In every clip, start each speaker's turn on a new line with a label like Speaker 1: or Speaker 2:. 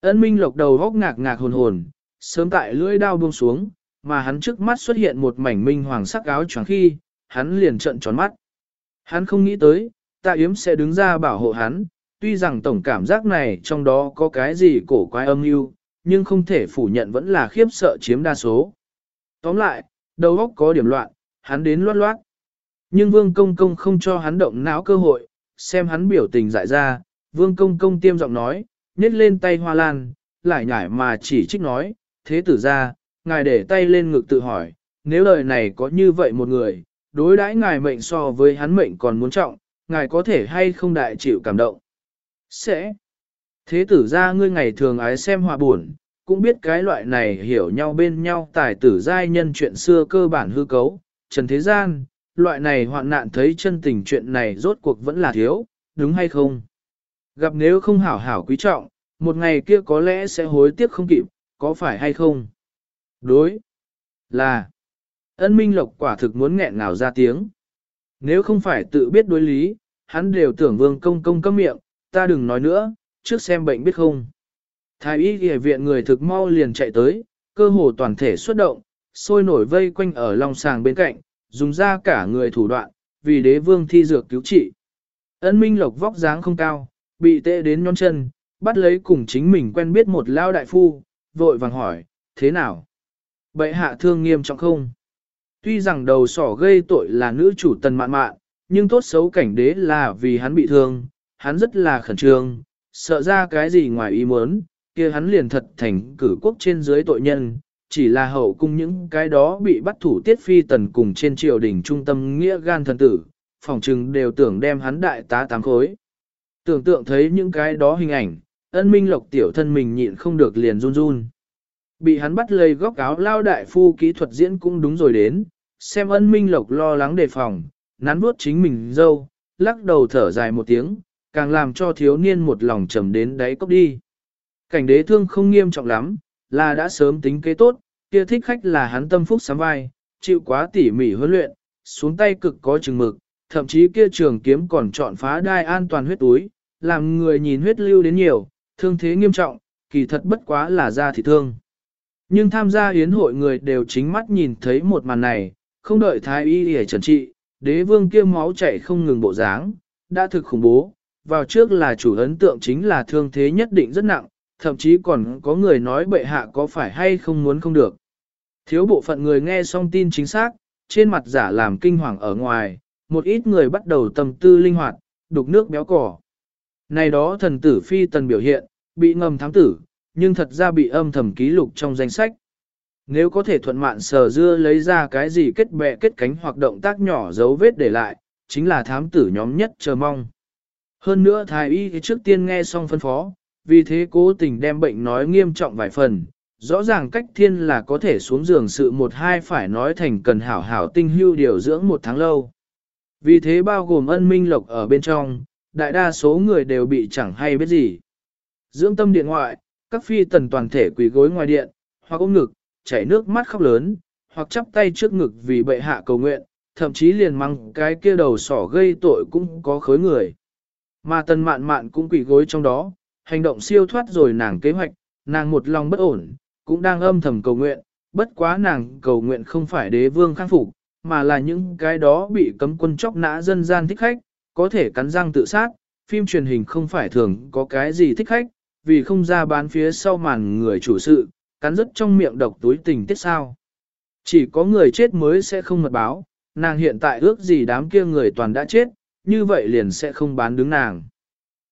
Speaker 1: Ân Minh Lộc đầu góc ngạc ngạc hồn hồn, sớm tại lưỡi đao buông xuống, mà hắn trước mắt xuất hiện một mảnh minh hoàng sắc áo choàng khi, hắn liền trợn tròn mắt. Hắn không nghĩ tới, tạ yếm sẽ đứng ra bảo hộ hắn, tuy rằng tổng cảm giác này trong đó có cái gì cổ quái âm mưu, nhưng không thể phủ nhận vẫn là khiếp sợ chiếm đa số. Tóm lại, đầu óc có điểm loạn, hắn đến loát loát. Nhưng vương công công không cho hắn động não cơ hội, xem hắn biểu tình dại ra, vương công công tiêm giọng nói, nhét lên tay hoa lan, lại nhải mà chỉ trích nói, thế tử ra, ngài để tay lên ngực tự hỏi, nếu đời này có như vậy một người, đối đãi ngài mệnh so với hắn mệnh còn muốn trọng, ngài có thể hay không đại chịu cảm động. Sẽ. Thế tử ra ngươi ngày thường ái xem hòa buồn, cũng biết cái loại này hiểu nhau bên nhau tài tử giai nhân chuyện xưa cơ bản hư cấu, trần thế gian, loại này hoạn nạn thấy chân tình chuyện này rốt cuộc vẫn là thiếu, đúng hay không? Gặp nếu không hảo hảo quý trọng, một ngày kia có lẽ sẽ hối tiếc không kịp, có phải hay không? Đối. Là. Ân Minh Lộc quả thực muốn nghẹn ngào ra tiếng. Nếu không phải tự biết đối lý, hắn đều tưởng vương công công cấm miệng, ta đừng nói nữa, trước xem bệnh biết không. Thái y ghi viện người thực mau liền chạy tới, cơ hồ toàn thể xuất động, sôi nổi vây quanh ở long sàng bên cạnh, dùng ra cả người thủ đoạn, vì đế vương thi dược cứu trị. Ân Minh Lộc vóc dáng không cao, bị tệ đến nhón chân, bắt lấy cùng chính mình quen biết một lao đại phu, vội vàng hỏi, thế nào? Bệ hạ thương nghiêm trọng không? Tuy rằng đầu sỏ gây tội là nữ chủ tần mạn mạn, nhưng tốt xấu cảnh đế là vì hắn bị thương, hắn rất là khẩn trương, sợ ra cái gì ngoài ý muốn, kia hắn liền thật thành cử quốc trên dưới tội nhân, chỉ là hậu cung những cái đó bị bắt thủ tiết phi tần cùng trên triều đình trung tâm nghĩa gan thần tử, phòng trừng đều tưởng đem hắn đại tá tám khối. Tưởng tượng thấy những cái đó hình ảnh, ân minh lộc tiểu thân mình nhịn không được liền run run. Bị hắn bắt lấy góc áo lao đại phu kỹ thuật diễn cũng đúng rồi đến, xem ân minh lộc lo lắng đề phòng, nắn bước chính mình dâu, lắc đầu thở dài một tiếng, càng làm cho thiếu niên một lòng trầm đến đáy cốc đi. Cảnh đế thương không nghiêm trọng lắm, là đã sớm tính kế tốt, kia thích khách là hắn tâm phúc sám vai, chịu quá tỉ mỉ huấn luyện, xuống tay cực có chừng mực, thậm chí kia trường kiếm còn chọn phá đai an toàn huyết túi, làm người nhìn huyết lưu đến nhiều, thương thế nghiêm trọng, kỳ thật bất quá là da thị thương. Nhưng tham gia yến hội người đều chính mắt nhìn thấy một màn này, không đợi thái y để trần trị, đế vương kia máu chảy không ngừng bộ dáng, đã thực khủng bố, vào trước là chủ ấn tượng chính là thương thế nhất định rất nặng, thậm chí còn có người nói bệ hạ có phải hay không muốn không được. Thiếu bộ phận người nghe xong tin chính xác, trên mặt giả làm kinh hoàng ở ngoài, một ít người bắt đầu tâm tư linh hoạt, đục nước béo cỏ. Này đó thần tử phi tần biểu hiện, bị ngầm thám tử, nhưng thật ra bị âm thầm ký lục trong danh sách. Nếu có thể thuận mạn sờ dưa lấy ra cái gì kết bè kết cánh hoặc động tác nhỏ dấu vết để lại, chính là thám tử nhóm nhất chờ mong. Hơn nữa thái y trước tiên nghe xong phân phó, vì thế cố tình đem bệnh nói nghiêm trọng vài phần, rõ ràng cách thiên là có thể xuống giường sự một hai phải nói thành cần hảo hảo tinh hưu điều dưỡng một tháng lâu. Vì thế bao gồm ân minh lộc ở bên trong, đại đa số người đều bị chẳng hay biết gì. Dưỡng tâm điện ngoại, các phi tần toàn thể quỳ gối ngoài điện, hoặc ôm ngực, chảy nước mắt khóc lớn, hoặc chắp tay trước ngực vì bệ hạ cầu nguyện, thậm chí liền mang cái kia đầu sỏ gây tội cũng có khối người. Mà tần mạn mạn cũng quỳ gối trong đó, hành động siêu thoát rồi nàng kế hoạch, nàng một lòng bất ổn, cũng đang âm thầm cầu nguyện, bất quá nàng cầu nguyện không phải đế vương khang phục, mà là những cái đó bị cấm quân chóc nã dân gian thích khách, có thể cắn răng tự sát, phim truyền hình không phải thường có cái gì thích khách, vì không ra bán phía sau màn người chủ sự, cắn rất trong miệng độc túi tình tiết sao. Chỉ có người chết mới sẽ không mật báo, nàng hiện tại ước gì đám kia người toàn đã chết, như vậy liền sẽ không bán đứng nàng.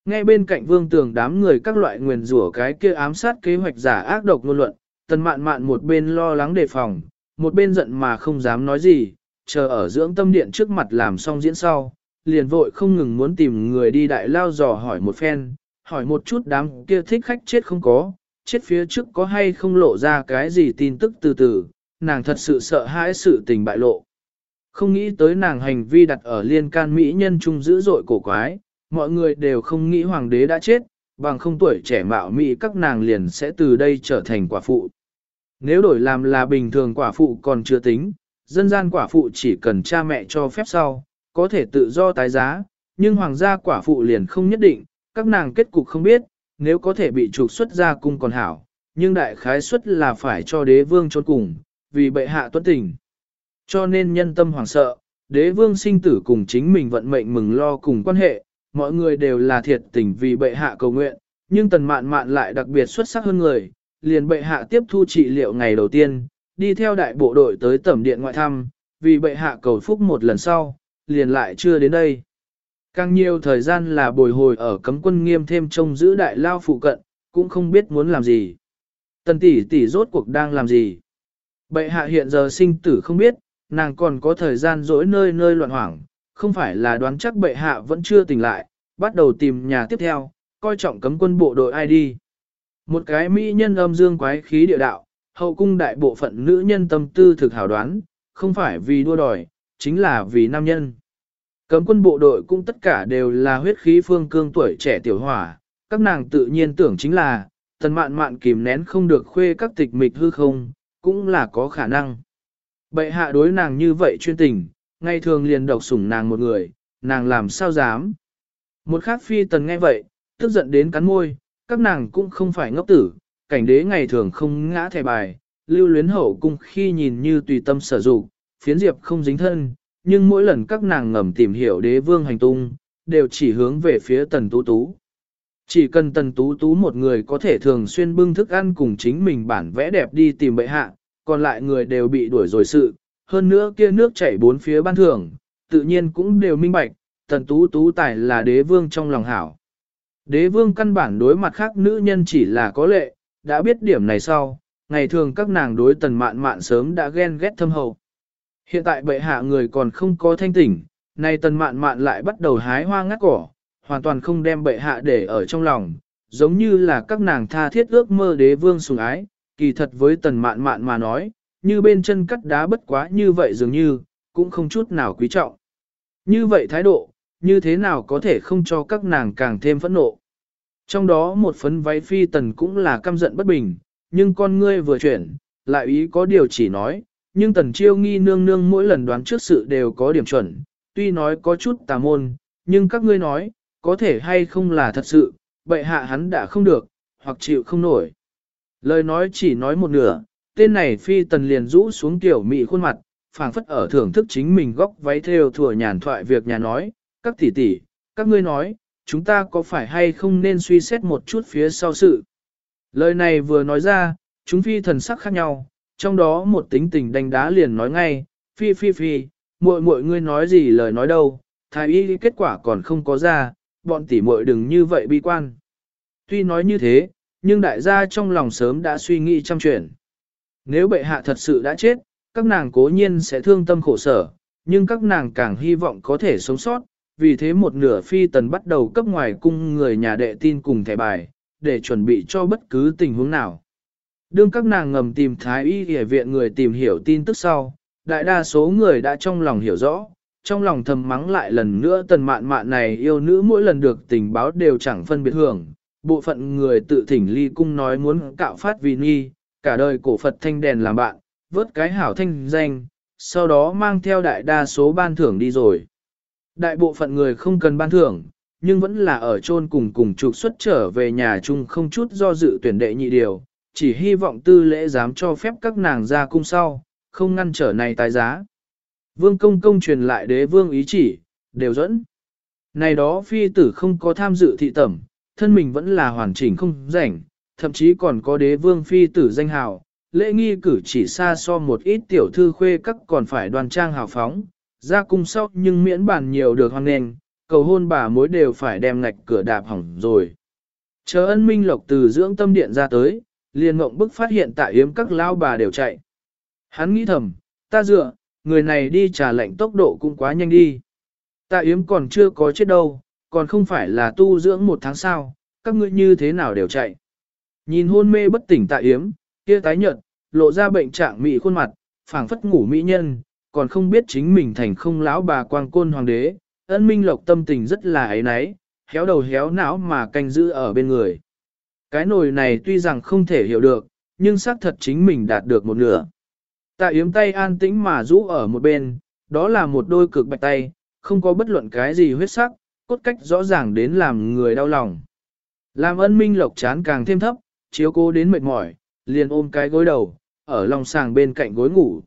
Speaker 1: Ngay bên cạnh vương tường đám người các loại nguyền rủa cái kia ám sát kế hoạch giả ác độc ngôn luận, tần mạn mạn một bên lo lắng đề phòng, một bên giận mà không dám nói gì, chờ ở dưỡng tâm điện trước mặt làm xong diễn sau, liền vội không ngừng muốn tìm người đi đại lao dò hỏi một phen, hỏi một chút đám kia thích khách chết không có, chết phía trước có hay không lộ ra cái gì tin tức từ từ, nàng thật sự sợ hãi sự tình bại lộ. Không nghĩ tới nàng hành vi đặt ở liên can mỹ nhân trung dữ dội cổ quái, mọi người đều không nghĩ hoàng đế đã chết, bằng không tuổi trẻ mạo mỹ các nàng liền sẽ từ đây trở thành quả phụ. Nếu đổi làm là bình thường quả phụ còn chưa tính, dân gian quả phụ chỉ cần cha mẹ cho phép sau, có thể tự do tái giá, nhưng hoàng gia quả phụ liền không nhất định, các nàng kết cục không biết, nếu có thể bị trục xuất ra cung còn hảo, nhưng đại khái suất là phải cho đế vương trốn cùng, vì bệ hạ tuân tình. Cho nên nhân tâm hoàng sợ, đế vương sinh tử cùng chính mình vận mệnh mừng lo cùng quan hệ, mọi người đều là thiệt tình vì bệ hạ cầu nguyện, nhưng tần mạn mạn lại đặc biệt xuất sắc hơn người, liền bệ hạ tiếp thu trị liệu ngày đầu tiên, đi theo đại bộ đội tới tẩm điện ngoại thăm, vì bệ hạ cầu phúc một lần sau, liền lại chưa đến đây. Càng nhiều thời gian là bồi hồi ở cấm quân nghiêm thêm trông giữ đại lao phụ cận, cũng không biết muốn làm gì. Tần tỷ tỷ rốt cuộc đang làm gì. Bệ hạ hiện giờ sinh tử không biết, nàng còn có thời gian dỗi nơi nơi loạn hoảng, không phải là đoán chắc bệ hạ vẫn chưa tỉnh lại, bắt đầu tìm nhà tiếp theo, coi trọng cấm quân bộ đội ai đi. Một cái mỹ nhân âm dương quái khí địa đạo, hậu cung đại bộ phận nữ nhân tâm tư thực hảo đoán, không phải vì đua đòi, chính là vì nam nhân. Cấm quân bộ đội cũng tất cả đều là huyết khí phương cương tuổi trẻ tiểu hỏa, các nàng tự nhiên tưởng chính là, tần mạn mạn kìm nén không được khuê các tịch mịch hư không, cũng là có khả năng. Bệ hạ đối nàng như vậy chuyên tình, ngày thường liền độc sủng nàng một người, nàng làm sao dám. Một khác phi tần nghe vậy, tức giận đến cắn môi, các nàng cũng không phải ngốc tử, cảnh đế ngày thường không ngã thẻ bài, lưu luyến hậu cung khi nhìn như tùy tâm sở dụng, phiến diệp không dính thân, nhưng mỗi lần các nàng ngầm tìm hiểu đế vương hành tung, đều chỉ hướng về phía tần tú tú. Chỉ cần tần tú tú một người có thể thường xuyên bưng thức ăn cùng chính mình bản vẽ đẹp đi tìm bệ hạ, còn lại người đều bị đuổi rồi sự, hơn nữa kia nước chảy bốn phía ban thưởng, tự nhiên cũng đều minh bạch, tần tú tú tài là đế vương trong lòng hảo. Đế vương căn bản đối mặt khác nữ nhân chỉ là có lệ, đã biết điểm này sau, ngày thường các nàng đối tần mạn mạn sớm đã ghen ghét thâm hậu. Hiện tại bệ hạ người còn không có thanh tỉnh, nay tần mạn mạn lại bắt đầu hái hoa ngắt cỏ, hoàn toàn không đem bệ hạ để ở trong lòng, giống như là các nàng tha thiết ước mơ đế vương sủng ái, kỳ thật với tần mạn mạn mà nói, như bên chân cắt đá bất quá như vậy dường như, cũng không chút nào quý trọng. Như vậy thái độ, như thế nào có thể không cho các nàng càng thêm phẫn nộ. Trong đó một phấn váy phi tần cũng là căm giận bất bình, nhưng con ngươi vừa chuyển, lại ý có điều chỉ nói, nhưng tần chiêu nghi nương nương mỗi lần đoán trước sự đều có điểm chuẩn, tuy nói có chút tà môn, nhưng các ngươi nói, có thể hay không là thật sự, bệ hạ hắn đã không được, hoặc chịu không nổi. Lời nói chỉ nói một nửa, tên này phi tần liền rũ xuống tiểu mị khuôn mặt, phảng phất ở thưởng thức chính mình góc váy theo thừa nhàn thoại việc nhà nói, các tỷ tỷ, các ngươi nói, chúng ta có phải hay không nên suy xét một chút phía sau sự. Lời này vừa nói ra, chúng phi thần sắc khác nhau, trong đó một tính tình đánh đá liền nói ngay, phi phi phi, muội muội ngươi nói gì lời nói đâu, thái y kết quả còn không có ra, bọn tỷ muội đừng như vậy bi quan. Tuy nói như thế, nhưng đại gia trong lòng sớm đã suy nghĩ trăm chuyện. Nếu bệ hạ thật sự đã chết, các nàng cố nhiên sẽ thương tâm khổ sở, nhưng các nàng càng hy vọng có thể sống sót, vì thế một nửa phi tần bắt đầu cấp ngoài cung người nhà đệ tin cùng thẻ bài, để chuẩn bị cho bất cứ tình huống nào. Đương các nàng ngầm tìm thái y y viện người tìm hiểu tin tức sau, đại đa số người đã trong lòng hiểu rõ, trong lòng thầm mắng lại lần nữa tần mạn mạn này yêu nữ mỗi lần được tình báo đều chẳng phân biệt hưởng, bộ phận người tự thỉnh ly cung nói muốn cạo phát vì nghi, cả đời cổ Phật thanh đèn làm bạn, vớt cái hảo thanh danh, sau đó mang theo đại đa số ban thưởng đi rồi. Đại bộ phận người không cần ban thưởng, nhưng vẫn là ở chôn cùng cùng trục xuất trở về nhà chung không chút do dự tuyển đệ nhị điều, chỉ hy vọng tư lễ dám cho phép các nàng ra cung sau, không ngăn trở này tái giá. Vương công công truyền lại đế vương ý chỉ, đều dẫn. Này đó phi tử không có tham dự thị tẩm, thân mình vẫn là hoàn chỉnh không rảnh, thậm chí còn có đế vương phi tử danh hào, lễ nghi cử chỉ xa so một ít tiểu thư khuê các còn phải đoan trang hào phóng, ra cung sau nhưng miễn bàn nhiều được hoan nghênh, cầu hôn bà mối đều phải đem ngạch cửa đạp hỏng rồi. Chờ ân minh lộc từ dưỡng tâm điện ra tới, liền ngộng bức phát hiện tại yếm các lao bà đều chạy. Hắn nghĩ thầm, ta dựa, người này đi trả lệnh tốc độ cũng quá nhanh đi. Tạ yếm còn chưa có chết đâu, còn không phải là tu dưỡng một tháng sau, các ngươi như thế nào đều chạy. Nhìn hôn mê bất tỉnh tạ yếm, kia tái nhợt, lộ ra bệnh trạng mị khuôn mặt, phảng phất ngủ mỹ nhân, còn không biết chính mình thành không lão bà quang côn hoàng đế, ân minh lộc tâm tình rất là ấy náy, héo đầu héo não mà canh giữ ở bên người. Cái nồi này tuy rằng không thể hiểu được, nhưng xác thật chính mình đạt được một nửa. Tạ yếm tay an tĩnh mà rũ ở một bên, đó là một đôi cực bạch tay, không có bất luận cái gì huyết sắc, cốt cách rõ ràng đến làm người đau lòng. Làm ân minh lộc chán càng thêm thấp, chiếu cố đến mệt mỏi, liền ôm cái gối đầu, ở lòng sàng bên cạnh gối ngủ.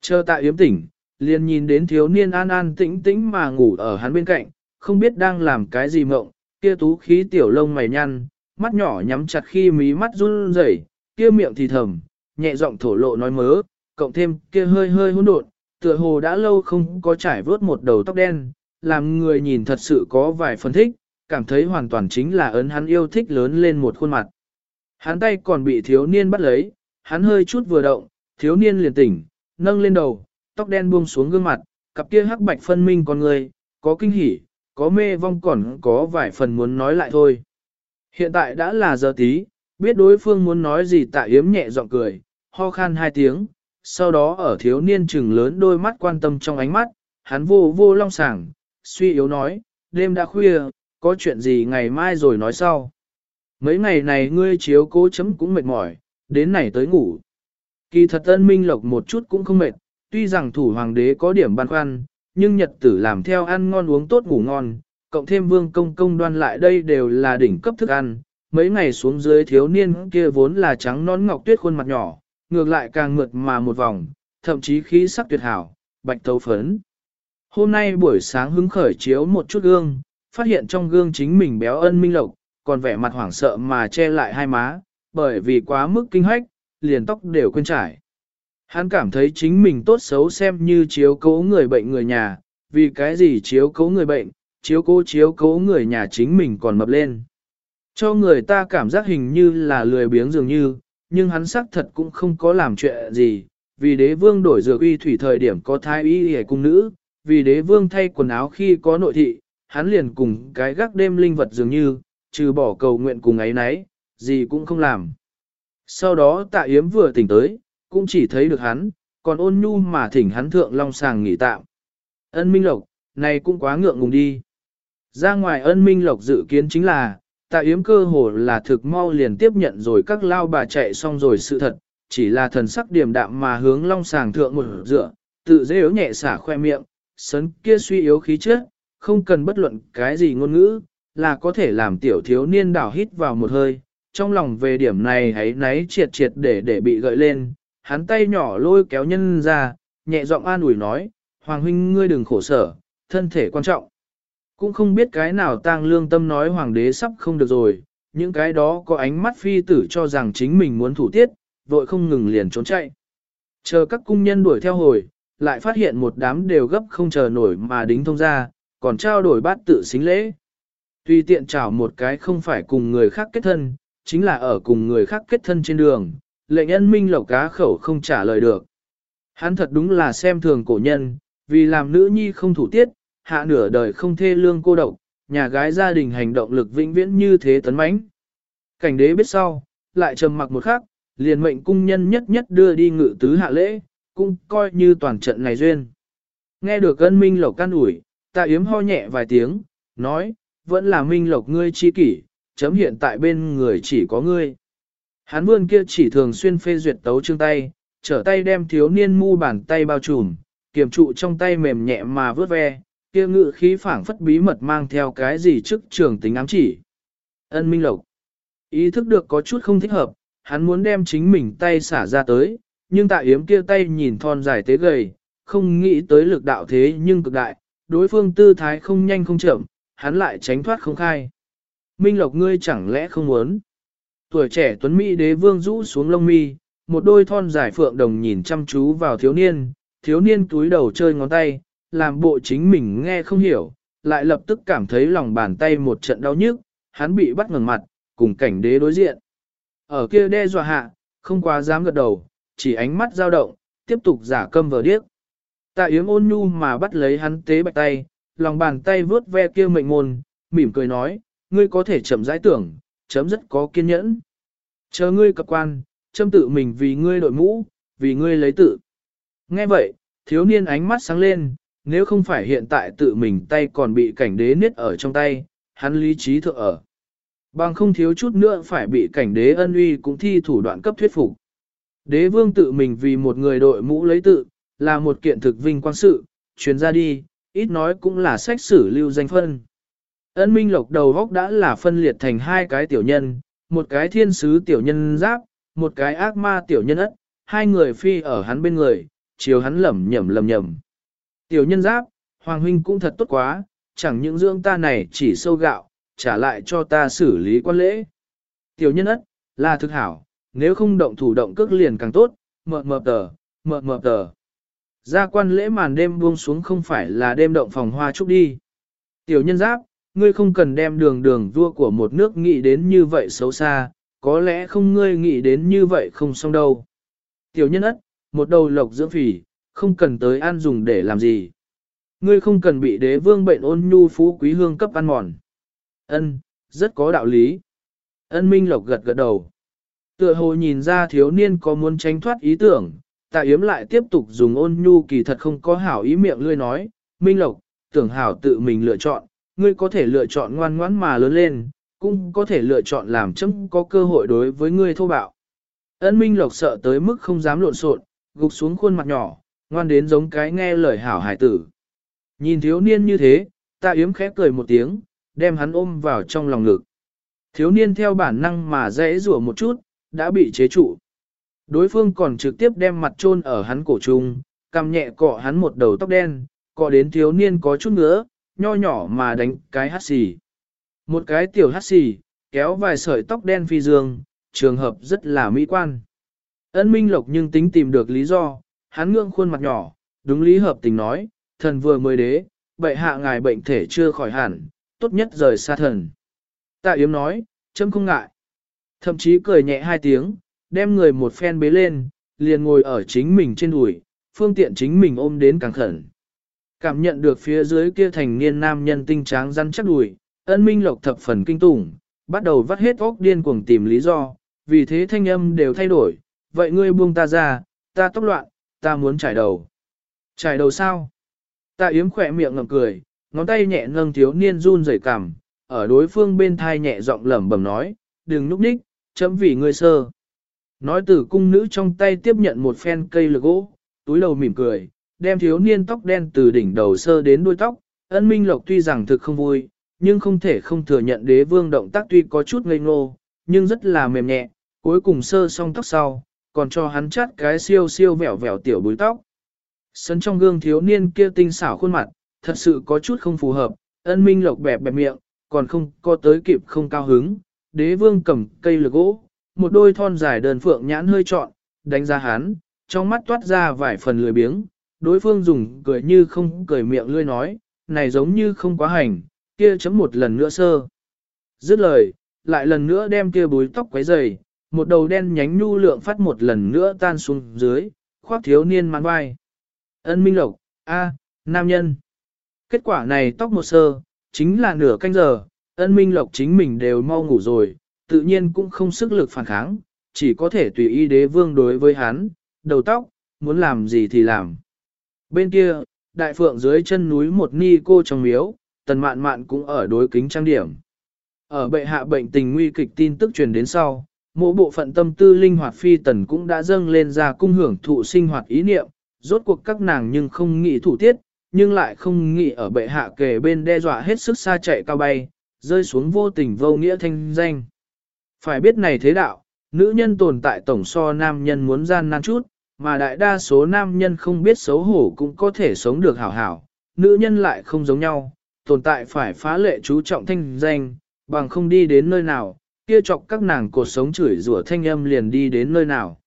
Speaker 1: Chờ Tạ yếm tỉnh, liền nhìn đến thiếu niên an an tĩnh tĩnh mà ngủ ở hắn bên cạnh, không biết đang làm cái gì mộng, kia tú khí tiểu lông mày nhăn, mắt nhỏ nhắm chặt khi mí mắt run rẩy, kia miệng thì thầm, nhẹ giọng thổ lộ nói mớ, cộng thêm kia hơi hơi hỗn độn, tựa hồ đã lâu không có trải vớt một đầu tóc đen, làm người nhìn thật sự có vài phần thích, cảm thấy hoàn toàn chính là ấn hắn yêu thích lớn lên một khuôn mặt. Hắn tay còn bị thiếu niên bắt lấy, hắn hơi chút vừa động, thiếu niên liền tỉnh, nâng lên đầu, tóc đen buông xuống gương mặt, cặp kia hắc bạch phân minh con người, có kinh hỉ, có mê vong còn có vài phần muốn nói lại thôi. Hiện tại đã là giờ tí, biết đối phương muốn nói gì tạ yếm nhẹ giọng cười, ho khan hai tiếng, sau đó ở thiếu niên trừng lớn đôi mắt quan tâm trong ánh mắt, hắn vô vô long sảng, suy yếu nói, đêm đã khuya, có chuyện gì ngày mai rồi nói sau. Mấy ngày này ngươi chiếu cố chấm cũng mệt mỏi, đến này tới ngủ. Kỳ thật ân minh lộc một chút cũng không mệt, tuy rằng thủ hoàng đế có điểm băn khoăn, nhưng nhật tử làm theo ăn ngon uống tốt ngủ ngon, cộng thêm vương công công đoan lại đây đều là đỉnh cấp thức ăn. Mấy ngày xuống dưới thiếu niên kia vốn là trắng nón ngọc tuyết khuôn mặt nhỏ, ngược lại càng mượt mà một vòng, thậm chí khí sắc tuyệt hảo, bạch tấu phấn. Hôm nay buổi sáng hứng khởi chiếu một chút gương, phát hiện trong gương chính mình béo ân minh lộc, còn vẻ mặt hoảng sợ mà che lại hai má, bởi vì quá mức kinh hách, liền tóc đều quên trải. Hắn cảm thấy chính mình tốt xấu xem như chiếu cố người bệnh người nhà, vì cái gì chiếu cố người bệnh, chiếu cố chiếu cố người nhà chính mình còn mập lên. Cho người ta cảm giác hình như là lười biếng dường như, nhưng hắn xác thật cũng không có làm chuyện gì, vì đế vương đổi dược uy thủy thời điểm có thái y hề cung nữ, vì đế vương thay quần áo khi có nội thị, hắn liền cùng cái gác đêm linh vật dường như, trừ bỏ cầu nguyện cùng ấy nấy, gì cũng không làm. Sau đó tạ yếm vừa tỉnh tới, cũng chỉ thấy được hắn, còn ôn nhu mà thỉnh hắn thượng long sàng nghỉ tạm. Ân Minh Lộc, này cũng quá ngượng ngùng đi. Ra ngoài ân Minh Lộc dự kiến chính là, tạ yếm cơ hồ là thực mau liền tiếp nhận rồi các lao bà chạy xong rồi sự thật, chỉ là thần sắc điềm đạm mà hướng long sàng thượng một dựa, tự dễ yếu nhẹ xả khoe miệng, sấn kia suy yếu khí chất, không cần bất luận cái gì ngôn ngữ, là có thể làm tiểu thiếu niên đảo hít vào một hơi, trong lòng về điểm này hãy náy triệt triệt để để bị gợi lên, hắn tay nhỏ lôi kéo nhân ra, nhẹ giọng an ủi nói, Hoàng huynh ngươi đừng khổ sở, thân thể quan trọng. Cũng không biết cái nào tang lương tâm nói hoàng đế sắp không được rồi, những cái đó có ánh mắt phi tử cho rằng chính mình muốn thủ tiết, vội không ngừng liền trốn chạy. Chờ các cung nhân đuổi theo hồi, lại phát hiện một đám đều gấp không chờ nổi mà đính thông ra, còn trao đổi bát tự xính lễ. Tuy tiện chảo một cái không phải cùng người khác kết thân, chính là ở cùng người khác kết thân trên đường, lệnh ân minh lộc cá khẩu không trả lời được. Hắn thật đúng là xem thường cổ nhân, vì làm nữ nhi không thủ tiết, hạ nửa đời không thê lương cô độc, nhà gái gia đình hành động lực vĩnh viễn như thế tấn mãnh. Cảnh đế biết sau, lại trầm mặc một khắc, liền mệnh cung nhân nhất nhất đưa đi ngự tứ hạ lễ, cũng coi như toàn trận này duyên. Nghe được ân minh lộc can ủi, tạ yếm ho nhẹ vài tiếng, nói, vẫn là minh lộc ngươi chi kỷ, chấm hiện tại bên người chỉ có ngươi. Hán vươn kia chỉ thường xuyên phê duyệt tấu chương tay, trở tay đem thiếu niên mu bàn tay bao trùm, kiềm trụ trong tay mềm nhẹ mà vớt ve, kia ngự khí phảng phất bí mật mang theo cái gì trước trường tính ám chỉ. Ân Minh Lộc ý thức được có chút không thích hợp, hắn muốn đem chính mình tay xả ra tới, nhưng tạ yếm kia tay nhìn thon dài tế gầy, không nghĩ tới lực đạo thế nhưng cực đại, đối phương tư thái không nhanh không chậm, hắn lại tránh thoát không khai. Minh Lộc ngươi chẳng lẽ không muốn? Tuổi trẻ tuấn Mỹ đế vương rũ xuống lông mi, một đôi thon dài phượng đồng nhìn chăm chú vào thiếu niên, thiếu niên túi đầu chơi ngón tay, làm bộ chính mình nghe không hiểu, lại lập tức cảm thấy lòng bàn tay một trận đau nhức, hắn bị bắt ngẩng mặt, cùng cảnh đế đối diện. Ở kia đe dọa hạ, không quá dám gật đầu, chỉ ánh mắt dao động, tiếp tục giả câm vờ điếc. Tạ yếm ôn nhu mà bắt lấy hắn tế bạch tay, lòng bàn tay vướt ve kia mệnh môn, mỉm cười nói, ngươi có thể chậm rãi tưởng, chấm rất có kiên nhẫn. Chờ ngươi cập quan, châm tự mình vì ngươi đội mũ, vì ngươi lấy tự. Nghe vậy, thiếu niên ánh mắt sáng lên, nếu không phải hiện tại tự mình tay còn bị cảnh đế niết ở trong tay, hắn lý trí thượng ở. Bằng không thiếu chút nữa phải bị cảnh đế ân uy cũng thi thủ đoạn cấp thuyết phục. Đế vương tự mình vì một người đội mũ lấy tự, là một kiện thực vinh quang sự, truyền ra đi, ít nói cũng là sách sử lưu danh phân. Ân Minh Lộc đầu góc đã là phân liệt thành hai cái tiểu nhân, một cái thiên sứ tiểu nhân giáp, một cái ác ma tiểu nhân ất, hai người phi ở hắn bên người, chiều hắn lẩm nhẩm lẩm nhẩm. Tiểu nhân giáp, Hoàng huynh cũng thật tốt quá, chẳng những dưỡng ta này chỉ sâu gạo, trả lại cho ta xử lý quan lễ. Tiểu nhân ất, là thực hảo, nếu không động thủ động cước liền càng tốt, mờ mờ tờ, mờ mờ tờ. Gia quan lễ màn đêm buông xuống không phải là đêm động phòng hoa trúc đi. Tiểu nhân giáp, ngươi không cần đem đường đường vua của một nước nghĩ đến như vậy xấu xa, có lẽ không ngươi nghĩ đến như vậy không xong đâu. Tiểu nhân ất, một đầu lộc dưỡng phỉ, không cần tới ăn dùng để làm gì. Ngươi không cần bị đế vương bệnh ôn nhu phú quý hương cấp ăn mòn. Ân, rất có đạo lý. Ân Minh Lộc gật gật đầu. Tựa hồ nhìn ra thiếu niên có muốn tránh thoát ý tưởng, tạ yếm lại tiếp tục dùng ôn nhu kỳ thật không có hảo ý miệng lươi nói, Minh Lộc, tưởng hảo tự mình lựa chọn, ngươi có thể lựa chọn ngoan ngoãn mà lớn lên, cũng có thể lựa chọn làm chấm có cơ hội đối với ngươi thô bạo. Ân Minh Lộc sợ tới mức không dám lộn xộn, gục xuống khuôn mặt nhỏ, ngoan đến giống cái nghe lời hảo hải tử. Nhìn thiếu niên như thế, ta yếm khẽ cười một tiếng, đem hắn ôm vào trong lòng ngực. Thiếu niên theo bản năng mà dễ rủa một chút, đã bị chế trụ. Đối phương còn trực tiếp đem mặt chôn ở hắn cổ trung, cầm nhẹ cọ hắn một đầu tóc đen, cọ đến thiếu niên có chút ngứa, nho nhỏ mà đánh cái hát xì. Một cái tiểu hát xì, kéo vài sợi tóc đen phi dương, trường hợp rất là mỹ quan. Ân Minh Lộc nhưng tính tìm được lý do, hắn ngưỡng khuôn mặt nhỏ, đúng lý hợp tình nói, thần vừa mới đế, bệ hạ ngài bệnh thể chưa khỏi hẳn, tốt nhất rời xa thần. Tạ Yếm nói, chấm không ngại. Thậm chí cười nhẹ hai tiếng, đem người một phen bế lên, liền ngồi ở chính mình trên đùi, phương tiện chính mình ôm đến càng khẩn. Cảm nhận được phía dưới kia thành niên nam nhân tinh tráng rắn chắc đùi, ân minh lộc thập phần kinh tủng, bắt đầu vắt hết óc điên cuồng tìm lý do, vì thế thanh âm đều thay đổi, vậy ngươi buông ta ra, ta tóc loạn, ta muốn trải đầu. Trải đầu sao? Ta yếm khỏe miệng ngậm cười, ngón tay nhẹ nâng thiếu niên run rẩy cằm, ở đối phương bên thai nhẹ giọng lẩm bẩm nói, đừng núp đích, chấm vì ngươi sơ. Nói từ cung nữ trong tay tiếp nhận một phen cây lược gỗ, túi đầu mỉm cười, đem thiếu niên tóc đen từ đỉnh đầu sơ đến đuôi tóc, ân minh lộc tuy rằng thực không vui, nhưng không thể không thừa nhận đế vương động tác tuy có chút ngây ngô, nhưng rất là mềm nhẹ, cuối cùng sơ xong tóc sau, còn cho hắn chắt cái siêu siêu vẹo vẹo tiểu búi tóc. Sân trong gương thiếu niên kia tinh xảo khuôn mặt, thật sự có chút không phù hợp, ân minh lộc bẹp bẹp miệng, còn không có tới kịp không cao hứng, đế vương cầm cây lược gỗ, một đôi thon dài đơn phượng nhãn hơi trọn, đánh ra hắn, trong mắt toát ra vài phần lười biếng, đối phương dùng cười như không cười miệng lươi nói, này giống như không quá hành, kia chấm một lần nữa sơ. Dứt lời, lại lần nữa đem kia búi tóc quấy dày, một đầu đen nhánh nhu lượng phát một lần nữa tan xuống dưới, khoác thiếu niên mang vai. Ân Minh Lộc, A, nam nhân. Kết quả này tóc một sơ, chính là nửa canh giờ, ân Minh Lộc chính mình đều mau ngủ rồi, tự nhiên cũng không sức lực phản kháng, chỉ có thể tùy ý đế vương đối với hắn, đầu tóc, muốn làm gì thì làm. Bên kia, đại phượng dưới chân núi một ni cô trong miếu, tần mạn mạn cũng ở đối kính trang điểm. Ở bệ hạ bệnh tình nguy kịch tin tức truyền đến sau, mỗi bộ phận tâm tư linh hoạt phi tần cũng đã dâng lên ra cung hưởng thụ sinh hoạt ý niệm, rốt cuộc các nàng nhưng không nghĩ thủ tiết, nhưng lại không nghĩ ở bệ hạ kề bên đe dọa hết sức xa chạy cao bay, rơi xuống vô tình vô nghĩa thanh danh. Phải biết này thế đạo, nữ nhân tồn tại tổng so nam nhân muốn gian nan chút, mà đại đa số nam nhân không biết xấu hổ cũng có thể sống được hảo hảo, nữ nhân lại không giống nhau, tồn tại phải phá lệ chú trọng thanh danh, bằng không đi đến nơi nào, kia chọc các nàng cuộc sống chửi rủa thanh âm liền đi đến nơi nào.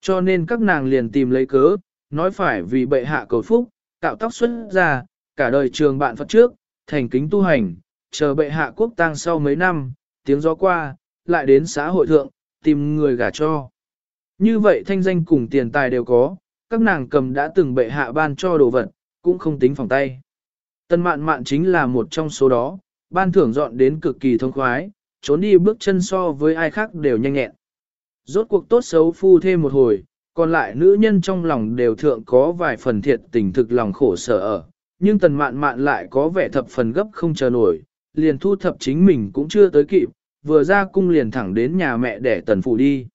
Speaker 1: Cho nên các nàng liền tìm lấy cớ, nói phải vì bệ hạ cầu phúc, tạo tóc xuất ra, cả đời trường bạn Phật trước, thành kính tu hành, chờ bệ hạ quốc tang sau mấy năm, tiếng gió qua, lại đến xã hội thượng, tìm người gả cho. Như vậy thanh danh cùng tiền tài đều có, các nàng cầm đã từng bệ hạ ban cho đồ vật, cũng không tính phòng tay. Tân mạn mạn chính là một trong số đó, ban thưởng dọn đến cực kỳ thông khoái, trốn đi bước chân so với ai khác đều nhanh nhẹn. Rốt cuộc tốt xấu phu thêm một hồi, còn lại nữ nhân trong lòng đều thượng có vài phần thiệt tình thực lòng khổ sở ở, nhưng tần mạn mạn lại có vẻ thập phần gấp không chờ nổi, liền thu thập chính mình cũng chưa tới kịp, vừa ra cung liền thẳng đến nhà mẹ để tần phủ đi.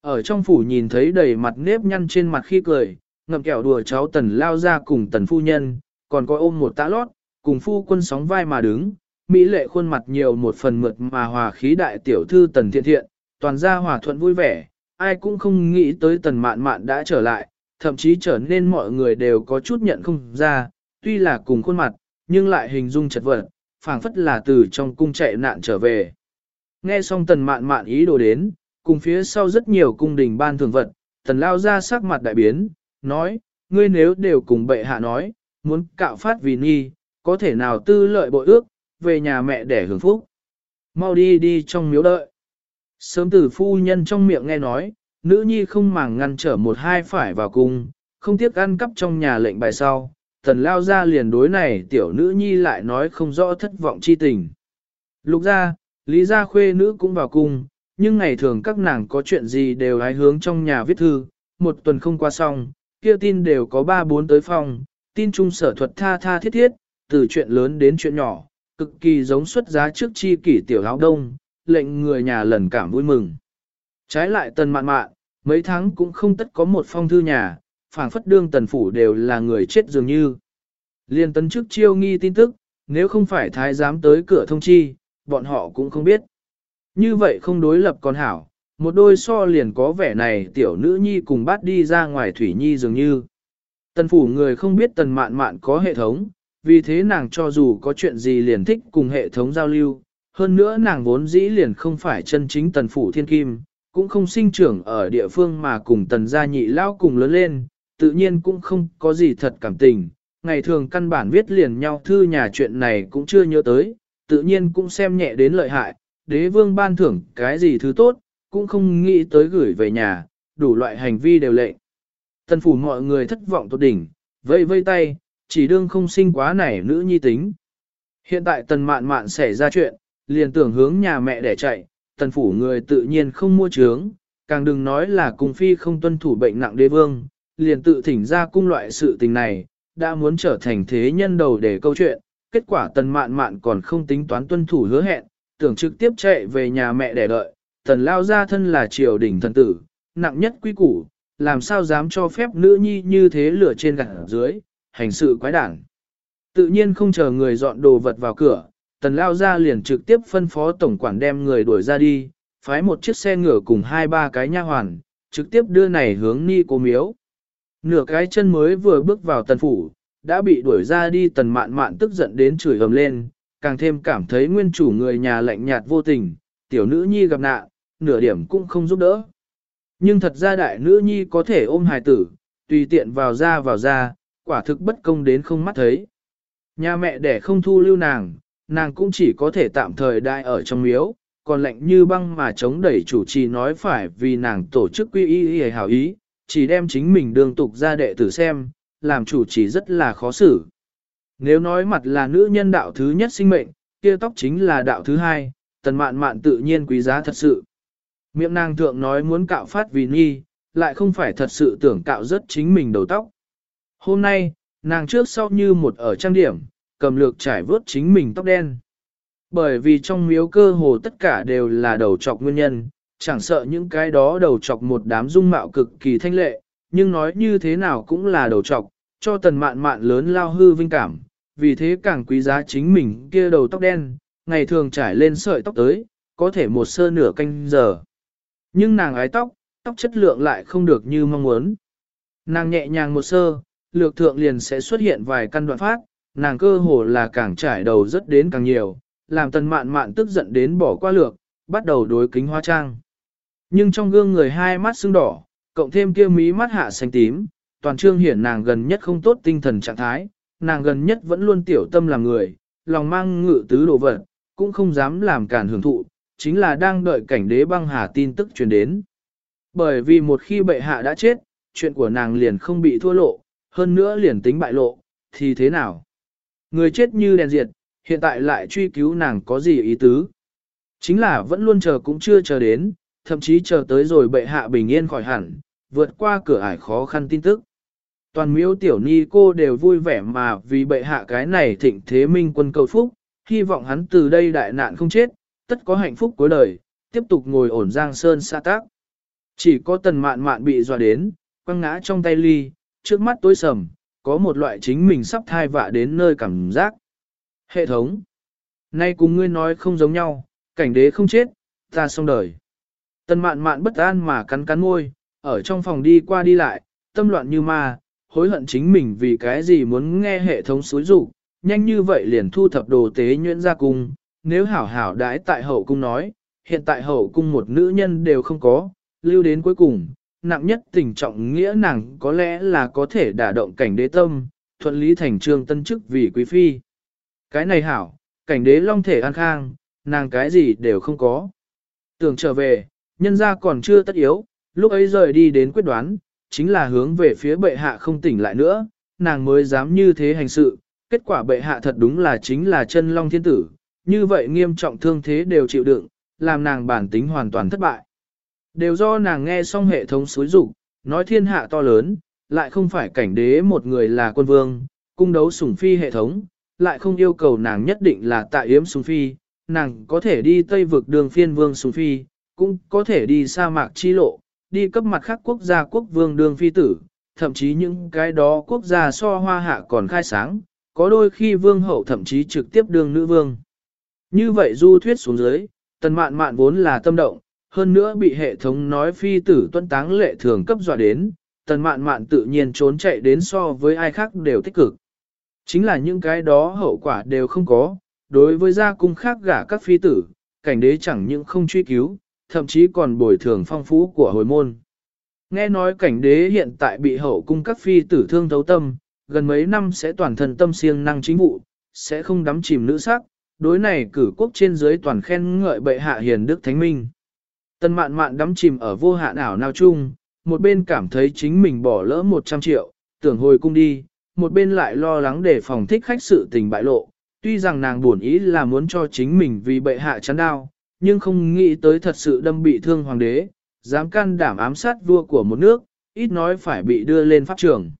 Speaker 1: Ở trong phủ nhìn thấy đầy mặt nếp nhăn trên mặt khi cười, ngậm kẹo đùa cháu tần lao ra cùng tần phu nhân, còn có ôm một tã lót, cùng phu quân sóng vai mà đứng, Mỹ lệ khuôn mặt nhiều một phần mượt mà hòa khí đại tiểu thư tần thiện thiện, toàn gia hòa thuận vui vẻ, ai cũng không nghĩ tới tần mạn mạn đã trở lại, thậm chí trở nên mọi người đều có chút nhận không ra, tuy là cùng khuôn mặt, nhưng lại hình dung chật vật, phảng phất là từ trong cung chạy nạn trở về. Nghe xong tần mạn mạn ý đồ đến, cùng phía sau rất nhiều cung đình ban thường vật, tần lao ra sắc mặt đại biến, nói, ngươi nếu đều cùng bệ hạ nói, muốn cạo phát vì nghi, có thể nào tư lợi bội ước, về nhà mẹ để hưởng phúc. Mau đi đi trong miếu đợi. Sớm từ phu nhân trong miệng nghe nói, nữ nhi không màng ngăn trở một hai phải vào cung, không tiếc ăn cắp trong nhà lệnh bài sau. Tần lao ra liền đối này tiểu nữ nhi lại nói không rõ thất vọng chi tình. Lục ra, lý gia khuê nữ cũng vào cung, nhưng ngày thường các nàng có chuyện gì đều hái hướng trong nhà viết thư, một tuần không qua xong, kia tin đều có ba bốn tới phòng, tin trung sở thuật tha tha thiết thiết, từ chuyện lớn đến chuyện nhỏ, cực kỳ giống xuất giá trước chi kỷ tiểu áo đông, lệnh người nhà lần cảm vui mừng. Trái lại tần mạn mạn, mấy tháng cũng không tất có một phong thư nhà, phảng phất đương tần phủ đều là người chết dường như. Liên tấn trước chiêu nghi tin tức, nếu không phải thái giám tới cửa thông chi, bọn họ cũng không biết. Như vậy không đối lập con hảo, một đôi so liền có vẻ này tiểu nữ nhi cùng bắt đi ra ngoài thủy nhi dường như. Tần phủ người không biết tần mạn mạn có hệ thống, vì thế nàng cho dù có chuyện gì liền thích cùng hệ thống giao lưu, hơn nữa nàng vốn dĩ liền không phải chân chính tần phủ thiên kim, cũng không sinh trưởng ở địa phương mà cùng tần gia nhị lao cùng lớn lên, tự nhiên cũng không có gì thật cảm tình, ngày thường căn bản viết liền nhau thư nhà chuyện này cũng chưa nhớ tới, tự nhiên cũng xem nhẹ đến lợi hại, đế vương ban thưởng cái gì thứ tốt, cũng không nghĩ tới gửi về nhà, đủ loại hành vi đều lệ. Tần phủ mọi người thất vọng tột đỉnh, vây vây tay, chỉ đương không sinh quá nảy nữ nhi tính. Hiện tại tần mạn mạn xảy ra chuyện, liền tưởng hướng nhà mẹ để chạy, tần phủ người tự nhiên không mua trướng, càng đừng nói là cung phi không tuân thủ bệnh nặng đế vương, liền tự thỉnh ra cung loại sự tình này, đã muốn trở thành thế nhân đầu để câu chuyện, kết quả tần mạn mạn còn không tính toán tuân thủ hứa hẹn, tưởng trực tiếp chạy về nhà mẹ để đợi, tần lao ra thân là triều đình thần tử, nặng nhất quý củ, làm sao dám cho phép nữ nhi như thế lửa trên gạt dưới, hành sự quái đản. Tự nhiên không chờ người dọn đồ vật vào cửa, tần lao ra liền trực tiếp phân phó tổng quản đem người đuổi ra đi, phái một chiếc xe ngựa cùng hai ba cái nha hoàn, trực tiếp đưa này hướng ni cô miếu. Nửa cái chân mới vừa bước vào tần phủ, đã bị đuổi ra đi tần mạn mạn tức giận đến chửi ầm lên, càng thêm cảm thấy nguyên chủ người nhà lạnh nhạt vô tình, tiểu nữ nhi gặp nạn, nửa điểm cũng không giúp đỡ. Nhưng thật ra đại nữ nhi có thể ôm hài tử, tùy tiện vào ra vào ra, quả thực bất công đến không mắt thấy. Nhà mẹ để không thu lưu nàng, nàng cũng chỉ có thể tạm thời đại ở trong miếu, còn lạnh như băng mà chống đẩy chủ trì nói phải vì nàng tổ chức quy y y hảo ý, chỉ đem chính mình đường tục ra đệ tử xem, làm chủ trì rất là khó xử. Nếu nói mặt là nữ nhân đạo thứ nhất sinh mệnh, kia tóc chính là đạo thứ hai, tần mạn mạn tự nhiên quý giá thật sự. Miệng nàng thượng nói muốn cạo phát vì nghi, lại không phải thật sự tưởng cạo rất chính mình đầu tóc. Hôm nay, nàng trước sau như một ở trang điểm, cầm lược trải vớt chính mình tóc đen. Bởi vì trong miếu cơ hồ tất cả đều là đầu trọc nguyên nhân, chẳng sợ những cái đó đầu trọc một đám dung mạo cực kỳ thanh lệ, nhưng nói như thế nào cũng là đầu trọc, cho tần mạn mạn lớn lao hư vinh cảm, vì thế càng quý giá chính mình kia đầu tóc đen, ngày thường trải lên sợi tóc tới, có thể một sơ nửa canh giờ. Nhưng nàng ái tóc, tóc chất lượng lại không được như mong muốn. Nàng nhẹ nhàng một sơ, lược thượng liền sẽ xuất hiện vài căn đoạn phát, nàng cơ hồ là càng trải đầu rất đến càng nhiều, làm tần mạn mạn tức giận đến bỏ qua lược, bắt đầu đối kính hoa trang. Nhưng trong gương người hai mắt sưng đỏ, cộng thêm kia mí mắt hạ xanh tím, toàn trương hiển nàng gần nhất không tốt tinh thần trạng thái, nàng gần nhất vẫn luôn tiểu tâm làm người, lòng mang ngự tứ đồ vật, cũng không dám làm cản hưởng thụ, chính là đang đợi cảnh đế băng hà tin tức truyền đến. Bởi vì một khi bệ hạ đã chết, chuyện của nàng liền không bị thua lộ, hơn nữa liền tính bại lộ, thì thế nào? Người chết như đèn diệt, hiện tại lại truy cứu nàng có gì ý tứ? Chính là vẫn luôn chờ cũng chưa chờ đến, thậm chí chờ tới rồi bệ hạ bình yên khỏi hẳn, vượt qua cửa ải khó khăn tin tức. Toàn miếu tiểu ni cô đều vui vẻ mà vì bệ hạ cái này thịnh thế minh quân cầu phúc, hy vọng hắn từ đây đại nạn không chết, tất có hạnh phúc cuối đời, tiếp tục ngồi ổn giang sơn xa tác. Chỉ có tần mạn mạn bị dọa đến, quăng ngã trong tay ly, trước mắt tối sầm, có một loại chính mình sắp thai vạ đến nơi cảm giác. Hệ thống. Nay cùng ngươi nói không giống nhau, cảnh đế không chết, ta xong đời. Tần mạn mạn bất an mà cắn cắn môi, ở trong phòng đi qua đi lại, tâm loạn như ma, hối hận chính mình vì cái gì muốn nghe hệ thống xối rủ, nhanh như vậy liền thu thập đồ tế nhuyễn ra cung, nếu hảo hảo đãi tại hậu cung nói, hiện tại hậu cung một nữ nhân đều không có, lưu đến cuối cùng, nặng nhất tình trọng nghĩa nàng có lẽ là có thể đả động cảnh đế tâm, thuận lý thành trương tân chức vì quý phi. Cái này hảo, cảnh đế long thể an khang, nàng cái gì đều không có. Tưởng trở về, nhân ra còn chưa tất yếu, lúc ấy rời đi đến quyết đoán, chính là hướng về phía bệ hạ không tỉnh lại nữa, nàng mới dám như thế hành sự, kết quả bệ hạ thật đúng là chính là chân long thiên tử, như vậy nghiêm trọng thương thế đều chịu đựng, làm nàng bản tính hoàn toàn thất bại. Đều do nàng nghe xong hệ thống suối rụng, nói thiên hạ to lớn, lại không phải cảnh đế một người là quân vương, cung đấu sủng phi hệ thống, lại không yêu cầu nàng nhất định là tại yếm sủng phi, nàng có thể đi Tây vực đường phiên vương sủng phi, cũng có thể đi sa mạc chi lộ, đi cấp mặt khác quốc gia quốc vương đường phi tử, thậm chí những cái đó quốc gia so hoa hạ còn khai sáng, có đôi khi vương hậu thậm chí trực tiếp đường nữ vương. Như vậy du thuyết xuống dưới, tần mạn mạn vốn là tâm động, hơn nữa bị hệ thống nói phi tử tuân táng lệ thường cấp dọa đến, tần mạn mạn tự nhiên trốn chạy đến so với ai khác đều tích cực. Chính là những cái đó hậu quả đều không có, đối với gia cung khác gả các phi tử, cảnh đế chẳng những không truy cứu, thậm chí còn bồi thường phong phú của hồi môn. Nghe nói cảnh đế hiện tại bị hậu cung các phi tử thương thấu tâm, gần mấy năm sẽ toàn thân tâm siêng năng chính vụ, sẽ không đắm chìm nữ sắc, đối này cử quốc trên dưới toàn khen ngợi bệ hạ hiền đức thánh minh. Tân mạn mạn đắm chìm ở vô hạn ảo nào chung, một bên cảm thấy chính mình bỏ lỡ 100 triệu, tưởng hồi cung đi, một bên lại lo lắng để phòng thích khách sự tình bại lộ. Tuy rằng nàng buồn ý là muốn cho chính mình vì bệ hạ chán đau, nhưng không nghĩ tới thật sự đâm bị thương hoàng đế, dám can đảm ám sát vua của một nước, ít nói phải bị đưa lên pháp trường.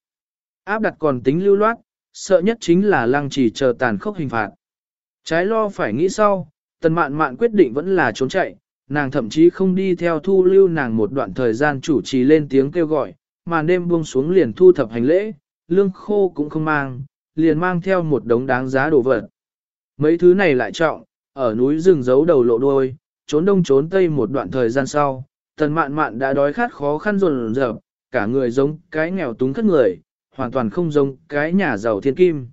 Speaker 1: Áp đặt còn tính lưu loát, sợ nhất chính là lăng trì chờ tàn khốc hình phạt. Trái lo phải nghĩ sau, tần mạn mạn quyết định vẫn là trốn chạy, nàng thậm chí không đi theo thu lưu nàng một đoạn thời gian chủ trì lên tiếng kêu gọi, mà đêm buông xuống liền thu thập hành lễ, lương khô cũng không mang, liền mang theo một đống đáng giá đồ vật. Mấy thứ này lại trọng, ở núi rừng giấu đầu lộ đuôi, trốn đông trốn tây một đoạn thời gian sau, tần mạn mạn đã đói khát khó khăn rồn rợp, cả người giống cái nghèo túng khất người, hoàn toàn không giống cái nhà giàu thiên kim.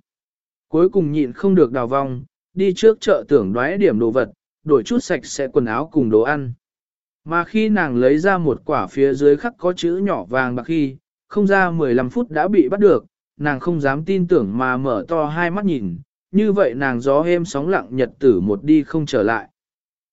Speaker 1: Cuối cùng nhịn không được đào vong, đi trước chợ tưởng đoái điểm đồ vật, đổi chút sạch sẽ quần áo cùng đồ ăn. Mà khi nàng lấy ra một quả phía dưới khắc có chữ nhỏ vàng bạc khi, không ra 15 phút đã bị bắt được, nàng không dám tin tưởng mà mở to hai mắt nhìn, như vậy nàng gió êm sóng lặng nhật tử một đi không trở lại.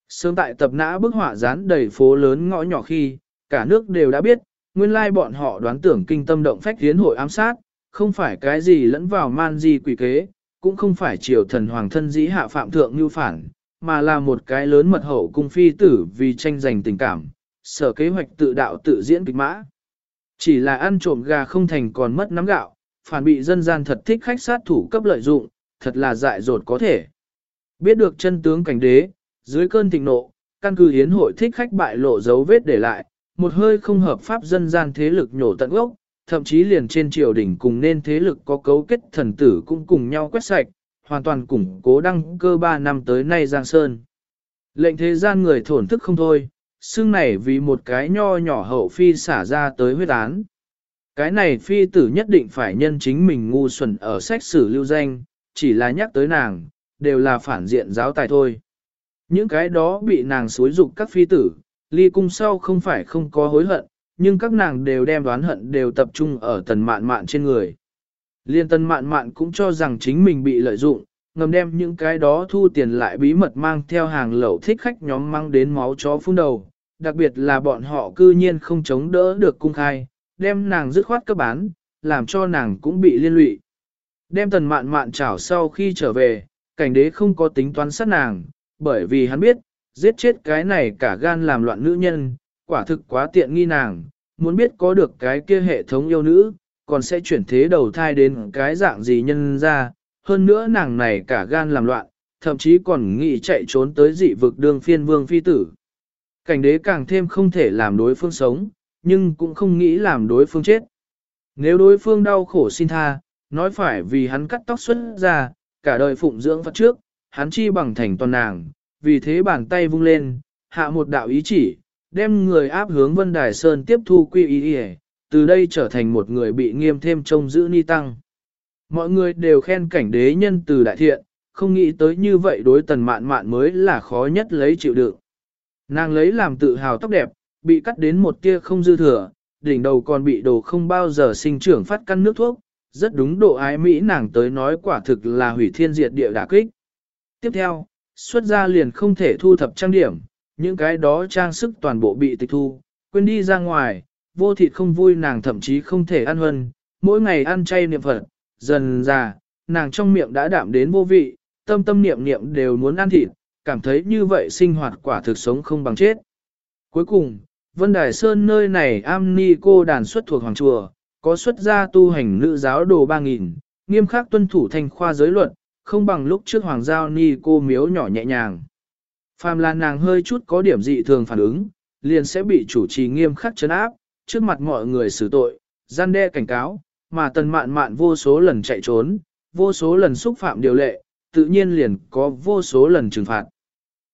Speaker 1: Sớm tại tập nã bức họa dán đầy phố lớn ngõ nhỏ khi, cả nước đều đã biết, nguyên lai bọn họ đoán tưởng kinh tâm động phách tiến hội ám sát, không phải cái gì lẫn vào man di quỷ kế, cũng không phải triều thần hoàng thân dĩ hạ phạm thượng như phản, mà là một cái lớn mật hậu cung phi tử vì tranh giành tình cảm, sở kế hoạch tự đạo tự diễn kịch mã. Chỉ là ăn trộm gà không thành còn mất nắm gạo, phản bị dân gian thật thích khách sát thủ cấp lợi dụng, thật là dại dột có thể. Biết được chân tướng cảnh đế, dưới cơn thịnh nộ, căn cứ hiến hội thích khách bại lộ dấu vết để lại, một hơi không hợp pháp dân gian thế lực nhổ tận gốc, thậm chí liền trên triều đỉnh cùng nên thế lực có cấu kết thần tử cũng cùng nhau quét sạch, hoàn toàn củng cố đăng cơ 3 năm tới nay Giang Sơn. Lệnh thế gian người thổn thức không thôi, xương này vì một cái nho nhỏ hậu phi xả ra tới huyết án. Cái này phi tử nhất định phải nhân chính mình ngu xuẩn ở sách sử lưu danh, chỉ là nhắc tới nàng, đều là phản diện giáo tài thôi. Những cái đó bị nàng xối dục các phi tử, ly cung sau không phải không có hối hận, nhưng các nàng đều đem đoán hận đều tập trung ở tần mạn mạn trên người. Liên tân mạn mạn cũng cho rằng chính mình bị lợi dụng, ngầm đem những cái đó thu tiền lại bí mật mang theo hàng lẩu thích khách nhóm mang đến máu chó phun đầu, đặc biệt là bọn họ cư nhiên không chống đỡ được cung khai, đem nàng dứt khoát cấp bán, làm cho nàng cũng bị liên lụy. Đem tần mạn mạn chảo sau khi trở về, cảnh đế không có tính toán sát nàng, bởi vì hắn biết, giết chết cái này cả gan làm loạn nữ nhân, quả thực quá tiện nghi nàng, muốn biết có được cái kia hệ thống yêu nữ, còn sẽ chuyển thế đầu thai đến cái dạng gì nhân ra, hơn nữa nàng này cả gan làm loạn, thậm chí còn nghĩ chạy trốn tới dị vực đường phiên vương phi tử. Cảnh đế càng thêm không thể làm đối phương sống, nhưng cũng không nghĩ làm đối phương chết. Nếu đối phương đau khổ xin tha, nói phải vì hắn cắt tóc xuất ra, cả đời phụng dưỡng phát trước, hắn chi bằng thành toàn nàng, vì thế bàn tay vung lên, hạ một đạo ý chỉ, đem người áp hướng Vân Đài Sơn tiếp thu quy ý ý từ đây trở thành một người bị nghiêm thêm trông giữ ni tăng. Mọi người đều khen cảnh đế nhân từ đại thiện, không nghĩ tới như vậy đối tần mạn mạn mới là khó nhất lấy chịu đựng. Nàng lấy làm tự hào tóc đẹp, bị cắt đến một tia không dư thừa, đỉnh đầu còn bị đồ không bao giờ sinh trưởng phát căn nước thuốc, rất đúng độ ái Mỹ nàng tới nói quả thực là hủy thiên diệt địa đả kích. Tiếp theo, xuất ra liền không thể thu thập trang điểm, những cái đó trang sức toàn bộ bị tịch thu, quên đi ra ngoài, vô thịt không vui nàng thậm chí không thể ăn hơn, mỗi ngày ăn chay niệm Phật, dần già, nàng trong miệng đã đạm đến vô vị, tâm tâm niệm niệm đều muốn ăn thịt, cảm thấy như vậy sinh hoạt quả thực sống không bằng chết. Cuối cùng, Vân Đài Sơn nơi này am ni cô đàn xuất thuộc Hoàng Chùa, có xuất gia tu hành nữ giáo đồ 3.000, nghiêm khắc tuân thủ thành khoa giới luận, không bằng lúc trước Hoàng Giao ni cô miếu nhỏ nhẹ nhàng. Phàm là nàng hơi chút có điểm dị thường phản ứng, liền sẽ bị chủ trì nghiêm khắc chấn áp, trước mặt mọi người xử tội, gian đe cảnh cáo, mà tần mạn mạn vô số lần chạy trốn, vô số lần xúc phạm điều lệ, tự nhiên liền có vô số lần trừng phạt.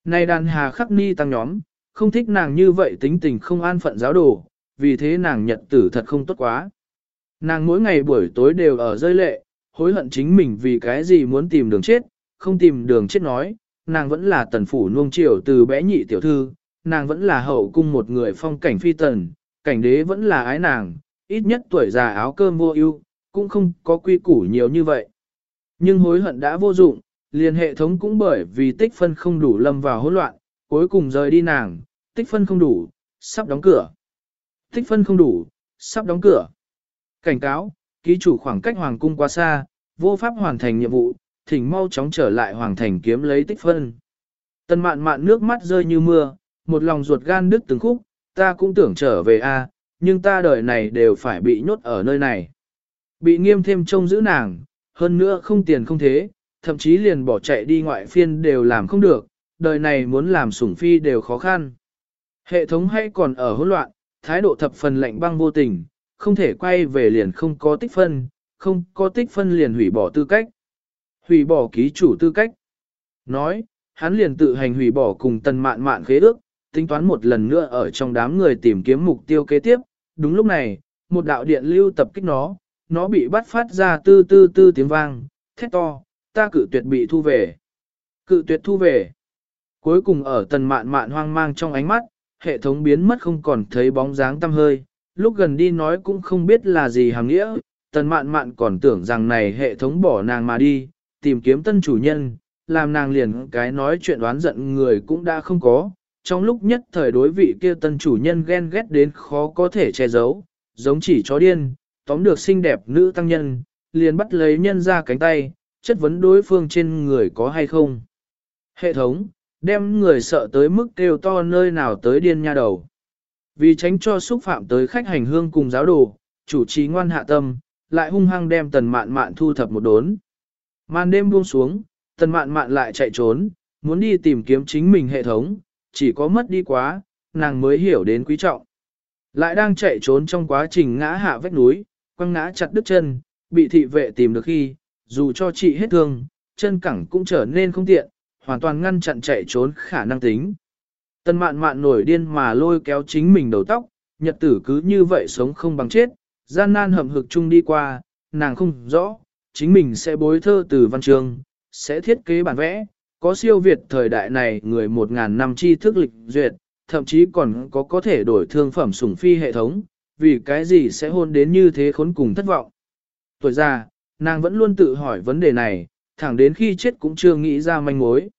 Speaker 1: Này đàn hà khắc ni tăng nhóm, không thích nàng như vậy tính tình không an phận giáo đồ, vì thế nàng nhật tử thật không tốt quá. Nàng mỗi ngày buổi tối đều ở rơi lệ, hối hận chính mình vì cái gì muốn tìm đường chết, không tìm đường chết nói, nàng vẫn là tần phủ nuông chiều từ bé nhị tiểu thư, nàng vẫn là hậu cung một người phong cảnh phi tần, cảnh đế vẫn là ái nàng, ít nhất tuổi già áo cơm vô ưu, cũng không có quy củ nhiều như vậy. Nhưng hối hận đã vô dụng, liền hệ thống cũng bởi vì tích phân không đủ lâm vào hỗn loạn, cuối cùng rời đi nàng, tích phân không đủ, sắp đóng cửa. Tích phân không đủ, sắp đóng cửa. Cảnh cáo, ký chủ khoảng cách hoàng cung quá xa, vô pháp hoàn thành nhiệm vụ, thỉnh mau chóng trở lại hoàng thành kiếm lấy tích phân. Tần mạn mạn nước mắt rơi như mưa, một lòng ruột gan đứt từng khúc, ta cũng tưởng trở về a, nhưng ta đời này đều phải bị nhốt ở nơi này. Bị nghiêm thêm trông giữ nàng, hơn nữa không tiền không thế, thậm chí liền bỏ chạy đi ngoại phiên đều làm không được, đời này muốn làm sủng phi đều khó khăn. Hệ thống hay còn ở hỗn loạn, thái độ thập phần lạnh băng vô tình, không thể quay về liền không có tích phân, không có tích phân liền hủy bỏ tư cách. Hủy bỏ ký chủ tư cách. Nói, hắn liền tự hành hủy bỏ cùng tần mạn mạn khế ước, tính toán một lần nữa ở trong đám người tìm kiếm mục tiêu kế tiếp. Đúng lúc này, một đạo điện lưu tập kích nó, nó bị bắt phát ra tư tư tư tiếng vang, thét to, ta cự tuyệt bị thu về. Cự tuyệt thu về. Cuối cùng ở tần mạn mạn hoang mang trong ánh mắt, hệ thống biến mất không còn thấy bóng dáng tăm hơi, lúc gần đi nói cũng không biết là gì hàng nghĩa, tần mạn mạn còn tưởng rằng này hệ thống bỏ nàng mà đi, tìm kiếm tân chủ nhân, làm nàng liền cái nói chuyện đoán giận người cũng đã không có, trong lúc nhất thời đối vị kia tân chủ nhân ghen ghét đến khó có thể che giấu, giống chỉ chó điên, tóm được xinh đẹp nữ tăng nhân, liền bắt lấy nhân ra cánh tay, chất vấn đối phương trên người có hay không. Hệ thống, đem người sợ tới mức kêu to nơi nào tới điên nha đầu. Vì tránh cho xúc phạm tới khách hành hương cùng giáo đồ, chủ trì ngoan hạ tâm, lại hung hăng đem tần mạn mạn thu thập một đốn. Màn đêm buông xuống, tần mạn mạn lại chạy trốn, muốn đi tìm kiếm chính mình hệ thống, chỉ có mất đi quá, nàng mới hiểu đến quý trọng. Lại đang chạy trốn trong quá trình ngã hạ vách núi, quăng ngã chặt đứt chân, bị thị vệ tìm được khi, dù cho chị hết thương, chân cẳng cũng trở nên không tiện, hoàn toàn ngăn chặn chạy trốn khả năng tính. Tân mạn mạn nổi điên mà lôi kéo chính mình đầu tóc, nhật tử cứ như vậy sống không bằng chết, gian nan hầm hực chung đi qua, nàng không rõ, chính mình sẽ bối thơ từ văn trường, sẽ thiết kế bản vẽ, có siêu việt thời đại này người một ngàn năm tri thức lịch duyệt, thậm chí còn có có thể đổi thương phẩm sủng phi hệ thống, vì cái gì sẽ hôn đến như thế khốn cùng thất vọng. Tuổi già, nàng vẫn luôn tự hỏi vấn đề này, thẳng đến khi chết cũng chưa nghĩ ra manh mối.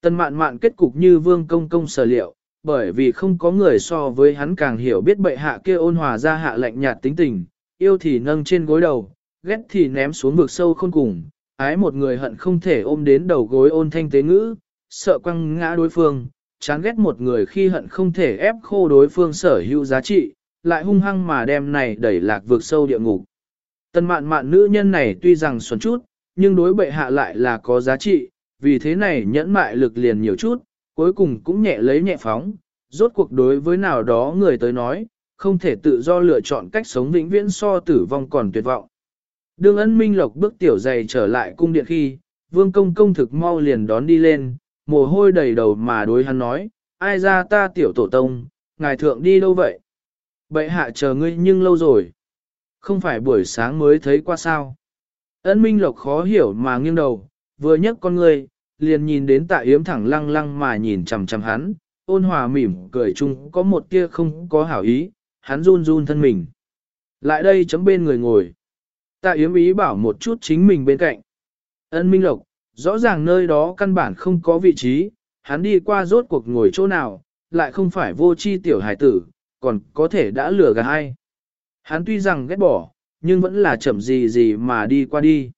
Speaker 1: tân mạn mạn kết cục như vương công công sở liệu, bởi vì không có người so với hắn càng hiểu biết bệ hạ kia ôn hòa ra hạ lạnh nhạt tính tình, yêu thì nâng trên gối đầu, ghét thì ném xuống vực sâu không cùng, ái một người hận không thể ôm đến đầu gối ôn thanh tế ngữ, sợ quăng ngã đối phương, chán ghét một người khi hận không thể ép khô đối phương sở hữu giá trị, lại hung hăng mà đem này đẩy lạc vượt sâu địa ngục. Tần mạn mạn nữ nhân này tuy rằng xuẩn chút, nhưng đối bệ hạ lại là có giá trị, vì thế này nhẫn mại lực liền nhiều chút, cuối cùng cũng nhẹ lấy nhẹ phóng, rốt cuộc đối với nào đó người tới nói, không thể tự do lựa chọn cách sống vĩnh viễn so tử vong còn tuyệt vọng đương ân minh lộc bước tiểu dày trở lại cung điện khi, vương công công thực mau liền đón đi lên, mồ hôi đầy đầu mà đối hắn nói, ai ra ta tiểu tổ tông, ngài thượng đi đâu vậy? Bệ hạ chờ ngươi nhưng lâu rồi. Không phải buổi sáng mới thấy qua sao. Ân Minh Lộc khó hiểu mà nghiêng đầu, vừa nhấc con ngươi, liền nhìn đến tạ yếm thẳng lăng lăng mà nhìn chằm chằm hắn, ôn hòa mỉm cười chung có một tia không có hảo ý, hắn run run thân mình. Lại đây chấm bên người ngồi. Tạ yếm ý bảo một chút chính mình bên cạnh. Ân Minh Lộc, rõ ràng nơi đó căn bản không có vị trí, hắn đi qua rốt cuộc ngồi chỗ nào, lại không phải vô chi tiểu hải tử, còn có thể đã lừa gạt ai. Hắn tuy rằng ghét bỏ, nhưng vẫn là chậm gì gì mà đi qua đi.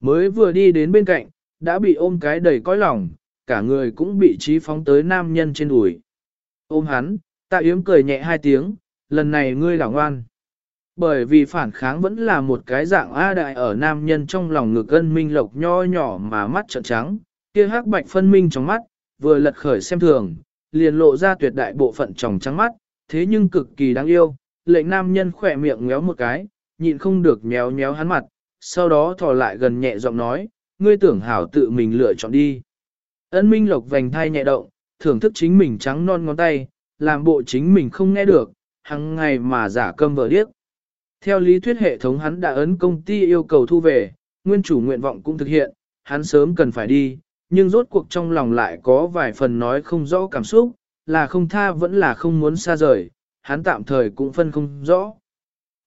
Speaker 1: Mới vừa đi đến bên cạnh, đã bị ôm cái đầy cõi lòng, cả người cũng bị trí phóng tới nam nhân trên đùi. Ôm hắn, tạ yếm cười nhẹ hai tiếng, lần này ngươi đảo ngoan. Bởi vì phản kháng vẫn là một cái dạng A đại ở nam nhân trong lòng ngực ân minh lộc nho nhỏ mà mắt trợn trắng, kia hắc bạch phân minh trong mắt, vừa lật khởi xem thường, liền lộ ra tuyệt đại bộ phận tròng trắng mắt, thế nhưng cực kỳ đáng yêu, lệnh nam nhân khỏe miệng méo một cái, nhịn không được méo méo hắn mặt, sau đó thò lại gần nhẹ giọng nói, ngươi tưởng hảo tự mình lựa chọn đi. Ân Minh Lộc vành thai nhẹ động, thưởng thức chính mình trắng non ngón tay, làm bộ chính mình không nghe được, hằng ngày mà giả câm vờ điếc. Theo lý thuyết hệ thống hắn đã ấn công ty yêu cầu thu về, nguyên chủ nguyện vọng cũng thực hiện, hắn sớm cần phải đi, nhưng rốt cuộc trong lòng lại có vài phần nói không rõ cảm xúc, là không tha vẫn là không muốn xa rời, hắn tạm thời cũng phân không rõ.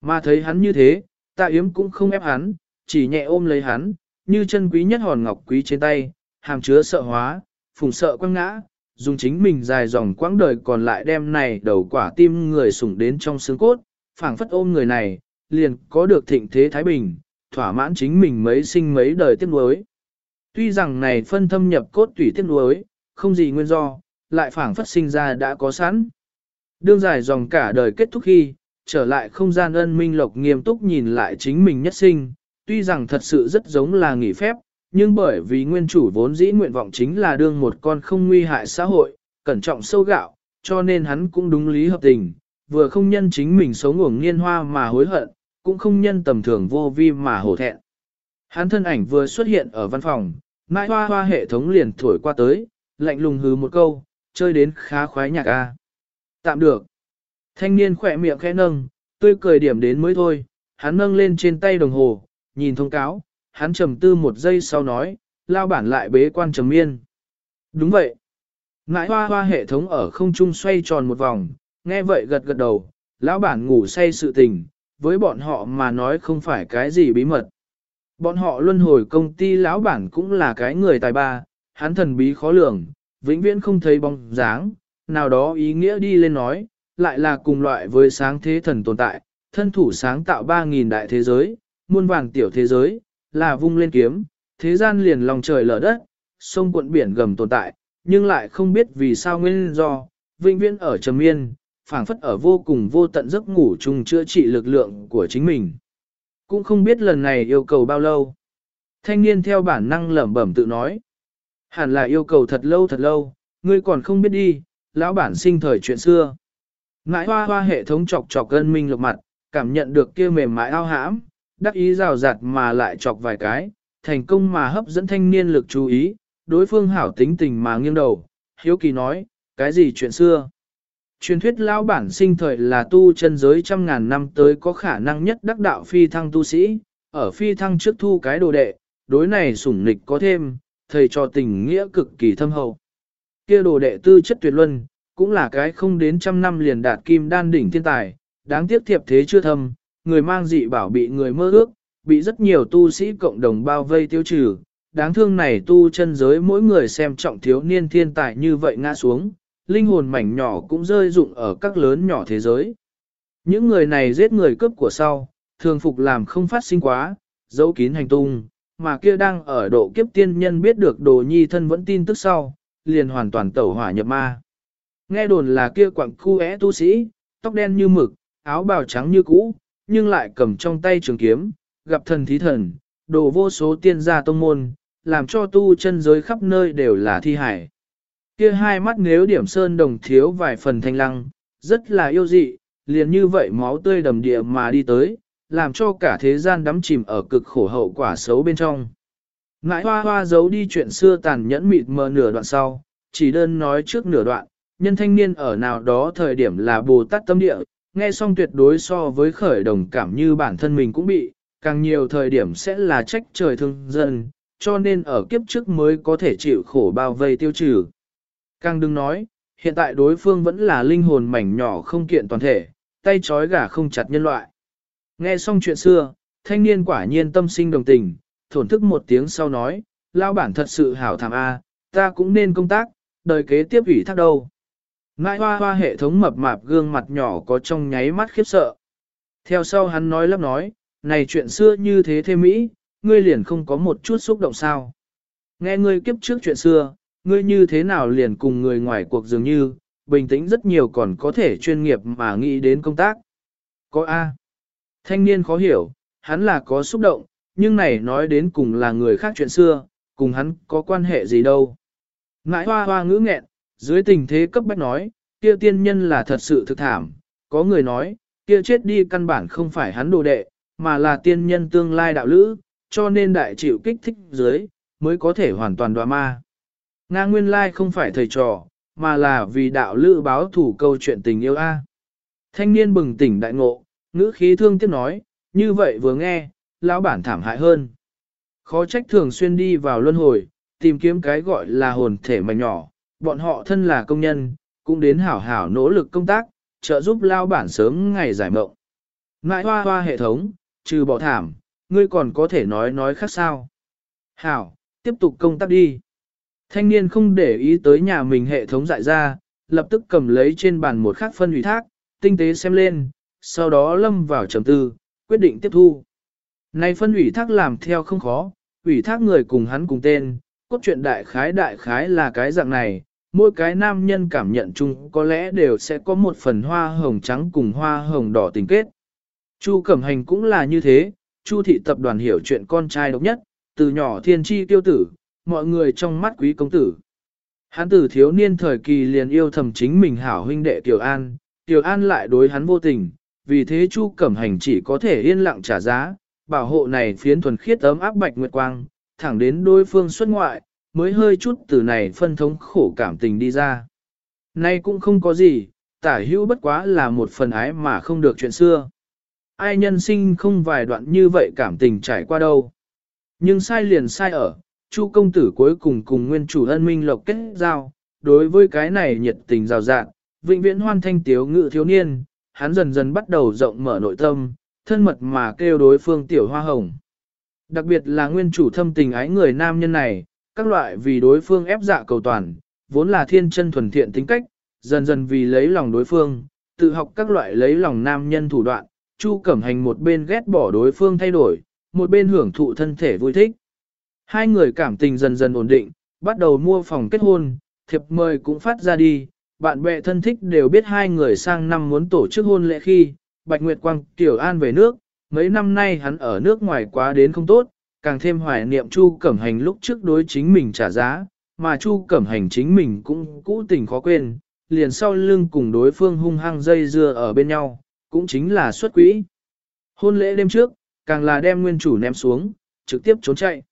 Speaker 1: Mà thấy hắn như thế, tạ yếm cũng không ép hắn, chỉ nhẹ ôm lấy hắn, như chân quý nhất hòn ngọc quý trên tay, hàm chứa sợ hóa, phùng sợ quăng ngã, dùng chính mình dài dòng quãng đời còn lại đem này đầu quả tim người sủng đến trong xương cốt, phảng phất ôm người này, liền có được thịnh thế Thái Bình, thỏa mãn chính mình mấy sinh mấy đời tiếc nuối. Tuy rằng này phân thâm nhập cốt tủy tiếc nuối, không gì nguyên do, lại phảng phất sinh ra đã có sẵn. Đương dài dòng cả đời kết thúc khi, trở lại không gian ân minh lộc nghiêm túc nhìn lại chính mình nhất sinh, tuy rằng thật sự rất giống là nghỉ phép, nhưng bởi vì nguyên chủ vốn dĩ nguyện vọng chính là đương một con không nguy hại xã hội, cẩn trọng sâu gạo, cho nên hắn cũng đúng lý hợp tình, vừa không nhân chính mình sống uổng niên hoa mà hối hận, cũng không nhân tầm thường vô vi mà hổ thẹn. Hắn thân ảnh vừa xuất hiện ở văn phòng, mãi hoa hoa hệ thống liền thổi qua tới, lạnh lùng hứ một câu, chơi đến khá khoái nhạc a. Tạm được. Thanh niên khỏe miệng khẽ nâng, tươi cười điểm đến mới thôi, hắn nâng lên trên tay đồng hồ, nhìn thông cáo, hắn trầm tư một giây sau nói, lao bản lại bế quan trầm miên. Đúng vậy. Ngãi hoa hoa hệ thống ở không trung xoay tròn một vòng, nghe vậy gật gật đầu, lão bản ngủ say sự tình, với bọn họ mà nói không phải cái gì bí mật. Bọn họ luân hồi công ty lão bản cũng là cái người tài ba, hắn thần bí khó lường, vĩnh viễn không thấy bóng dáng, nào đó ý nghĩa đi lên nói, lại là cùng loại với sáng thế thần tồn tại, thân thủ sáng tạo 3.000 đại thế giới, muôn vàng tiểu thế giới, là vung lên kiếm, thế gian liền lòng trời lở đất, sông cuộn biển gầm tồn tại, nhưng lại không biết vì sao nguyên do, vĩnh viễn ở trầm yên, phảng phất ở vô cùng vô tận giấc ngủ chung chữa trị lực lượng của chính mình. Cũng không biết lần này yêu cầu bao lâu. Thanh niên theo bản năng lẩm bẩm tự nói. Hẳn là yêu cầu thật lâu thật lâu, ngươi còn không biết đi, lão bản sinh thời chuyện xưa. Ngãi hoa hoa hệ thống chọc chọc gân minh lục mặt, cảm nhận được kia mềm mại ao hãm, đắc ý rào rạt mà lại chọc vài cái, thành công mà hấp dẫn thanh niên lực chú ý, đối phương hảo tính tình mà nghiêng đầu, hiếu kỳ nói, cái gì chuyện xưa. Truyền thuyết lão bản sinh thời là tu chân giới trăm ngàn năm tới có khả năng nhất đắc đạo phi thăng tu sĩ, ở phi thăng trước thu cái đồ đệ, đối này sủng nịch có thêm, thầy cho tình nghĩa cực kỳ thâm hậu. Kia đồ đệ tư chất tuyệt luân, cũng là cái không đến trăm năm liền đạt kim đan đỉnh thiên tài, đáng tiếc thiệp thế chưa thâm, người mang dị bảo bị người mơ ước, bị rất nhiều tu sĩ cộng đồng bao vây tiêu trừ. Đáng thương này tu chân giới mỗi người xem trọng thiếu niên thiên tài như vậy ngã xuống, linh hồn mảnh nhỏ cũng rơi rụng ở các lớn nhỏ thế giới. Những người này giết người cướp của sau, thường phục làm không phát sinh quá, dấu kín hành tung, mà kia đang ở độ kiếp tiên nhân biết được đồ nhi thân vẫn tin tức sau, liền hoàn toàn tẩu hỏa nhập ma. Nghe đồn là kia quặng khu é tu sĩ, tóc đen như mực, áo bào trắng như cũ, nhưng lại cầm trong tay trường kiếm, gặp thần thí thần, đồ vô số tiên gia tông môn, làm cho tu chân giới khắp nơi đều là thi hải. Kia hai mắt nếu điểm sơn đồng thiếu vài phần thanh lăng, rất là yêu dị, liền như vậy máu tươi đầm địa mà đi tới, làm cho cả thế gian đắm chìm ở cực khổ hậu quả xấu bên trong. Ngãi hoa hoa giấu đi chuyện xưa tàn nhẫn mịt mờ nửa đoạn sau, chỉ đơn nói trước nửa đoạn, nhân thanh niên ở nào đó thời điểm là Bồ Tát tâm địa, nghe xong tuyệt đối so với khởi đồng cảm như bản thân mình cũng bị, càng nhiều thời điểm sẽ là trách trời thương dân, cho nên ở kiếp trước mới có thể chịu khổ bao vây tiêu trừ. Càng đừng nói, hiện tại đối phương vẫn là linh hồn mảnh nhỏ không kiện toàn thể, tay trói gà không chặt nhân loại. Nghe xong chuyện xưa, thanh niên quả nhiên tâm sinh đồng tình, thổn thức một tiếng sau nói, lao bản thật sự hảo thảm A, ta cũng nên công tác, đời kế tiếp ủy thác đâu. Ngại hoa hoa hệ thống mập mạp gương mặt nhỏ có trong nháy mắt khiếp sợ. Theo sau hắn nói lắp nói, này chuyện xưa như thế thế Mỹ, ngươi liền không có một chút xúc động sao. Nghe ngươi kiếp trước chuyện xưa, ngươi như thế nào liền cùng người ngoài cuộc dường như, bình tĩnh rất nhiều còn có thể chuyên nghiệp mà nghĩ đến công tác. Có A. Thanh niên khó hiểu, hắn là có xúc động, nhưng này nói đến cùng là người khác chuyện xưa, cùng hắn có quan hệ gì đâu. Ngãi hoa hoa ngữ nghẹn, dưới tình thế cấp bách nói, kia tiên nhân là thật sự thực thảm, có người nói, kia chết đi căn bản không phải hắn đồ đệ, mà là tiên nhân tương lai đạo lữ, cho nên đại chịu kích thích dưới, mới có thể hoàn toàn đoạ ma. Nga nguyên lai không phải thầy trò, mà là vì đạo lữ báo thủ câu chuyện tình yêu a. Thanh niên bừng tỉnh đại ngộ, ngữ khí thương tiếc nói, như vậy vừa nghe, lão bản thảm hại hơn. Khó trách thường xuyên đi vào luân hồi, tìm kiếm cái gọi là hồn thể mảnh nhỏ, bọn họ thân là công nhân, cũng đến hảo hảo nỗ lực công tác, trợ giúp lao bản sớm ngày giải mộng. Ngại hoa hoa hệ thống, trừ bỏ thảm, ngươi còn có thể nói nói khác sao. Hảo, tiếp tục công tác đi. Thanh niên không để ý tới nhà mình hệ thống dại ra, lập tức cầm lấy trên bàn một khắc phân ủy thác, tinh tế xem lên, sau đó lâm vào trầm tư, quyết định tiếp thu. Này phân ủy thác làm theo không khó, ủy thác người cùng hắn cùng tên, cốt truyện đại khái đại khái là cái dạng này, mỗi cái nam nhân cảm nhận chung có lẽ đều sẽ có một phần hoa hồng trắng cùng hoa hồng đỏ tình kết. Chu Cẩm Hành cũng là như thế, Chu thị tập đoàn hiểu chuyện con trai độc nhất, từ nhỏ thiên tri tiêu tử, mọi người trong mắt quý công tử. Hắn từ thiếu niên thời kỳ liền yêu thầm chính mình hảo huynh đệ Tiểu An, Tiểu An lại đối hắn vô tình, vì thế Chu Cẩm Hành chỉ có thể yên lặng trả giá, bảo hộ này phiến thuần khiết ấm áp bạch nguyệt quang, thẳng đến đối phương xuất ngoại, mới hơi chút từ này phân thống khổ cảm tình đi ra. Nay cũng không có gì, tả hữu bất quá là một phần ái mà không được chuyện xưa. Ai nhân sinh không vài đoạn như vậy cảm tình trải qua đâu. Nhưng sai liền sai ở, Chu công tử cuối cùng cùng nguyên chủ ân minh lộc kết giao, đối với cái này nhiệt tình rào rạng, vĩnh viễn hoan thanh tiếu ngự thiếu niên, hắn dần dần bắt đầu rộng mở nội tâm, thân mật mà kêu đối phương tiểu hoa hồng. Đặc biệt là nguyên chủ thâm tình ái người nam nhân này, các loại vì đối phương ép dạ cầu toàn, vốn là thiên chân thuần thiện tính cách, dần dần vì lấy lòng đối phương, tự học các loại lấy lòng nam nhân thủ đoạn, Chu Cẩm Hành một bên ghét bỏ đối phương thay đổi, một bên hưởng thụ thân thể vui thích. Hai người cảm tình dần dần ổn định, bắt đầu mua phòng kết hôn, thiệp mời cũng phát ra đi, bạn bè thân thích đều biết hai người sang năm muốn tổ chức hôn lễ khi, Bạch Nguyệt Quang Tiểu An về nước, mấy năm nay hắn ở nước ngoài quá đến không tốt, càng thêm hoài niệm Chu Cẩm Hành lúc trước đối chính mình trả giá, mà Chu Cẩm Hành chính mình cũng cũ tình khó quên, liền sau lưng cùng đối phương hung hăng dây dưa ở bên nhau, cũng chính là xuất quỹ. Hôn lễ đêm trước, càng là đem nguyên chủ ném xuống, trực tiếp trốn chạy.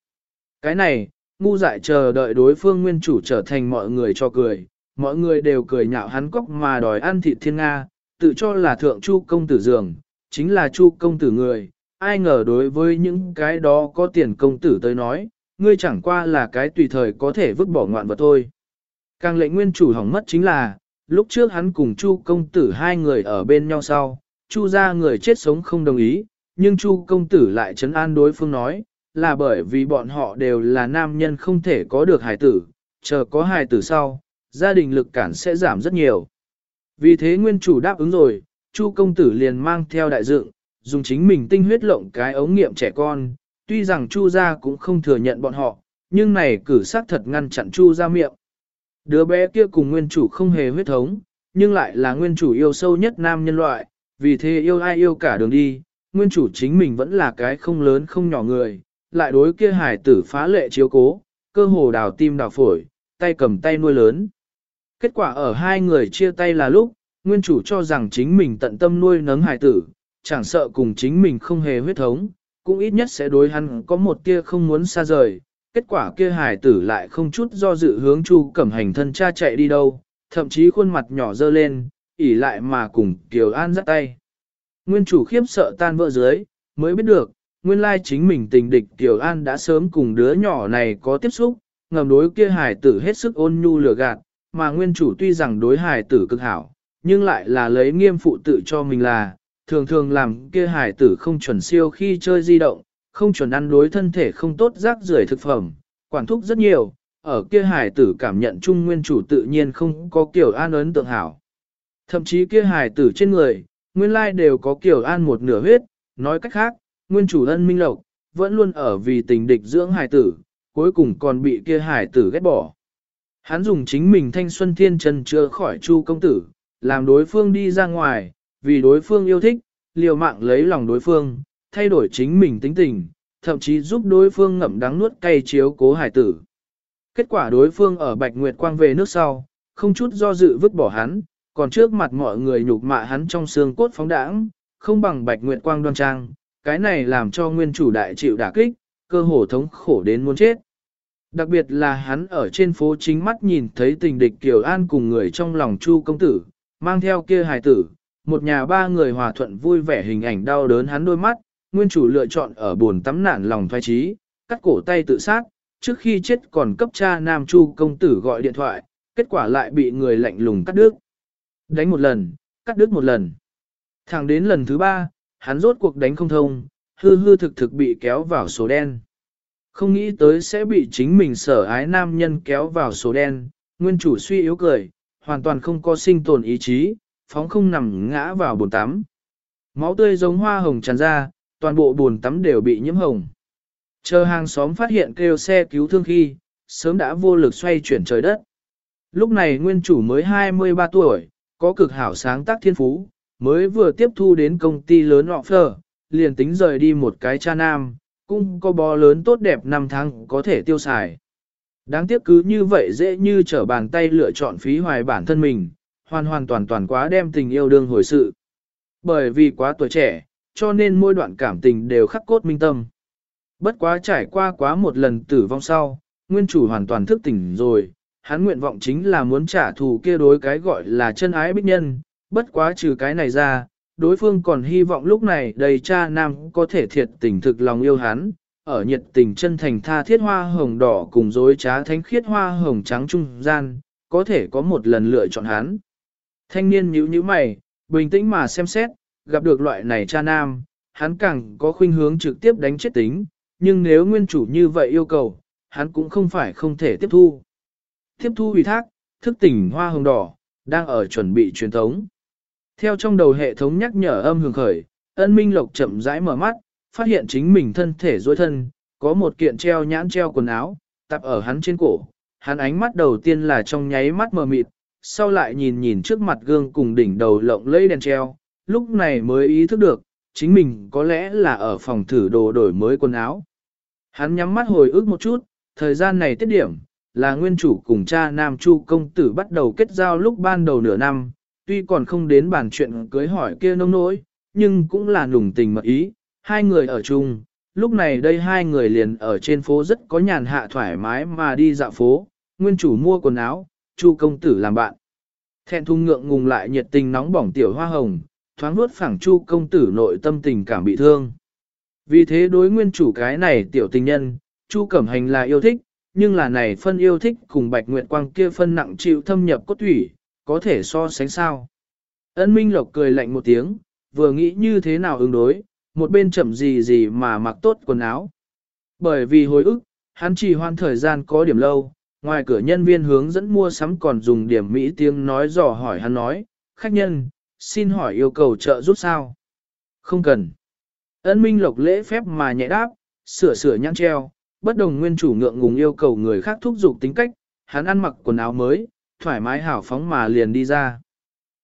Speaker 1: Cái này, ngu dại chờ đợi đối phương nguyên chủ trở thành mọi người cho cười, mọi người đều cười nhạo hắn cóc mà đòi ăn thịt thiên Nga, tự cho là thượng chu công tử dường, chính là chu công tử người, ai ngờ đối với những cái đó có tiền công tử tới nói, ngươi chẳng qua là cái tùy thời có thể vứt bỏ ngoạn vật thôi. Càng lệnh nguyên chủ hỏng mất chính là, lúc trước hắn cùng chu công tử hai người ở bên nhau sau, chu ra người chết sống không đồng ý, nhưng chu công tử lại chấn an đối phương nói, là bởi vì bọn họ đều là nam nhân không thể có được hài tử, chờ có hài tử sau, gia đình lực cản sẽ giảm rất nhiều. Vì thế nguyên chủ đáp ứng rồi, Chu công tử liền mang theo đại dựng, dùng chính mình tinh huyết lộng cái ống nghiệm trẻ con, tuy rằng Chu gia cũng không thừa nhận bọn họ, nhưng này cử sát thật ngăn chặn Chu gia miệng. Đứa bé kia cùng nguyên chủ không hề huyết thống, nhưng lại là nguyên chủ yêu sâu nhất nam nhân loại, vì thế yêu ai yêu cả đường đi, nguyên chủ chính mình vẫn là cái không lớn không nhỏ người, lại đối kia hải tử phá lệ chiếu cố, cơ hồ đào tim đào phổi, tay cầm tay nuôi lớn. Kết quả ở hai người chia tay là lúc, nguyên chủ cho rằng chính mình tận tâm nuôi nấng hải tử, chẳng sợ cùng chính mình không hề huyết thống, cũng ít nhất sẽ đối hắn có một tia không muốn xa rời, kết quả kia hải tử lại không chút do dự hướng Chu Cẩm Hành thân cha chạy đi đâu, thậm chí khuôn mặt nhỏ dơ lên, ỉ lại mà cùng Kiều An dắt tay. Nguyên chủ khiếp sợ tan vỡ dưới, mới biết được, nguyên lai chính mình tình địch Tiểu An đã sớm cùng đứa nhỏ này có tiếp xúc, ngầm đối kia hải tử hết sức ôn nhu lừa gạt, mà nguyên chủ tuy rằng đối hải tử cực hảo, nhưng lại là lấy nghiêm phụ tự cho mình là, thường thường làm kia hải tử không chuẩn siêu khi chơi di động, không chuẩn ăn đối thân thể không tốt rác rưởi thực phẩm, quản thúc rất nhiều, ở kia hải tử cảm nhận chung nguyên chủ tự nhiên không có kiểu an ấn tượng hảo. Thậm chí kia hải tử trên người, nguyên lai đều có kiểu an một nửa huyết, nói cách khác, nguyên chủ ân minh lộc, vẫn luôn ở vì tình địch dưỡng hải tử, cuối cùng còn bị kia hải tử ghét bỏ. Hắn dùng chính mình thanh xuân thiên trần chưa khỏi chu công tử, làm đối phương đi ra ngoài, vì đối phương yêu thích, liều mạng lấy lòng đối phương, thay đổi chính mình tính tình, thậm chí giúp đối phương ngậm đắng nuốt cay chiếu cố hải tử. Kết quả đối phương ở Bạch Nguyệt Quang về nước sau, không chút do dự vứt bỏ hắn, còn trước mặt mọi người nhục mạ hắn trong xương cốt phóng đãng, không bằng Bạch Nguyệt Quang đoan trang, cái này làm cho nguyên chủ đại chịu đả kích, cơ hồ thống khổ đến muốn chết. Đặc biệt là hắn ở trên phố chính mắt nhìn thấy tình địch Kiều An cùng người trong lòng Chu công tử, mang theo kia hài tử, một nhà ba người hòa thuận vui vẻ hình ảnh đau đớn hắn đôi mắt, nguyên chủ lựa chọn ở buồn tắm nản lòng thoái trí, cắt cổ tay tự sát, trước khi chết còn cấp cha Nam Chu công tử gọi điện thoại, kết quả lại bị người lạnh lùng cắt đứt. Đánh một lần, cắt đứt một lần. Thẳng đến lần thứ ba, hắn rốt cuộc đánh không thông, hư hư thực thực bị kéo vào số đen. Không nghĩ tới sẽ bị chính mình sở ái nam nhân kéo vào số đen, nguyên chủ suy yếu cười, hoàn toàn không có sinh tồn ý chí, phóng không nằm ngã vào bồn tắm. Máu tươi giống hoa hồng tràn ra, toàn bộ bồn tắm đều bị nhiễm hồng. Chờ hàng xóm phát hiện kêu xe cứu thương khi, sớm đã vô lực xoay chuyển trời đất. Lúc này nguyên chủ mới 23 tuổi, có cực hảo sáng tác thiên phú, mới vừa tiếp thu đến công ty lớn offer, liền tính rời đi một cái cha nam, cũng có bò lớn tốt đẹp năm tháng có thể tiêu xài. Đáng tiếc cứ như vậy dễ như trở bàn tay lựa chọn phí hoài bản thân mình, hoàn hoàn toàn toàn quá đem tình yêu đương hồi sự. Bởi vì quá tuổi trẻ, cho nên mỗi đoạn cảm tình đều khắc cốt minh tâm. Bất quá trải qua quá một lần tử vong sau, nguyên chủ hoàn toàn thức tỉnh rồi, hắn nguyện vọng chính là muốn trả thù kia đối cái gọi là chân ái bích nhân, bất quá trừ cái này ra, đối phương còn hy vọng lúc này đầy cha nam có thể thiệt tình thực lòng yêu hắn, ở nhiệt tình chân thành tha thiết hoa hồng đỏ cùng dối trá thánh khiết hoa hồng trắng trung gian, có thể có một lần lựa chọn hắn. Thanh niên nhíu nhíu mày, bình tĩnh mà xem xét, gặp được loại này cha nam, hắn càng có khuynh hướng trực tiếp đánh chết tính, nhưng nếu nguyên chủ như vậy yêu cầu, hắn cũng không phải không thể tiếp thu. Tiếp thu ủy thác, thức tỉnh hoa hồng đỏ, đang ở chuẩn bị truyền thống. Theo trong đầu hệ thống nhắc nhở âm hưởng khởi, ân minh lộc chậm rãi mở mắt, phát hiện chính mình thân thể dối thân, có một kiện treo nhãn treo quần áo, tập ở hắn trên cổ. Hắn ánh mắt đầu tiên là trong nháy mắt mờ mịt, sau lại nhìn nhìn trước mặt gương cùng đỉnh đầu lộng lẫy đèn treo, lúc này mới ý thức được, chính mình có lẽ là ở phòng thử đồ đổi mới quần áo. Hắn nhắm mắt hồi ức một chút, thời gian này tiết điểm, là nguyên chủ cùng cha Nam Chu công tử bắt đầu kết giao lúc ban đầu nửa năm, tuy còn không đến bàn chuyện cưới hỏi kia nông nỗi, nhưng cũng là nùng tình mật ý, hai người ở chung, lúc này đây hai người liền ở trên phố rất có nhàn hạ thoải mái mà đi dạo phố, nguyên chủ mua quần áo, Chu công tử làm bạn. Thẹn thùng ngượng ngùng lại nhiệt tình nóng bỏng tiểu hoa hồng, thoáng nuốt phẳng Chu công tử nội tâm tình cảm bị thương. Vì thế đối nguyên chủ cái này tiểu tình nhân, Chu Cẩm Hành là yêu thích, nhưng là này phân yêu thích cùng Bạch Nguyệt Quang kia phân nặng chịu thâm nhập cốt thủy, có thể so sánh sao. Ân Minh Lộc cười lạnh một tiếng, vừa nghĩ như thế nào ứng đối, một bên chậm gì gì mà mặc tốt quần áo. Bởi vì hồi ức, hắn chỉ hoan thời gian có điểm lâu, ngoài cửa nhân viên hướng dẫn mua sắm còn dùng điểm Mỹ tiếng nói dò hỏi hắn nói, khách nhân, xin hỏi yêu cầu trợ giúp sao? Không cần. Ân Minh Lộc lễ phép mà nhẹ đáp, sửa sửa nhăn treo, bất đồng nguyên chủ ngượng ngùng yêu cầu người khác thúc giục tính cách, hắn ăn mặc quần áo mới, thoải mái hảo phóng mà liền đi ra.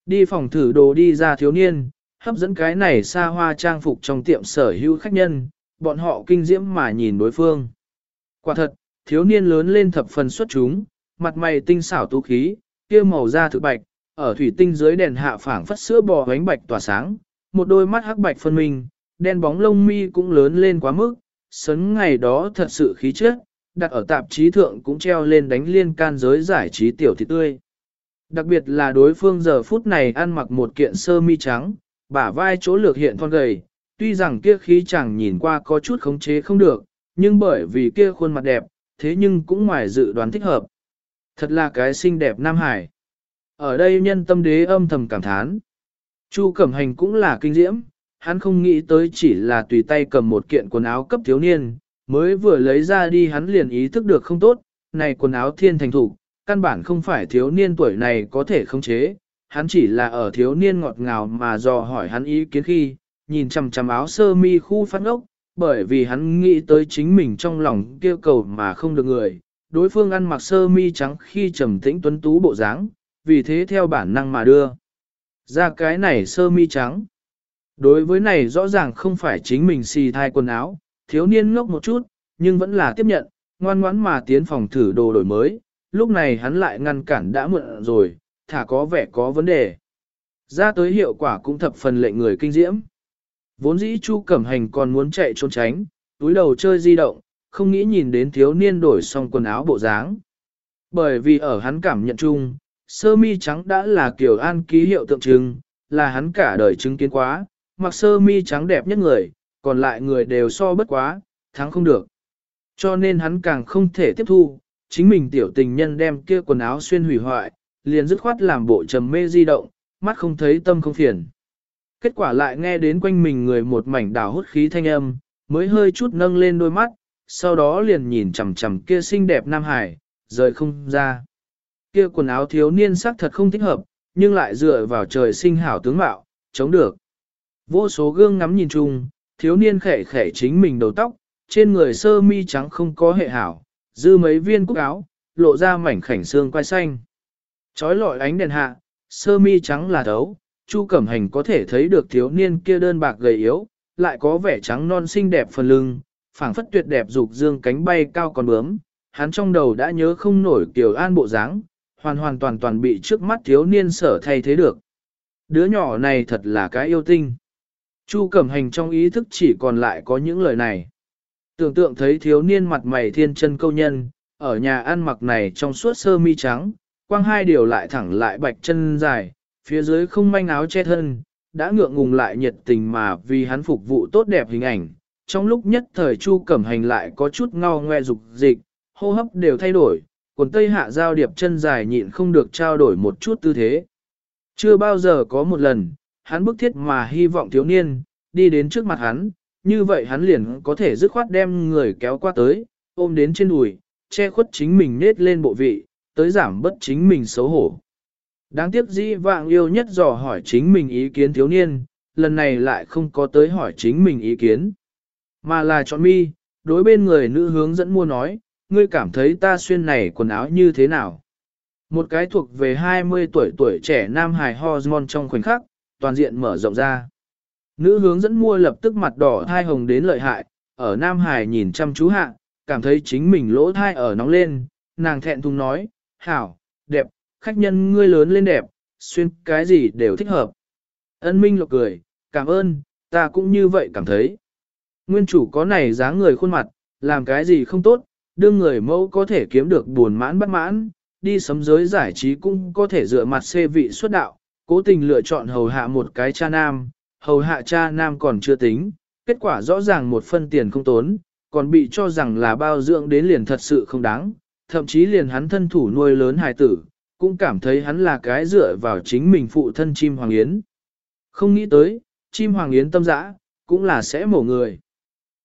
Speaker 1: Đi phòng thử đồ đi ra thiếu niên, hấp dẫn cái này xa hoa trang phục trong tiệm sở hữu khách nhân, bọn họ kinh diễm mà nhìn đối phương. Quả thật, thiếu niên lớn lên thập phần xuất chúng, mặt mày tinh xảo tú khí, kia màu da thực bạch, ở thủy tinh dưới đèn hạ phảng phất sữa bò bánh bạch tỏa sáng, một đôi mắt hắc bạch phân minh, đen bóng lông mi cũng lớn lên quá mức, sấn ngày đó thật sự khí chất, đặt ở tạp chí thượng cũng treo lên đánh liên can giới giải trí tiểu thị tươi. Đặc biệt là đối phương giờ phút này ăn mặc một kiện sơ mi trắng, bả vai chỗ lược hiện thon gầy, tuy rằng kia khí chẳng nhìn qua có chút khống chế không được, nhưng bởi vì kia khuôn mặt đẹp, thế nhưng cũng ngoài dự đoán thích hợp. Thật là cái xinh đẹp Nam Hải. Ở đây nhân tâm đế âm thầm cảm thán. Chu Cẩm Hành cũng là kinh diễm, hắn không nghĩ tới chỉ là tùy tay cầm một kiện quần áo cấp thiếu niên, mới vừa lấy ra đi hắn liền ý thức được không tốt, này quần áo thiên thành thủ, căn bản không phải thiếu niên tuổi này có thể khống chế, hắn chỉ là ở thiếu niên ngọt ngào mà dò hỏi hắn ý kiến khi, nhìn chằm chằm áo sơ mi khu phát ngốc, bởi vì hắn nghĩ tới chính mình trong lòng kêu cầu mà không được người, đối phương ăn mặc sơ mi trắng khi trầm tĩnh tuấn tú bộ dáng, vì thế theo bản năng mà đưa. Ra cái này sơ mi trắng. Đối với này rõ ràng không phải chính mình xì thai quần áo, thiếu niên ngốc một chút, nhưng vẫn là tiếp nhận, ngoan ngoãn mà tiến phòng thử đồ đổi mới, lúc này hắn lại ngăn cản đã muộn rồi, thả có vẻ có vấn đề. Ra tới hiệu quả cũng thập phần lệnh người kinh diễm. Vốn dĩ Chu Cẩm Hành còn muốn chạy trốn tránh, túi đầu chơi di động, không nghĩ nhìn đến thiếu niên đổi xong quần áo bộ dáng. Bởi vì ở hắn cảm nhận chung, sơ mi trắng đã là kiểu an ký hiệu tượng trưng, là hắn cả đời chứng kiến quá, mặc sơ mi trắng đẹp nhất người, còn lại người đều so bất quá, thắng không được. Cho nên hắn càng không thể tiếp thu, chính mình tiểu tình nhân đem kia quần áo xuyên hủy hoại, liền dứt khoát làm bộ trầm mê di động, mắt không thấy tâm không phiền. Kết quả lại nghe đến quanh mình người một mảnh đảo hút khí thanh âm, mới hơi chút nâng lên đôi mắt, sau đó liền nhìn chằm chằm kia xinh đẹp Nam Hải, rời không ra. Kia quần áo thiếu niên sắc thật không thích hợp, nhưng lại dựa vào trời sinh hảo tướng mạo, chống được. Vô số gương ngắm nhìn chung, thiếu niên khẻ khẻ chính mình đầu tóc, trên người sơ mi trắng không có hệ hảo, dư mấy viên cúc áo, lộ ra mảnh khảnh xương quai xanh. Chói lọi ánh đèn hạ, sơ mi trắng là thấu, Chu Cẩm Hành có thể thấy được thiếu niên kia đơn bạc gầy yếu, lại có vẻ trắng non xinh đẹp phần lưng, phảng phất tuyệt đẹp dục dương cánh bay cao còn bướm, hắn trong đầu đã nhớ không nổi kiểu an bộ dáng, hoàn hoàn toàn toàn bị trước mắt thiếu niên sở thay thế được. Đứa nhỏ này thật là cái yêu tinh. Chu Cẩm Hành trong ý thức chỉ còn lại có những lời này. Tưởng tượng thấy thiếu niên mặt mày thiên chân câu nhân, ở nhà ăn mặc này trong suốt sơ mi trắng, quang hai điều lại thẳng lại bạch chân dài, phía dưới không manh áo che thân, đã ngượng ngùng lại nhiệt tình mà vì hắn phục vụ tốt đẹp hình ảnh. Trong lúc nhất thời Chu Cẩm Hành lại có chút ngao ngoe dục dịch, hô hấp đều thay đổi, quần tây hạ giao điệp chân dài nhịn không được trao đổi một chút tư thế. Chưa bao giờ có một lần, hắn bức thiết mà hy vọng thiếu niên, đi đến trước mặt hắn, như vậy hắn liền có thể dứt khoát đem người kéo qua tới, ôm đến trên đùi, che khuất chính mình nết lên bộ vị, tới giảm bất chính mình xấu hổ. Đáng tiếc dĩ vạng yêu nhất dò hỏi chính mình ý kiến thiếu niên, lần này lại không có tới hỏi chính mình ý kiến. Mà là chọn mi, đối bên người nữ hướng dẫn mua nói, ngươi cảm thấy ta xuyên này quần áo như thế nào? Một cái thuộc về 20 tuổi tuổi trẻ nam hài hormone trong khoảnh khắc, toàn diện mở rộng ra. Nữ hướng dẫn mua lập tức mặt đỏ thai hồng đến lợi hại, ở nam Hải nhìn chăm chú hạ, cảm thấy chính mình lỗ thai ở nóng lên, nàng thẹn thùng nói, hảo, đẹp, khách nhân ngươi lớn lên đẹp, xuyên cái gì đều thích hợp. Ân Minh lộc cười, cảm ơn, ta cũng như vậy cảm thấy. Nguyên chủ có này dáng người khuôn mặt, làm cái gì không tốt, đương người mẫu có thể kiếm được buồn mãn bất mãn, đi sấm giới giải trí cũng có thể dựa mặt xê vị xuất đạo, cố tình lựa chọn hầu hạ một cái cha nam, hầu hạ cha nam còn chưa tính, kết quả rõ ràng một phân tiền không tốn, còn bị cho rằng là bao dưỡng đến liền thật sự không đáng, thậm chí liền hắn thân thủ nuôi lớn hài tử, cũng cảm thấy hắn là cái dựa vào chính mình phụ thân chim hoàng yến. Không nghĩ tới, chim hoàng yến tâm dã, cũng là sẽ mổ người.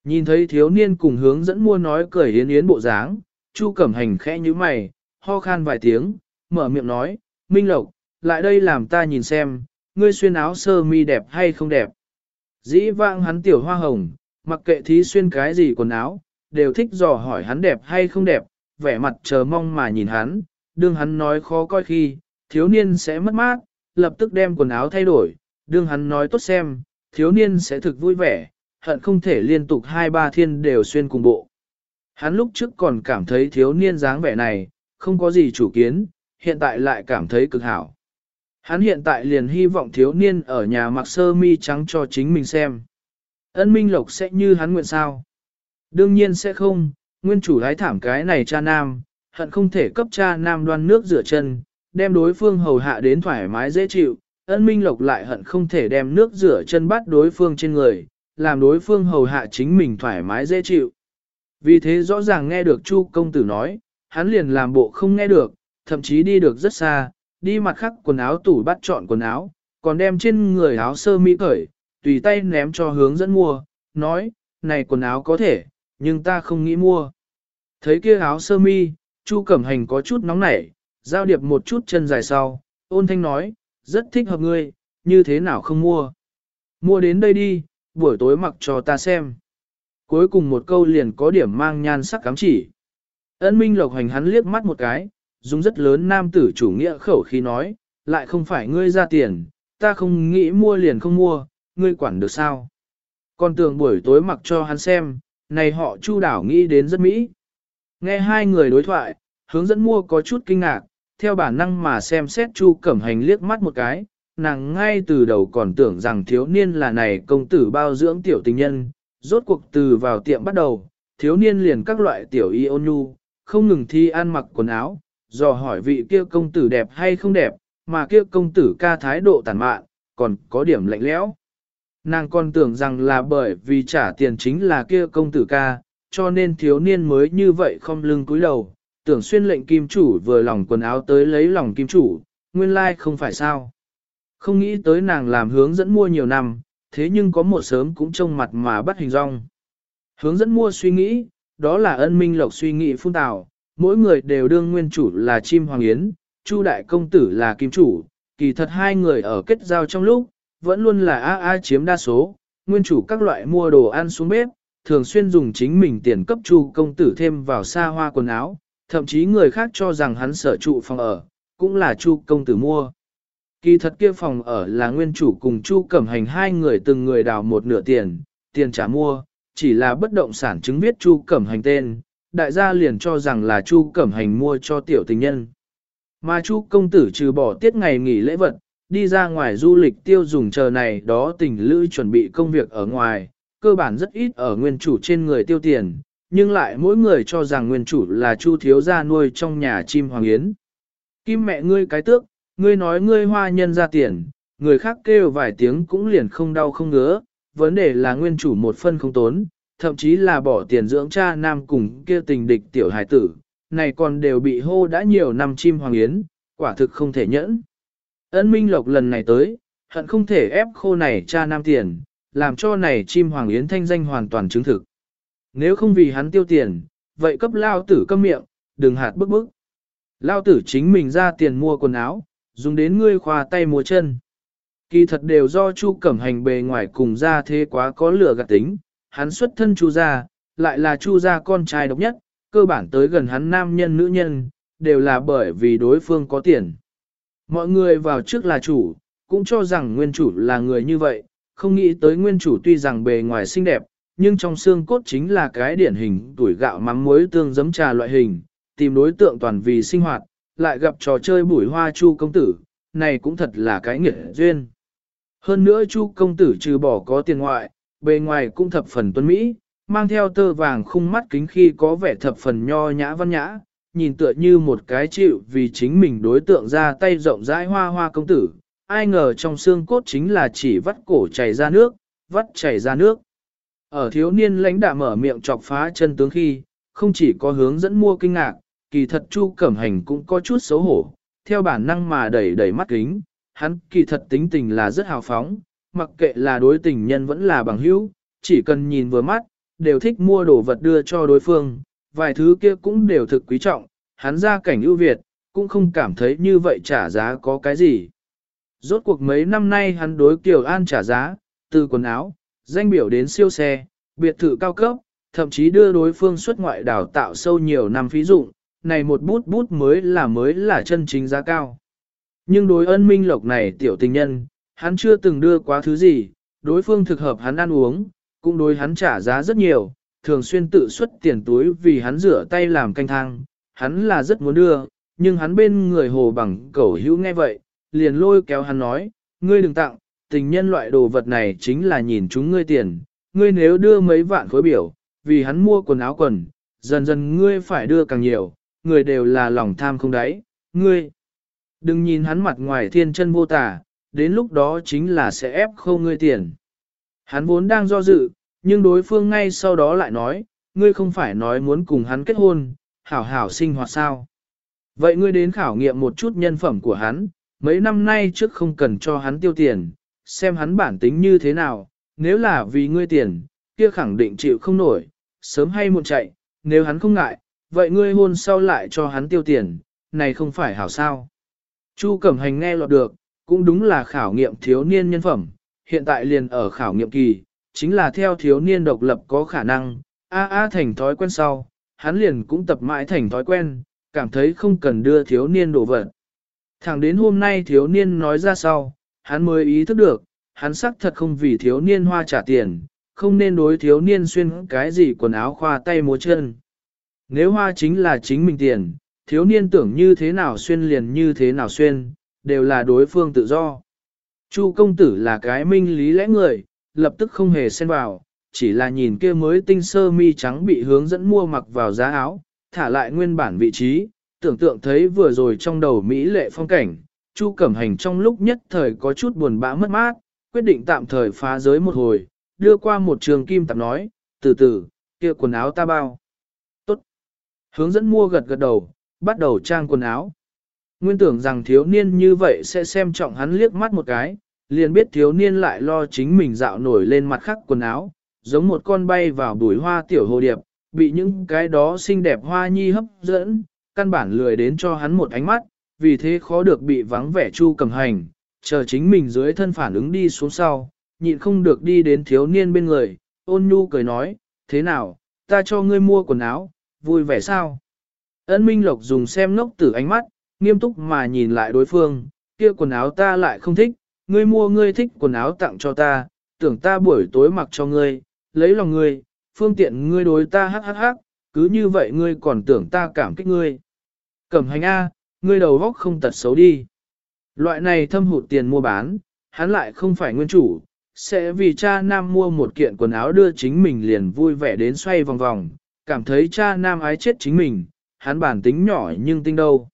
Speaker 1: Nhìn thấy thiếu niên cùng hướng dẫn mua nói cười yến yến bộ dáng, Chu Cẩm Hành khẽ như mày, ho khan vài tiếng, mở miệng nói, Minh Lộc, lại đây làm ta nhìn xem, ngươi xuyên áo sơ mi đẹp hay không đẹp. Dĩ vãng hắn tiểu hoa hồng, mặc kệ thí xuyên cái gì quần áo, đều thích dò hỏi hắn đẹp hay không đẹp, vẻ mặt chờ mong mà nhìn hắn, đương hắn nói khó coi khi, thiếu niên sẽ mất mát, lập tức đem quần áo thay đổi, đương hắn nói tốt xem, thiếu niên sẽ thực vui vẻ, hận không thể liên tục hai ba thiên đều xuyên cùng bộ. Hắn lúc trước còn cảm thấy thiếu niên dáng vẻ này, không có gì chủ kiến, hiện tại lại cảm thấy cực hảo. Hắn hiện tại liền hy vọng thiếu niên ở nhà mặc sơ mi trắng cho chính mình xem. Ân Minh Lộc sẽ như hắn nguyện sao? Đương nhiên sẽ không, nguyên chủ lái thảm cái này cha nam, hận không thể cấp cha nam đoan nước rửa chân, đem đối phương hầu hạ đến thoải mái dễ chịu, ân minh lộc lại hận không thể đem nước rửa chân bắt đối phương trên người, làm đối phương hầu hạ chính mình thoải mái dễ chịu. Vì thế rõ ràng nghe được Chu công tử nói, hắn liền làm bộ không nghe được, thậm chí đi được rất xa, đi mặt khắc quần áo tủ bắt chọn quần áo, còn đem trên người áo sơ mi cởi, tùy tay ném cho hướng dẫn mua, nói, này quần áo có thể, nhưng ta không nghĩ mua. Thấy kia áo sơ mi, Chu Cẩm Hành có chút nóng nảy, giao điệp một chút chân dài sau, ôn thanh nói, rất thích hợp ngươi, như thế nào không mua. Mua đến đây đi, buổi tối mặc cho ta xem. Cuối cùng một câu liền có điểm mang nhan sắc cắm chỉ. ấn Minh Lộc hành hắn liếc mắt một cái, dùng rất lớn nam tử chủ nghĩa khẩu khi nói, lại không phải ngươi ra tiền, ta không nghĩ mua liền không mua, ngươi quản được sao. Còn tưởng buổi tối mặc cho hắn xem, này họ chu đảo nghĩ đến rất mỹ. Nghe hai người đối thoại, hướng dẫn mua có chút kinh ngạc, theo bản năng mà xem xét chu cẩm hành liếc mắt một cái, nàng ngay từ đầu còn tưởng rằng thiếu niên là này công tử bao dưỡng tiểu tình nhân, rốt cuộc từ vào tiệm bắt đầu, thiếu niên liền các loại tiểu y ôn nhu, không ngừng thi ăn mặc quần áo, dò hỏi vị kia công tử đẹp hay không đẹp, mà kia công tử ca thái độ tàn mạn, còn có điểm lạnh lẽo. Nàng còn tưởng rằng là bởi vì trả tiền chính là kia công tử ca, cho nên thiếu niên mới như vậy không lưng cúi đầu, tưởng xuyên lệnh kim chủ vừa lòng quần áo tới lấy lòng kim chủ, nguyên lai like không phải sao. Không nghĩ tới nàng làm hướng dẫn mua nhiều năm, thế nhưng có một sớm cũng trông mặt mà bắt hình rong. Hướng dẫn mua suy nghĩ, đó là ân minh lộc suy nghĩ phun tào, mỗi người đều đương nguyên chủ là chim hoàng yến, chu đại công tử là kim chủ, kỳ thật hai người ở kết giao trong lúc, vẫn luôn là A A chiếm đa số, nguyên chủ các loại mua đồ ăn xuống bếp, thường xuyên dùng chính mình tiền cấp chu công tử thêm vào xa hoa quần áo, thậm chí người khác cho rằng hắn sở trụ phòng ở, cũng là chu công tử mua. Kỳ thật kia phòng ở là nguyên chủ cùng chu cẩm hành hai người từng người đào một nửa tiền, tiền trả mua, chỉ là bất động sản chứng viết chu cẩm hành tên, đại gia liền cho rằng là chu cẩm hành mua cho tiểu tình nhân. Mà chu công tử trừ bỏ tiết ngày nghỉ lễ vật, đi ra ngoài du lịch tiêu dùng chờ này đó tình lữ chuẩn bị công việc ở ngoài, cơ bản rất ít ở nguyên chủ trên người tiêu tiền, nhưng lại mỗi người cho rằng nguyên chủ là chu thiếu gia nuôi trong nhà chim hoàng yến. Kim mẹ ngươi cái tước, ngươi nói ngươi hoa nhân ra tiền, người khác kêu vài tiếng cũng liền không đau không ngứa, vấn đề là nguyên chủ một phân không tốn, thậm chí là bỏ tiền dưỡng cha nam cùng kia tình địch tiểu hải tử, này còn đều bị hô đã nhiều năm chim hoàng yến, quả thực không thể nhẫn. Ân Minh Lộc lần này tới, hận không thể ép khô này cha nam tiền, làm cho này chim hoàng yến thanh danh hoàn toàn chứng thực. Nếu không vì hắn tiêu tiền, vậy cấp lao tử câm miệng, đừng hạt bức bức. Lao tử chính mình ra tiền mua quần áo, dùng đến ngươi khoa tay múa chân. Kỳ thật đều do Chu Cẩm Hành bề ngoài cùng ra thế quá có lửa gạt tính, hắn xuất thân Chu gia, lại là Chu gia con trai độc nhất, cơ bản tới gần hắn nam nhân nữ nhân, đều là bởi vì đối phương có tiền. Mọi người vào trước là chủ, cũng cho rằng nguyên chủ là người như vậy, không nghĩ tới nguyên chủ tuy rằng bề ngoài xinh đẹp, nhưng trong xương cốt chính là cái điển hình tuổi gạo mắm muối tương giấm trà loại hình, tìm đối tượng toàn vì sinh hoạt, lại gặp trò chơi bùi hoa chu công tử, này cũng thật là cái nghiệt duyên. Hơn nữa chu công tử trừ bỏ có tiền ngoại, bề ngoài cũng thập phần tuấn Mỹ, mang theo tơ vàng khung mắt kính khi có vẻ thập phần nho nhã văn nhã, nhìn tựa như một cái chịu vì chính mình đối tượng ra tay rộng rãi hoa hoa công tử, ai ngờ trong xương cốt chính là chỉ vắt cổ chảy ra nước, vắt chảy ra nước. Ở thiếu niên lãnh đạm mở miệng chọc phá chân tướng khi, không chỉ có hướng dẫn mua kinh ngạc, kỳ thật Chu Cẩm Hành cũng có chút xấu hổ, theo bản năng mà đẩy đẩy mắt kính, hắn kỳ thật tính tình là rất hào phóng, mặc kệ là đối tình nhân vẫn là bằng hữu, chỉ cần nhìn vừa mắt, đều thích mua đồ vật đưa cho đối phương, vài thứ kia cũng đều thực quý trọng, hắn ra cảnh ưu việt, cũng không cảm thấy như vậy trả giá có cái gì. Rốt cuộc mấy năm nay hắn đối Kiều An trả giá, từ quần áo, danh biểu đến siêu xe, biệt thự cao cấp, thậm chí đưa đối phương xuất ngoại đào tạo sâu nhiều năm phí dụng, này một bút bút mới là mới là chân chính giá cao. Nhưng đối ân minh lộc này tiểu tình nhân, hắn chưa từng đưa quá thứ gì, đối phương thực hợp hắn ăn uống, cũng đối hắn trả giá rất nhiều, thường xuyên tự xuất tiền túi vì hắn rửa tay làm canh thang, hắn là rất muốn đưa, nhưng hắn bên người hồ bằng cẩu hữu nghe vậy, liền lôi kéo hắn nói, ngươi đừng tặng, tình nhân loại đồ vật này chính là nhìn chúng ngươi tiền, ngươi nếu đưa mấy vạn khối biểu, vì hắn mua quần áo quần, dần dần ngươi phải đưa càng nhiều, người đều là lòng tham không đáy, ngươi. Đừng nhìn hắn mặt ngoài thiên chân vô tả, đến lúc đó chính là sẽ ép khâu ngươi tiền. Hắn vốn đang do dự, nhưng đối phương ngay sau đó lại nói, ngươi không phải nói muốn cùng hắn kết hôn, hảo hảo sinh hoạt sao. Vậy ngươi đến khảo nghiệm một chút nhân phẩm của hắn, mấy năm nay trước không cần cho hắn tiêu tiền, xem hắn bản tính như thế nào, nếu là vì ngươi tiền, kia khẳng định chịu không nổi, sớm hay muộn chạy, nếu hắn không ngại, vậy ngươi hôn sau lại cho hắn tiêu tiền, này không phải hảo sao. Chu Cẩm Hành nghe lọt được, cũng đúng là khảo nghiệm thiếu niên nhân phẩm, hiện tại liền ở khảo nghiệm kỳ, chính là theo thiếu niên độc lập có khả năng, a a thành thói quen sau, hắn liền cũng tập mãi thành thói quen, cảm thấy không cần đưa thiếu niên đổ vật. Thẳng đến hôm nay thiếu niên nói ra sau, hắn mới ý thức được, hắn xác thật không vì thiếu niên hoa trả tiền, không nên đối thiếu niên xuyên cái gì quần áo khoa tay múa chân. Nếu hoa chính là chính mình tiền, thiếu niên tưởng như thế nào xuyên liền như thế nào xuyên, đều là đối phương tự do. Chu công tử là cái minh lý lẽ người, lập tức không hề xen vào, chỉ là nhìn kia mới tinh sơ mi trắng bị hướng dẫn mua mặc vào giá áo, thả lại nguyên bản vị trí, tưởng tượng thấy vừa rồi trong đầu Mỹ lệ phong cảnh, Chu Cẩm Hành trong lúc nhất thời có chút buồn bã mất mát, quyết định tạm thời phá giới một hồi, đưa qua một trường kim tạp nói, từ từ, kia quần áo ta bao. Tốt. Hướng dẫn mua gật gật đầu, bắt đầu trang quần áo. Nguyên tưởng rằng thiếu niên như vậy sẽ xem trọng hắn liếc mắt một cái, liền biết thiếu niên lại lo chính mình dạo nổi lên mặt khắc quần áo, giống một con bay vào bùi hoa tiểu hồ điệp, bị những cái đó xinh đẹp hoa nhi hấp dẫn, căn bản lười đến cho hắn một ánh mắt, vì thế khó được bị vắng vẻ chu cầm hành, chờ chính mình dưới thân phản ứng đi xuống sau, nhịn không được đi đến thiếu niên bên người, ôn nhu cười nói, thế nào, ta cho ngươi mua quần áo, vui vẻ sao? Ân Minh Lộc dùng xem ngốc tử ánh mắt, nghiêm túc mà nhìn lại đối phương, kia quần áo ta lại không thích, ngươi mua ngươi thích quần áo tặng cho ta, tưởng ta buổi tối mặc cho ngươi, lấy lòng ngươi, phương tiện ngươi đối ta hắc hắc hắc, cứ như vậy ngươi còn tưởng ta cảm kích ngươi. Cẩm hành A, ngươi đầu góc không tật xấu đi. Loại này thâm hụt tiền mua bán, hắn lại không phải nguyên chủ, sẽ vì cha nam mua một kiện quần áo đưa chính mình liền vui vẻ đến xoay vòng vòng, cảm thấy cha nam ái chết chính mình, hắn bản tính nhỏ nhưng tinh đâu.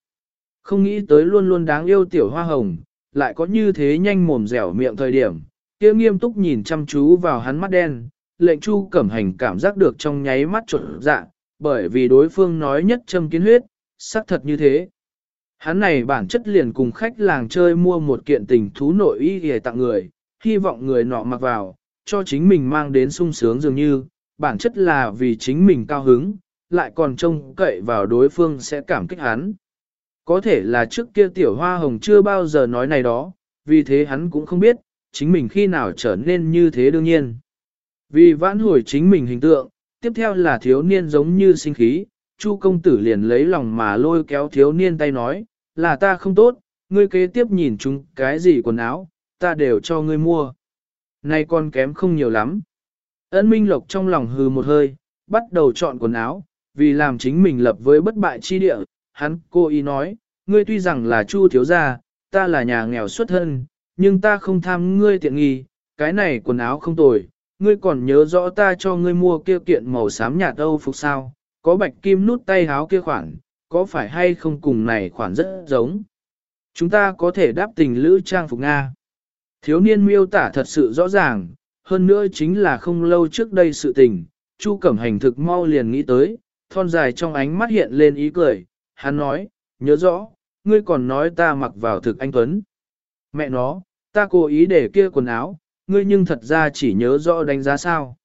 Speaker 1: Không nghĩ tới luôn luôn đáng yêu tiểu hoa hồng, lại có như thế nhanh mồm dẻo miệng thời điểm, kia nghiêm túc nhìn chăm chú vào hắn mắt đen, lệnh chu cẩm hành cảm giác được trong nháy mắt trộn dạ, bởi vì đối phương nói nhất châm kiến huyết, xác thật như thế. Hắn này bản chất liền cùng khách làng chơi mua một kiện tình thú nội y để tặng người, hy vọng người nọ mặc vào, cho chính mình mang đến sung sướng dường như, bản chất là vì chính mình cao hứng, lại còn trông cậy vào đối phương sẽ cảm kích hắn. Có thể là trước kia tiểu hoa hồng chưa bao giờ nói này đó, vì thế hắn cũng không biết, chính mình khi nào trở nên như thế đương nhiên. Vì vãn hồi chính mình hình tượng, tiếp theo là thiếu niên giống như sinh khí, Chu công tử liền lấy lòng mà lôi kéo thiếu niên tay nói, là ta không tốt, ngươi kế tiếp nhìn chúng cái gì quần áo, ta đều cho ngươi mua. nay con kém không nhiều lắm. Ấn Minh Lộc trong lòng hừ một hơi, bắt đầu chọn quần áo, vì làm chính mình lập với bất bại chi địa, hắn cô ý nói, ngươi tuy rằng là Chu thiếu gia, ta là nhà nghèo xuất thân, nhưng ta không tham ngươi tiện nghi, cái này quần áo không tồi, ngươi còn nhớ rõ ta cho ngươi mua kia kiện màu xám nhạt âu phục sao, có bạch kim nút tay háo kia khoản, có phải hay không cùng này khoản rất giống. Chúng ta có thể đáp tình lữ trang phục Nga. Thiếu niên miêu tả thật sự rõ ràng, hơn nữa chính là không lâu trước đây sự tình, Chu Cẩm Hành thực mau liền nghĩ tới, thon dài trong ánh mắt hiện lên ý cười, hắn nói, nhớ rõ, ngươi còn nói ta mặc vào thực anh Tuấn. Mẹ nó, ta cố ý để kia quần áo, ngươi nhưng thật ra chỉ nhớ rõ đánh giá sao.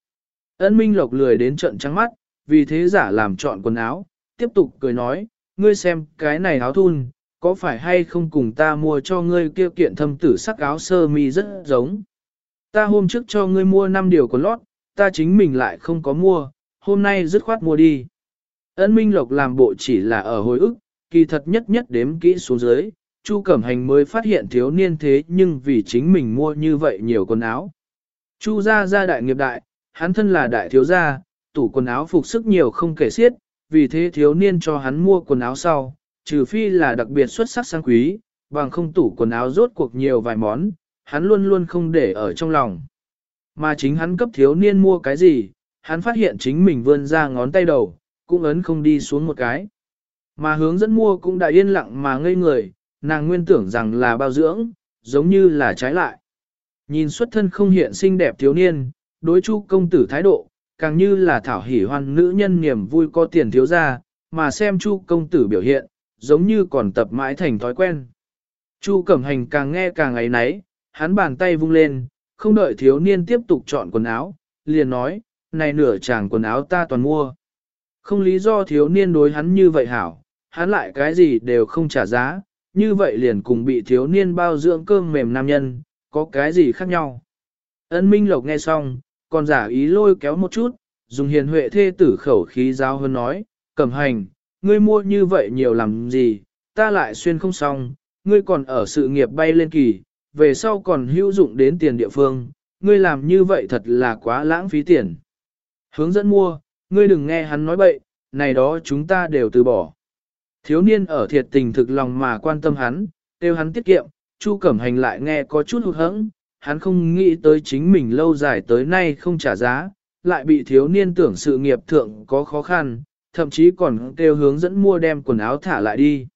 Speaker 1: Ân Minh Lộc lười đến trận trắng mắt, vì thế giả làm chọn quần áo, tiếp tục cười nói, ngươi xem cái này áo thun, có phải hay không cùng ta mua cho ngươi kia kiện thâm tử sắc áo sơ mi rất giống. Ta hôm trước cho ngươi mua 5 điều quần lót, ta chính mình lại không có mua, hôm nay dứt khoát mua đi. Ân Minh Lộc làm bộ chỉ là ở hồi ức, kỳ thật nhất nhất đếm kỹ xuống dưới, Chu Cẩm Hành mới phát hiện thiếu niên thế nhưng vì chính mình mua như vậy nhiều quần áo. Chu gia gia đại nghiệp đại, hắn thân là đại thiếu gia, tủ quần áo phục sức nhiều không kể xiết, vì thế thiếu niên cho hắn mua quần áo sau, trừ phi là đặc biệt xuất sắc sang quý, bằng không tủ quần áo rốt cuộc nhiều vài món, hắn luôn luôn không để ở trong lòng. Mà chính hắn cấp thiếu niên mua cái gì, hắn phát hiện chính mình vươn ra ngón tay đầu, cũng ấn không đi xuống một cái. Mà hướng dẫn mua cũng đã yên lặng mà ngây người, nàng nguyên tưởng rằng là bao dưỡng, giống như là trái lại. Nhìn xuất thân không hiện xinh đẹp thiếu niên, đối chu công tử thái độ, càng như là thảo hỉ hoan nữ nhân niềm vui có tiền thiếu ra, mà xem chu công tử biểu hiện, giống như còn tập mãi thành thói quen. Chu cẩm hành càng nghe càng ấy náy, hắn bàn tay vung lên, không đợi thiếu niên tiếp tục chọn quần áo, liền nói, này nửa chàng quần áo ta toàn mua. Không lý do thiếu niên đối hắn như vậy hảo, hắn lại cái gì đều không trả giá, như vậy liền cùng bị thiếu niên bao dưỡng cơm mềm nam nhân, có cái gì khác nhau. Ân Minh Lộc nghe xong, còn giả ý lôi kéo một chút, dùng hiền huệ thê tử khẩu khí giáo hơn nói, cẩm hành, ngươi mua như vậy nhiều làm gì, ta lại xuyên không xong, ngươi còn ở sự nghiệp bay lên kỳ, về sau còn hữu dụng đến tiền địa phương, ngươi làm như vậy thật là quá lãng phí tiền. Hướng dẫn mua, ngươi đừng nghe hắn nói bậy, này đó chúng ta đều từ bỏ. Thiếu niên ở thiệt tình thực lòng mà quan tâm hắn, tiêu hắn tiết kiệm, Chu Cẩm Hành lại nghe có chút hụt hẫng, hắn không nghĩ tới chính mình lâu dài tới nay không trả giá, lại bị thiếu niên tưởng sự nghiệp thượng có khó khăn, thậm chí còn kêu hướng dẫn mua đem quần áo thả lại đi.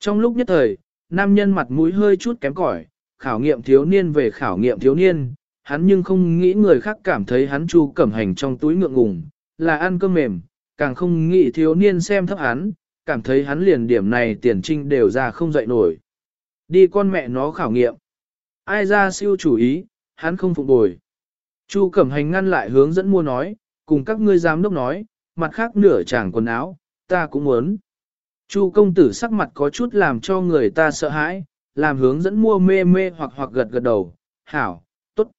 Speaker 1: Trong lúc nhất thời, nam nhân mặt mũi hơi chút kém cỏi, khảo nghiệm thiếu niên về khảo nghiệm thiếu niên, hắn nhưng không nghĩ người khác cảm thấy hắn chu cẩm hành trong túi ngượng ngùng, là ăn cơm mềm, càng không nghĩ thiếu niên xem thấp hắn, cảm thấy hắn liền điểm này tiền trinh đều ra không dậy nổi. Đi con mẹ nó khảo nghiệm. Ai ra siêu chủ ý, hắn không phục bồi. Chu Cẩm Hành ngăn lại hướng dẫn mua nói, cùng các ngươi giám đốc nói, mặt khác nửa chàng quần áo, ta cũng muốn. Chu công tử sắc mặt có chút làm cho người ta sợ hãi, làm hướng dẫn mua mê mê hoặc hoặc gật gật đầu, hảo, tốt.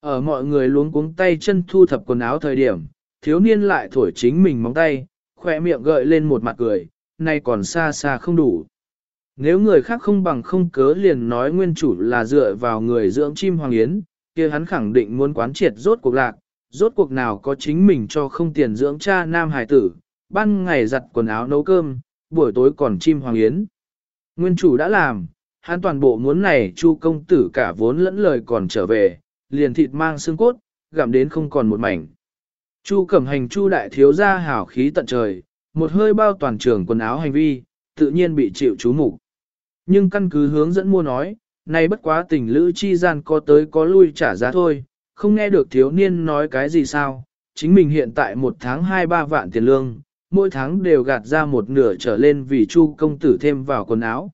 Speaker 1: Ở mọi người luống cuống tay chân thu thập quần áo thời điểm, thiếu niên lại thổi chính mình móng tay, khỏe miệng gợi lên một mặt cười, nay còn xa xa không đủ. Nếu người khác không bằng không cớ liền nói nguyên chủ là dựa vào người dưỡng chim hoàng yến, kia hắn khẳng định muốn quán triệt rốt cuộc lạc, rốt cuộc nào có chính mình cho không tiền dưỡng cha nam hải tử, ban ngày giặt quần áo nấu cơm, buổi tối còn chim hoàng yến. Nguyên chủ đã làm, hắn toàn bộ muốn này chu công tử cả vốn lẫn lời còn trở về, liền thịt mang xương cốt, gặm đến không còn một mảnh. Chu cẩm hành chu đại thiếu gia hảo khí tận trời, một hơi bao toàn trường quần áo hành vi, tự nhiên bị chịu chú mục Nhưng căn cứ hướng dẫn mua nói, này bất quá tình lữ chi gian có tới có lui trả giá thôi, không nghe được thiếu niên nói cái gì sao, chính mình hiện tại một tháng hai ba vạn tiền lương, mỗi tháng đều gạt ra một nửa trở lên vì chu công tử thêm vào quần áo.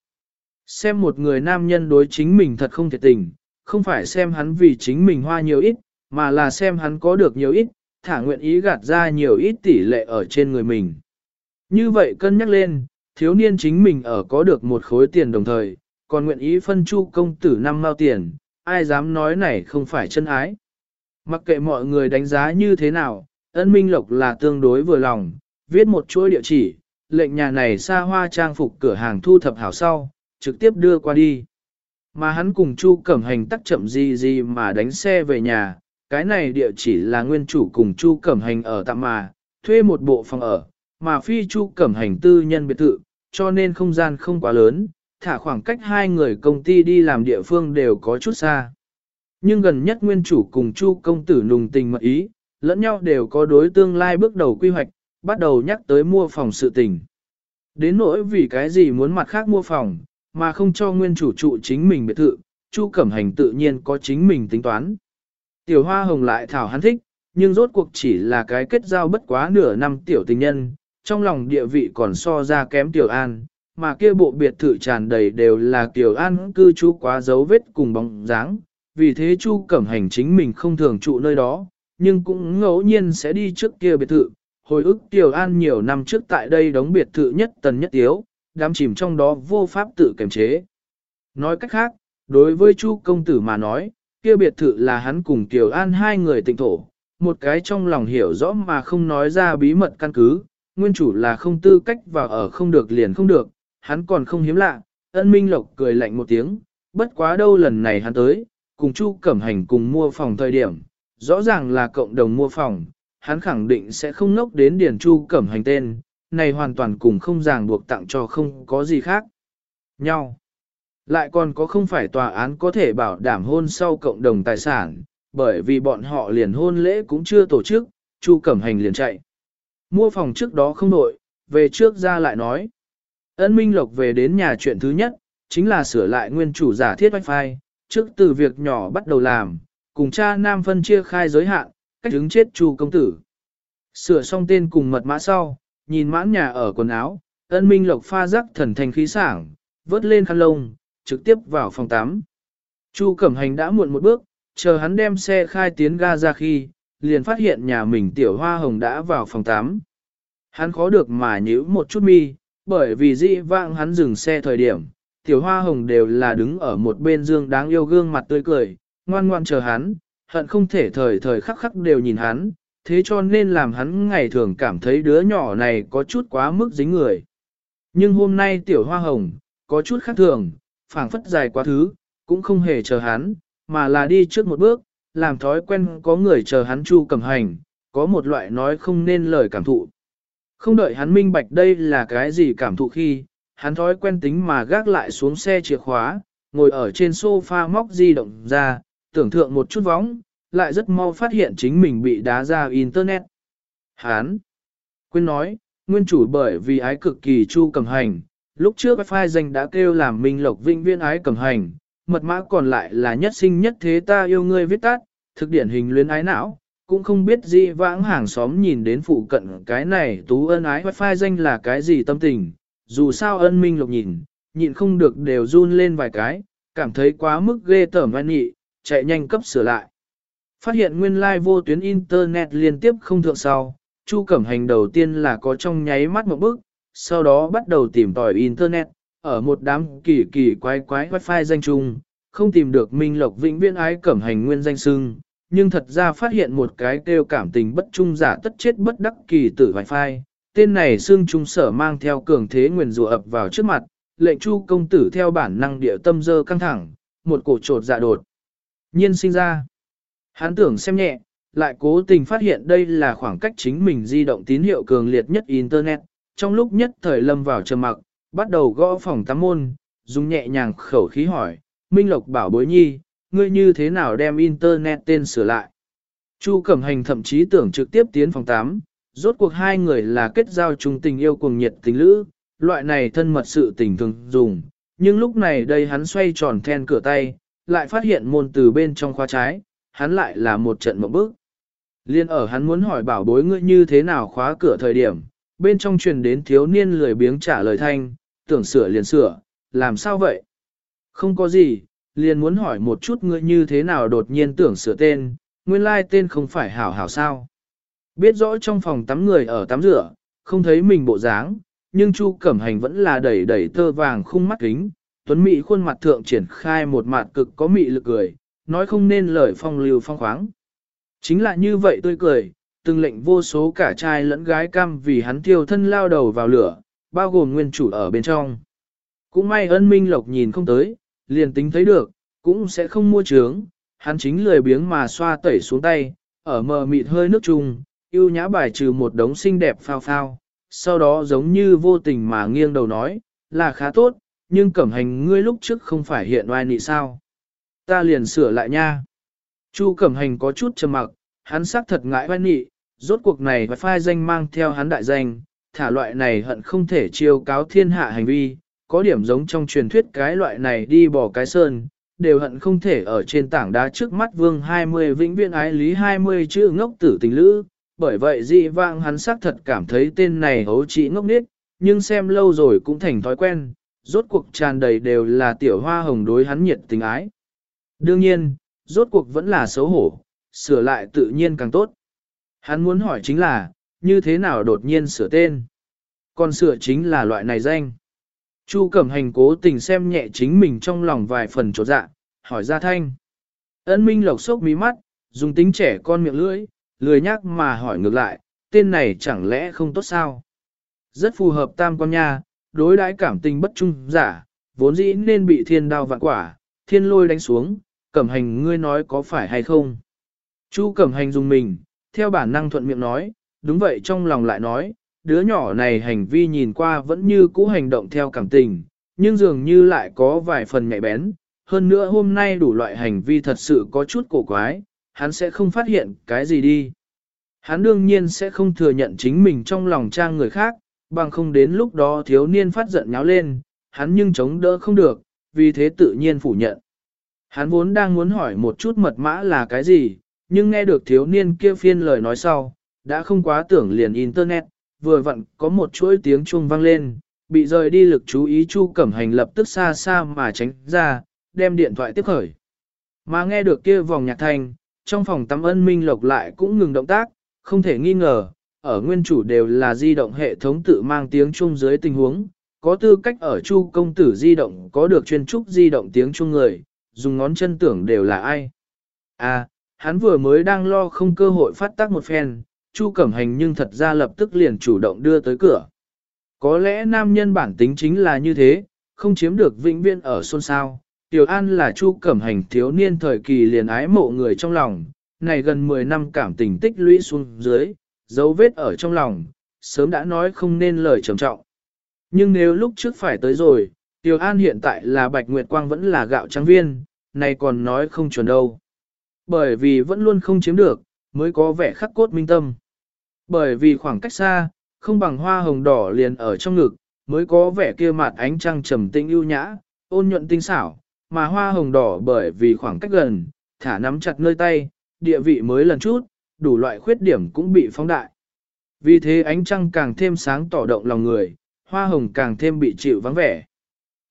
Speaker 1: Xem một người nam nhân đối chính mình thật không thể tình, không phải xem hắn vì chính mình hoa nhiều ít, mà là xem hắn có được nhiều ít, thả nguyện ý gạt ra nhiều ít tỷ lệ ở trên người mình. Như vậy cân nhắc lên, thiếu niên chính mình ở có được một khối tiền đồng thời, còn nguyện ý phân chu công tử năm mao tiền, ai dám nói này không phải chân ái. Mặc kệ mọi người đánh giá như thế nào, ân minh lộc là tương đối vừa lòng, viết một chuỗi địa chỉ, lệnh nhà này xa hoa trang phục cửa hàng thu thập hảo sau, trực tiếp đưa qua đi. Mà hắn cùng Chu Cẩm Hành tắc chậm gì gì mà đánh xe về nhà, cái này địa chỉ là nguyên chủ cùng Chu Cẩm Hành ở tạm mà, thuê một bộ phòng ở, mà phi Chu Cẩm Hành tư nhân biệt thự, cho nên không gian không quá lớn, thả khoảng cách hai người công ty đi làm địa phương đều có chút xa. Nhưng gần nhất nguyên chủ cùng Chu công tử nùng tình mật ý, lẫn nhau đều có đối tương lai bước đầu quy hoạch, bắt đầu nhắc tới mua phòng sự tình. Đến nỗi vì cái gì muốn mặt khác mua phòng, mà không cho nguyên chủ trụ chính mình biệt thự, Chu Cẩm Hành tự nhiên có chính mình tính toán. Tiểu Hoa Hồng lại thảo hắn thích, nhưng rốt cuộc chỉ là cái kết giao bất quá nửa năm tiểu tình nhân, trong lòng địa vị còn so ra kém Tiểu An, mà kia bộ biệt thự tràn đầy đều là Tiểu An cư trú quá dấu vết cùng bóng dáng, vì thế Chu Cẩm Hành chính mình không thường trụ nơi đó, nhưng cũng ngẫu nhiên sẽ đi trước kia biệt thự, hồi ức Tiểu An nhiều năm trước tại đây đóng biệt thự nhất tần nhất tiếu, đám chìm trong đó vô pháp tự kiềm chế. Nói cách khác, đối với Chu công tử mà nói, kia biệt thự là hắn cùng Tiểu An hai người tịnh thổ, một cái trong lòng hiểu rõ mà không nói ra bí mật căn cứ, nguyên chủ là không tư cách vào ở không được liền không được, hắn còn không hiếm lạ, ân minh lộc cười lạnh một tiếng, bất quá đâu lần này hắn tới, cùng Chu Cẩm Hành cùng mua phòng thời điểm, rõ ràng là cộng đồng mua phòng, hắn khẳng định sẽ không nốc đến Điền Chu Cẩm Hành tên, này hoàn toàn cùng không ràng buộc tặng cho không có gì khác. Nhau. Lại còn có không phải tòa án có thể bảo đảm hôn sau cộng đồng tài sản, bởi vì bọn họ liền hôn lễ cũng chưa tổ chức, Chu Cẩm Hành liền chạy. mua phòng trước đó không nội, về trước ra lại nói. Ân Minh Lộc về đến nhà chuyện thứ nhất, chính là sửa lại nguyên chủ giả thiết wifi, trước từ việc nhỏ bắt đầu làm, cùng cha nam phân chia khai giới hạn, cách đứng chết chu công tử. Sửa xong tên cùng mật mã sau, nhìn mãn nhà ở quần áo, ân minh lộc pha rắc thần thành khí sảng, vớt lên khăn lông, trực tiếp vào phòng tắm. Chu Cẩm Hành đã muộn một bước, chờ hắn đem xe khai tiến ga ra khi, liền phát hiện nhà mình tiểu hoa hồng đã vào phòng tắm. Hắn khó được mà nhíu một chút mi, bởi vì dị vãng hắn dừng xe thời điểm, tiểu hoa hồng đều là đứng ở một bên dương đáng yêu gương mặt tươi cười, ngoan ngoan chờ hắn, hận không thể thời thời khắc khắc đều nhìn hắn, thế cho nên làm hắn ngày thường cảm thấy đứa nhỏ này có chút quá mức dính người. Nhưng hôm nay tiểu hoa hồng, có chút khác thường, phảng phất dài quá thứ, cũng không hề chờ hắn, mà là đi trước một bước, làm thói quen có người chờ hắn chu cầm hành, có một loại nói không nên lời cảm thụ. Không đợi hắn minh bạch đây là cái gì cảm thụ khi, hắn thói quen tính mà gác lại xuống xe chìa khóa, ngồi ở trên sofa móc di động ra, tưởng tượng một chút vóng, lại rất mau phát hiện chính mình bị đá ra Internet. Hán! Quên nói, nguyên chủ bởi vì ái cực kỳ chu cầm hành, lúc trước wifi danh đã kêu làm Minh Lộc Vinh viên ái cầm hành, mật mã còn lại là nhất sinh nhất thế ta yêu ngươi viết tắt, thực điển hình luyến ái não, cũng không biết gì vãng hàng xóm nhìn đến phụ cận cái này tú ân ái wifi danh là cái gì tâm tình, dù sao ân Minh Lộc nhìn, nhịn không được đều run lên vài cái, cảm thấy quá mức ghê tởm văn nhị, chạy nhanh cấp sửa lại. Phát hiện nguyên lai like vô tuyến Internet liên tiếp không thượng sau, Chu Cẩm Hành đầu tiên là có trong nháy mắt một bước, sau đó bắt đầu tìm tòi Internet, ở một đám kỳ kỳ quái quái wifi danh chung, không tìm được Minh Lộc Vĩnh Viễn Ái Cẩm Hành nguyên danh sưng, nhưng thật ra phát hiện một cái kêu cảm tình bất trung giả tất chết bất đắc kỳ tử wifi. Tên này xương trung sở mang theo cường thế nguyền rủa ập vào trước mặt, lệnh chu công tử theo bản năng địa tâm dơ căng thẳng, một cổ trột dạ đột. Nhiên sinh ra. Hắn tưởng xem nhẹ, lại cố tình phát hiện đây là khoảng cách chính mình di động tín hiệu cường liệt nhất Internet. Trong lúc nhất thời lâm vào trầm mặc, bắt đầu gõ phòng tắm môn, dùng nhẹ nhàng khẩu khí hỏi, Minh Lộc bảo bối nhi, ngươi như thế nào đem Internet tên sửa lại. Chu Cẩm Hành thậm chí tưởng trực tiếp tiến phòng 8, rốt cuộc hai người là kết giao chung tình yêu cuồng nhiệt tình lữ, loại này thân mật sự tình thường dùng, nhưng lúc này đây hắn xoay tròn then cửa tay, lại phát hiện môn từ bên trong khóa trái, hắn lại là một trận mộng bức. Liên ở hắn muốn hỏi bảo bối ngươi như thế nào khóa cửa thời điểm, bên trong truyền đến thiếu niên lười biếng trả lời thanh, tưởng sửa liền sửa, làm sao vậy? Không có gì, liền muốn hỏi một chút ngươi như thế nào đột nhiên tưởng sửa tên, nguyên lai tên không phải hảo hảo sao. Biết rõ trong phòng tắm người ở tắm rửa, không thấy mình bộ dáng, nhưng Chu Cẩm Hành vẫn là đẩy đẩy tơ vàng khung mắt kính, tuấn mỹ khuôn mặt thượng triển khai một mặt cực có mị lực cười, nói không nên lời phong lưu phong khoáng. Chính là như vậy tôi cười, từng lệnh vô số cả trai lẫn gái cam vì hắn thiêu thân lao đầu vào lửa, bao gồm nguyên chủ ở bên trong. Cũng may ân minh lộc nhìn không tới, liền tính thấy được, cũng sẽ không mua trướng, hắn chính lười biếng mà xoa tẩy xuống tay, ở mờ mịt hơi nước chung, yêu nhã bài trừ một đống xinh đẹp phao phao, sau đó giống như vô tình mà nghiêng đầu nói, là khá tốt, nhưng cẩm hành ngươi lúc trước không phải hiện oai nị sao. Ta liền sửa lại nha. Chu cẩm hành có chút trầm mặc, hắn xác thật ngại oai nị, rốt cuộc này và phai danh mang theo hắn đại danh, thả loại này hận không thể chiêu cáo thiên hạ hành vi, có điểm giống trong truyền thuyết cái loại này đi bỏ cái sơn, đều hận không thể ở trên tảng đá trước mắt vương 20 vĩnh viễn ái lý 20 chữ ngốc tử tình lữ, bởi vậy dị vãng hắn xác thật cảm thấy tên này hấu trị ngốc nít, nhưng xem lâu rồi cũng thành thói quen, rốt cuộc tràn đầy đều là tiểu hoa hồng đối hắn nhiệt tình ái. Đương nhiên, rốt cuộc vẫn là xấu hổ, sửa lại tự nhiên càng tốt. Hắn muốn hỏi chính là, như thế nào đột nhiên sửa tên? Còn sửa chính là loại này danh. Chu Cẩm Hành cố tình xem nhẹ chính mình trong lòng vài phần trột dạ, hỏi ra thanh. Ấn Minh lộc sốc mí mắt, dùng tính trẻ con miệng lưỡi, lười nhắc mà hỏi ngược lại, tên này chẳng lẽ không tốt sao? Rất phù hợp tam con nha, đối đãi cảm tình bất trung giả, vốn dĩ nên bị thiên đao vạn quả, thiên lôi đánh xuống, cẩm hành ngươi nói có phải hay không? Chu cẩm hành dùng mình, theo bản năng thuận miệng nói, đúng vậy trong lòng lại nói, đứa nhỏ này hành vi nhìn qua vẫn như cũ hành động theo cảm tình, nhưng dường như lại có vài phần nhạy bén. Hơn nữa hôm nay đủ loại hành vi thật sự có chút cổ quái, hắn sẽ không phát hiện cái gì đi. Hắn đương nhiên sẽ không thừa nhận chính mình trong lòng trang người khác, bằng không đến lúc đó thiếu niên phát giận nháo lên, hắn nhưng chống đỡ không được, vì thế tự nhiên phủ nhận. Hắn vốn đang muốn hỏi một chút mật mã là cái gì, nhưng nghe được thiếu niên kia phiên lời nói sau, đã không quá tưởng liền internet, vừa vặn có một chuỗi tiếng chuông vang lên, bị rời đi lực chú ý Chu Cẩm Hành lập tức xa xa mà tránh ra, đem điện thoại tiếp khởi. Mà nghe được kia vòng nhạc thanh, trong phòng tắm ân minh lộc lại cũng ngừng động tác, không thể nghi ngờ, ở nguyên chủ đều là di động hệ thống tự mang tiếng chuông dưới tình huống, có tư cách ở Chu công tử di động có được chuyên trúc di động tiếng chuông người, dùng ngón chân tưởng đều là ai. À, hắn vừa mới đang lo không cơ hội phát tác một phen, Chu Cẩm Hành nhưng thật ra lập tức liền chủ động đưa tới cửa. Có lẽ nam nhân bản tính chính là như thế, không chiếm được vĩnh viên ở xôn xao. Tiểu An là Chu Cẩm Hành thiếu niên thời kỳ liền ái mộ người trong lòng, này gần 10 năm cảm tình tích lũy xuống dưới, dấu vết ở trong lòng, sớm đã nói không nên lời trầm trọng. Nhưng nếu lúc trước phải tới rồi, Tiểu An hiện tại là Bạch Nguyệt Quang vẫn là gạo trắng viên, này còn nói không chuẩn đâu. Bởi vì vẫn luôn không chiếm được, mới có vẻ khắc cốt minh tâm. Bởi vì khoảng cách xa, không bằng hoa hồng đỏ liền ở trong ngực, mới có vẻ kia mặt ánh trăng trầm tĩnh ưu nhã, ôn nhuận tinh xảo, mà hoa hồng đỏ bởi vì khoảng cách gần, thả nắm chặt nơi tay, địa vị mới lần chút, đủ loại khuyết điểm cũng bị phóng đại. Vì thế ánh trăng càng thêm sáng tỏ động lòng người, hoa hồng càng thêm bị chịu vắng vẻ.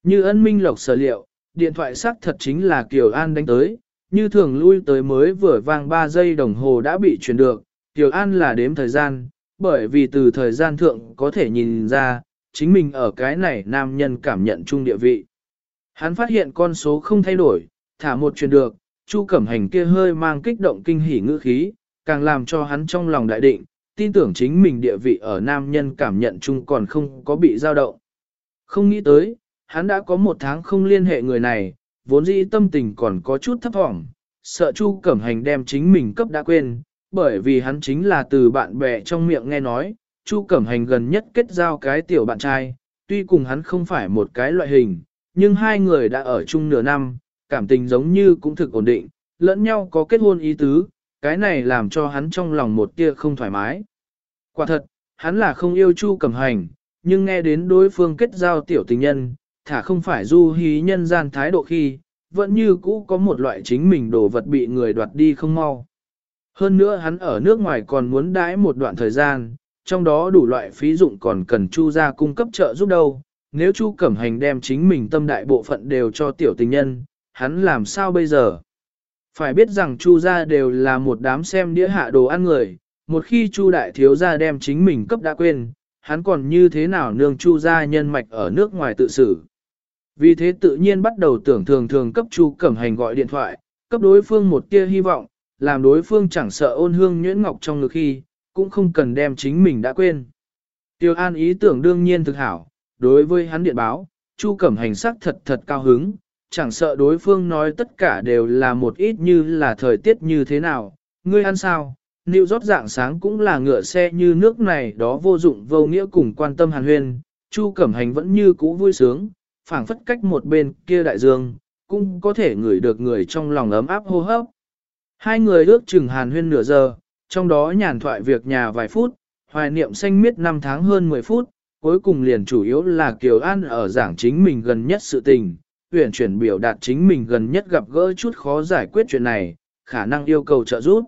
Speaker 1: Như ân minh lộc sở liệu, điện thoại xác thật chính là Kiều An đánh tới, như thường lui tới mới vừa vang 3 giây đồng hồ đã bị chuyển được, Kiều An là đếm thời gian, bởi vì từ thời gian thượng có thể nhìn ra, chính mình ở cái này nam nhân cảm nhận chung địa vị. Hắn phát hiện con số không thay đổi, thả một chuyển được, Chu Cẩm Hành kia hơi mang kích động kinh hỉ ngữ khí, càng làm cho hắn trong lòng đại định, tin tưởng chính mình địa vị ở nam nhân cảm nhận chung còn không có bị dao động. Không nghĩ tới, hắn đã có một tháng không liên hệ người này, vốn dĩ tâm tình còn có chút thấp thỏm, sợ Chu Cẩm Hành đem chính mình cấp đã quên, bởi vì hắn chính là từ bạn bè trong miệng nghe nói, Chu Cẩm Hành gần nhất kết giao cái tiểu bạn trai, tuy cùng hắn không phải một cái loại hình, nhưng hai người đã ở chung nửa năm, cảm tình giống như cũng thực ổn định, lẫn nhau có kết hôn ý tứ, cái này làm cho hắn trong lòng một tia không thoải mái. Quả thật, hắn là không yêu Chu Cẩm Hành, nhưng nghe đến đối phương kết giao tiểu tình nhân, thả không phải du hí nhân gian thái độ khi, vẫn như cũ có một loại chính mình đồ vật bị người đoạt đi không mau. Hơn nữa hắn ở nước ngoài còn muốn đãi một đoạn thời gian, trong đó đủ loại phí dụng còn cần Chu ra cung cấp trợ giúp đâu. Nếu Chu Cẩm Hành đem chính mình tâm đại bộ phận đều cho tiểu tình nhân, hắn làm sao bây giờ? Phải biết rằng Chu gia đều là một đám xem đĩa hạ đồ ăn người, một khi Chu đại thiếu gia đem chính mình cấp đã quên, hắn còn như thế nào nương Chu gia nhân mạch ở nước ngoài tự xử. Vì thế tự nhiên bắt đầu tưởng thường thường cấp Chu Cẩm Hành gọi điện thoại, cấp đối phương một tia hy vọng, làm đối phương chẳng sợ ôn hương nhuyễn ngọc trong ngực khi, cũng không cần đem chính mình đã quên. Tiêu An ý tưởng đương nhiên thực hảo, đối với hắn điện báo, Chu Cẩm Hành sắc thật thật cao hứng, chẳng sợ đối phương nói tất cả đều là một ít như là thời tiết như thế nào, ngươi ăn sao, Nịu rót dạng sáng cũng là ngựa xe như nước này đó vô dụng vô nghĩa cùng quan tâm hàn huyên, Chu Cẩm Hành vẫn như cũ vui sướng, phảng phất cách một bên kia đại dương, cũng có thể ngửi được người trong lòng ấm áp hô hấp. Hai người ước chừng hàn huyên nửa giờ, trong đó nhàn thoại việc nhà vài phút, hoài niệm xanh miết năm tháng hơn 10 phút, cuối cùng liền chủ yếu là Kiều An ở giảng chính mình gần nhất sự tình, huyền chuyển biểu đạt chính mình gần nhất gặp gỡ chút khó giải quyết chuyện này, khả năng yêu cầu trợ giúp.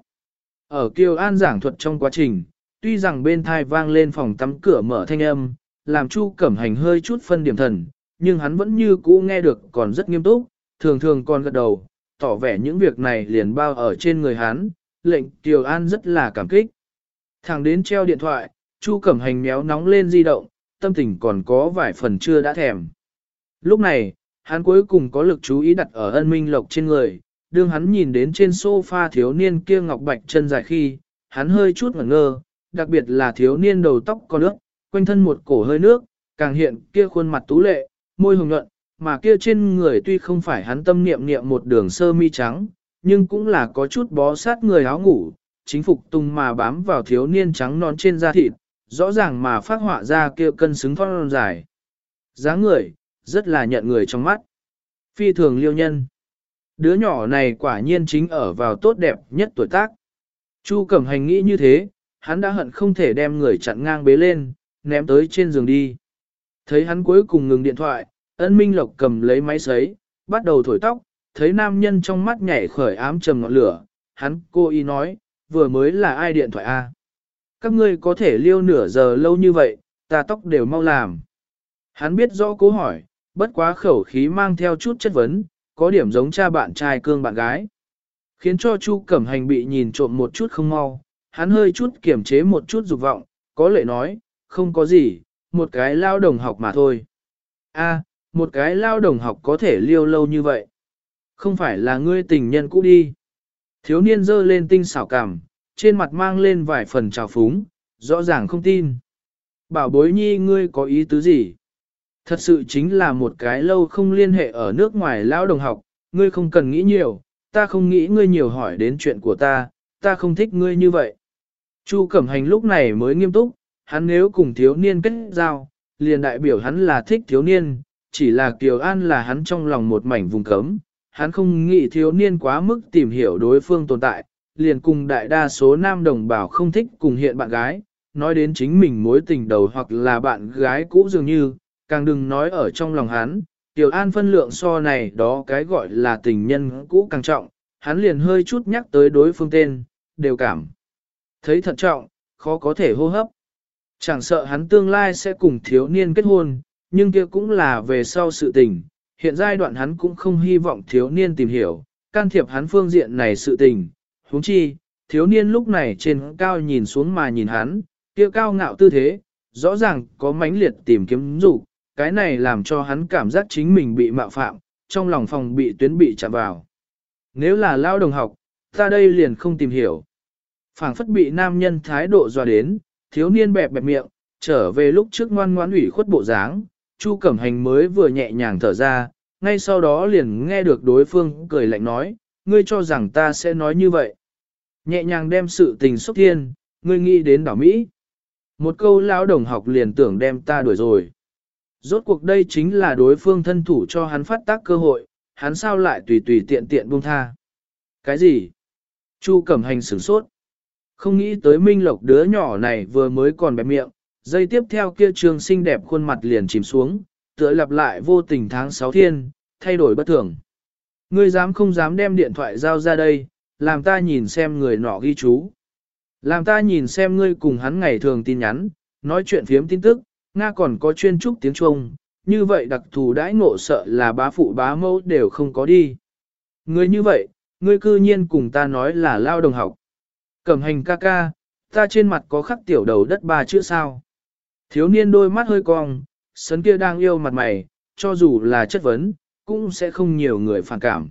Speaker 1: Ở Kiều An giảng thuật trong quá trình, tuy rằng bên thai vang lên phòng tắm cửa mở thanh âm, làm Chu Cẩm Hành hơi chút phân điểm thần, nhưng hắn vẫn như cũ nghe được còn rất nghiêm túc, thường thường còn gật đầu, tỏ vẻ những việc này liền bao ở trên người hắn, lệnh Kiều An rất là cảm kích. Thằng đến treo điện thoại, Chu Cẩm Hành méo nóng lên di động, tâm tình còn có vài phần chưa đã thèm. Lúc này, hắn cuối cùng có lực chú ý đặt ở ân minh lộc trên người, đương hắn nhìn đến trên sofa thiếu niên kia ngọc bạch chân dài khi, hắn hơi chút ngẩn ngơ, đặc biệt là thiếu niên đầu tóc có nước, quanh thân một cổ hơi nước, càng hiện kia khuôn mặt tú lệ, môi hồng nhuận, mà kia trên người tuy không phải hắn tâm niệm niệm một đường sơ mi trắng, nhưng cũng là có chút bó sát người áo ngủ, chính phục tung mà bám vào thiếu niên trắng non trên da thịt, rõ ràng mà phát họa ra kia cân xứng thon dài. dáng người, rất là nhận người trong mắt. Phi thường liêu nhân. Đứa nhỏ này quả nhiên chính ở vào tốt đẹp nhất tuổi tác. Chu Cẩm Hành nghĩ như thế, hắn đã hận không thể đem người chặn ngang bế lên, ném tới trên giường đi. Thấy hắn cuối cùng ngừng điện thoại, ân minh lộc cầm lấy máy sấy, bắt đầu thổi tóc, thấy nam nhân trong mắt nhảy khởi ám trầm ngọn lửa, hắn cô ý nói, vừa mới là ai điện thoại a? Các ngươi có thể liêu nửa giờ lâu như vậy, ta tóc đều mau làm. Hắn biết rõ cố hỏi, bất quá khẩu khí mang theo chút chất vấn, có điểm giống cha bạn trai cương bạn gái. Khiến cho Chu Cẩm Hành bị nhìn trộm một chút không mau, hắn hơi chút kiểm chế một chút dục vọng, có lệ nói, không có gì, một cái lao đồng học mà thôi. A, một cái lao đồng học có thể liêu lâu như vậy. Không phải là ngươi tình nhân cũ đi. Thiếu niên dơ lên tinh xảo cảm, trên mặt mang lên vài phần trào phúng, rõ ràng không tin. Bảo bối nhi ngươi có ý tứ gì? Thật sự chính là một cái lâu không liên hệ ở nước ngoài lao đồng học, ngươi không cần nghĩ nhiều, ta không nghĩ ngươi nhiều hỏi đến chuyện của ta, ta không thích ngươi như vậy. Chu Cẩm Hành lúc này mới nghiêm túc, hắn nếu cùng thiếu niên kết giao, liền đại biểu hắn là thích thiếu niên, chỉ là Kiều An là hắn trong lòng một mảnh vùng cấm, hắn không nghĩ thiếu niên quá mức tìm hiểu đối phương tồn tại, liền cùng đại đa số nam đồng bào không thích cùng hiện bạn gái, nói đến chính mình mối tình đầu hoặc là bạn gái cũ dường như, càng đừng nói ở trong lòng hắn, Tiểu An phân lượng so này đó cái gọi là tình nhân cũ càng trọng, hắn liền hơi chút nhắc tới đối phương tên, đều cảm. Thấy thận trọng, khó có thể hô hấp. Chẳng sợ hắn tương lai sẽ cùng thiếu niên kết hôn, nhưng kia cũng là về sau sự tình. Hiện giai đoạn hắn cũng không hy vọng thiếu niên tìm hiểu, can thiệp hắn phương diện này sự tình. huống chi, thiếu niên lúc này trên cao nhìn xuống mà nhìn hắn, kia cao ngạo tư thế, rõ ràng có mãnh liệt tìm kiếm dục cái này làm cho hắn cảm giác chính mình bị mạo phạm, trong lòng phòng bị tuyến bị chạm vào. Nếu là lao đồng học, ta đây liền không tìm hiểu. phảng phất bị nam nhân thái độ dọa đến, thiếu niên bẹp bẹp miệng, trở về lúc trước ngoan ngoãn ủy khuất bộ dáng, Chu Cẩm Hành mới vừa nhẹ nhàng thở ra, ngay sau đó liền nghe được đối phương cười lạnh nói, ngươi cho rằng ta sẽ nói như vậy. Nhẹ nhàng đem sự tình xúc thiên, ngươi nghĩ đến đảo Mỹ. Một câu lão đồng học liền tưởng đem ta đuổi rồi. Rốt cuộc đây chính là đối phương thân thủ cho hắn phát tác cơ hội, hắn sao lại tùy tùy tiện tiện buông tha. Cái gì? Chu Cẩm Hành sửng sốt. Không nghĩ tới Minh Lộc đứa nhỏ này vừa mới còn bẹp miệng, dây tiếp theo kia trường xinh đẹp khuôn mặt liền chìm xuống, tựa lặp lại vô tình tháng sáu thiên, thay đổi bất thường. Ngươi dám không dám đem điện thoại giao ra đây, làm ta nhìn xem người nọ ghi chú. Làm ta nhìn xem ngươi cùng hắn ngày thường tin nhắn, nói chuyện phiếm tin tức, Nga còn có chuyên trúc tiếng Trung, như vậy đặc thù đãi ngộ sợ là bá phụ bá mẫu đều không có đi. Ngươi như vậy, ngươi cư nhiên cùng ta nói là lao đồng học. Cẩm hành ca ca, ta trên mặt có khắc tiểu đầu đất ba chữ sao. Thiếu niên đôi mắt hơi cong, sấn kia đang yêu mặt mày, cho dù là chất vấn, cũng sẽ không nhiều người phản cảm.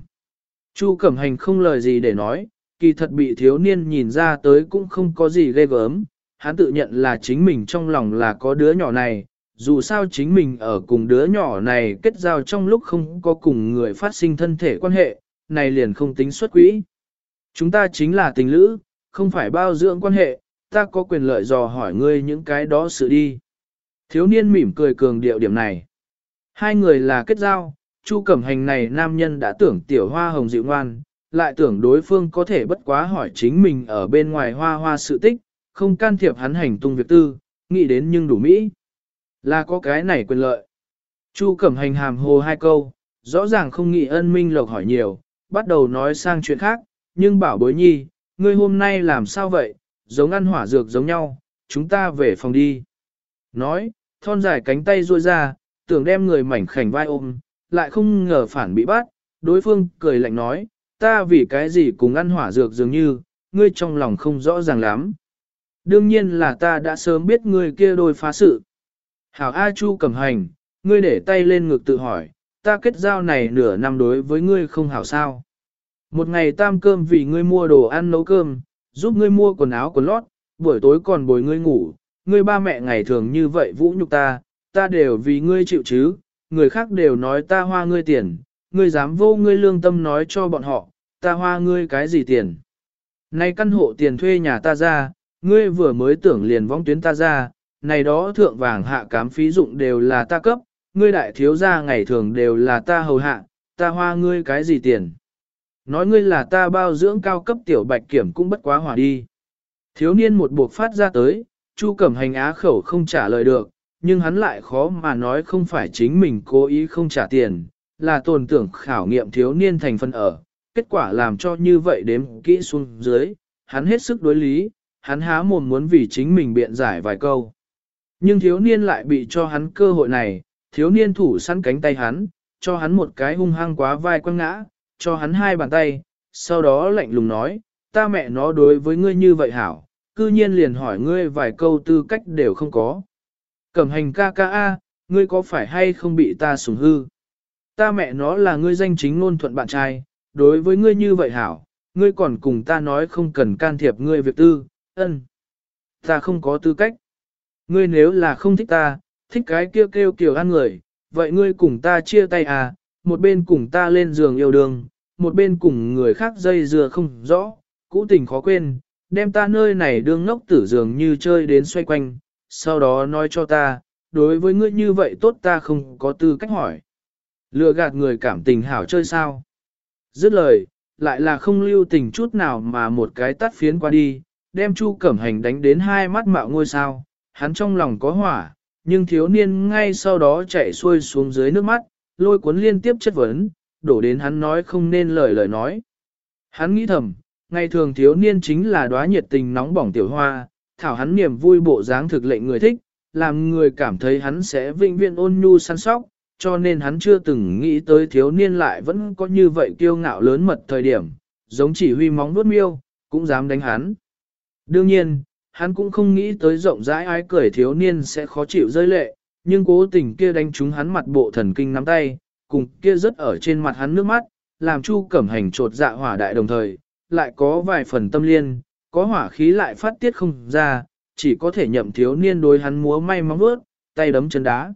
Speaker 1: Chu Cẩm Hành không lời gì để nói, kỳ thật bị thiếu niên nhìn ra tới cũng không có gì ghê gớm, hắn tự nhận là chính mình trong lòng là có đứa nhỏ này, dù sao chính mình ở cùng đứa nhỏ này kết giao trong lúc không có cùng người phát sinh thân thể quan hệ, này liền không tính xuất quỹ. Chúng ta chính là tình lữ, không phải bao dưỡng quan hệ, ta có quyền lợi dò hỏi ngươi những cái đó sự đi. Thiếu niên mỉm cười cường điệu điểm này. Hai người là kết giao, Chu Cẩm Hành này nam nhân đã tưởng tiểu hoa hồng dịu ngoan, lại tưởng đối phương có thể bất quá hỏi chính mình ở bên ngoài hoa hoa sự tích, không can thiệp hắn hành tung việc tư, nghĩ đến nhưng đủ mỹ. Là có cái này quyền lợi. Chu Cẩm Hành hàm hồ hai câu, rõ ràng không nghĩ ân minh lộc hỏi nhiều, bắt đầu nói sang chuyện khác, nhưng bảo bối nhi, ngươi hôm nay làm sao vậy, giống ăn hỏa dược giống nhau, chúng ta về phòng đi. Nói, thon dài cánh tay ruôi ra, tưởng đem người mảnh khảnh vai ôm, lại không ngờ phản bị bắt, đối phương cười lạnh nói, ta vì cái gì cùng ăn hỏa dược dường như, ngươi trong lòng không rõ ràng lắm. Đương nhiên là ta đã sớm biết ngươi kia đôi phá sự. Hảo A Chu cầm hành, ngươi để tay lên ngực tự hỏi, ta kết giao này nửa năm đối với ngươi không hảo sao. Một ngày tam cơm vì ngươi mua đồ ăn nấu cơm, giúp ngươi mua quần áo quần lót, buổi tối còn bồi ngươi ngủ, ngươi ba mẹ ngày thường như vậy vũ nhục ta, ta đều vì ngươi chịu chứ, người khác đều nói ta hoa ngươi tiền, ngươi dám vô ngươi lương tâm nói cho bọn họ, ta hoa ngươi cái gì tiền. Này căn hộ tiền thuê nhà ta ra, ngươi vừa mới tưởng liền vong tuyến ta ra, này đó thượng vàng hạ cám phí dụng đều là ta cấp, ngươi đại thiếu gia ngày thường đều là ta hầu hạ, ta hoa ngươi cái gì tiền. Nói ngươi là ta bao dưỡng cao cấp tiểu bạch kiểm cũng bất quá hỏa đi. Thiếu niên một buộc phát ra tới, Chu Cẩm Hành á khẩu không trả lời được, nhưng hắn lại khó mà nói không phải chính mình cố ý không trả tiền, là tồn tưởng khảo nghiệm thiếu niên thành phần ở. Kết quả làm cho như vậy đếm kỹ xuống dưới, hắn hết sức đối lý, hắn há mồm muốn vì chính mình biện giải vài câu. Nhưng thiếu niên lại bị cho hắn cơ hội này, thiếu niên thủ săn cánh tay hắn, cho hắn một cái hung hăng quá vai quăng ngã, cho hắn hai bàn tay, sau đó lạnh lùng nói, ta mẹ nó đối với ngươi như vậy hảo, cư nhiên liền hỏi ngươi vài câu tư cách đều không có. Cẩm hành ca ca a, ngươi có phải hay không bị ta sủng hư? Ta mẹ nó là ngươi danh chính ngôn thuận bạn trai, đối với ngươi như vậy hảo, ngươi còn cùng ta nói không cần can thiệp ngươi việc tư, ân. Ta không có tư cách. Ngươi nếu là không thích ta, thích cái kêu kêu kiểu ăn người, vậy ngươi cùng ta chia tay à, một bên cùng ta lên giường yêu đương, một bên cùng người khác dây dưa không rõ, cũ tình khó quên, đem ta nơi này đương ngốc tử giường như chơi đến xoay quanh, sau đó nói cho ta, đối với ngươi như vậy tốt ta không có tư cách hỏi. Lừa gạt người cảm tình hảo chơi sao? Dứt lời, lại là không lưu tình chút nào mà một cái tắt phiến qua đi, đem Chu Cẩm Hành đánh đến hai mắt mạo ngôi sao, hắn trong lòng có hỏa, nhưng thiếu niên ngay sau đó chạy xuôi xuống dưới nước mắt, lôi cuốn liên tiếp chất vấn, đổ đến hắn nói không nên lời lời nói. Hắn nghĩ thầm, ngày thường thiếu niên chính là đóa nhiệt tình nóng bỏng tiểu hoa, thảo hắn niềm vui bộ dáng thực lệnh người thích, làm người cảm thấy hắn sẽ vinh viên ôn nhu săn sóc, cho nên hắn chưa từng nghĩ tới thiếu niên lại vẫn có như vậy kiêu ngạo lớn mật thời điểm, giống chỉ huy móng vuốt miêu, cũng dám đánh hắn. Đương nhiên, hắn cũng không nghĩ tới rộng rãi ái cười thiếu niên sẽ khó chịu rơi lệ, nhưng cố tình kia đánh trúng hắn mặt bộ thần kinh nắm tay, cùng kia rất ở trên mặt hắn nước mắt, làm Chu Cẩm Hành trột dạ hỏa đại đồng thời, lại có vài phần tâm liên, có hỏa khí lại phát tiết không ra, chỉ có thể nhậm thiếu niên đối hắn múa may móng vuốt, tay đấm chân đá.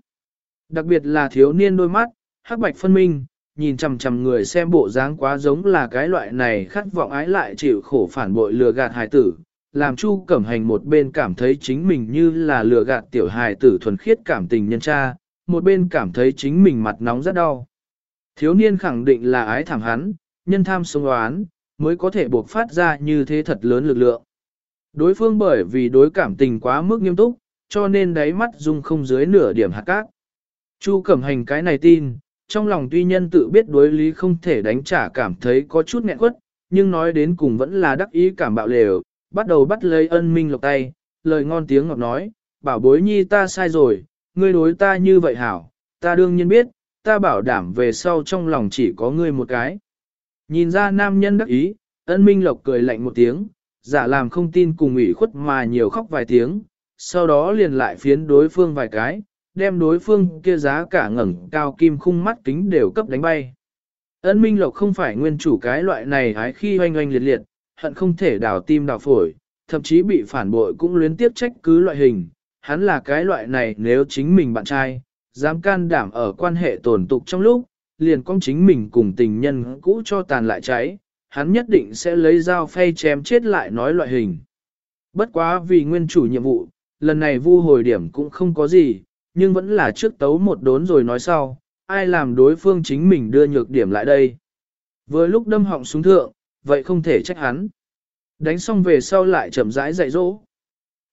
Speaker 1: Đặc biệt là thiếu niên đôi mắt, hắc bạch phân minh, nhìn chằm chằm người xem bộ dáng quá giống là cái loại này khát vọng ái lại chịu khổ phản bội lừa gạt hài tử, làm Chu Cẩm Hành một bên cảm thấy chính mình như là lừa gạt tiểu hài tử thuần khiết cảm tình nhân cha, một bên cảm thấy chính mình mặt nóng rất đau. Thiếu niên khẳng định là ái thẳng hắn, nhân tham sống oán, mới có thể buộc phát ra như thế thật lớn lực lượng. Đối phương bởi vì đối cảm tình quá mức nghiêm túc, cho nên đáy mắt dung không dưới nửa điểm hạt cát. Chu Cẩm Hành cái này tin, trong lòng tuy nhân tự biết đối lý không thể đánh trả cảm thấy có chút nghẹn quất, nhưng nói đến cùng vẫn là đắc ý cảm bạo lều, bắt đầu bắt lấy ân minh lộc tay, lời ngon tiếng ngọt nói, bảo bối nhi ta sai rồi, ngươi đối ta như vậy hảo, ta đương nhiên biết, ta bảo đảm về sau trong lòng chỉ có ngươi một cái. Nhìn ra nam nhân đắc ý, ân minh lộc cười lạnh một tiếng, giả làm không tin cùng ủy khuất mà nhiều khóc vài tiếng, sau đó liền lại phiến đối phương vài cái, đem đối phương kia giá cả ngẩng cao kim khung mắt kính đều cấp đánh bay. Ân minh lộc không phải nguyên chủ cái loại này hái khi hoanh hoanh liệt liệt, hận không thể đào tim đào phổi, thậm chí bị phản bội cũng luyến tiếp trách cứ loại hình. Hắn là cái loại này nếu chính mình bạn trai, dám can đảm ở quan hệ tồn tục trong lúc, liền con chính mình cùng tình nhân cũ cho tàn lại cháy, hắn nhất định sẽ lấy dao phay chém chết lại nói loại hình. Bất quá vì nguyên chủ nhiệm vụ, lần này vu hồi điểm cũng không có gì, nhưng vẫn là trước tấu một đốn rồi nói sau, ai làm đối phương chính mình đưa nhược điểm lại đây. với lúc đâm họng xuống thượng, vậy không thể trách hắn. Đánh xong về sau lại chậm rãi dạy dỗ.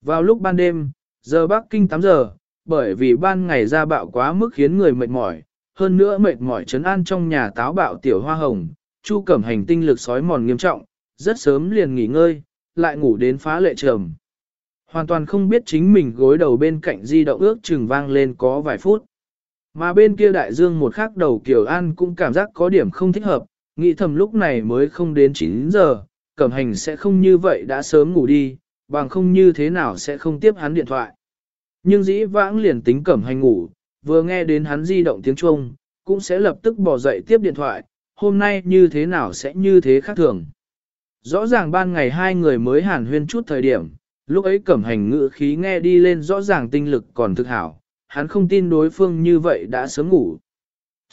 Speaker 1: Vào lúc ban đêm, giờ Bắc Kinh 8 giờ, bởi vì ban ngày ra bạo quá mức khiến người mệt mỏi, hơn nữa mệt mỏi chấn an trong nhà táo bạo tiểu hoa hồng, Chu Cẩm Hành tinh lực sói mòn nghiêm trọng, rất sớm liền nghỉ ngơi, lại ngủ đến phá lệ trầm. Hoàn toàn không biết chính mình gối đầu bên cạnh di động ước chừng vang lên có vài phút. Mà bên kia đại dương một khắc đầu Kiều An cũng cảm giác có điểm không thích hợp, nghĩ thầm lúc này mới không đến 9 giờ, Cẩm Hành sẽ không như vậy đã sớm ngủ đi, bằng không như thế nào sẽ không tiếp hắn điện thoại. Nhưng dĩ vãng liền tính Cẩm Hành ngủ, vừa nghe đến hắn di động tiếng chuông, cũng sẽ lập tức bỏ dậy tiếp điện thoại, hôm nay như thế nào sẽ như thế khác thường. Rõ ràng ban ngày hai người mới hàn huyên chút thời điểm, lúc ấy cẩm hành ngữ khí nghe đi lên rõ ràng tinh lực còn thực hảo, hắn không tin đối phương như vậy đã sớm ngủ.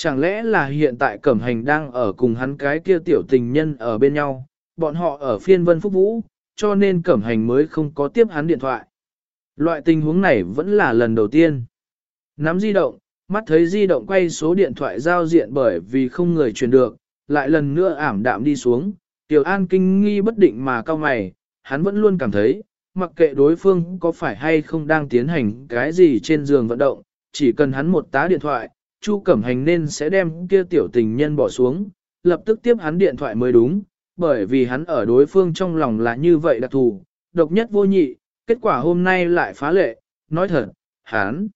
Speaker 1: Chẳng lẽ là hiện tại cẩm hành đang ở cùng hắn cái kia tiểu tình nhân ở bên nhau, bọn họ ở phiên vân phúc vũ, cho nên cẩm hành mới không có tiếp hắn điện thoại. Loại tình huống này vẫn là lần đầu tiên. Nắm di động, mắt thấy di động quay số điện thoại giao diện bởi vì không người truyền được, lại lần nữa ảm đạm đi xuống, Tiểu An kinh nghi bất định mà cao mày, hắn vẫn luôn cảm thấy, mặc kệ đối phương có phải hay không đang tiến hành cái gì trên giường vận động, chỉ cần hắn một tá điện thoại, Chu Cẩm Hành nên sẽ đem kia tiểu tình nhân bỏ xuống, lập tức tiếp hắn điện thoại mới đúng, bởi vì hắn ở đối phương trong lòng là như vậy đặc thù, độc nhất vô nhị, kết quả hôm nay lại phá lệ, nói thật, hắn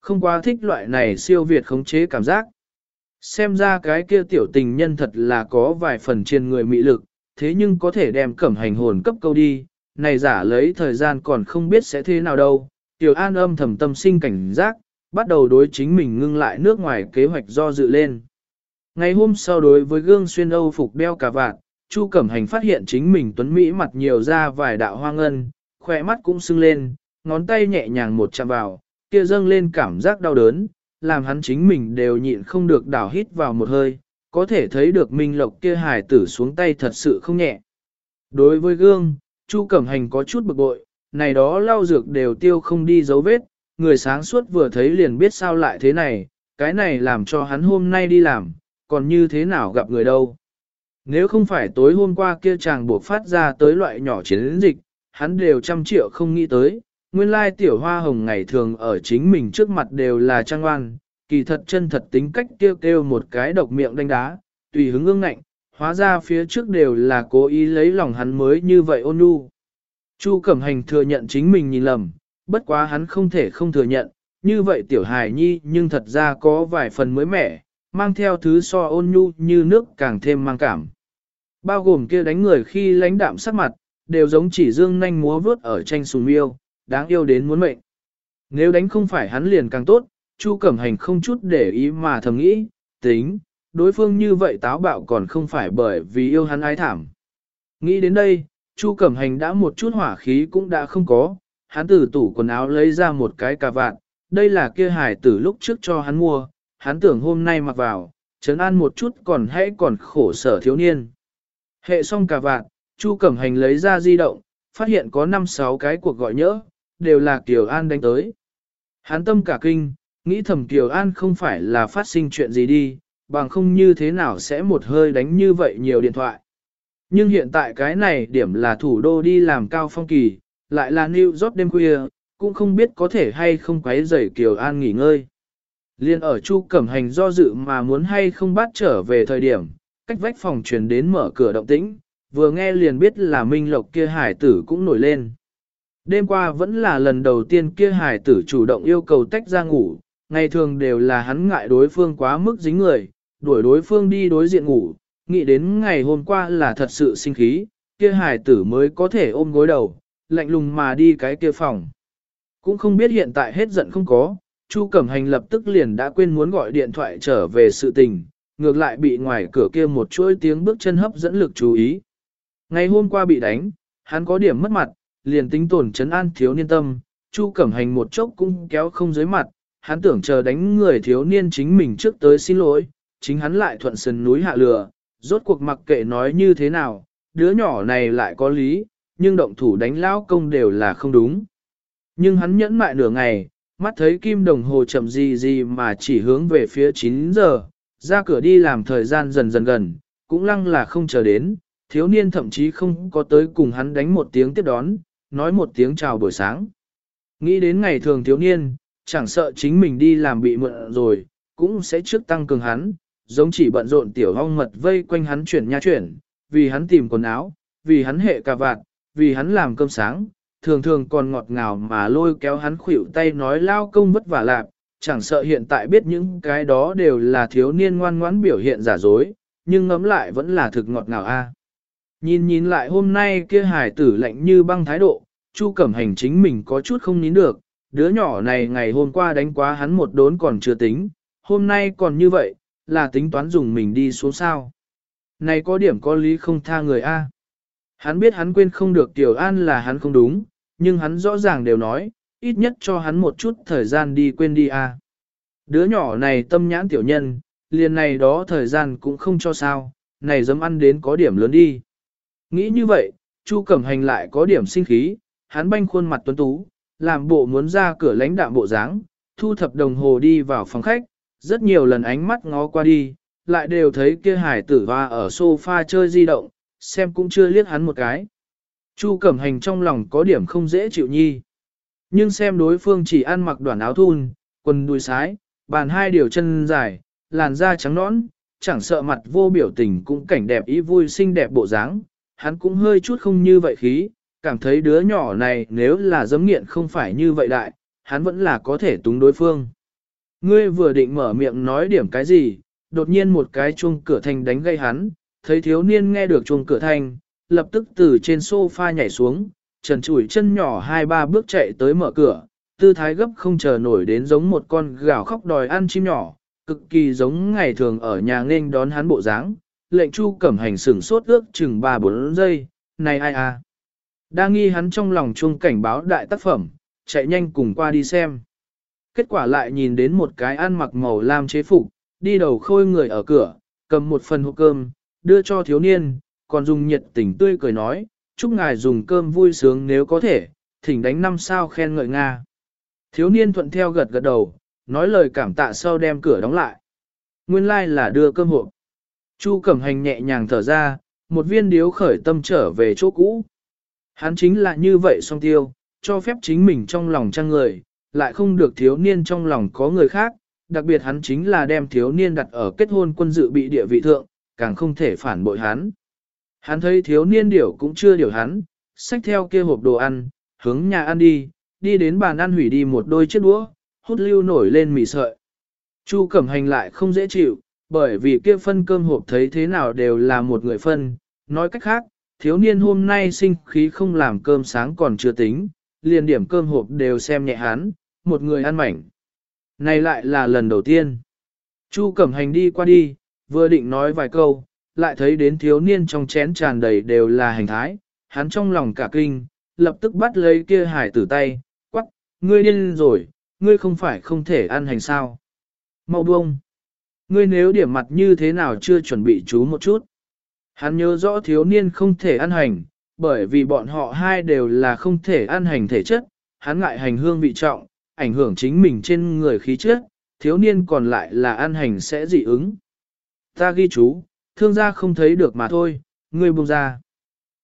Speaker 1: không quá thích loại này siêu việt khống chế cảm giác. Xem ra cái kia tiểu tình nhân thật là có vài phần trên người mị lực, thế nhưng có thể đem cẩm hành hồn cấp câu đi, này giả lấy thời gian còn không biết sẽ thế nào đâu. Tiểu An âm thầm tâm sinh cảnh giác, bắt đầu đối chính mình ngưng lại nước ngoài kế hoạch do dự lên. Ngày hôm sau đối với gương xuyên Âu phục đeo cà vạt, Chu Cẩm Hành phát hiện chính mình tuấn Mỹ mặt nhiều ra vài đạo hoa ngân, khỏe mắt cũng sưng lên, ngón tay nhẹ nhàng một chạm vào, kia dâng lên cảm giác đau đớn, làm hắn chính mình đều nhịn không được đảo hít vào một hơi, có thể thấy được Minh Lộc kia hài tử xuống tay thật sự không nhẹ. Đối với gương, Chu Cẩm Hành có chút bực bội, này đó lau dược đều tiêu không đi dấu vết, người sáng suốt vừa thấy liền biết sao lại thế này, cái này làm cho hắn hôm nay đi làm, còn như thế nào gặp người đâu. Nếu không phải tối hôm qua kia chàng buộc phát ra tới loại nhỏ chiến dịch, hắn đều trăm triệu không nghĩ tới, nguyên lai tiểu hoa hồng ngày thường ở chính mình trước mặt đều là trang oan, kỳ thật chân thật tính cách kêu kêu một cái độc miệng đánh đá, tùy hứng ương ngạnh, hóa ra phía trước đều là cố ý lấy lòng hắn mới như vậy ôn nhu. Chu Cẩm Hành thừa nhận chính mình nhìn lầm, bất quá hắn không thể không thừa nhận, như vậy tiểu hài nhi nhưng thật ra có vài phần mới mẻ, mang theo thứ so ôn nhu như nước càng thêm mang cảm. Bao gồm kia đánh người khi lãnh đạm sắc mặt, đều giống chỉ dương nhanh múa vướt ở tranh sùng miêu, đáng yêu đến muốn mệnh. Nếu đánh không phải hắn liền càng tốt, Chu Cẩm Hành không chút để ý mà thầm nghĩ, tính, đối phương như vậy táo bạo còn không phải bởi vì yêu hắn ái thảm. Nghĩ đến đây, Chu Cẩm Hành đã một chút hỏa khí cũng đã không có, hắn từ tủ quần áo lấy ra một cái cà vạt, đây là kia hải tử lúc trước cho hắn mua, hắn tưởng hôm nay mặc vào, chấn an một chút còn hãy còn khổ sở thiếu niên. Hệ xong cà vạt, Chu Cẩm Hành lấy ra di động, phát hiện có 5-6 cái cuộc gọi nhỡ, đều là Kiều An đánh tới. Hắn tâm cả kinh, nghĩ thầm Kiều An không phải là phát sinh chuyện gì đi, bằng không như thế nào sẽ một hơi đánh như vậy nhiều điện thoại. Nhưng hiện tại cái này điểm là thủ đô đi làm cao phong kỳ, lại là New York đêm khuya, cũng không biết có thể hay không quấy rầy Kiều An nghỉ ngơi. Liên ở Chu Cẩm Hành do dự mà muốn hay không bắt trở về thời điểm, cách vách phòng truyền đến mở cửa động tĩnh, vừa nghe liền biết là Minh Lộc kia hải tử cũng nổi lên. Đêm qua vẫn là lần đầu tiên kia hải tử chủ động yêu cầu tách ra ngủ, ngày thường đều là hắn ngại đối phương quá mức dính người, đuổi đối phương đi đối diện ngủ, nghĩ đến ngày hôm qua là thật sự sinh khí, kia hải tử mới có thể ôm gối đầu, lạnh lùng mà đi cái kia phòng. Cũng không biết hiện tại hết giận không có, Chu Cẩm Hành lập tức liền đã quên muốn gọi điện thoại trở về sự tình, ngược lại bị ngoài cửa kia một chuỗi tiếng bước chân hấp dẫn lực chú ý. Ngày hôm qua bị đánh, hắn có điểm mất mặt, liền tính tổn chấn an thiếu niên tâm, Chu Cẩm Hành một chốc cũng kéo không dưới mặt, hắn tưởng chờ đánh người thiếu niên chính mình trước tới xin lỗi, chính hắn lại thuận sân núi hạ lừa, rốt cuộc mặc kệ nói như thế nào, đứa nhỏ này lại có lý, nhưng động thủ đánh lão công đều là không đúng. Nhưng hắn nhẫn mại nửa ngày, mắt thấy kim đồng hồ chậm gì gì mà chỉ hướng về phía 9 giờ, ra cửa đi làm thời gian dần dần gần, cũng lăng là không chờ đến, thiếu niên thậm chí không có tới cùng hắn đánh một tiếng tiếp đón, nói một tiếng chào buổi sáng. Nghĩ đến ngày thường thiếu niên, chẳng sợ chính mình đi làm bị mượn rồi, cũng sẽ trước tăng cường hắn, giống chỉ bận rộn tiểu hong mật vây quanh hắn chuyển nha chuyển, vì hắn tìm quần áo, vì hắn hệ cà vạt, vì hắn làm cơm sáng, thường thường còn ngọt ngào mà lôi kéo hắn khuỷu tay nói lao công vất vả lạc, chẳng sợ hiện tại biết những cái đó đều là thiếu niên ngoan ngoãn biểu hiện giả dối, nhưng ngấm lại vẫn là thực ngọt ngào a. Nhìn nhìn lại hôm nay kia hải tử lạnh như băng thái độ, Chu Cẩm Hành chính mình có chút không nín được, đứa nhỏ này ngày hôm qua đánh quá hắn một đốn còn chưa tính, hôm nay còn như vậy, là tính toán dùng mình đi xuống sao. Này có điểm có lý không tha người A. Hắn biết hắn quên không được Tiểu An là hắn không đúng, nhưng hắn rõ ràng đều nói, ít nhất cho hắn một chút thời gian đi quên đi A. Đứa nhỏ này tâm nhãn tiểu nhân, liền này đó thời gian cũng không cho sao, này dám ăn đến có điểm lớn đi. Nghĩ như vậy, Chu Cẩm Hành lại có điểm sinh khí, hắn banh khuôn mặt tuấn tú, làm bộ muốn ra cửa lãnh đạm bộ dáng, thu thập đồng hồ đi vào phòng khách, rất nhiều lần ánh mắt ngó qua đi, lại đều thấy kia hải tử hoa ở sofa chơi di động, xem cũng chưa liếc hắn một cái. Chu Cẩm Hành trong lòng có điểm không dễ chịu nhi. Nhưng xem đối phương chỉ ăn mặc đoạn áo thun, quần đùi sái, bàn hai điều chân dài, làn da trắng nõn, chẳng sợ mặt vô biểu tình cũng cảnh đẹp ý vui xinh đẹp bộ dáng, hắn cũng hơi chút không như vậy khí, cảm thấy đứa nhỏ này nếu là dấm nghiện không phải như vậy đại, hắn vẫn là có thể túng đối phương. Ngươi vừa định mở miệng nói điểm cái gì, đột nhiên một cái chuông cửa thành đánh gây hắn, thấy thiếu niên nghe được chuông cửa thanh, lập tức từ trên sofa nhảy xuống, trần chủi chân nhỏ hai ba bước chạy tới mở cửa, tư thái gấp không chờ nổi đến giống một con gào khóc đòi ăn chim nhỏ, cực kỳ giống ngày thường ở nhà nên đón hắn bộ dáng. Lệnh Chu Cẩm Hành sửng sốt ước chừng 3-4 giây, này ai à? Đa nghi hắn trong lòng chuông cảnh báo đại tác phẩm, chạy nhanh cùng qua đi xem. Kết quả lại nhìn đến một cái ăn mặc màu lam chế phục, đi đầu khôi người ở cửa, cầm một phần hộp cơm, đưa cho thiếu niên, còn dùng nhiệt tình tươi cười nói, chúc ngài dùng cơm vui sướng nếu có thể, thỉnh đánh năm sao khen ngợi Nga. Thiếu niên thuận theo gật gật đầu, nói lời cảm tạ sau đem cửa đóng lại. Nguyên lai like là đưa cơm hộp. Chu Cẩm Hành nhẹ nhàng thở ra, một viên điếu khởi tâm trở về chỗ cũ. Hắn chính là như vậy song tiêu, cho phép chính mình trong lòng trang người, lại không được thiếu niên trong lòng có người khác, đặc biệt hắn chính là đem thiếu niên đặt ở kết hôn quân dự bị địa vị thượng, càng không thể phản bội hắn. Hắn thấy thiếu niên điểu cũng chưa điều hắn, xách theo kia hộp đồ ăn, hướng nhà ăn đi, đi đến bàn ăn hủy đi một đôi chiếc đũa, hút lưu nổi lên mì sợi. Chu Cẩm Hành lại không dễ chịu, bởi vì kia phân cơm hộp thấy thế nào đều là một người phân, nói cách khác, thiếu niên hôm nay sinh khí không làm cơm sáng còn chưa tính, liền điểm cơm hộp đều xem nhẹ hắn, một người ăn mảnh. Này lại là lần đầu tiên. Chu Cẩm Hành đi qua đi, vừa định nói vài câu, lại thấy đến thiếu niên trong chén tràn đầy đều là hành thái, hắn trong lòng cả kinh, lập tức bắt lấy kia hải tử tay, quắc, ngươi điên rồi, ngươi không phải không thể ăn hành sao. Mau buông. Ngươi nếu điểm mặt như thế nào chưa chuẩn bị chú một chút. Hắn nhớ rõ thiếu niên không thể ăn hành, bởi vì bọn họ hai đều là không thể ăn hành thể chất, hắn ngại hành hương vị trọng, ảnh hưởng chính mình trên người khí chất, thiếu niên còn lại là ăn hành sẽ dị ứng. Ta ghi chú, thương gia không thấy được mà thôi, ngươi buông ra.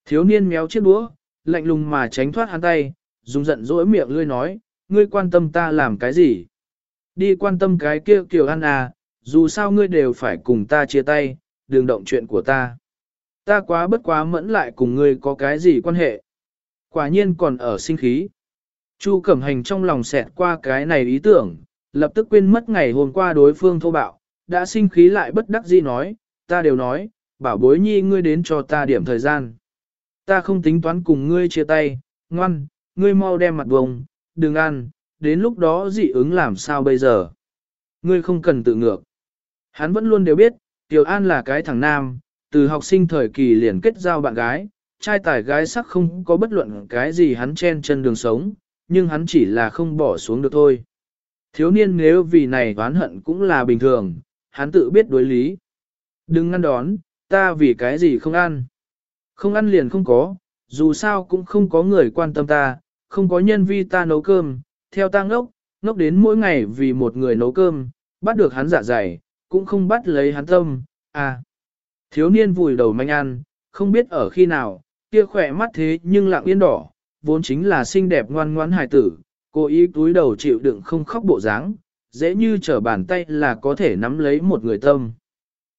Speaker 1: Thiếu niên méo chiếc đũa, lạnh lùng mà tránh thoát hắn tay, dùng giận dỗi miệng lươi nói, ngươi quan tâm ta làm cái gì? Đi quan tâm cái kia kiểu ăn à, dù sao ngươi đều phải cùng ta chia tay, đừng động chuyện của ta. Ta quá bất quá mẫn lại cùng ngươi có cái gì quan hệ. Quả nhiên còn ở sinh khí. Chu Cẩm Hành trong lòng xẹt qua cái này ý tưởng, lập tức quên mất ngày hôm qua đối phương thô bạo, đã sinh khí lại bất đắc dĩ nói, ta đều nói, bảo bối nhi ngươi đến cho ta điểm thời gian. Ta không tính toán cùng ngươi chia tay, ngoan, ngươi mau đem mặt vùng, đừng ăn, đến lúc đó dị ứng làm sao bây giờ. Ngươi không cần tự ngược. Hắn vẫn luôn đều biết, Tiểu An là cái thằng nam, từ học sinh thời kỳ liền kết giao bạn gái, trai tài gái sắc không có bất luận cái gì hắn chen chân đường sống, nhưng hắn chỉ là không bỏ xuống được thôi. Thiếu niên nếu vì này oán hận cũng là bình thường, hắn tự biết đối lý. Đừng ngăn đón, ta vì cái gì không ăn. Không ăn liền không có, dù sao cũng không có người quan tâm ta, không có nhân vi ta nấu cơm, theo ta ngốc, ngốc đến mỗi ngày vì một người nấu cơm, bắt được hắn dạ dày, cũng không bắt lấy hắn tâm, à. Thiếu niên vùi đầu manh ăn, không biết ở khi nào, kia khỏe mắt thế nhưng lặng yên đỏ, vốn chính là xinh đẹp ngoan ngoãn hài tử, cố ý túi đầu chịu đựng không khóc bộ dáng, dễ như trở bàn tay là có thể nắm lấy một người tâm.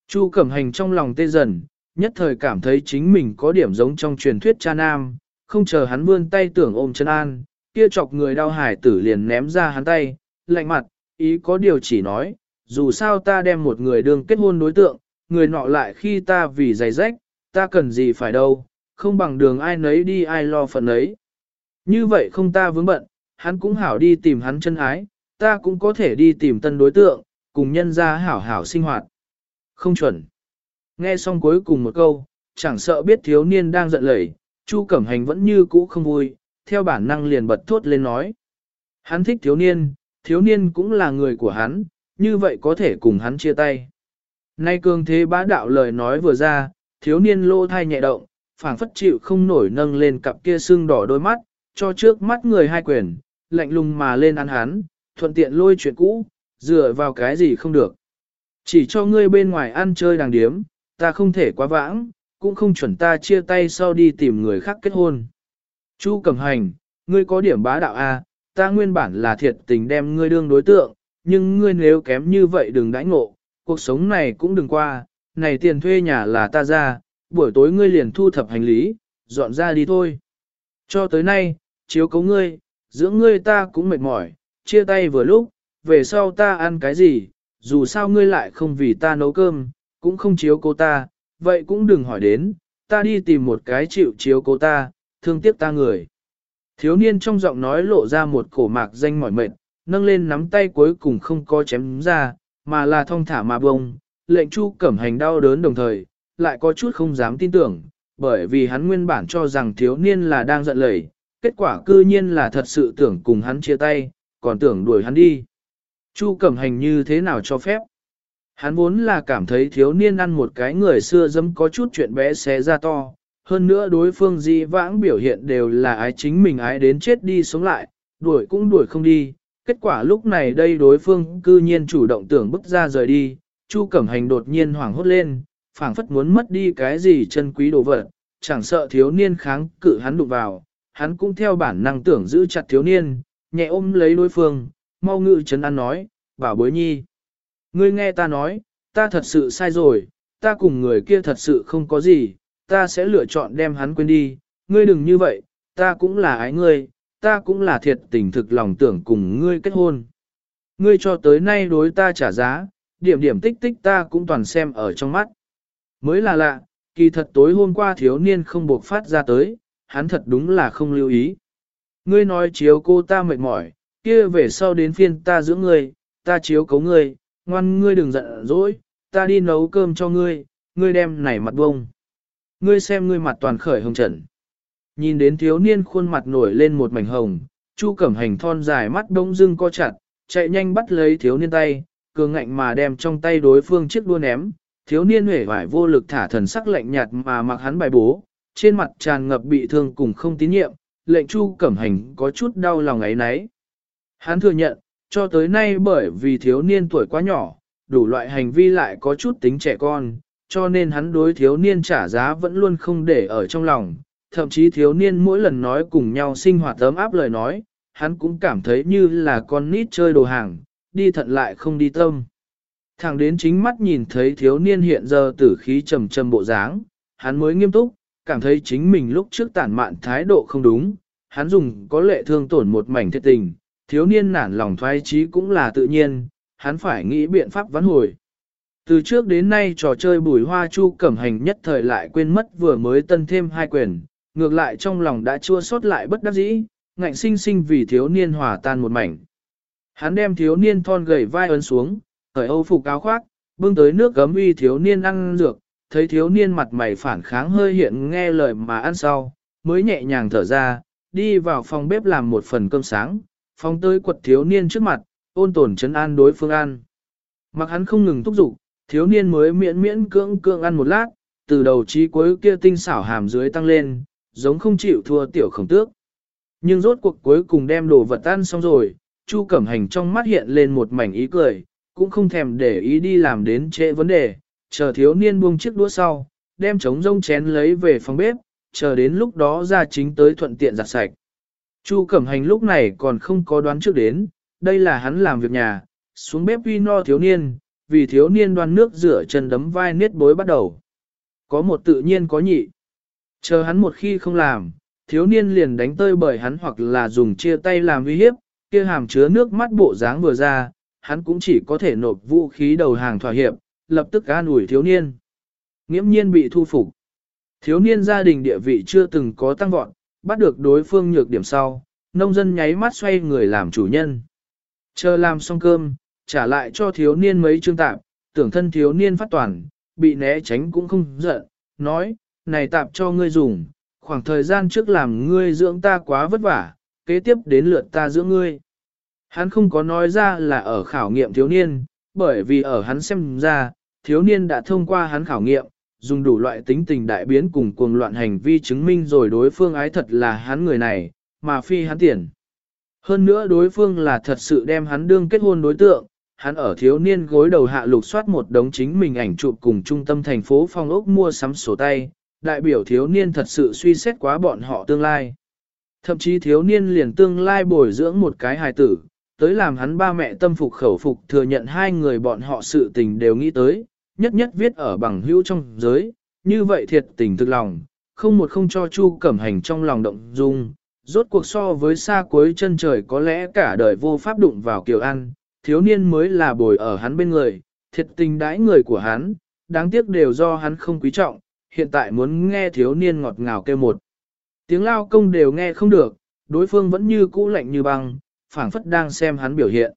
Speaker 1: Chu Cẩm Hành trong lòng tê dần, nhất thời cảm thấy chính mình có điểm giống trong truyền thuyết cha nam, không chờ hắn vươn tay tưởng ôm chân an, kia chọc người đau hải tử liền ném ra hắn tay, lạnh mặt, ý có điều chỉ nói, dù sao ta đem một người đương kết hôn đối tượng, người nọ lại khi ta vì giày rách, ta cần gì phải đâu, không bằng đường ai nấy đi ai lo phần ấy. Như vậy không ta vướng bận, hắn cũng hảo đi tìm hắn chân ái, ta cũng có thể đi tìm tân đối tượng, cùng nhân ra hảo hảo sinh hoạt. Không chuẩn. Nghe xong cuối cùng một câu, chẳng sợ biết thiếu niên đang giận lẩy, Chu Cẩm Hành vẫn như cũ không vui, theo bản năng liền bật thốt lên nói. Hắn thích thiếu niên, thiếu niên cũng là người của hắn, như vậy có thể cùng hắn chia tay. Nay cường thế bá đạo lời nói vừa ra, thiếu niên lô thai nhẹ động, phảng phất chịu không nổi nâng lên cặp kia xương đỏ đôi mắt, cho trước mắt người hai quyền, lạnh lùng mà lên ăn hắn, thuận tiện lôi chuyện cũ, dựa vào cái gì không được. Chỉ cho ngươi bên ngoài ăn chơi đàng điếm, ta không thể quá vãng, cũng không chuẩn ta chia tay sau đi tìm người khác kết hôn. Chu Cẩm Hành, ngươi có điểm bá đạo A, ta nguyên bản là thiệt tình đem ngươi đương đối tượng, nhưng ngươi nếu kém như vậy đừng đãi ngộ, cuộc sống này cũng đừng qua, này tiền thuê nhà là ta ra, buổi tối ngươi liền thu thập hành lý, dọn ra đi thôi. Cho tới nay, chiếu cấu ngươi, dưỡng ngươi ta cũng mệt mỏi, chia tay vừa lúc, về sau ta ăn cái gì, dù sao ngươi lại không vì ta nấu cơm, cũng không chiếu cô ta, vậy cũng đừng hỏi đến, ta đi tìm một cái chịu chiếu cô ta, thương tiếc ta người. Thiếu niên trong giọng nói lộ ra một cổ mạc danh mỏi mệt, nâng lên nắm tay cuối cùng không có chém ra, mà là thong thả mà bông, lệnh chu cẩm hành đau đớn đồng thời, lại có chút không dám tin tưởng, bởi vì hắn nguyên bản cho rằng thiếu niên là đang giận lời kết quả cư nhiên là thật sự tưởng cùng hắn chia tay, còn tưởng đuổi hắn đi. Chu cẩm hành như thế nào cho phép? Hắn vốn là cảm thấy thiếu niên ăn một cái người xưa dâm có chút chuyện bé xé ra to, hơn nữa đối phương di vãng biểu hiện đều là ái chính mình ái đến chết đi sống lại, đuổi cũng đuổi không đi. Kết quả lúc này đây đối phương cư nhiên chủ động tưởng bức ra rời đi, Chu Cẩm Hành đột nhiên hoảng hốt lên, phảng phất muốn mất đi cái gì chân quý đồ vật, chẳng sợ thiếu niên kháng cự hắn đụng vào, hắn cũng theo bản năng tưởng giữ chặt thiếu niên, nhẹ ôm lấy đối phương, mau ngự chấn an nói, bảo bối nhi. Ngươi nghe ta nói, ta thật sự sai rồi, ta cùng người kia thật sự không có gì, ta sẽ lựa chọn đem hắn quên đi, ngươi đừng như vậy, ta cũng là ái ngươi, ta cũng là thiệt tình thực lòng tưởng cùng ngươi kết hôn. Ngươi cho tới nay đối ta trả giá, điểm điểm tích tích ta cũng toàn xem ở trong mắt. Mới là lạ, kỳ thật tối hôm qua thiếu niên không buộc phát ra tới, hắn thật đúng là không lưu ý. Ngươi nói chiếu cô ta mệt mỏi, kia về sau đến phiên ta giữ ngươi, ta chiếu cấu ngươi, ngoan ngươi đừng giận dỗi, ta đi nấu cơm cho ngươi, ngươi đem nảy mặt bông. Ngươi xem ngươi mặt toàn khởi hồng trần. Nhìn đến thiếu niên khuôn mặt nổi lên một mảnh hồng, Chu Cẩm Hành thon dài mắt đông dưng co chặt, chạy nhanh bắt lấy thiếu niên tay, cường ngạnh mà đem trong tay đối phương chiếc đua ném. Thiếu niên hể vải vô lực thả thần sắc lạnh nhạt mà mặc hắn bài bố, trên mặt tràn ngập bị thương cùng không tín nhiệm, lệnh Chu Cẩm Hành có chút đau lòng ấy nấy. Hắn thừa nhận, cho tới nay bởi vì thiếu niên tuổi quá nhỏ, đủ loại hành vi lại có chút tính trẻ con, cho nên hắn đối thiếu niên trả giá vẫn luôn không để ở trong lòng, thậm chí thiếu niên mỗi lần nói cùng nhau sinh hoạt ấm áp lời nói, hắn cũng cảm thấy như là con nít chơi đồ hàng, đi thận lại không đi tâm. Thẳng đến chính mắt nhìn thấy thiếu niên hiện giờ tử khí trầm trầm bộ dáng, hắn mới nghiêm túc, cảm thấy chính mình lúc trước tản mạn thái độ không đúng, hắn dùng có lệ thương tổn một mảnh thiết tình, thiếu niên nản lòng thoái trí cũng là tự nhiên, hắn phải nghĩ biện pháp vãn hồi. Từ trước đến nay trò chơi bùi hoa chu cẩm hành nhất thời lại quên mất vừa mới tân thêm hai quyền, ngược lại trong lòng đã chua sót lại bất đắc dĩ, ngạnh sinh sinh vì thiếu niên hòa tan một mảnh. Hắn đem thiếu niên thon gầy vai ấn xuống, cởi âu phục áo khoác, bưng tới nước gấm uy thiếu niên ăn dược, thấy thiếu niên mặt mày phản kháng hơi hiện nghe lời mà ăn sau, mới nhẹ nhàng thở ra, đi vào phòng bếp làm một phần cơm sáng, phong tới quật thiếu niên trước mặt, ôn tồn chấn an đối phương ăn. Mặc hắn không ngừng thúc giục, thiếu niên mới miễn miễn cưỡng cưỡng ăn một lát, từ đầu chí cuối kia tinh xảo hàm dưới tăng lên, giống không chịu thua tiểu khổng tước. Nhưng rốt cuộc cuối cùng đem đồ vật ăn xong rồi, Chu Cẩm Hành trong mắt hiện lên một mảnh ý cười, cũng không thèm để ý đi làm đến trễ vấn đề, chờ thiếu niên buông chiếc đũa sau, đem trống rông chén lấy về phòng bếp, chờ đến lúc đó ra chính tới thuận tiện giặt sạch. Chu Cẩm Hành lúc này còn không có đoán trước đến, đây là hắn làm việc nhà, xuống bếp uy no thiếu niên, vì thiếu niên đoan nước rửa chân đấm vai niết bối bắt đầu. Có một tự nhiên có nhị. Chờ hắn một khi không làm, thiếu niên liền đánh tơi bởi hắn hoặc là dùng chia tay làm uy hiếp, kia hàm chứa nước mắt bộ dáng vừa ra, hắn cũng chỉ có thể nộp vũ khí đầu hàng thỏa hiệp, lập tức an ủi thiếu niên. Nghiễm nhiên bị thu phục. Thiếu niên gia đình địa vị chưa từng có tăng vọt, bắt được đối phương nhược điểm sau, nông dân nháy mắt xoay người làm chủ nhân. Chờ làm xong cơm, trả lại cho thiếu niên mấy chương tạp, tưởng thân thiếu niên phát toàn, bị né tránh cũng không giận, nói, này tạp cho ngươi dùng, khoảng thời gian trước làm ngươi dưỡng ta quá vất vả, kế tiếp đến lượt ta dưỡng ngươi. Hắn không có nói ra là ở khảo nghiệm thiếu niên, bởi vì ở hắn xem ra, thiếu niên đã thông qua hắn khảo nghiệm, dùng đủ loại tính tình đại biến cùng cuồng loạn hành vi chứng minh rồi đối phương ái thật là hắn người này, mà phi hắn tiền. Hơn nữa đối phương là thật sự đem hắn đương kết hôn đối tượng, hắn ở thiếu niên gối đầu hạ lục soát một đống chính mình ảnh chụp cùng trung tâm thành phố phong ốc mua sắm sổ tay, đại biểu thiếu niên thật sự suy xét quá bọn họ tương lai. Thậm chí thiếu niên liền tương lai bồi dưỡng một cái hài tử, tới làm hắn ba mẹ tâm phục khẩu phục thừa nhận hai người bọn họ sự tình đều nghĩ tới, nhất nhất viết ở bằng hữu trong giới, như vậy thiệt tình thực lòng, không một không cho Chu Cẩm Hành trong lòng động dung, rốt cuộc so với xa cuối chân trời có lẽ cả đời vô pháp đụng vào Kiều An, thiếu niên mới là bồi ở hắn bên người, thiệt tình đãi người của hắn, đáng tiếc đều do hắn không quý trọng, hiện tại muốn nghe thiếu niên ngọt ngào kêu một. Tiếng lao công đều nghe không được, đối phương vẫn như cũ lạnh như băng, phảng phất đang xem hắn biểu hiện.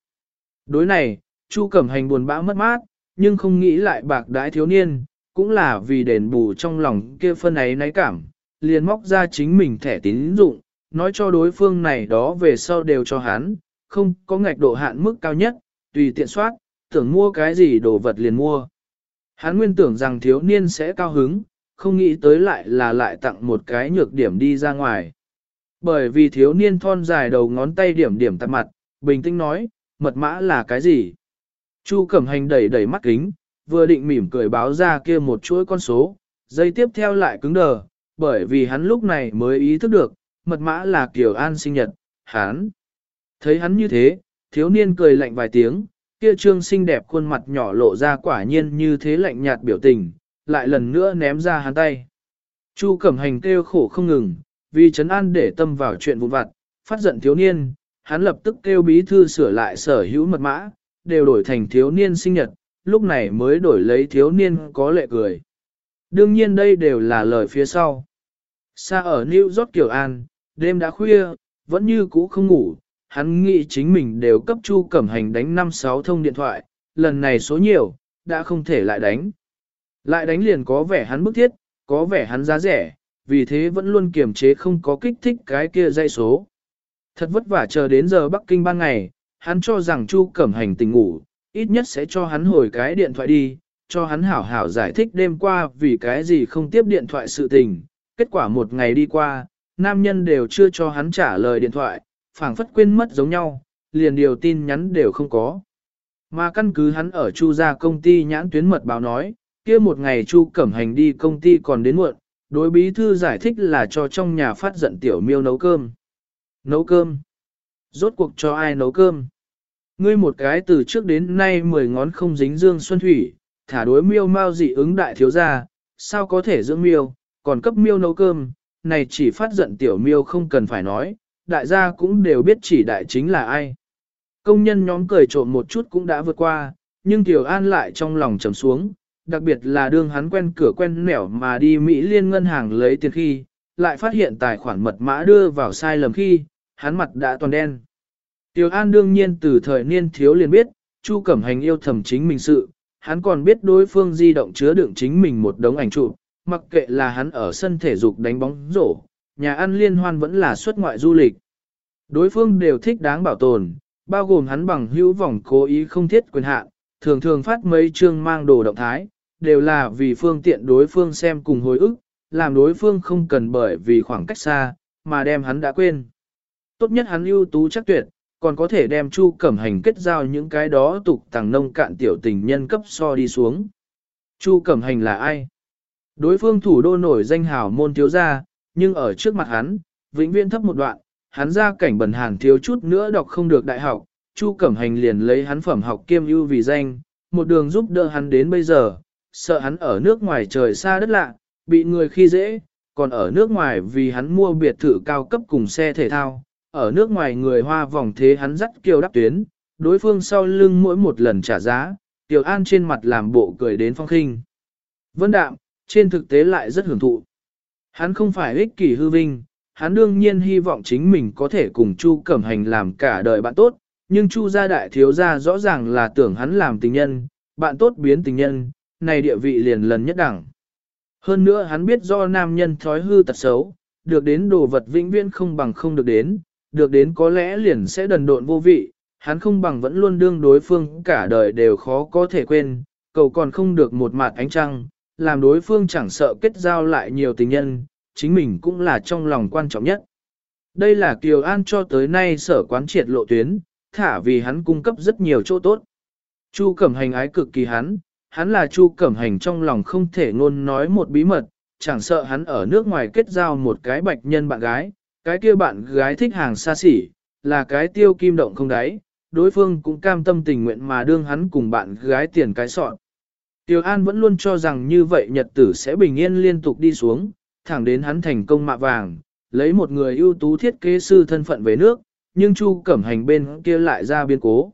Speaker 1: Đối này, Chu Cẩm Hành buồn bã mất mát, nhưng không nghĩ lại bạc đãi thiếu niên, cũng là vì đền bù trong lòng kia phân ấy náy cảm, liền móc ra chính mình thẻ tín dụng, nói cho đối phương này đó về sau đều cho hắn, không có ngạch độ hạn mức cao nhất, tùy tiện soát, tưởng mua cái gì đồ vật liền mua. Hắn nguyên tưởng rằng thiếu niên sẽ cao hứng, không nghĩ tới lại là lại tặng một cái nhược điểm đi ra ngoài. Bởi vì thiếu niên thon dài đầu ngón tay điểm điểm tạp mặt, bình tĩnh nói, mật mã là cái gì? Chu Cẩm Hành đẩy đẩy mắt kính, vừa định mỉm cười báo ra kia một chuỗi con số, dây tiếp theo lại cứng đờ, bởi vì hắn lúc này mới ý thức được, mật mã là Kiều An sinh nhật, hắn. Thấy hắn như thế, thiếu niên cười lạnh vài tiếng, kia trương xinh đẹp khuôn mặt nhỏ lộ ra quả nhiên như thế lạnh nhạt biểu tình, lại lần nữa ném ra hắn tay. Chu Cẩm Hành kêu khổ không ngừng, vì trấn an để tâm vào chuyện vụn vặt, phát giận thiếu niên, hắn lập tức kêu bí thư sửa lại sở hữu mật mã, đều đổi thành thiếu niên sinh nhật, lúc này mới đổi lấy thiếu niên có lệ cười. Đương nhiên đây đều là lời phía sau. Xa ở New York Kiều An, đêm đã khuya, vẫn như cũ không ngủ, hắn nghĩ chính mình đều cấp Chu Cẩm Hành đánh 5-6 thông điện thoại, lần này số nhiều, đã không thể lại đánh. Lại đánh liền có vẻ hắn bức thiết, có vẻ hắn giá rẻ, vì thế vẫn luôn kiềm chế không có kích thích cái kia dây số. Thật vất vả chờ đến giờ Bắc Kinh ban ngày, hắn cho rằng Chu Cẩm Hành tỉnh ngủ, ít nhất sẽ cho hắn hồi cái điện thoại đi, cho hắn hảo hảo giải thích đêm qua vì cái gì không tiếp điện thoại sự tình. Kết quả một ngày đi qua, nam nhân đều chưa cho hắn trả lời điện thoại, phảng phất quên mất giống nhau, liền điều tin nhắn đều không có. Mà căn cứ hắn ở Chu gia công ty nhãn tuyến mật báo nói, kia một ngày Chu Cẩm Hành đi công ty còn đến muộn, đối bí thư giải thích là cho trong nhà phát giận tiểu miêu nấu cơm. Nấu cơm? Rốt cuộc cho ai nấu cơm? Ngươi một cái từ trước đến nay mười ngón không dính dương xuân thủy, thả đối miêu mau dị ứng đại thiếu gia, sao có thể dưỡng miêu, còn cấp miêu nấu cơm, này chỉ phát giận tiểu miêu không cần phải nói, đại gia cũng đều biết chỉ đại chính là ai. Công nhân nhóm cười trộm một chút cũng đã vượt qua, nhưng Tiểu An lại trong lòng trầm xuống, đặc biệt là đương hắn quen cửa quen nẻo mà đi Mỹ liên ngân hàng lấy tiền khi, lại phát hiện tài khoản mật mã đưa vào sai lầm khi, hắn mặt đã toàn đen. Tiểu An đương nhiên từ thời niên thiếu liền biết, Chu Cẩm Hành yêu thầm chính mình sự, hắn còn biết đối phương di động chứa đựng chính mình một đống ảnh chụp, mặc kệ là hắn ở sân thể dục đánh bóng rổ, nhà ăn liên hoan vẫn là xuất ngoại du lịch. Đối phương đều thích đáng bảo tồn, bao gồm hắn bằng hữu vòng cố ý không thiết quyền hạn, thường thường phát mấy chương mang đồ động thái, đều là vì phương tiện đối phương xem cùng hồi ức, làm đối phương không cần bởi vì khoảng cách xa, mà đem hắn đã quên. Tốt nhất hắn ưu tú chắc tuyệt, còn có thể đem Chu Cẩm Hành kết giao những cái đó tục tàng nông cạn tiểu tình nhân cấp so đi xuống. Chu Cẩm Hành là ai? Đối phương thủ đô nổi danh hào môn thiếu gia, nhưng ở trước mặt hắn, vĩnh viễn thấp một đoạn, hắn ra cảnh bẩn hàn thiếu chút nữa đọc không được đại học, Chu Cẩm Hành liền lấy hắn phẩm học kiêm ưu vì danh, một đường giúp đỡ hắn đến bây giờ, sợ hắn ở nước ngoài trời xa đất lạ, bị người khi dễ, còn ở nước ngoài vì hắn mua biệt thự cao cấp cùng xe thể thao, ở nước ngoài người hoa vòng thế hắn dắt kiều đắp tuyến, đối phương sau lưng mỗi một lần trả giá, Tiểu An trên mặt làm bộ cười đến phong khinh. Vân đạm, trên thực tế lại rất hưởng thụ. Hắn không phải ích kỷ hư vinh, hắn đương nhiên hy vọng chính mình có thể cùng Chu Cẩm Hành làm cả đời bạn tốt, nhưng Chu gia đại thiếu gia rõ ràng là tưởng hắn làm tình nhân, bạn tốt biến tình nhân, này địa vị liền lần nhất đẳng. Hơn nữa hắn biết do nam nhân thói hư tật xấu, được đến đồ vật vĩnh viễn không bằng không được đến, được đến có lẽ liền sẽ đần độn vô vị, hắn không bằng vẫn luôn đương đối phương cả đời đều khó có thể quên, cầu còn không được một mặt ánh trăng, làm đối phương chẳng sợ kết giao lại nhiều tình nhân, chính mình cũng là trong lòng quan trọng nhất. Đây là Kiều An cho tới nay sở quán triệt lộ tuyến, thả vì hắn cung cấp rất nhiều chỗ tốt. Chu Cẩm Hành ái cực kỳ hắn, hắn là Chu Cẩm Hành trong lòng không thể ngôn nói một bí mật, chẳng sợ hắn ở nước ngoài kết giao một cái bạch nhân bạn gái, cái kia bạn gái thích hàng xa xỉ, là cái tiêu kim động không đáy, đối phương cũng cam tâm tình nguyện mà đương hắn cùng bạn gái tiền cái sọn. Tiêu An vẫn luôn cho rằng như vậy nhật tử sẽ bình yên liên tục đi xuống, thẳng đến hắn thành công mạ vàng, lấy một người ưu tú thiết kế sư thân phận về nước, nhưng Chu Cẩm Hành bên kia lại ra biên cố.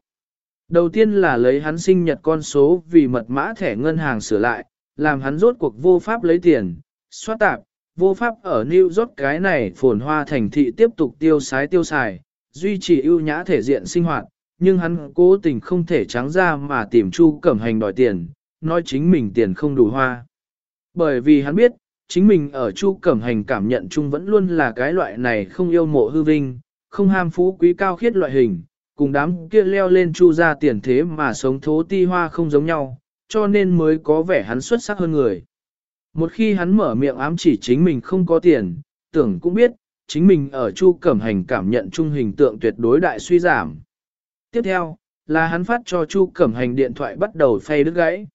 Speaker 1: Đầu tiên là lấy hắn sinh nhật con số vì mật mã thẻ ngân hàng sửa lại, làm hắn rốt cuộc vô pháp lấy tiền, xoát tạp, vô pháp ở New York cái này phồn hoa thành thị tiếp tục tiêu sái tiêu xài, duy trì ưu nhã thể diện sinh hoạt, nhưng hắn cố tình không thể trắng ra mà tìm Chu Cẩm Hành đòi tiền, nói chính mình tiền không đủ hoa. Bởi vì hắn biết, chính mình ở Chu Cẩm Hành cảm nhận chung vẫn luôn là cái loại này không yêu mộ hư vinh, không ham phú quý cao khiết loại hình, cùng đám kia leo lên Chu ra tiền thế mà sống thố ti hoa không giống nhau, cho nên mới có vẻ hắn xuất sắc hơn người. Một khi hắn mở miệng ám chỉ chính mình không có tiền, tưởng cũng biết, chính mình ở Chu Cẩm Hành cảm nhận chung hình tượng tuyệt đối đại suy giảm. Tiếp theo, là hắn phát cho Chu Cẩm Hành điện thoại bắt đầu phay đứt gãy.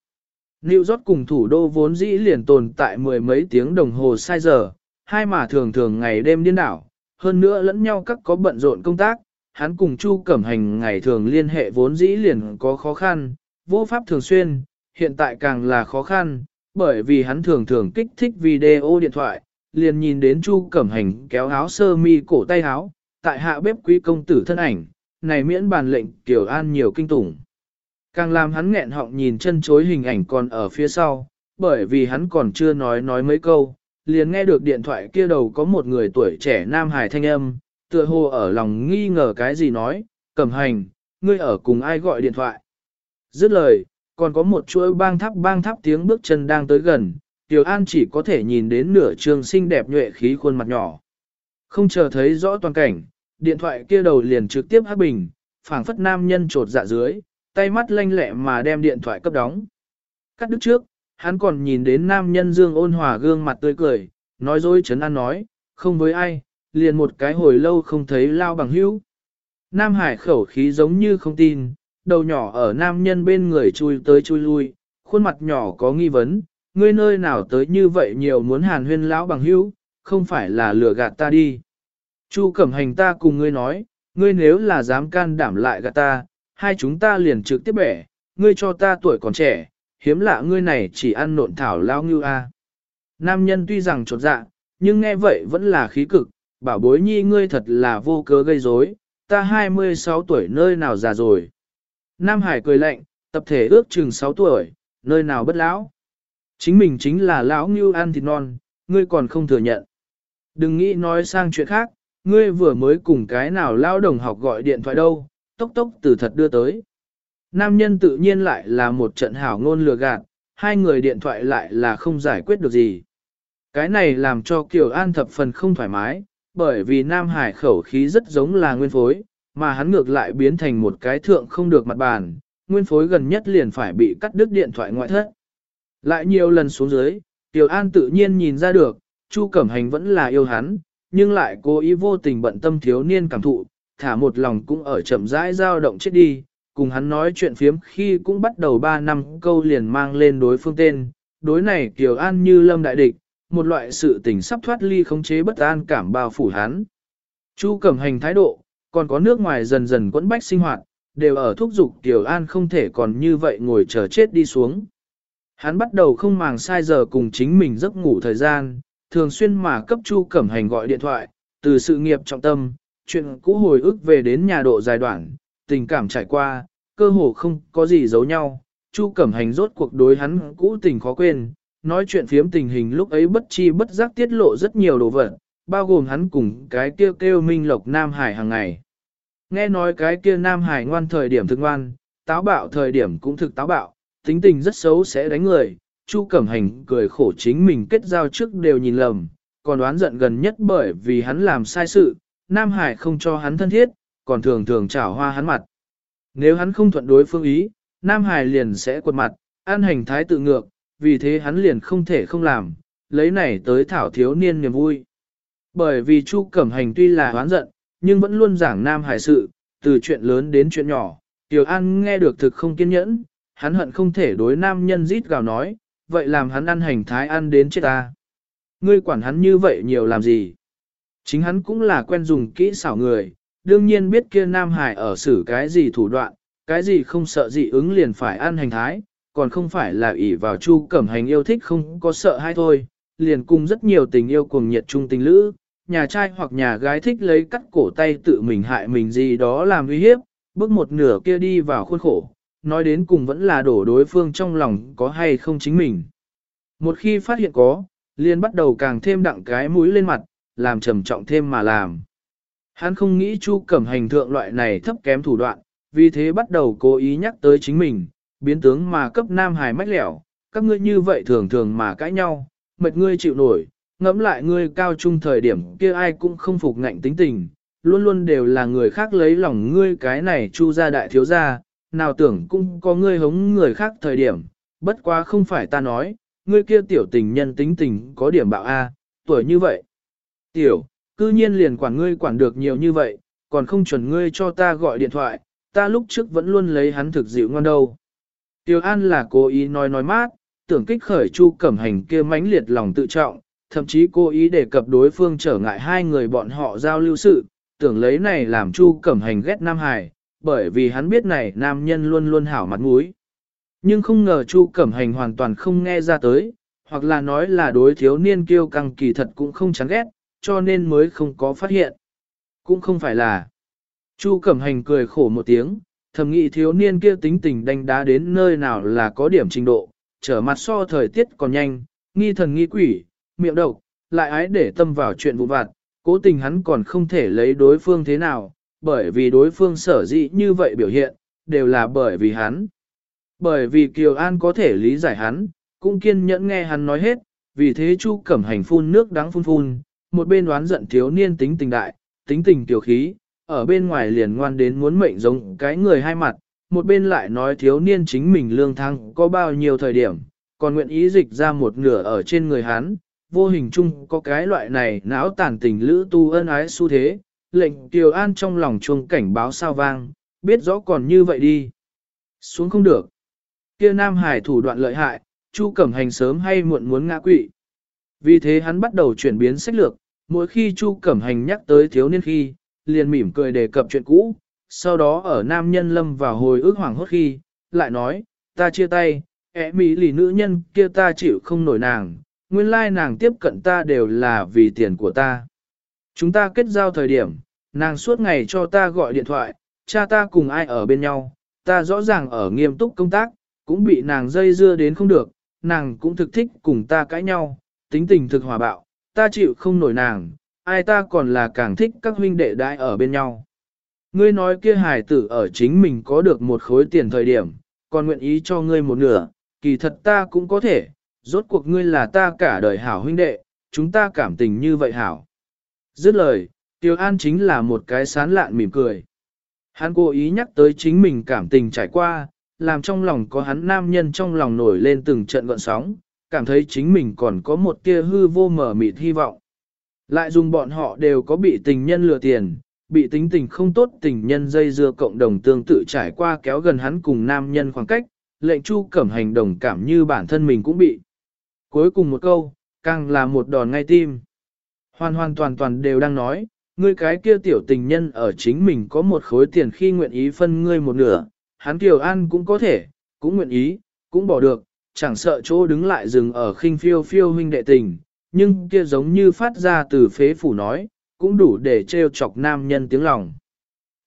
Speaker 1: New York cùng thủ đô vốn dĩ liền tồn tại mười mấy tiếng đồng hồ sai giờ, hai mà thường thường ngày đêm điên đảo, hơn nữa lẫn nhau các có bận rộn công tác, hắn cùng Chu Cẩm Hành ngày thường liên hệ vốn dĩ liền có khó khăn, vô pháp thường xuyên, hiện tại càng là khó khăn, bởi vì hắn thường thường kích thích video điện thoại, liền nhìn đến Chu Cẩm Hành kéo áo sơ mi cổ tay áo, tại hạ bếp quý công tử thân ảnh, này miễn bàn lệnh Kiều An nhiều kinh tủng. Càng làm hắn nghẹn họng nhìn chân chối hình ảnh còn ở phía sau, bởi vì hắn còn chưa nói nói mấy câu, liền nghe được điện thoại kia đầu có một người tuổi trẻ nam hải thanh âm, tựa hồ ở lòng nghi ngờ cái gì nói, cẩm hành, ngươi ở cùng ai gọi điện thoại. Dứt lời, còn có một chuỗi bang thắp bang thắp tiếng bước chân đang tới gần, Tiểu An chỉ có thể nhìn đến nửa trường xinh đẹp nhuệ khí khuôn mặt nhỏ. Không chờ thấy rõ toàn cảnh, điện thoại kia đầu liền trực tiếp hát bình, phảng phất nam nhân trột dạ dưới, tay mắt lanh lẹ mà đem điện thoại cấp đóng. Cắt đứt trước, hắn còn nhìn đến nam nhân dương ôn hòa gương mặt tươi cười, nói dối chấn an nói, không với ai, liền một cái hồi lâu không thấy lao bằng hữu. Nam Hải khẩu khí giống như không tin, đầu nhỏ ở nam nhân bên người chui tới chui lui, khuôn mặt nhỏ có nghi vấn, ngươi nơi nào tới như vậy nhiều muốn hàn huyên lão bằng hữu, không phải là lừa gạt ta đi. Chu cẩm hành ta cùng ngươi nói, ngươi nếu là dám can đảm lại gạt ta, hai chúng ta liền trực tiếp bẻ, ngươi cho ta tuổi còn trẻ, hiếm lạ ngươi này chỉ ăn nộn thảo lao ngưu a. Nam nhân tuy rằng trột dạ, nhưng nghe vậy vẫn là khí cực, bảo bối nhi ngươi thật là vô cớ gây rối, ta 26 tuổi nơi nào già rồi. Nam Hải cười lạnh, tập thể ước chừng 6 tuổi, nơi nào bất lão. Chính mình chính là lão ngưu ăn thịt non, ngươi còn không thừa nhận. Đừng nghĩ nói sang chuyện khác, ngươi vừa mới cùng cái nào lao đồng học gọi điện thoại đâu, tốc tốc từ thật đưa tới. Nam nhân tự nhiên lại là một trận hảo ngôn lừa gạt, hai người điện thoại lại là không giải quyết được gì. Cái này làm cho Kiều An thập phần không thoải mái, bởi vì Nam Hải khẩu khí rất giống là nguyên phối, mà hắn ngược lại biến thành một cái thượng không được mặt bàn, nguyên phối gần nhất liền phải bị cắt đứt điện thoại ngoại thất. Lại nhiều lần xuống dưới, Kiều An tự nhiên nhìn ra được, Chu Cẩm Hành vẫn là yêu hắn, nhưng lại cố ý vô tình bận tâm thiếu niên cảm thụ, thả một lòng cũng ở chậm rãi dao động chết đi, cùng hắn nói chuyện phiếm khi cũng bắt đầu 3 năm câu liền mang lên đối phương tên, đối này Kiều An như lâm đại địch, một loại sự tình sắp thoát ly khống chế bất an cảm bao phủ hắn. Chu cẩm hành thái độ, còn có nước ngoài dần dần quẫn bách sinh hoạt, đều ở thúc giục Kiều An không thể còn như vậy ngồi chờ chết đi xuống. Hắn bắt đầu không màng sai giờ cùng chính mình giấc ngủ thời gian, thường xuyên mà cấp Chu Cẩm Hành gọi điện thoại, từ sự nghiệp trọng tâm, chuyện cũ hồi ức về đến nhà độ dài đoạn, tình cảm trải qua, cơ hồ không có gì giấu nhau. Chu Cẩm Hành rốt cuộc đối hắn cũ tình khó quên, nói chuyện phiếm tình hình lúc ấy bất chi bất giác tiết lộ rất nhiều đồ vật, bao gồm hắn cùng cái kia kêu, kêu Minh Lộc Nam Hải hàng ngày. Nghe nói cái kia Nam Hải ngoan thời điểm thực ngoan, táo bạo thời điểm cũng thực táo bạo, tính tình rất xấu sẽ đánh người. Chu Cẩm Hành cười khổ chính mình kết giao trước đều nhìn lầm, còn đoán giận gần nhất bởi vì hắn làm sai sự, Nam Hải không cho hắn thân thiết, còn thường thường chảo hoa hắn mặt. Nếu hắn không thuận đối phương ý, Nam Hải liền sẽ quật mặt, an hành thái tự ngược, vì thế hắn liền không thể không làm, lấy này tới thảo thiếu niên niềm vui. Bởi vì Chu Cẩm Hành tuy là hoán giận, nhưng vẫn luôn giảng Nam Hải sự, từ chuyện lớn đến chuyện nhỏ, Tiểu An nghe được thực không kiên nhẫn, hắn hận không thể đối nam nhân rít gào nói, vậy làm hắn ăn hành thái ăn đến chết ta. Ngươi quản hắn như vậy nhiều làm gì? Chính hắn cũng là quen dùng kỹ xảo người, đương nhiên biết kia Nam Hải ở xử cái gì thủ đoạn, cái gì không sợ dị ứng liền phải ăn hành thái, còn không phải là ỷ vào Chu Cẩm Hành yêu thích không có sợ hay thôi, liền cùng rất nhiều tình yêu cuồng nhiệt trung tình lữ, nhà trai hoặc nhà gái thích lấy cắt cổ tay tự mình hại mình gì đó làm uy hiếp, bước một nửa kia đi vào khuôn khổ, nói đến cùng vẫn là đổ đối phương trong lòng có hay không chính mình. Một khi phát hiện có, liền bắt đầu càng thêm đặng cái mũi lên mặt, làm trầm trọng thêm mà làm. Hắn không nghĩ Chu Cẩm Hành thượng loại này thấp kém thủ đoạn, vì thế bắt đầu cố ý nhắc tới chính mình, biến tướng mà cấp Nam Hải mách lẻo, các ngươi như vậy thường thường mà cãi nhau, mệt ngươi chịu nổi, ngẫm lại ngươi cao trung thời điểm kia ai cũng không phục ngạnh tính tình, luôn luôn đều là người khác lấy lòng ngươi cái này chu gia đại thiếu gia, nào tưởng cũng có ngươi hống người khác thời điểm, bất quá không phải ta nói, ngươi kia tiểu tình nhân tính tình có điểm bạo A, tuổi như vậy. Tiểu, cư nhiên liền quản ngươi quản được nhiều như vậy, còn không chuẩn ngươi cho ta gọi điện thoại, ta lúc trước vẫn luôn lấy hắn thực dịu ngon đâu. Tiểu An là cố ý nói nói mát, tưởng kích khởi Chu Cẩm Hành kia mãnh liệt lòng tự trọng, thậm chí cố ý đề cập đối phương trở ngại hai người bọn họ giao lưu sự, tưởng lấy này làm Chu Cẩm Hành ghét Nam Hải, bởi vì hắn biết này nam nhân luôn luôn hảo mặt mũi. Nhưng không ngờ Chu Cẩm Hành hoàn toàn không nghe ra tới, hoặc là nói là đối thiếu niên kiêu căng kỳ thật cũng không chán ghét, cho nên mới không có phát hiện. Cũng không phải là. Chu Cẩm Hành cười khổ một tiếng, thầm nghĩ thiếu niên kia tính tình đánh đá đến nơi nào là có điểm trình độ, trở mặt so thời tiết còn nhanh, nghi thần nghi quỷ, miệng độc, lại ái để tâm vào chuyện vụ vặt, cố tình hắn còn không thể lấy đối phương thế nào, bởi vì đối phương sở dĩ như vậy biểu hiện, đều là bởi vì hắn. Bởi vì Kiều An có thể lý giải hắn, cũng kiên nhẫn nghe hắn nói hết, vì thế Chu Cẩm Hành phun nước đắng phun phun, một bên đoán giận thiếu niên tính tình đại, tính tình tiểu khí, ở bên ngoài liền ngoan đến muốn mệnh giống cái người hai mặt, một bên lại nói thiếu niên chính mình lương thăng có bao nhiêu thời điểm, còn nguyện ý dịch ra một nửa ở trên người hắn, vô hình chung có cái loại này não tàn tình lữ tu ân ái xu thế, lệnh Kiều An trong lòng chuông cảnh báo sao vang, biết rõ còn như vậy đi. Xuống không được. Kia Nam Hải thủ đoạn lợi hại, Chu Cẩm Hành sớm hay muộn muốn ngã quỵ. Vì thế hắn bắt đầu chuyển biến sách lược, mỗi khi Chu Cẩm Hành nhắc tới thiếu niên khi, liền mỉm cười đề cập chuyện cũ, sau đó ở nam nhân lâm vào hồi ức hoảng hốt khi, lại nói, ta chia tay, ẻ mỹ lì nữ nhân kia ta chịu không nổi nàng, nguyên lai nàng tiếp cận ta đều là vì tiền của ta. Chúng ta kết giao thời điểm, nàng suốt ngày cho ta gọi điện thoại, cha ta cùng ai ở bên nhau, ta rõ ràng ở nghiêm túc công tác, cũng bị nàng dây dưa đến không được, nàng cũng thực thích cùng ta cãi nhau, tính tình thực hòa bạo, ta chịu không nổi nàng, ai ta còn là càng thích các huynh đệ đại ở bên nhau. Ngươi nói kia hài tử ở chính mình có được một khối tiền thời điểm, còn nguyện ý cho ngươi một nửa, kỳ thật ta cũng có thể, rốt cuộc ngươi là ta cả đời hảo huynh đệ, chúng ta cảm tình như vậy hảo. Dứt lời, Tiêu An chính là một cái sán lạn mỉm cười. Hắn cố ý nhắc tới chính mình cảm tình trải qua, làm trong lòng có hắn nam nhân trong lòng nổi lên từng trận gọn sóng, cảm thấy chính mình còn có một tia hư vô mở mịt hy vọng. Lại dùng bọn họ đều có bị tình nhân lừa tiền, bị tính tình không tốt tình nhân dây dưa cộng đồng tương tự trải qua kéo gần hắn cùng nam nhân khoảng cách, lệnh chu cẩm hành đồng cảm như bản thân mình cũng bị. Cuối cùng một câu, càng là một đòn ngay tim. Hoàn hoàn toàn toàn đều đang nói, ngươi cái kia tiểu tình nhân ở chính mình có một khối tiền khi nguyện ý phân ngươi một nửa, hắn tiểu an cũng có thể, cũng nguyện ý, cũng bỏ được, chẳng sợ chỗ đứng lại dừng ở khinh phiêu phiêu huynh đệ tình, nhưng kia giống như phát ra từ phế phủ nói, cũng đủ để trêu chọc nam nhân tiếng lòng.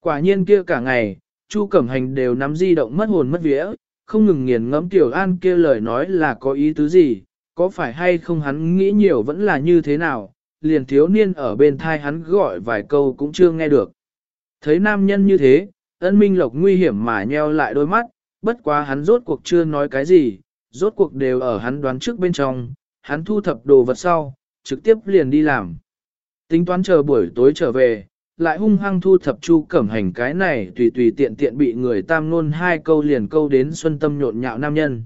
Speaker 1: Quả nhiên kia cả ngày, Chu Cẩm Hành đều nắm di động mất hồn mất vía, không ngừng nghiền ngẫm Tiểu An kia lời nói là có ý tứ gì, có phải hay không hắn nghĩ nhiều vẫn là như thế nào, liền thiếu niên ở bên thai hắn gọi vài câu cũng chưa nghe được. Thấy nam nhân như thế, ân minh lộc nguy hiểm mà nheo lại đôi mắt, bất quá hắn rốt cuộc chưa nói cái gì, rốt cuộc đều ở hắn đoán trước bên trong, hắn thu thập đồ vật sau, trực tiếp liền đi làm. Tính toán chờ buổi tối trở về, lại hung hăng thu thập chu cẩm hành cái này tùy tùy tiện tiện bị người tam nôn hai câu liền câu đến xuân tâm nhộn nhạo nam nhân.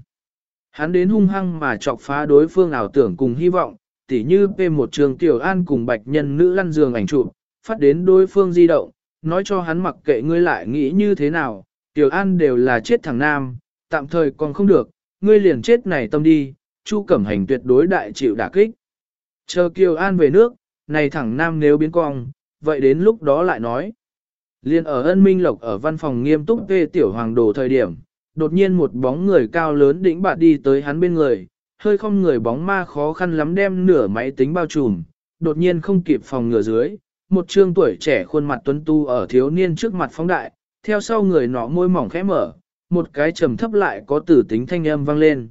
Speaker 1: Hắn đến hung hăng mà chọc phá đối phương ảo tưởng cùng hy vọng, tỉ như p một trường tiểu an cùng bạch nhân nữ lăn giường ảnh chụp, phát đến đối phương di động, nói cho hắn mặc kệ ngươi lại nghĩ như thế nào, tiểu an đều là chết thằng nam, tạm thời còn không được, ngươi liền chết này tâm đi, chu cẩm hành tuyệt đối đại chịu đả kích. Chờ Kiều An về nước, này thẳng nam nếu biến cong, vậy đến lúc đó lại nói. Liên ở ân minh lộc ở văn phòng nghiêm túc về tiểu hoàng đồ thời điểm, đột nhiên một bóng người cao lớn đỉnh bạt đi tới hắn bên người, hơi không người bóng ma khó khăn lắm đem nửa máy tính bao trùm, đột nhiên không kịp phòng ngừa dưới, một trương tuổi trẻ khuôn mặt tuấn tu ở thiếu niên trước mặt phóng đại, theo sau người nọ môi mỏng khẽ mở, một cái trầm thấp lại có tử tính thanh âm vang lên.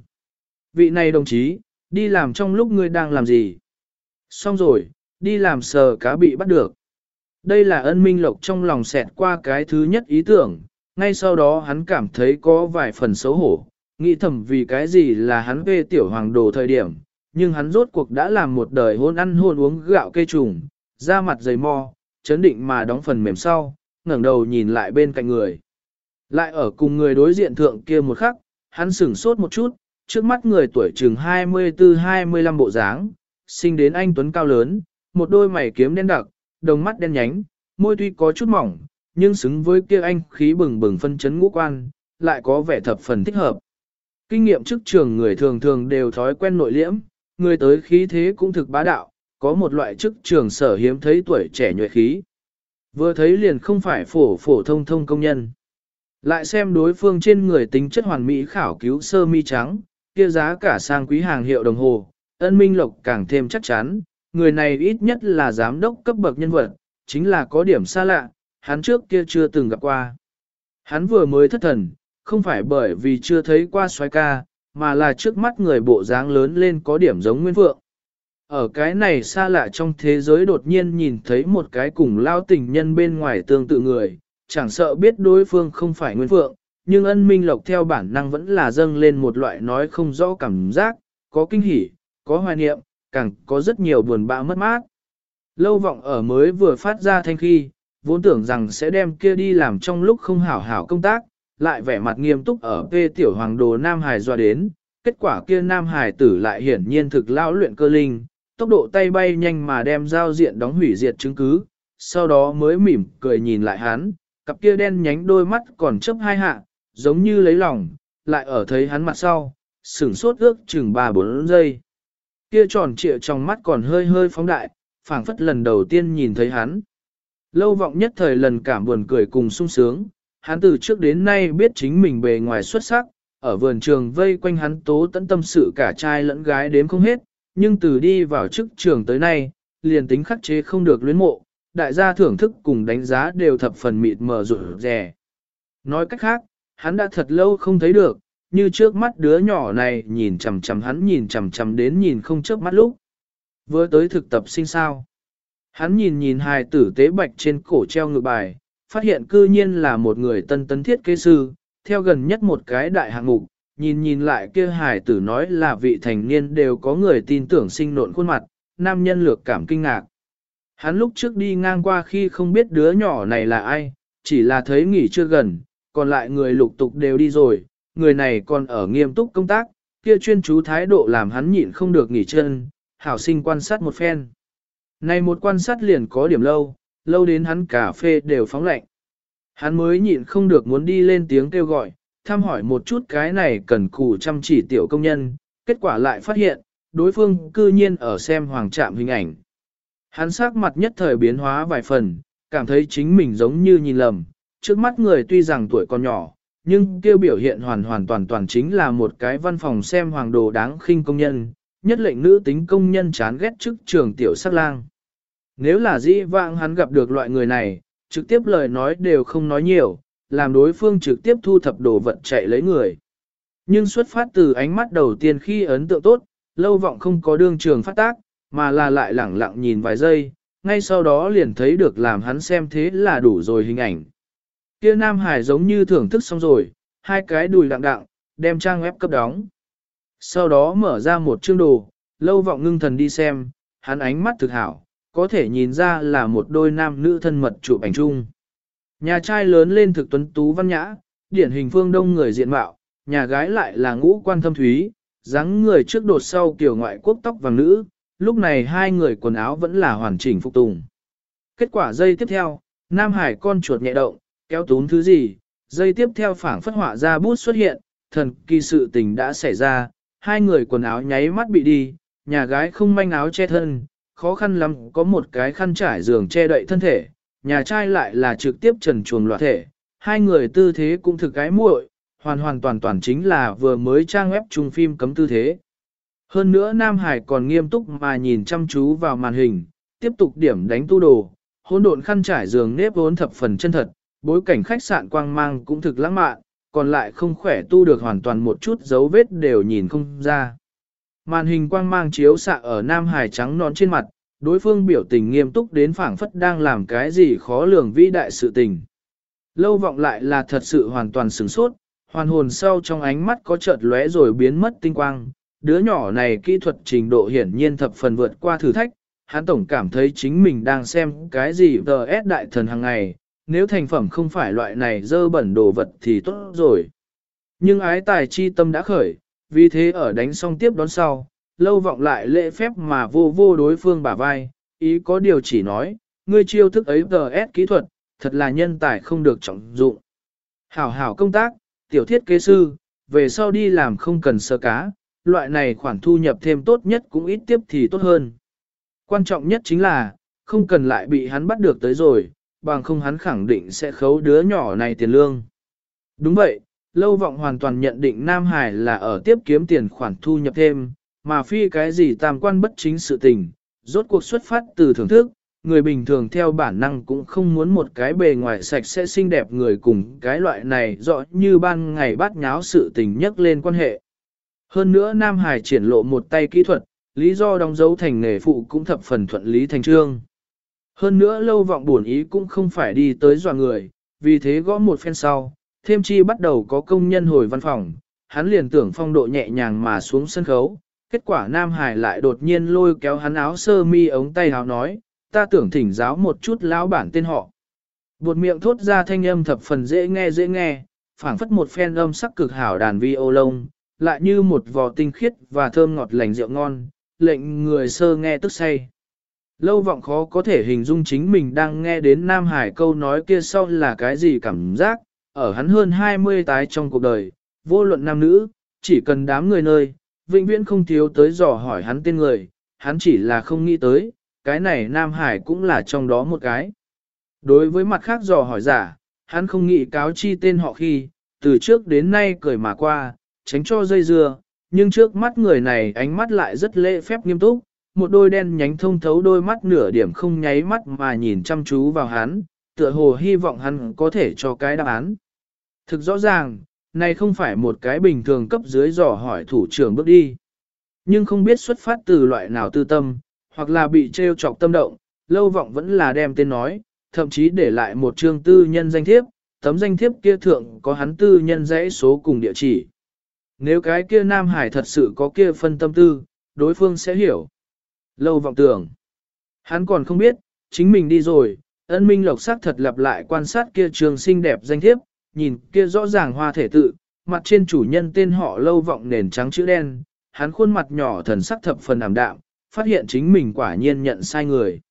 Speaker 1: Vị này đồng chí, đi làm trong lúc ngươi đang làm gì? Xong rồi, đi làm sờ cá bị bắt được. Đây là ân minh lộc trong lòng xẹt qua cái thứ nhất ý tưởng, ngay sau đó hắn cảm thấy có vài phần xấu hổ, nghĩ thầm vì cái gì là hắn về tiểu hoàng đồ thời điểm, nhưng hắn rốt cuộc đã làm một đời hôn ăn hôn uống gạo cây trùng, da mặt dày mò, chấn định mà đóng phần mềm sau, ngẩng đầu nhìn lại bên cạnh người. Lại ở cùng người đối diện thượng kia một khắc, hắn sửng sốt một chút, trước mắt người tuổi chừng 24-25 bộ dáng, sinh đến anh Tuấn cao lớn, một đôi mày kiếm đen đặc, đồng mắt đen nhánh, môi tuy có chút mỏng, nhưng xứng với kia anh khí bừng bừng phân chấn ngũ quan, lại có vẻ thập phần thích hợp. Kinh nghiệm chức trường người thường thường đều thói quen nội liễm, người tới khí thế cũng thực bá đạo, có một loại chức trường sở hiếm thấy tuổi trẻ nhuệ khí. Vừa thấy liền không phải phổ phổ thông thông công nhân. Lại xem đối phương trên người tính chất hoàn mỹ khảo cứu sơ mi trắng, kia giá cả sang quý hàng hiệu đồng hồ, ân minh lộc càng thêm chắc chắn, người này ít nhất là giám đốc cấp bậc nhân vật, chính là có điểm xa lạ, hắn trước kia chưa từng gặp qua. Hắn vừa mới thất thần, không phải bởi vì chưa thấy qua xoái ca, mà là trước mắt người bộ dáng lớn lên có điểm giống Nguyên Phượng. Ở cái này xa lạ trong thế giới đột nhiên nhìn thấy một cái cùng lao tình nhân bên ngoài tương tự người, chẳng sợ biết đối phương không phải Nguyên Phượng, nhưng ân minh lộc theo bản năng vẫn là dâng lên một loại nói không rõ cảm giác, có kinh hỉ, có hoài niệm, càng có rất nhiều buồn bã mất mát. Lâu vọng ở mới vừa phát ra thanh khi, vốn tưởng rằng sẽ đem kia đi làm trong lúc không hảo hảo công tác, lại vẻ mặt nghiêm túc ở phê tiểu hoàng đồ Nam Hải doa đến, kết quả kia Nam Hải tử lại hiển nhiên thực lao luyện cơ linh, tốc độ tay bay nhanh mà đem giao diện đóng hủy diệt chứng cứ, sau đó mới mỉm cười nhìn lại hắn, cặp kia đen nhánh đôi mắt còn chấp hai hạ, giống như lấy lòng, lại ở thấy hắn mặt sau, sửng sốt ước chừng 3-4 giây. Kia tròn trịa trong mắt còn hơi hơi phóng đại, phảng phất lần đầu tiên nhìn thấy hắn. Lâu vọng nhất thời lần cảm buồn cười cùng sung sướng, hắn từ trước đến nay biết chính mình bề ngoài xuất sắc, ở vườn trường vây quanh hắn tố tận tâm sự cả trai lẫn gái đếm không hết, nhưng từ đi vào chức trường tới nay, liền tính khắc chế không được luyến mộ, đại gia thưởng thức cùng đánh giá đều thập phần mịt mờ rụt rè. Nói cách khác, hắn đã thật lâu không thấy được, như trước mắt đứa nhỏ này nhìn chằm chằm hắn nhìn chằm chằm đến nhìn không chớp mắt lúc. Vừa tới thực tập sinh sao. Hắn nhìn nhìn hài tử tế bạch trên cổ treo ngược bài, phát hiện cư nhiên là một người tân tân thiết kế sư, theo gần nhất một cái đại hạng mục, nhìn nhìn lại kia hài tử nói là vị thành niên đều có người tin tưởng sinh nộn khuôn mặt, nam nhân lược cảm kinh ngạc. Hắn lúc trước đi ngang qua khi không biết đứa nhỏ này là ai, chỉ là thấy nghỉ chưa gần, còn lại người lục tục đều đi rồi, người này còn ở nghiêm túc công tác, kia chuyên chú thái độ làm hắn nhịn không được nghỉ chân, hảo sinh quan sát một phen. Này một quan sát liền có điểm lâu, lâu đến hắn cà phê đều phóng lạnh. Hắn mới nhịn không được muốn đi lên tiếng kêu gọi, thăm hỏi một chút cái này cần cù chăm chỉ tiểu công nhân, kết quả lại phát hiện, đối phương cư nhiên ở xem hoàng trạm hình ảnh. Hắn sắc mặt nhất thời biến hóa vài phần, cảm thấy chính mình giống như nhìn lầm, trước mắt người tuy rằng tuổi còn nhỏ, nhưng kêu biểu hiện hoàn hoàn toàn toàn chính là một cái văn phòng xem hoàng đồ đáng khinh công nhân, nhất lệnh nữ tính công nhân chán ghét chức trường tiểu sắc lang. Nếu là dĩ vãng hắn gặp được loại người này, trực tiếp lời nói đều không nói nhiều, làm đối phương trực tiếp thu thập đồ vật chạy lấy người. Nhưng xuất phát từ ánh mắt đầu tiên khi ấn tượng tốt, lâu vọng không có đương trường phát tác, mà là lại lẳng lặng nhìn vài giây, ngay sau đó liền thấy được làm hắn xem thế là đủ rồi hình ảnh. Kia Nam Hải giống như thưởng thức xong rồi, hai cái đùi lặng đặng, đem trang web cấp đóng. Sau đó mở ra một chương đồ, lâu vọng ngưng thần đi xem, hắn ánh mắt thực hảo, có thể nhìn ra là một đôi nam nữ thân mật chụp ảnh chung. Nhà trai lớn lên thực tuấn tú văn nhã, điển hình phương đông người diện mạo, nhà gái lại là ngũ quan thâm thúy, dáng người trước đột sau kiểu ngoại quốc tóc vàng nữ, lúc này hai người quần áo vẫn là hoàn chỉnh phục tùng. Kết quả dây tiếp theo, Nam Hải con chuột nhẹ động, kéo tún thứ gì, dây tiếp theo phảng phất họa ra bút xuất hiện, thần kỳ sự tình đã xảy ra, hai người quần áo nháy mắt bị đi, nhà gái không manh áo che thân, khó khăn lắm có một cái khăn trải giường che đậy thân thể, nhà trai lại là trực tiếp trần chuồng loạt thể, hai người tư thế cũng thực cái muội, hoàn hoàn toàn toàn chính là vừa mới trang web chung phim cấm tư thế. Hơn nữa Nam Hải còn nghiêm túc mà nhìn chăm chú vào màn hình, tiếp tục điểm đánh tu đồ, hỗn độn khăn trải giường nếp vốn thập phần chân thật, bối cảnh khách sạn quang mang cũng thực lãng mạn, còn lại không khỏe tu được hoàn toàn một chút dấu vết đều nhìn không ra. Màn hình quang mang chiếu xạ ở Nam Hải trắng nón trên mặt, đối phương biểu tình nghiêm túc đến phảng phất đang làm cái gì khó lường vĩ đại sự tình. Lâu vọng lại là thật sự hoàn toàn sửng sốt, hoàn hồn sau trong ánh mắt có chợt lóe rồi biến mất tinh quang. Đứa nhỏ này kỹ thuật trình độ hiển nhiên thập phần vượt qua thử thách, hắn tổng cảm thấy chính mình đang xem cái gì VS đại thần hàng ngày, nếu thành phẩm không phải loại này dơ bẩn đồ vật thì tốt rồi. Nhưng ái tài chi tâm đã khởi, vì thế ở đánh xong tiếp đón sau, lâu vọng lại lễ phép mà vô vô đối phương bả vai, ý có điều chỉ nói, ngươi chiêu thức ấy VS kỹ thuật, thật là nhân tài không được trọng dụng. Hảo hảo công tác, tiểu thiết kế sư, về sau đi làm không cần sơ cá, loại này khoản thu nhập thêm tốt nhất cũng ít tiếp thì tốt hơn. Quan trọng nhất chính là, không cần lại bị hắn bắt được tới rồi, bằng không hắn khẳng định sẽ khấu đứa nhỏ này tiền lương. Đúng vậy, lâu vọng hoàn toàn nhận định Nam Hải là ở tiếp kiếm tiền khoản thu nhập thêm, mà phi cái gì tam quan bất chính sự tình, rốt cuộc xuất phát từ thưởng thức, người bình thường theo bản năng cũng không muốn một cái bề ngoài sạch sẽ xinh đẹp người cùng cái loại này rõ như ban ngày bắt nháo sự tình nhất lên quan hệ. Hơn nữa Nam Hải triển lộ một tay kỹ thuật, lý do đóng dấu thành nghề phụ cũng thập phần thuận lý thành trương. Hơn nữa lâu vọng buồn ý cũng không phải đi tới dọa người, vì thế gõ một phen sau, thêm chi bắt đầu có công nhân hồi văn phòng, hắn liền tưởng phong độ nhẹ nhàng mà xuống sân khấu. Kết quả Nam Hải lại đột nhiên lôi kéo hắn áo sơ mi ống tay áo nói, ta tưởng thỉnh giáo một chút lão bản tên họ. Bột miệng thốt ra thanh âm thập phần dễ nghe dễ nghe, phảng phất một phen âm sắc cực hảo đàn vi ô lông, lại như một vò tinh khiết và thơm ngọt lành rượu ngon, lệnh người sơ nghe tức say. Lâu vọng khó có thể hình dung chính mình đang nghe đến Nam Hải câu nói kia sau là cái gì cảm giác, ở hắn hơn 20 tái trong cuộc đời, vô luận nam nữ, chỉ cần đám người nơi, vĩnh viễn không thiếu tới dò hỏi hắn tên người, hắn chỉ là không nghĩ tới, cái này Nam Hải cũng là trong đó một cái. Đối với mặt khác dò hỏi giả, hắn không nghĩ cáo chi tên họ khi, từ trước đến nay cười mà qua, tránh cho dây dưa, nhưng trước mắt người này ánh mắt lại rất lễ phép nghiêm túc, một đôi đen nhánh thông thấu đôi mắt nửa điểm không nháy mắt mà nhìn chăm chú vào hắn, tựa hồ hy vọng hắn có thể cho cái đáp án. Thực rõ ràng, này không phải một cái bình thường cấp dưới dò hỏi thủ trưởng bước đi. Nhưng không biết xuất phát từ loại nào tư tâm, hoặc là bị trêu chọc tâm động, lâu vọng vẫn là đem tên nói, thậm chí để lại một chương tư nhân danh thiếp, tấm danh thiếp kia thượng có hắn tư nhân dãy số cùng địa chỉ. Nếu cái kia Nam Hải thật sự có kia phân tâm tư, đối phương sẽ hiểu. Lâu vọng tưởng. Hắn còn không biết, chính mình đi rồi, ân minh lộc sắc thật lặp lại quan sát kia trường xinh đẹp danh thiếp, nhìn kia rõ ràng hoa thể tự, mặt trên chủ nhân tên họ lâu vọng nền trắng chữ đen, hắn khuôn mặt nhỏ thần sắc thập phần ảm đạm, phát hiện chính mình quả nhiên nhận sai người.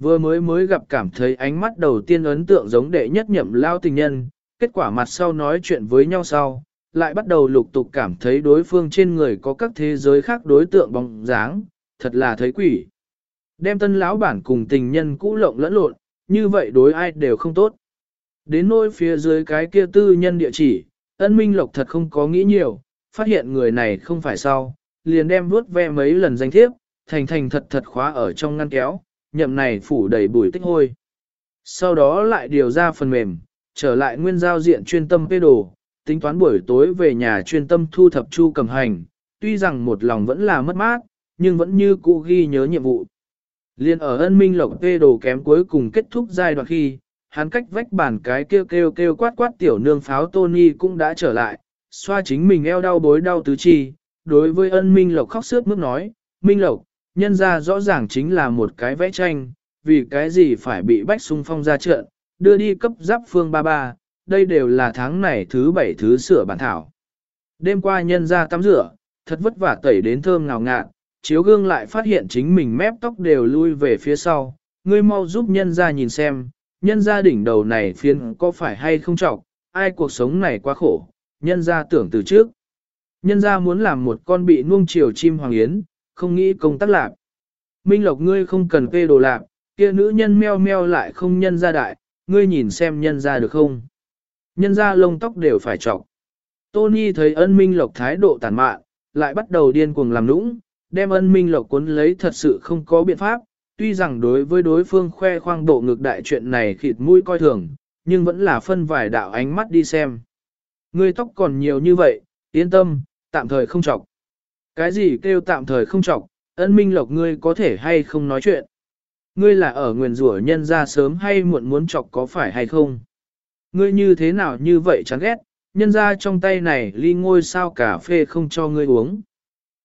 Speaker 1: Vừa mới mới gặp cảm thấy ánh mắt đầu tiên ấn tượng giống đệ nhất nhậm lao tình nhân, kết quả mặt sau nói chuyện với nhau sau, lại bắt đầu lục tục cảm thấy đối phương trên người có các thế giới khác đối tượng bóng dáng, thật là thấy quỷ. Đem tân lão bản cùng tình nhân cũ lộng lẫn lộn, như vậy đối ai đều không tốt. Đến nỗi phía dưới cái kia tư nhân địa chỉ, ân minh lộc thật không có nghĩ nhiều, phát hiện người này không phải sau, liền đem vuốt ve mấy lần danh thiếp, thành thành thật thật khóa ở trong ngăn kéo, nhậm này phủ đầy bùi tích hôi. Sau đó lại điều ra phần mềm, trở lại nguyên giao diện chuyên tâm phê đồ, tính toán buổi tối về nhà chuyên tâm thu thập chu cầm hành, tuy rằng một lòng vẫn là mất mát, nhưng vẫn như cũ ghi nhớ nhiệm vụ. Liên ở ân minh lộc tê đồ kém cuối cùng kết thúc giai đoạn khi, hắn cách vách bàn cái kêu kêu kêu quát quát tiểu nương pháo Tony cũng đã trở lại, xoa chính mình eo đau bối đau tứ chi, đối với ân minh lộc khóc sướt mướt nói, minh lộc, nhân ra rõ ràng chính là một cái vẽ tranh, vì cái gì phải bị bách sung phong ra trận, đưa đi cấp giáp phương ba ba, đây đều là tháng này thứ bảy thứ sửa bản thảo. Đêm qua nhân ra tắm rửa, thật vất vả tẩy đến thơm ngào ngạt, chiếu gương lại phát hiện chính mình mép tóc đều lui về phía sau, ngươi mau giúp nhân ra nhìn xem, nhân ra đỉnh đầu này phiên có phải hay không trọc, ai cuộc sống này quá khổ, nhân ra tưởng từ trước. Nhân ra muốn làm một con bị nuông chiều chim hoàng yến, không nghĩ công tác lạc. Minh Lộc ngươi không cần phê đồ lạc, kia nữ nhân meo meo lại không nhân ra đại, ngươi nhìn xem nhân ra được không. Nhân ra lông tóc đều phải trọc. Tony thấy ân Minh Lộc thái độ tàn mạn, lại bắt đầu điên cuồng làm nũng, đem ân Minh Lộc cuốn lấy thật sự không có biện pháp, tuy rằng đối với đối phương khoe khoang bộ ngực đại chuyện này khịt mũi coi thường, nhưng vẫn là phân vài đạo ánh mắt đi xem. Ngươi tóc còn nhiều như vậy, yên tâm, tạm thời không trọc. Cái gì kêu tạm thời không trọc, ân minh lộc ngươi có thể hay không nói chuyện. Ngươi là ở nguyền rủa nhân ra sớm hay muộn muốn chọc có phải hay không? Ngươi như thế nào như vậy chán ghét, nhân ra trong tay này ly ngôi sao cà phê không cho ngươi uống.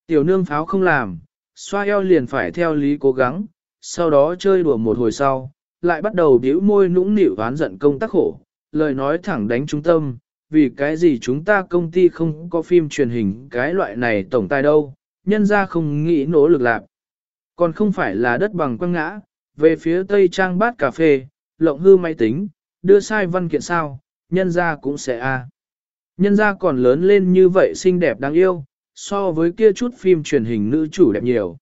Speaker 1: Tiểu nương pháo không làm, xoa eo liền phải theo lý cố gắng, sau đó chơi đùa một hồi sau, lại bắt đầu điếu môi nũng nịu oán giận công tác khổ, lời nói thẳng đánh trung tâm, vì cái gì chúng ta công ty không có phim truyền hình cái loại này tổng tài đâu, nhân ra không nghĩ nỗ lực lạc. Còn không phải là đất bằng quăng ngã, về phía tây trang bát cà phê, lộng hư máy tính, đưa sai văn kiện sao, nhân ra cũng sẽ a. Nhân ra còn lớn lên như vậy xinh đẹp đáng yêu, so với kia chút phim truyền hình nữ chủ đẹp nhiều.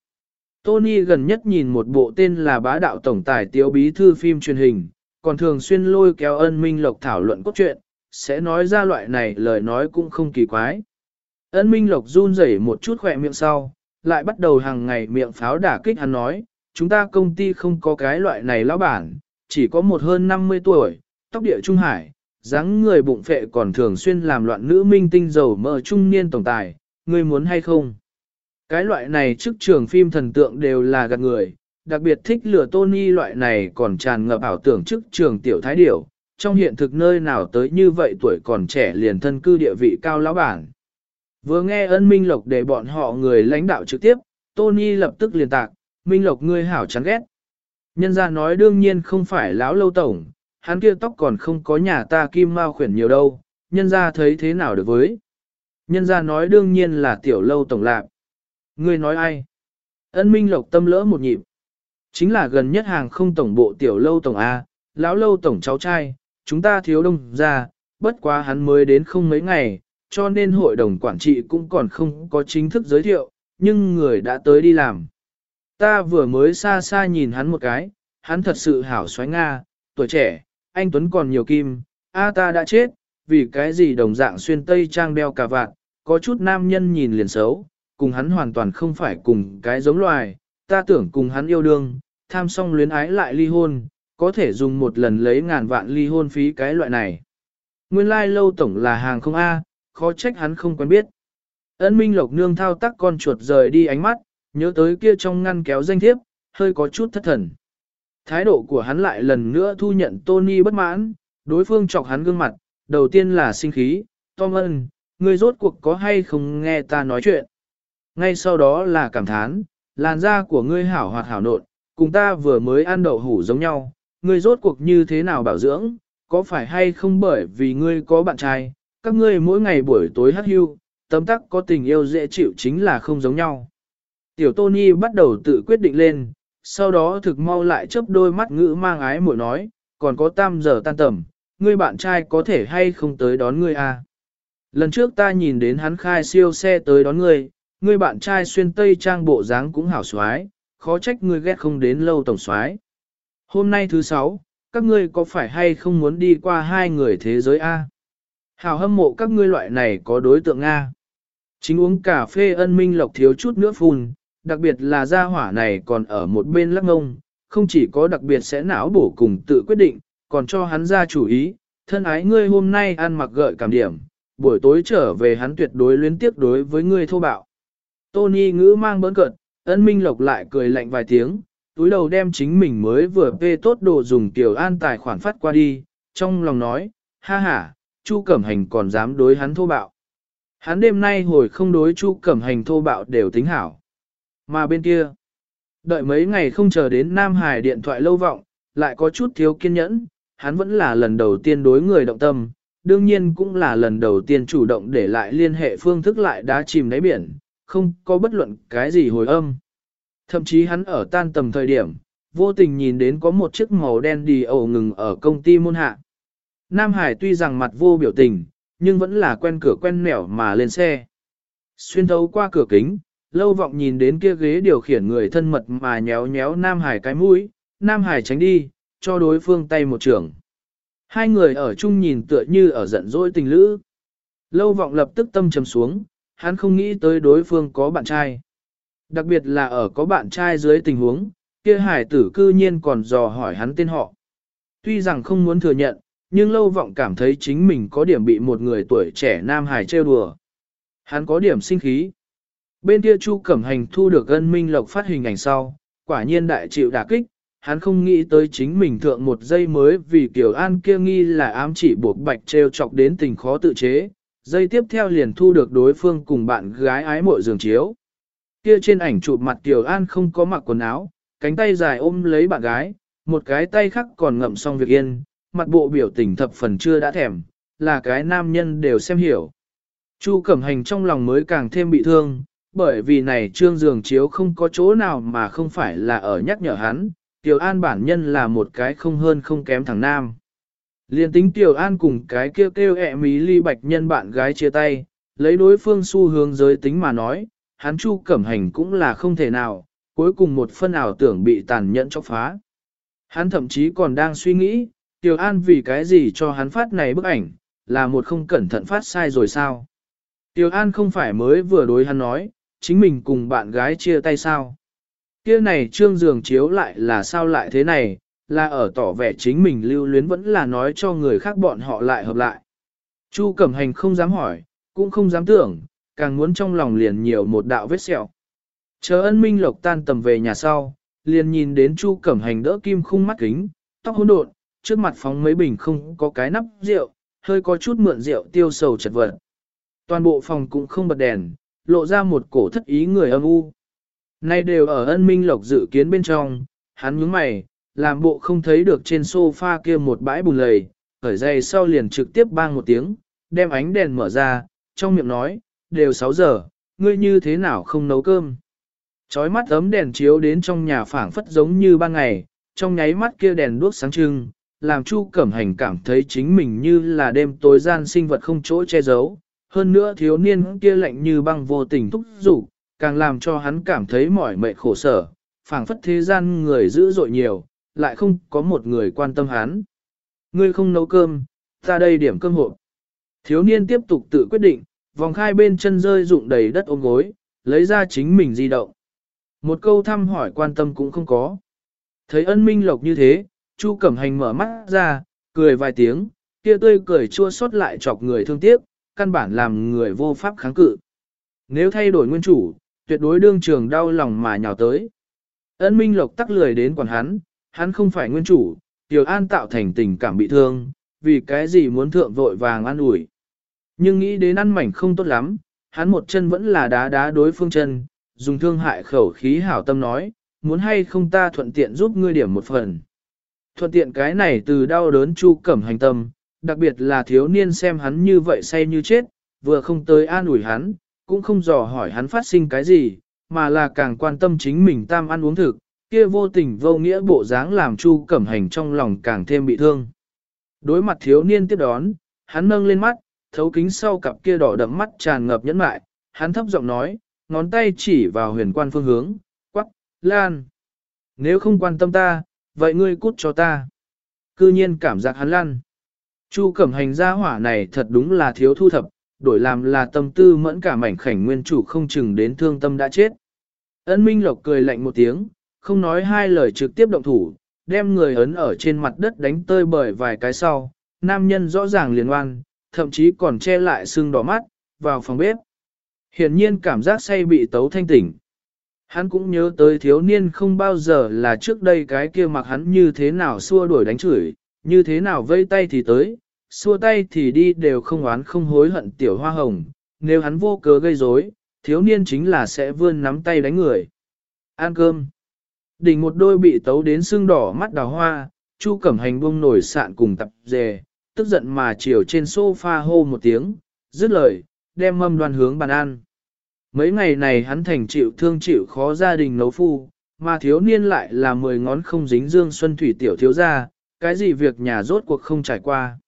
Speaker 1: Tony gần nhất nhìn một bộ tên là bá đạo tổng tài tiểu bí thư phim truyền hình, còn thường xuyên lôi kéo ân minh lộc thảo luận cốt truyện, sẽ nói ra loại này lời nói cũng không kỳ quái. Ân minh lộc run rẩy một chút khỏe miệng sau, lại bắt đầu hàng ngày miệng pháo đả kích hắn nói, chúng ta công ty không có cái loại này lão bản, chỉ có một hơn 50 tuổi, tóc địa trung hải, dáng người bụng phệ còn thường xuyên làm loạn nữ minh tinh dầu mỡ trung niên tổng tài, ngươi muốn hay không? Cái loại này trước trường phim thần tượng đều là gạt người, đặc biệt thích lừa Tony loại này còn tràn ngập ảo tưởng trước trường tiểu thái điểu, trong hiện thực nơi nào tới như vậy tuổi còn trẻ liền thân cư địa vị cao lão bản. Vừa nghe ân Minh Lộc để bọn họ người lãnh đạo trực tiếp, Tony lập tức liền tạc, Minh Lộc ngươi hảo chán ghét. Nhân ra nói đương nhiên không phải lão lâu tổng, hắn kia tóc còn không có nhà ta kim mao khuyển nhiều đâu, nhân ra thấy thế nào được với. Nhân ra nói đương nhiên là tiểu lâu tổng lạc. Ngươi nói ai? Ân Minh Lộc tâm lỡ một nhịp. Chính là gần nhất hàng không tổng bộ tiểu lâu tổng A, lão lâu tổng cháu trai, chúng ta thiếu đông ra, bất quá hắn mới đến không mấy ngày, cho nên hội đồng quản trị cũng còn không có chính thức giới thiệu, nhưng người đã tới đi làm. Ta vừa mới xa xa nhìn hắn một cái, hắn thật sự hảo xoáy Nga, tuổi trẻ, anh Tuấn còn nhiều kim, A ta đã chết, vì cái gì đồng dạng xuyên tây trang đeo cà vạt, có chút nam nhân nhìn liền xấu, cùng hắn hoàn toàn không phải cùng cái giống loài, ta tưởng cùng hắn yêu đương, tham xong luyến ái lại ly hôn, có thể dùng một lần lấy ngàn vạn ly hôn phí cái loại này. Nguyên lai like lâu tổng là hàng không A, khó trách hắn không quen biết. Ấn Minh Lộc Nương thao tác con chuột rời đi ánh mắt, nhớ tới kia trong ngăn kéo danh thiếp, hơi có chút thất thần. Thái độ của hắn lại lần nữa thu nhận Tony bất mãn, đối phương chọc hắn gương mặt, đầu tiên là sinh khí, Tom ân, ngươi rốt cuộc có hay không nghe ta nói chuyện. Ngay sau đó là cảm thán, làn da của ngươi hảo hoạt hảo nộn, cùng ta vừa mới ăn đậu hủ giống nhau, ngươi rốt cuộc như thế nào bảo dưỡng, có phải hay không bởi vì ngươi có bạn trai, các ngươi mỗi ngày buổi tối hát hưu, tấm tắc có tình yêu dễ chịu chính là không giống nhau. Tiểu Tony bắt đầu tự quyết định lên, sau đó thực mau lại chớp đôi mắt ngữ mang ái muội nói, còn có tam giờ tan tầm, ngươi bạn trai có thể hay không tới đón ngươi à. Lần trước ta nhìn đến hắn khai siêu xe tới đón ngươi, ngươi bạn trai xuyên tây trang bộ dáng cũng hảo xoái, khó trách ngươi ghét không đến lâu tổng xoái. Hôm nay thứ sáu, các ngươi có phải hay không muốn đi qua hai người thế giới A? Hảo hâm mộ các ngươi loại này có đối tượng A. Chính uống cà phê ân minh lộc thiếu chút nữa phun, đặc biệt là gia hỏa này còn ở một bên lắc ngông, không chỉ có đặc biệt sẽ não bổ cùng tự quyết định, còn cho hắn ra chủ ý, thân ái ngươi hôm nay ăn mặc gợi cảm điểm, buổi tối trở về hắn tuyệt đối luyến tiếc đối với ngươi thô bạo. Tony ngữ mang bỡn cợt, ân minh lộc lại cười lạnh vài tiếng, túi đầu đem chính mình mới vừa phê tốt đồ dùng tiểu an tài khoản phát qua đi, trong lòng nói, ha ha, Chu Cẩm Hành còn dám đối hắn thô bạo. Hắn đêm nay hồi không đối Chu Cẩm Hành thô bạo đều tính hảo. Mà bên kia, đợi mấy ngày không chờ đến Nam Hải điện thoại lâu vọng, lại có chút thiếu kiên nhẫn, hắn vẫn là lần đầu tiên đối người động tâm, đương nhiên cũng là lần đầu tiên chủ động để lại liên hệ phương thức lại đá chìm đáy biển, không có bất luận cái gì hồi âm. Thậm chí hắn ở tan tầm thời điểm, vô tình nhìn đến có một chiếc màu đen đi ẩu ngừng ở công ty môn hạ. Nam Hải tuy rằng mặt vô biểu tình, nhưng vẫn là quen cửa quen nẻo mà lên xe. Xuyên thấu qua cửa kính, lâu vọng nhìn đến kia ghế điều khiển người thân mật mà nhéo nhéo Nam Hải cái mũi, Nam Hải tránh đi, cho đối phương tay một trường. Hai người ở chung nhìn tựa như ở giận dỗi tình lữ. Lâu vọng lập tức tâm trầm xuống, hắn không nghĩ tới đối phương có bạn trai. Đặc biệt là ở có bạn trai dưới tình huống, kia hải tử cư nhiên còn dò hỏi hắn tên họ. Tuy rằng không muốn thừa nhận, nhưng lâu vọng cảm thấy chính mình có điểm bị một người tuổi trẻ nam hải trêu đùa. Hắn có điểm sinh khí. Bên kia Chu Cẩm Hành thu được ân minh lộc phát hình ảnh sau, quả nhiên đại chịu đả kích, hắn không nghĩ tới chính mình thượng một giây mới vì Kiều An kia nghi là ám chỉ buộc bạch trêu chọc đến tình khó tự chế, giây tiếp theo liền thu được đối phương cùng bạn gái ái mộ giường chiếu. Kia trên ảnh chụp mặt Kiều An không có mặc quần áo, cánh tay dài ôm lấy bạn gái, một cái tay khác còn ngậm xong việc yên, mặt bộ biểu tình thập phần chưa đã thèm, là cái nam nhân đều xem hiểu. Chu Cẩm Hành trong lòng mới càng thêm bị thương, bởi vì này trương giường chiếu không có chỗ nào mà không phải là ở nhắc nhở hắn, Tiểu An bản nhân là một cái không hơn không kém thằng nam. Liên tính Tiểu An cùng cái kêu kêu ẹ mí ly bạch nhân bạn gái chia tay, lấy đối phương xu hướng giới tính mà nói, hắn Chu Cẩm Hành cũng là không thể nào, cuối cùng một phân ảo tưởng bị tàn nhẫn chọc phá. Hắn thậm chí còn đang suy nghĩ, Tiểu An vì cái gì cho hắn phát này bức ảnh, là một không cẩn thận phát sai rồi sao? Tiểu An không phải mới vừa đối hắn nói, chính mình cùng bạn gái chia tay sao? Kia này trương giường chiếu lại là sao lại thế này, là ở tỏ vẻ chính mình lưu luyến vẫn là nói cho người khác bọn họ lại hợp lại. Chu Cẩm Hành không dám hỏi, cũng không dám tưởng, càng muốn trong lòng liền nhiều một đạo vết sẹo. Chờ ân minh lộc tan tầm về nhà sau, liền nhìn đến Chu Cẩm Hành đỡ kim khung mắt kính, tóc hỗn độn, trước mặt phóng mấy bình không có cái nắp rượu, hơi có chút mượn rượu tiêu sầu chật vật. Toàn bộ phòng cũng không bật đèn, lộ ra một cổ thất ý người âm u. Nay đều ở ân minh lộc dự kiến bên trong, hắn nhướng mày, làm bộ không thấy được trên sofa kia một bãi bùn lầy, khởi dây sau liền trực tiếp bang một tiếng, đem ánh đèn mở ra, trong miệng nói, đều 6 giờ, ngươi như thế nào không nấu cơm. Chói mắt ấm đèn chiếu đến trong nhà phảng phất giống như ban ngày, trong nháy mắt kia đèn đuốc sáng trưng, làm Chu Cẩm Hành cảm thấy chính mình như là đêm tối gian sinh vật không chỗ che giấu. Hơn nữa thiếu niên kia lạnh như băng vô tình thúc giục, càng làm cho hắn cảm thấy mỏi mệt khổ sở, phảng phất thế gian người dữ dội nhiều, lại không có một người quan tâm hắn. Ngươi không nấu cơm, ta đây điểm cơm hộp. Thiếu niên tiếp tục tự quyết định, vòng khai bên chân rơi rụng đầy đất ôm gối, lấy ra chính mình di động. Một câu thăm hỏi quan tâm cũng không có. Thấy ân minh lộc như thế, Chu Cẩm Hành mở mắt ra, cười vài tiếng, kia tươi cười chua xót lại chọc người thương tiếc, căn bản làm người vô pháp kháng cự. Nếu thay đổi nguyên chủ, tuyệt đối đương trường đau lòng mà nhào tới. ấn Minh Lộc tắc lười đến quản hắn, hắn không phải nguyên chủ, Tiểu An tạo thành tình cảm bị thương, vì cái gì muốn thượng vội vàng ăn ủi. Nhưng nghĩ đến ăn mảnh không tốt lắm, hắn một chân vẫn là đá đá đối phương chân, dùng thương hại khẩu khí hảo tâm nói, muốn hay không ta thuận tiện giúp ngươi điểm một phần. Thuận tiện cái này từ đau đớn chu cẩm hành tâm, đặc biệt là thiếu niên xem hắn như vậy say như chết, vừa không tới an ủi hắn, cũng không dò hỏi hắn phát sinh cái gì, mà là càng quan tâm chính mình tam ăn uống thực, kia vô tình vô nghĩa bộ dáng làm Chu Cẩm Hành trong lòng càng thêm bị thương. Đối mặt thiếu niên tiếp đón, hắn nâng lên mắt, thấu kính sau cặp kia đỏ đậm mắt tràn ngập nhẫn mại, hắn thấp giọng nói, ngón tay chỉ vào huyền quan phương hướng, quắc, lan. Nếu không quan tâm ta, vậy ngươi cút cho ta. Cư nhiên cảm giác hắn lan. Chu Cẩm Hành gia hỏa này thật đúng là thiếu thu thập, đổi làm là tâm tư mẫn cả mảnh khảnh nguyên chủ không chừng đến thương tâm đã chết. Ân Minh Lộc cười lạnh một tiếng, không nói hai lời trực tiếp động thủ, đem người ấn ở trên mặt đất đánh tơi bởi vài cái sau, nam nhân rõ ràng liền oan, thậm chí còn che lại sưng đỏ mắt, vào phòng bếp. Hiển nhiên cảm giác say bị tấu thanh tỉnh. Hắn cũng nhớ tới thiếu niên không bao giờ là trước đây cái kia mặc hắn như thế nào xua đuổi đánh chửi, như thế nào vây tay thì tới, xua tay thì đi đều không oán không hối hận tiểu hoa hồng, nếu hắn vô cớ gây rối, thiếu niên chính là sẽ vươn nắm tay đánh người. Ăn cơm. Đỉnh một đôi bị tấu đến xương đỏ mắt đào hoa, Chu Cẩm Hành buông nổi sạn cùng tập dề, tức giận mà chiều trên sofa hô một tiếng, dứt lời, đem mâm đoan hướng bàn ăn. Mấy ngày này hắn thành chịu thương chịu khó gia đình nấu phu, mà thiếu niên lại là mười ngón không dính dương xuân thủy tiểu thiếu gia, cái gì việc nhà rốt cuộc không trải qua.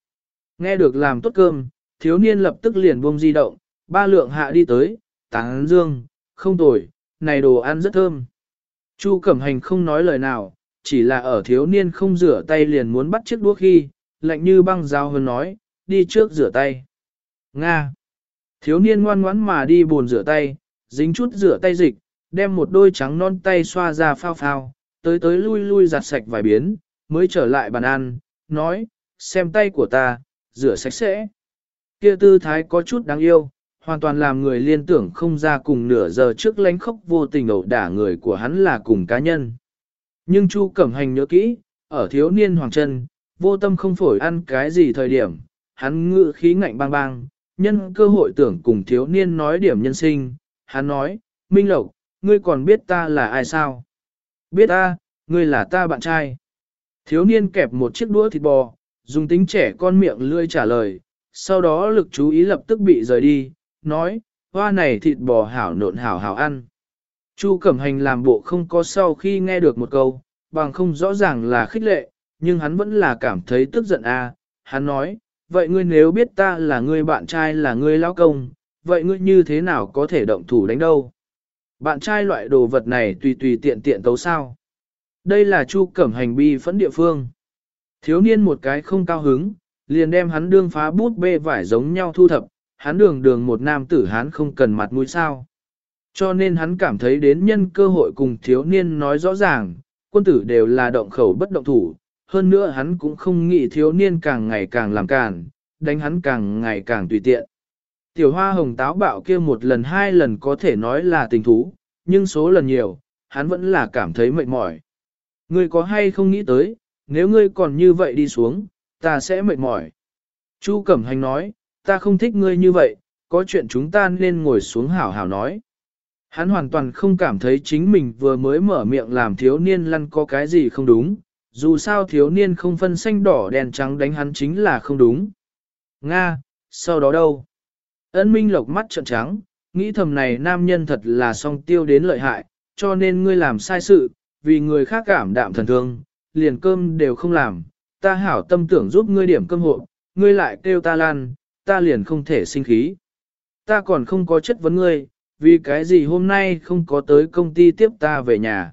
Speaker 1: Nghe được làm tốt cơm, thiếu niên lập tức liền buông di động, ba lượng hạ đi tới, táng dương, không tồi, này đồ ăn rất thơm. Chu Cẩm Hành không nói lời nào, chỉ là ở thiếu niên không rửa tay liền muốn bắt chiếc đũa khi, lạnh như băng dao hơn nói, đi trước rửa tay. Nga. Thiếu niên ngoan ngoãn mà đi bồn rửa tay, dính chút rửa tay dịch, đem một đôi trắng non tay xoa ra phao phao, tới tới lui lui giặt sạch vài biến, mới trở lại bàn ăn, nói, xem tay của ta, rửa sạch sẽ. Kia tư thái có chút đáng yêu, hoàn toàn làm người liên tưởng không ra cùng nửa giờ trước lánh khóc vô tình ẩu đả người của hắn là cùng cá nhân. Nhưng Chu Cẩm Hành nhớ kỹ, ở thiếu niên hoàng chân, vô tâm không phổi ăn cái gì thời điểm, hắn ngự khí ngạnh bang bang, nhân cơ hội tưởng cùng thiếu niên nói điểm nhân sinh, hắn nói, Minh Lộc, ngươi còn biết ta là ai sao? Biết ta, ngươi là ta bạn trai. Thiếu niên kẹp một chiếc đũa thịt bò, dùng tính trẻ con miệng lươi trả lời, sau đó lực chú ý lập tức bị rời đi, nói, hoa này thịt bò hảo nộn hảo hảo ăn. Chu Cẩm Hành làm bộ không có sau khi nghe được một câu, bằng không rõ ràng là khích lệ, nhưng hắn vẫn là cảm thấy tức giận a. À. Hắn nói, vậy ngươi nếu biết ta là ngươi bạn trai là ngươi lão công, vậy ngươi như thế nào có thể động thủ đánh đâu? Bạn trai loại đồ vật này tùy tùy tiện tiện tấu sao? Đây là Chu Cẩm Hành bi phẫn địa phương. Thiếu niên một cái không cao hứng, liền đem hắn đương phá bút bê vải giống nhau thu thập, hắn đường đường một nam tử hắn không cần mặt mũi sao. Cho nên hắn cảm thấy đến nhân cơ hội cùng thiếu niên nói rõ ràng, quân tử đều là động khẩu bất động thủ, hơn nữa hắn cũng không nghĩ thiếu niên càng ngày càng làm càn, đánh hắn càng ngày càng tùy tiện. Tiểu hoa hồng táo bạo kia một lần hai lần có thể nói là tình thú, nhưng số lần nhiều, hắn vẫn là cảm thấy mệt mỏi. Ngươi có hay không nghĩ tới, nếu ngươi còn như vậy đi xuống, ta sẽ mệt mỏi. Chu Cẩm Hành nói, ta không thích ngươi như vậy, có chuyện chúng ta nên ngồi xuống hảo hảo nói. Hắn hoàn toàn không cảm thấy chính mình vừa mới mở miệng làm thiếu niên lăn có cái gì không đúng, dù sao thiếu niên không phân xanh đỏ đèn trắng đánh hắn chính là không đúng. Nga, sau đó đâu? Ân Minh lộc mắt trợn trắng, nghĩ thầm này nam nhân thật là song tiêu đến lợi hại, cho nên ngươi làm sai sự, vì người khác cảm đạm thần thương, liền cơm đều không làm, ta hảo tâm tưởng giúp ngươi điểm cơm hộ, ngươi lại kêu ta lan, ta liền không thể sinh khí. Ta còn không có chất vấn ngươi, vì cái gì hôm nay không có tới công ty tiếp ta về nhà.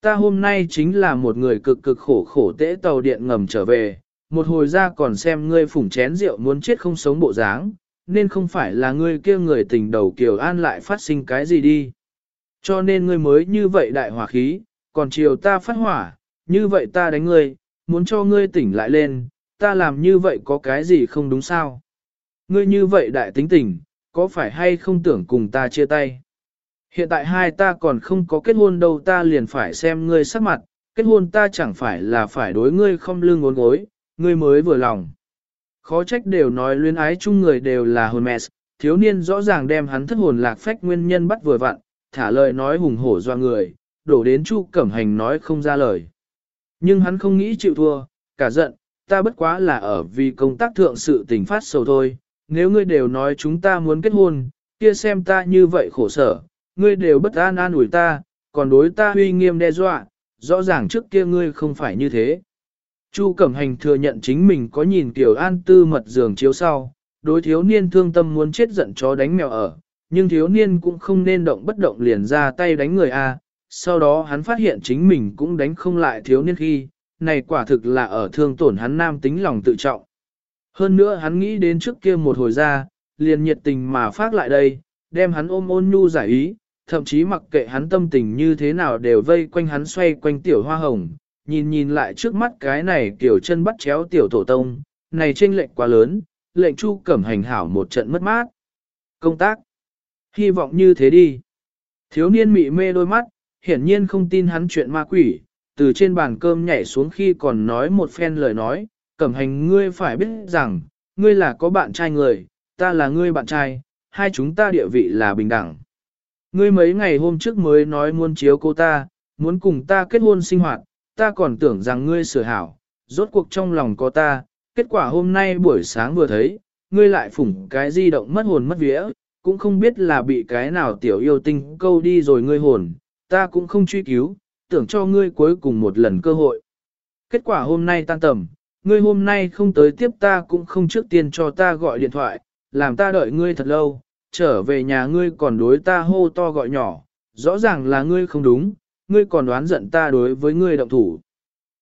Speaker 1: Ta hôm nay chính là một người cực cực khổ khổ tễ tàu điện ngầm trở về, một hồi ra còn xem ngươi phủng chén rượu muốn chết không sống bộ dáng, nên không phải là ngươi kia người tình đầu Kiều An lại phát sinh cái gì đi. Cho nên ngươi mới như vậy đại hòa khí, còn chiều ta phát hỏa, như vậy ta đánh ngươi, muốn cho ngươi tỉnh lại lên, ta làm như vậy có cái gì không đúng sao? Ngươi như vậy đại tính tình, có phải hay không tưởng cùng ta chia tay? Hiện tại hai ta còn không có kết hôn đâu ta liền phải xem ngươi sắc mặt, kết hôn ta chẳng phải là phải đối ngươi không lưng ngốn gối, ngươi mới vừa lòng. Khó trách đều nói luyến ái chung người đều là hồn mẹ, thiếu niên rõ ràng đem hắn thất hồn lạc phách nguyên nhân bắt vừa vặn, thả lời nói hùng hổ doa người, đổ đến Chu Cẩm Hành nói không ra lời. Nhưng hắn không nghĩ chịu thua, cả giận, ta bất quá là ở vì công tác thượng sự tình phát sầu thôi, nếu ngươi đều nói chúng ta muốn kết hôn, kia xem ta như vậy khổ sở, ngươi đều bất an an ủi ta, còn đối ta huy nghiêm đe dọa, rõ ràng trước kia ngươi không phải như thế. Chu Cẩm Hành thừa nhận chính mình có nhìn Tiểu An tư mật giường chiếu sau, đối thiếu niên thương tâm muốn chết giận chó đánh mèo ở, nhưng thiếu niên cũng không nên động bất động liền ra tay đánh người A, sau đó hắn phát hiện chính mình cũng đánh không lại thiếu niên khi, này quả thực là ở thương tổn hắn nam tính lòng tự trọng. Hơn nữa hắn nghĩ đến trước kia một hồi ra, liền nhiệt tình mà phát lại đây, đem hắn ôm ôn nhu giải ý, thậm chí mặc kệ hắn tâm tình như thế nào đều vây quanh hắn xoay quanh tiểu hoa hồng, nhìn nhìn lại trước mắt cái này kiểu chân bắt chéo tiểu tổ tông, này trên lệnh quá lớn, lệnh chu cẩm hành hảo một trận mất mát. Công tác. Hy vọng như thế đi. Thiếu niên mị mê đôi mắt, hiển nhiên không tin hắn chuyện ma quỷ, từ trên bàn cơm nhảy xuống khi còn nói một phen lời nói, cẩm hành ngươi phải biết rằng, ngươi là có bạn trai người, ta là ngươi bạn trai, hai chúng ta địa vị là bình đẳng. Ngươi mấy ngày hôm trước mới nói muốn chiếu cô ta, muốn cùng ta kết hôn sinh hoạt, ta còn tưởng rằng ngươi sửa hảo, rốt cuộc trong lòng có ta, kết quả hôm nay buổi sáng vừa thấy, ngươi lại phủng cái di động mất hồn mất vía, cũng không biết là bị cái nào tiểu yêu tinh câu đi rồi ngươi hồn, ta cũng không truy cứu, tưởng cho ngươi cuối cùng một lần cơ hội. Kết quả hôm nay tan tầm, ngươi hôm nay không tới tiếp ta cũng không trước tiên cho ta gọi điện thoại, làm ta đợi ngươi thật lâu, trở về nhà ngươi còn đối ta hô to gọi nhỏ, rõ ràng là ngươi không đúng, ngươi còn đoán giận ta đối với ngươi động thủ.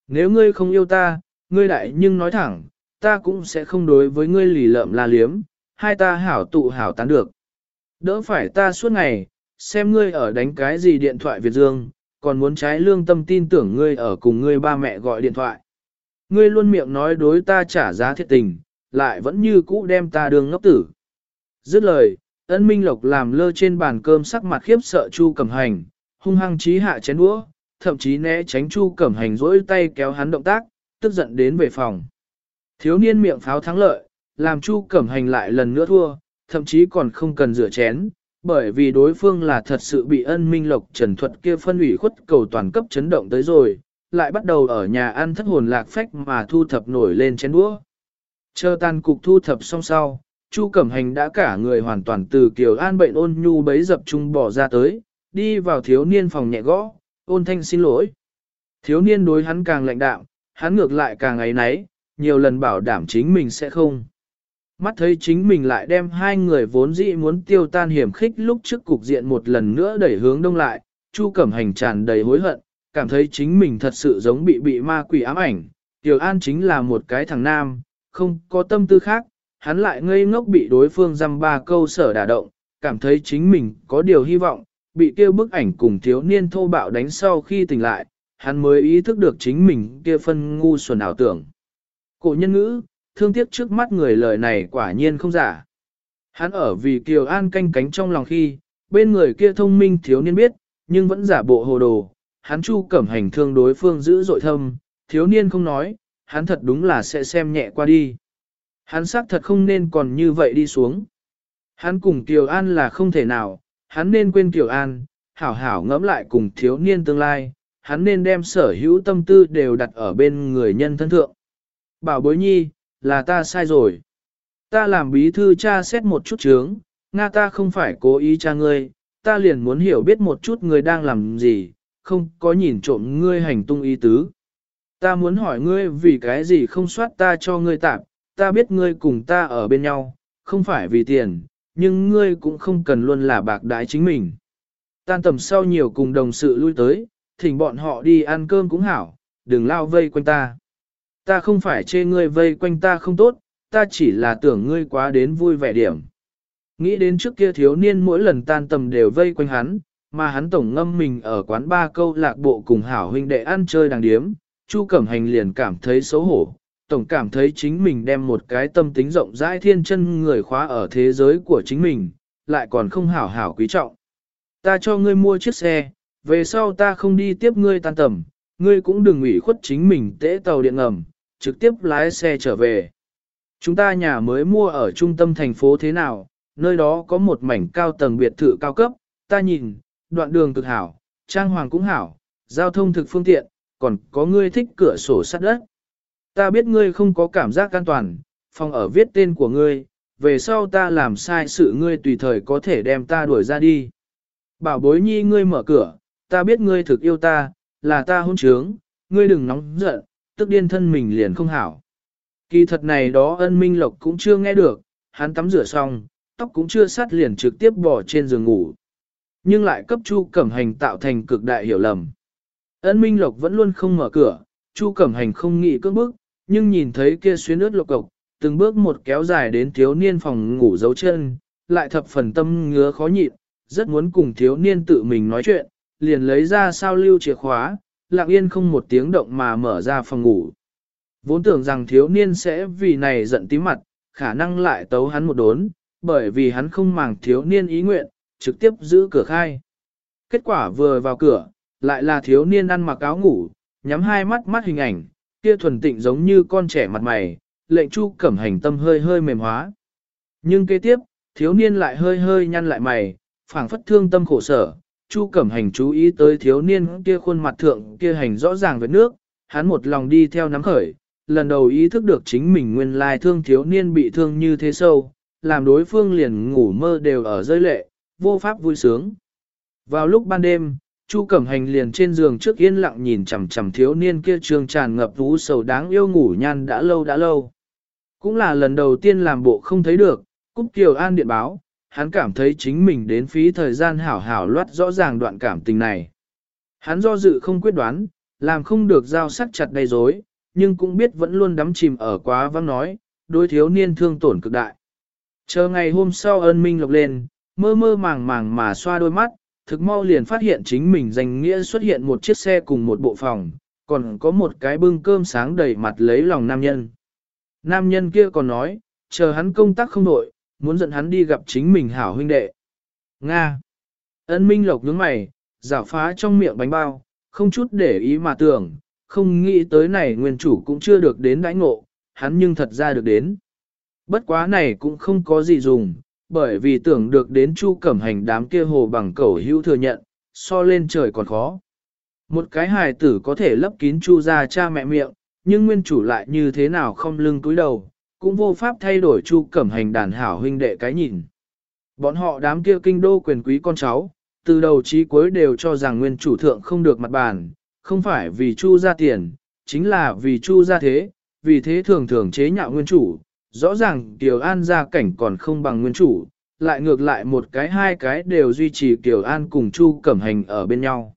Speaker 1: Nếu ngươi không yêu ta, ngươi đại nhưng nói thẳng, ta cũng sẽ không đối với ngươi lì lợm la liếm, hai ta hảo tụ hảo tán được. Đỡ phải ta suốt ngày, xem ngươi ở đánh cái gì điện thoại Việt Dương, còn muốn trái lương tâm tin tưởng ngươi ở cùng ngươi ba mẹ gọi điện thoại. Ngươi luôn miệng nói đối ta trả giá thiệt tình, lại vẫn như cũ đem ta đường ngốc tử. Dứt lời, ân minh lộc làm lơ trên bàn cơm sắc mặt khiếp sợ Chu Cẩm Hành, hung hăng chí hạ chén đũa, thậm chí né tránh Chu Cẩm Hành rỗi tay kéo hắn động tác, tức giận đến về phòng. Thiếu niên miệng pháo thắng lợi, làm Chu Cẩm Hành lại lần nữa thua, thậm chí còn không cần rửa chén, bởi vì đối phương là thật sự bị ân minh lộc trần thuật kia phân ủy khuất cầu toàn cấp chấn động tới rồi, lại bắt đầu ở nhà ăn thất hồn lạc phách mà thu thập nổi lên chén đũa. Chờ tan cục thu thập xong sau, Chu Cẩm Hành đã cả người hoàn toàn từ Kiều An bệnh ôn nhu bấy dập trung bỏ ra tới, đi vào thiếu niên phòng nhẹ gõ, ôn thanh xin lỗi. Thiếu niên đối hắn càng lạnh đạm, hắn ngược lại càng ấy náy, nhiều lần bảo đảm chính mình sẽ không. Mắt thấy chính mình lại đem hai người vốn dĩ muốn tiêu tan hiểm khích lúc trước cục diện một lần nữa đẩy hướng đông lại, Chu Cẩm Hành tràn đầy hối hận, cảm thấy chính mình thật sự giống bị bị ma quỷ ám ảnh. Tiểu An chính là một cái thằng nam, không có tâm tư khác, hắn lại ngây ngốc bị đối phương dăm ba câu sở đả động, cảm thấy chính mình có điều hy vọng, bị kêu bức ảnh cùng thiếu niên thô bạo đánh sau khi tỉnh lại, hắn mới ý thức được chính mình kia phân ngu xuẩn ảo tưởng. Cổ nhân ngữ, thương tiếc trước mắt người lời này quả nhiên không giả. Hắn ở vì Kiều An canh cánh trong lòng khi, bên người kia thông minh thiếu niên biết, nhưng vẫn giả bộ hồ đồ, hắn chu cẩm hành thương đối phương giữ dội thâm, thiếu niên không nói, hắn thật đúng là sẽ xem nhẹ qua đi. Hắn xác thật không nên còn như vậy đi xuống. Hắn cùng Kiều An là không thể nào, hắn nên quên Kiều An, hảo hảo ngẫm lại cùng thiếu niên tương lai, hắn nên đem sở hữu tâm tư đều đặt ở bên người nhân thân thượng. Bảo bối nhi, là ta sai rồi. Ta làm bí thư cha xét một chút chướng, Nga ta không phải cố ý cha ngươi, ta liền muốn hiểu biết một chút ngươi đang làm gì, không có nhìn trộm ngươi hành tung ý tứ. Ta muốn hỏi ngươi vì cái gì không soát ta cho ngươi tạm, ta biết ngươi cùng ta ở bên nhau, không phải vì tiền, nhưng ngươi cũng không cần luôn là bạc đái chính mình. Tan tầm sau nhiều cùng đồng sự lui tới, thỉnh bọn họ đi ăn cơm cũng hảo, đừng lao vây quanh ta. Ta không phải chê ngươi vây quanh ta không tốt, ta chỉ là tưởng ngươi quá đến vui vẻ điểm. Nghĩ đến trước kia thiếu niên mỗi lần tan tầm đều vây quanh hắn, mà hắn tổng ngâm mình ở quán ba câu lạc bộ cùng hảo huynh đệ ăn chơi đàng điếm, Chu Cẩm Hành liền cảm thấy xấu hổ, tổng cảm thấy chính mình đem một cái tâm tính rộng rãi thiên chân người khóa ở thế giới của chính mình, lại còn không hảo hảo quý trọng. Ta cho ngươi mua chiếc xe, về sau ta không đi tiếp ngươi tan tầm, ngươi cũng đừng ủy khuất chính mình tễ tàu điện ngầm, trực tiếp lái xe trở về. Chúng ta nhà mới mua ở trung tâm thành phố thế nào, nơi đó có một mảnh cao tầng biệt thự cao cấp, ta nhìn, đoạn đường cực hảo, trang hoàng cũng hảo, giao thông thực phương tiện, còn có ngươi thích cửa sổ sắt đất. Ta biết ngươi không có cảm giác an toàn, phòng ở viết tên của ngươi, về sau ta làm sai sự ngươi tùy thời có thể đem ta đuổi ra đi. Bảo bối nhi ngươi mở cửa, ta biết ngươi thực yêu ta, là ta hôn trướng, ngươi đừng nóng giận, tức điên thân mình liền không hảo. Kỳ thật này đó ân minh lộc cũng chưa nghe được, hắn tắm rửa xong, tóc cũng chưa sát liền trực tiếp bỏ trên giường ngủ. Nhưng lại cấp Chu Cẩm Hành tạo thành cực đại hiểu lầm. Ân minh lộc vẫn luôn không mở cửa, Chu Cẩm Hành không nghĩ cưỡng bức, nhưng nhìn thấy kia xuyến ướt lộc cộc, từng bước một kéo dài đến thiếu niên phòng ngủ dấu chân, lại thập phần tâm ngứa khó nhịn, rất muốn cùng thiếu niên tự mình nói chuyện, liền lấy ra sao lưu chìa khóa, lặng yên không một tiếng động mà mở ra phòng ngủ. Vốn tưởng rằng thiếu niên sẽ vì này giận tí mặt, khả năng lại tấu hắn một đốn, bởi vì hắn không màng thiếu niên ý nguyện, trực tiếp giữ cửa khai. Kết quả vừa vào cửa, lại là thiếu niên ăn mặc áo ngủ, nhắm hai mắt mắt hình ảnh, kia thuần tịnh giống như con trẻ mặt mày, lệnh chu cẩm hành tâm hơi hơi mềm hóa. Nhưng kế tiếp, thiếu niên lại hơi hơi nhăn lại mày, phảng phất thương tâm khổ sở, Chu Cẩm Hành chú ý tới thiếu niên kia khuôn mặt thượng kia hành rõ ràng với nước, hắn một lòng đi theo nắm khởi, lần đầu ý thức được chính mình nguyên lai thương thiếu niên bị thương như thế sâu, làm đối phương liền ngủ mơ đều ở rơi lệ, vô pháp vui sướng. Vào lúc ban đêm, Chu Cẩm Hành liền trên giường trước yên lặng nhìn chằm chằm thiếu niên kia trường tràn ngập vũ sầu đáng yêu ngủ nhan đã lâu đã lâu. Cũng là lần đầu tiên làm bộ không thấy được, Cúc Kiều An điện báo, hắn cảm thấy chính mình đến phí thời gian hảo hảo loát rõ ràng đoạn cảm tình này. Hắn do dự không quyết đoán, làm không được giao sắc chặt đầy dối, nhưng cũng biết vẫn luôn đắm chìm ở quá vắng nói, đối thiếu niên thương tổn cực đại. Chờ ngày hôm sau ân minh lộc lên, mơ mơ màng màng mà xoa đôi mắt, thực mau liền phát hiện chính mình danh nghĩa xuất hiện một chiếc xe cùng một bộ phòng, còn có một cái bưng cơm sáng đầy mặt lấy lòng nam nhân. Nam nhân kia còn nói, chờ hắn công tác không đội, muốn dẫn hắn đi gặp chính mình hảo huynh đệ. Nga. Ân Minh Lộc nhướng mày, giả phá trong miệng bánh bao, không chút để ý mà tưởng, không nghĩ tới này nguyên chủ cũng chưa được đến đãi ngộ, hắn nhưng thật ra được đến. Bất quá này cũng không có gì dùng, bởi vì tưởng được đến Chu Cẩm Hành đám kia hồ bằng cẩu hữu thừa nhận, so lên trời còn khó. Một cái hài tử có thể lấp kín Chu ra cha mẹ miệng, nhưng nguyên chủ lại như thế nào không lưng túi đầu, cũng vô pháp thay đổi Chu Cẩm Hành đàn hảo huynh đệ cái nhìn. Bọn họ đám kia kinh đô quyền quý con cháu, từ đầu chí cuối đều cho rằng nguyên chủ thượng không được mặt bàn, không phải vì Chu ra tiền, chính là vì Chu ra thế, vì thế thường thường chế nhạo nguyên chủ, rõ ràng Kiều An gia cảnh còn không bằng nguyên chủ, lại ngược lại một cái hai cái đều duy trì Kiều An cùng Chu Cẩm Hành ở bên nhau.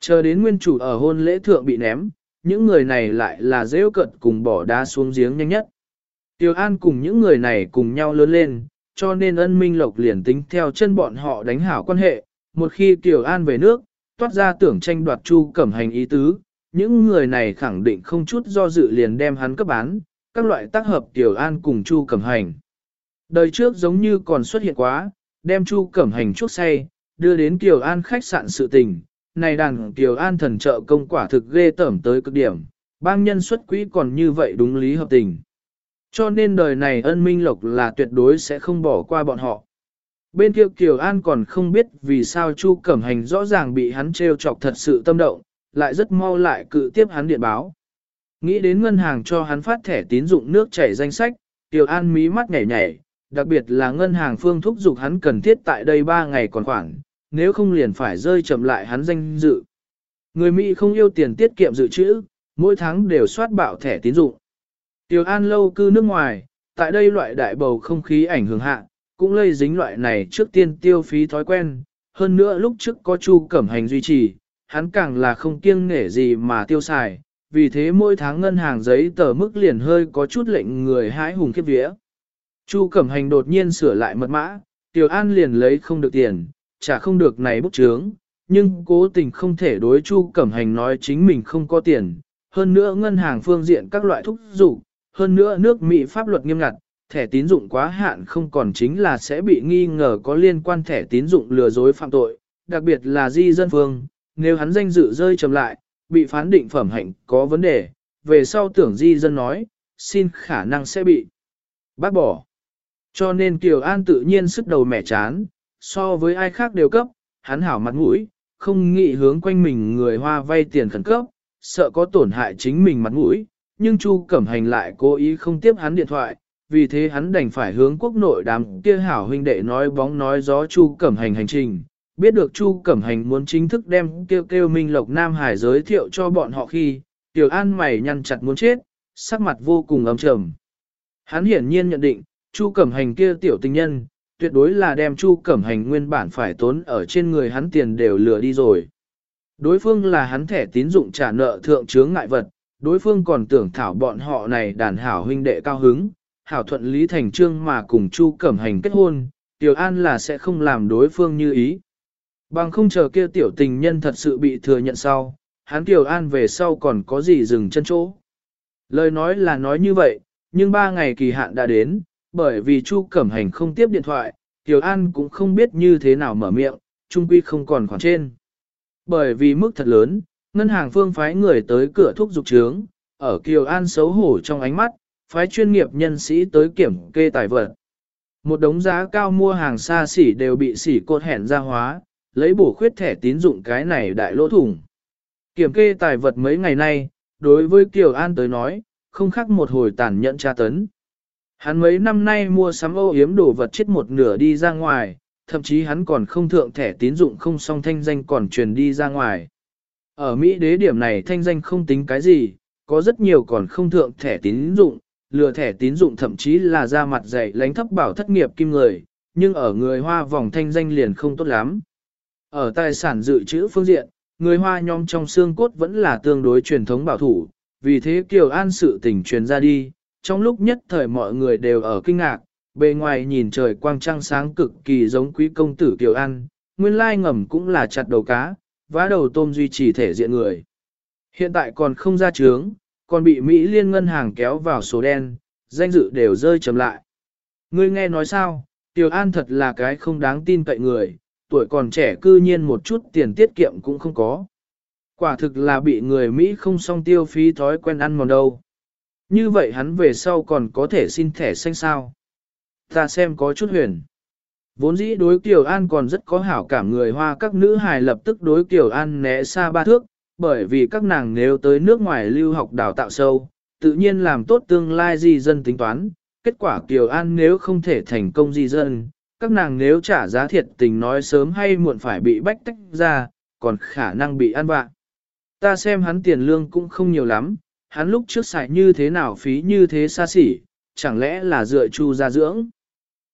Speaker 1: Chờ đến nguyên chủ ở hôn lễ thượng bị ném, những người này lại là dễ cận cùng bỏ đá xuống giếng nhanh nhất. Tiểu An cùng những người này cùng nhau lớn lên, cho nên ân minh lộc liền tính theo chân bọn họ đánh hảo quan hệ, một khi Tiểu An về nước, toát ra tưởng tranh đoạt Chu Cẩm Hành ý tứ, những người này khẳng định không chút do dự liền đem hắn cấp bán, các loại tác hợp Tiểu An cùng Chu Cẩm Hành. Đời trước giống như còn xuất hiện quá, đem Chu Cẩm Hành chuốc say, đưa đến Tiểu An khách sạn sự tình. Này đàn Tiểu An thần trợ công quả thực ghê tởm tới cực điểm, bang nhân xuất quỹ còn như vậy đúng lý hợp tình. Cho nên đời này ân minh lộc là tuyệt đối sẽ không bỏ qua bọn họ. Bên kia Kiều An còn không biết vì sao Chu Cẩm Hành rõ ràng bị hắn trêu chọc thật sự tâm động, lại rất mau lại cự tiếp hắn điện báo. Nghĩ đến ngân hàng cho hắn phát thẻ tín dụng nước chảy danh sách, kiều An mí mắt nhảy nhảy, đặc biệt là ngân hàng phương thúc giục hắn cần thiết tại đây 3 ngày còn khoảng, nếu không liền phải rơi chậm lại hắn danh dự. Người Mỹ không yêu tiền tiết kiệm dự trữ, mỗi tháng đều soát bạo thẻ tín dụng. Tiểu An lâu cư nước ngoài, tại đây loại đại bầu không khí ảnh hưởng hạ, cũng lây dính loại này trước tiên tiêu phí thói quen, hơn nữa lúc trước có Chu Cẩm Hành duy trì, hắn càng là không kiêng nể gì mà tiêu xài, vì thế mỗi tháng ngân hàng giấy tờ mức liền hơi có chút lệnh người hãi hùng khiếp vía. Chu Cẩm Hành đột nhiên sửa lại mật mã, Tiểu An liền lấy không được tiền, trả không được này bút chướng, nhưng cố tình không thể đối Chu Cẩm Hành nói chính mình không có tiền, hơn nữa ngân hàng phương diện các loại thúc dụ, hơn nữa nước Mỹ pháp luật nghiêm ngặt, thẻ tín dụng quá hạn không còn chính là sẽ bị nghi ngờ có liên quan thẻ tín dụng lừa dối phạm tội, đặc biệt là di dân phương, nếu hắn danh dự rơi trầm lại, bị phán định phẩm hạnh có vấn đề, về sau tưởng di dân nói, xin khả năng sẽ bị bác bỏ. Cho nên Kiều An tự nhiên sức đầu mẻ chán, so với ai khác đều cấp, hắn hảo mặt mũi, không nghĩ hướng quanh mình người hoa vay tiền khẩn cấp, sợ có tổn hại chính mình mặt mũi, nhưng Chu Cẩm Hành lại cố ý không tiếp hắn điện thoại, vì thế hắn đành phải hướng quốc nội đám kia hảo huynh đệ nói bóng nói gió Chu Cẩm Hành hành trình, biết được Chu Cẩm Hành muốn chính thức đem kêu kêu Minh Lộc Nam Hải giới thiệu cho bọn họ khi, Tiểu An mày nhăn chặt muốn chết, sắc mặt vô cùng ấm trầm. Hắn hiển nhiên nhận định, Chu Cẩm Hành kia tiểu tình nhân, tuyệt đối là đem Chu Cẩm Hành nguyên bản phải tốn ở trên người hắn tiền đều lừa đi rồi. Đối phương là hắn thẻ tín dụng trả nợ thượng chướng ngại vật, đối phương còn tưởng thảo bọn họ này đàn hảo huynh đệ cao hứng, hảo thuận lý thành trương mà cùng Chu Cẩm Hành kết hôn, Tiểu An là sẽ không làm đối phương như ý. Bằng không chờ kia tiểu tình nhân thật sự bị thừa nhận sau, hắn Tiểu An về sau còn có gì dừng chân chỗ. Lời nói là nói như vậy, nhưng ba ngày kỳ hạn đã đến, bởi vì Chu Cẩm Hành không tiếp điện thoại, Tiểu An cũng không biết như thế nào mở miệng, trung quy không còn khoản trên. Bởi vì mức thật lớn, ngân hàng phương phái người tới cửa thuốc dục trướng, ở Kiều An xấu hổ trong ánh mắt, phái chuyên nghiệp nhân sĩ tới kiểm kê tài vật. Một đống giá cao mua hàng xa xỉ đều bị xỉ cột hẹn ra hóa, lấy bổ khuyết thẻ tín dụng cái này đại lỗ thủng. Kiểm kê tài vật mấy ngày nay, đối với Kiều An tới nói, không khác một hồi tàn nhẫn tra tấn. Hắn mấy năm nay mua sắm ô yếm đồ vật chết một nửa đi ra ngoài, thậm chí hắn còn không thượng thẻ tín dụng không song thanh danh còn truyền đi ra ngoài. Ở Mỹ đế điểm này thanh danh không tính cái gì, có rất nhiều còn không thượng thẻ tín dụng, lừa thẻ tín dụng thậm chí là ra mặt dạy lánh thấp bảo thất nghiệp kim người, nhưng ở người Hoa vòng thanh danh liền không tốt lắm. Ở tài sản dự trữ phương diện, người Hoa nhóm trong xương cốt vẫn là tương đối truyền thống bảo thủ, vì thế Kiều An sự tình truyền ra đi, trong lúc nhất thời mọi người đều ở kinh ngạc, bề ngoài nhìn trời quang trăng sáng cực kỳ giống quý công tử Kiều An, nguyên lai ngầm cũng là chặt đầu cá, vá đầu tôm duy trì thể diện người. Hiện tại còn không ra trướng, còn bị Mỹ liên ngân hàng kéo vào số đen, danh dự đều rơi chầm lại. Ngươi nghe nói sao, Tiểu An thật là cái không đáng tin cậy người, tuổi còn trẻ cư nhiên một chút tiền tiết kiệm cũng không có. Quả thực là bị người Mỹ không song tiêu phí thói quen ăn mòn đâu. Như vậy hắn về sau còn có thể xin thẻ xanh sao. Ta xem có chút huyền. Vốn dĩ đối Kiều An còn rất có hảo cảm người Hoa các nữ hài lập tức đối Kiều An né xa ba thước, bởi vì các nàng nếu tới nước ngoài lưu học đào tạo sâu, tự nhiên làm tốt tương lai di dân tính toán. Kết quả Kiều An nếu không thể thành công di dân, các nàng nếu trả giá thiệt tình nói sớm hay muộn phải bị bách tách ra, còn khả năng bị ăn vạ. Ta xem hắn tiền lương cũng không nhiều lắm, hắn lúc trước xài như thế nào phí như thế xa xỉ, chẳng lẽ là dựa chu ra dưỡng.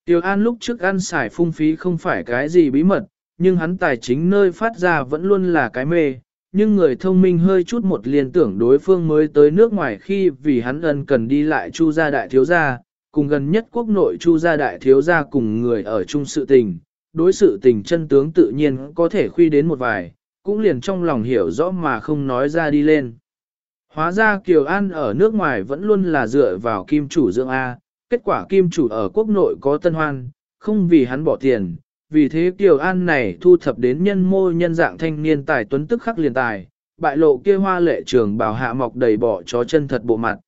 Speaker 1: Tiêu An lúc trước ăn xài phung phí không phải cái gì bí mật, nhưng hắn tài chính nơi phát ra vẫn luôn là cái mê, nhưng người thông minh hơi chút một liên tưởng đối phương mới tới nước ngoài khi vì hắn ân cần đi lại chu gia đại thiếu gia, cùng gần nhất quốc nội chu gia đại thiếu gia cùng người ở chung sự tình, đối sự tình chân tướng tự nhiên có thể khuy đến một vài, cũng liền trong lòng hiểu rõ mà không nói ra đi lên. Hóa ra Kiều An ở nước ngoài vẫn luôn là dựa vào kim chủ dưỡng A, kết quả kim chủ ở quốc nội có tân hoan, không vì hắn bỏ tiền, vì thế Kiều An này thu thập đến nhân mô nhân dạng thanh niên tài tuấn tức khắc liền tài, bại lộ kia hoa lệ trường bảo hạ mọc đầy bỏ chó chân thật bộ mặt.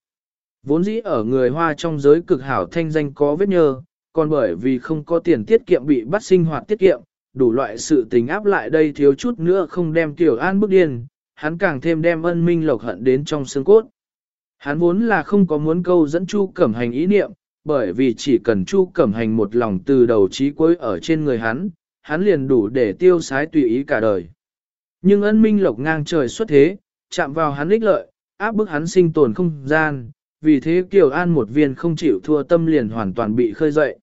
Speaker 1: Vốn dĩ ở người hoa trong giới cực hảo thanh danh có vết nhơ, còn bởi vì không có tiền tiết kiệm bị bắt sinh hoạt tiết kiệm, đủ loại sự tình áp lại đây thiếu chút nữa không đem Kiều An bức điên, hắn càng thêm đem ân minh lộc hận đến trong xương cốt. Hắn vốn là không có muốn câu dẫn Chu Cẩm Hành ý niệm, bởi vì chỉ cần Chu Cẩm Hành một lòng từ đầu chí cuối ở trên người hắn, hắn liền đủ để tiêu sái tùy ý cả đời. Nhưng ân minh lộc ngang trời xuất thế, chạm vào hắn ích lợi, áp bức hắn sinh tồn không gian, vì thế Kiều An một viên không chịu thua tâm liền hoàn toàn bị khơi dậy.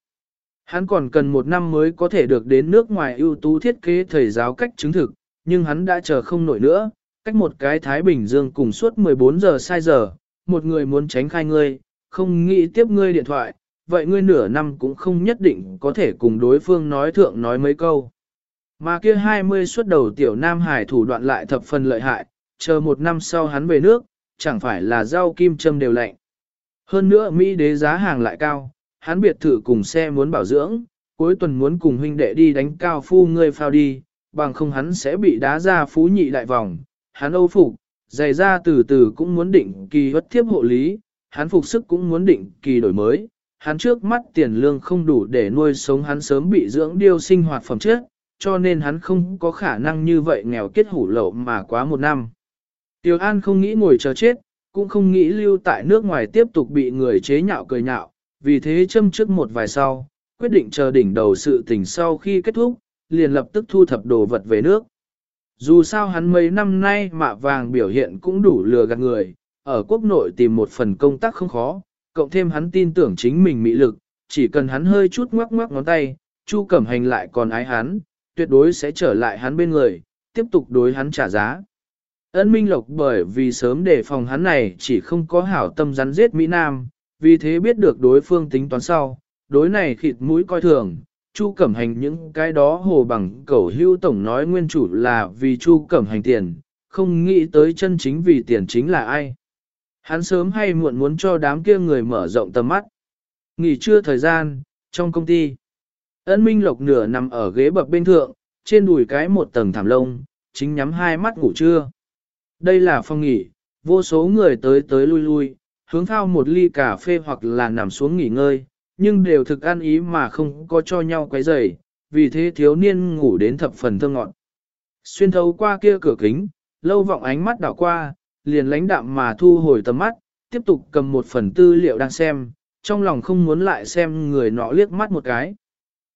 Speaker 1: Hắn còn cần một năm mới có thể được đến nước ngoài ưu tú thiết kế thầy giáo cách chứng thực, nhưng hắn đã chờ không nổi nữa, cách một cái Thái Bình Dương cùng suốt 14 giờ sai giờ, một người muốn tránh khai ngươi, không nghĩ tiếp ngươi điện thoại, vậy ngươi nửa năm cũng không nhất định có thể cùng đối phương nói thượng nói mấy câu. Mà kia 20 suốt đầu tiểu Nam Hải thủ đoạn lại thập phần lợi hại, chờ một năm sau hắn về nước, chẳng phải là rau kim châm đều lạnh. Hơn nữa Mỹ đế giá hàng lại cao, hắn biệt thự cùng xe muốn bảo dưỡng, cuối tuần muốn cùng huynh đệ đi đánh cao phu ngươi phao đi, bằng không hắn sẽ bị đá ra phú nhị đại vòng. Hắn âu phục, giày ra từ từ cũng muốn định kỳ bất thiếp hộ lý, hắn phục sức cũng muốn định kỳ đổi mới. Hắn trước mắt tiền lương không đủ để nuôi sống hắn sớm bị dưỡng điêu sinh hoạt phẩm chất, cho nên hắn không có khả năng như vậy nghèo kết hủ lậu mà quá một năm. Tiểu An không nghĩ ngồi chờ chết, cũng không nghĩ lưu tại nước ngoài tiếp tục bị người chế nhạo cười nhạo, vì thế châm trước một vài sau, quyết định chờ đỉnh đầu sự tình sau khi kết thúc, liền lập tức thu thập đồ vật về nước. Dù sao hắn mấy năm nay mạ vàng biểu hiện cũng đủ lừa gạt người, ở quốc nội tìm một phần công tác không khó, cộng thêm hắn tin tưởng chính mình mị lực, chỉ cần hắn hơi chút ngoắc ngoắc ngón tay, Chu Cẩm Hành lại còn ái hắn, tuyệt đối sẽ trở lại hắn bên người, tiếp tục đối hắn trả giá. Ân Minh Lộc bởi vì sớm đề phòng hắn này chỉ không có hảo tâm rắn giết Mỹ Nam, vì thế biết được đối phương tính toán sau, đối này khịt mũi coi thường, Chu Cẩm Hành những cái đó hồ bằng cẩu hưu tổng nói nguyên chủ là vì Chu Cẩm Hành tiền, không nghĩ tới chân chính vì tiền chính là ai. Hắn sớm hay muộn muốn cho đám kia người mở rộng tầm mắt. Nghỉ trưa thời gian, trong công ty, ấn minh lộc nửa nằm ở ghế bập bên thượng, trên đùi cái một tầng thảm lông, chính nhắm hai mắt ngủ trưa. Đây là phòng nghỉ, vô số người tới tới lui lui, hướng thao một ly cà phê hoặc là nằm xuống nghỉ ngơi, nhưng đều thực ăn ý mà không có cho nhau quấy rầy, vì thế thiếu niên ngủ đến thập phần thơ ngọn. Xuyên thấu qua kia cửa kính, lâu vọng ánh mắt đảo qua, liền lánh đạm mà thu hồi tầm mắt, tiếp tục cầm một phần tư liệu đang xem, trong lòng không muốn lại xem người nọ liếc mắt một cái.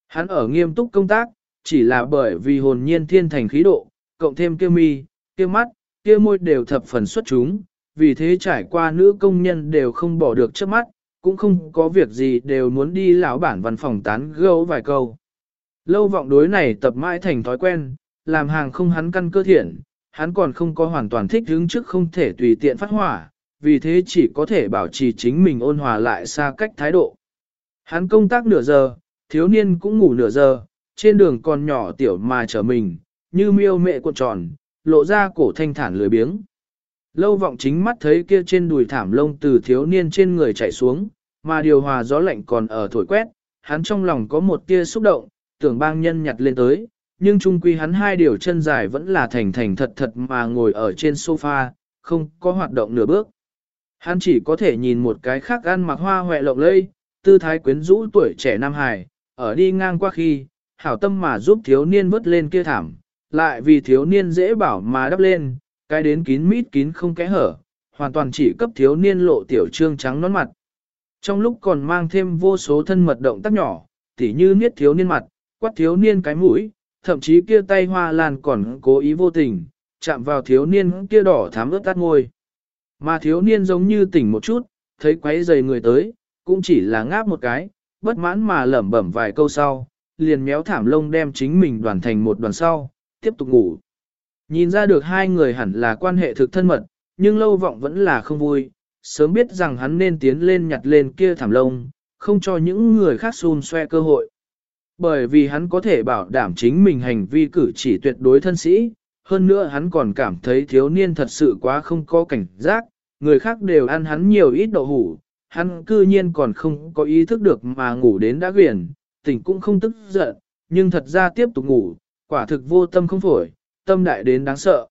Speaker 1: Hắn ở nghiêm túc công tác, chỉ là bởi vì hồn nhiên thiên thành khí độ, cộng thêm kia mi, kia mắt, kia môi đều thập phần xuất chúng, vì thế trải qua nữ công nhân đều không bỏ được trước mắt, cũng không có việc gì đều muốn đi lão bản văn phòng tán gẫu vài câu. Lâu vọng đối này tập mãi thành thói quen, làm hàng không hắn căn cơ thiện, hắn còn không có hoàn toàn thích hứng trước không thể tùy tiện phát hỏa, vì thế chỉ có thể bảo trì chính mình ôn hòa lại xa cách thái độ. Hắn công tác nửa giờ, thiếu niên cũng ngủ nửa giờ, trên đường còn nhỏ tiểu mà trở mình, như miêu mẹ cuộn tròn, lộ ra cổ thanh thản lười biếng. Lâu vọng chính mắt thấy kia trên đùi thảm lông từ thiếu niên trên người chảy xuống, mà điều hòa gió lạnh còn ở thổi quét, hắn trong lòng có một tia xúc động, tưởng bang nhân nhặt lên tới, nhưng trung quy hắn hai điều chân dài vẫn là thành thành thật thật mà ngồi ở trên sofa, không có hoạt động nửa bước. Hắn chỉ có thể nhìn một cái khác ăn mặc hoa hoẹ lộng lây, tư thái quyến rũ tuổi trẻ Nam hài, ở đi ngang qua khi, hảo tâm mà giúp thiếu niên vớt lên kia thảm, lại vì thiếu niên dễ bảo mà đắp lên, cái đến kín mít kín không kẽ hở, hoàn toàn chỉ cấp thiếu niên lộ tiểu trương trắng nón mặt. Trong lúc còn mang thêm vô số thân mật động tác nhỏ, tỉ như niết thiếu niên mặt, quát thiếu niên cái mũi, thậm chí kia tay hoa lan còn cố ý vô tình, chạm vào thiếu niên kia đỏ thám ướt tắt ngôi. Mà thiếu niên giống như tỉnh một chút, thấy quấy giày người tới, cũng chỉ là ngáp một cái, bất mãn mà lẩm bẩm vài câu sau, liền méo thảm lông đem chính mình đoàn thành một đoàn sau, tiếp tục ngủ. Nhìn ra được hai người hẳn là quan hệ thực thân mật, nhưng lâu vọng vẫn là không vui, sớm biết rằng hắn nên tiến lên nhặt lên kia thảm lông, không cho những người khác xun xoe cơ hội. Bởi vì hắn có thể bảo đảm chính mình hành vi cử chỉ tuyệt đối thân sĩ, hơn nữa hắn còn cảm thấy thiếu niên thật sự quá không có cảnh giác, người khác đều ăn hắn nhiều ít đậu hủ, hắn cư nhiên còn không có ý thức được mà ngủ đến đã quyển, tỉnh cũng không tức giận, nhưng thật ra tiếp tục ngủ, quả thực vô tâm không phổi, tâm đại đến đáng sợ.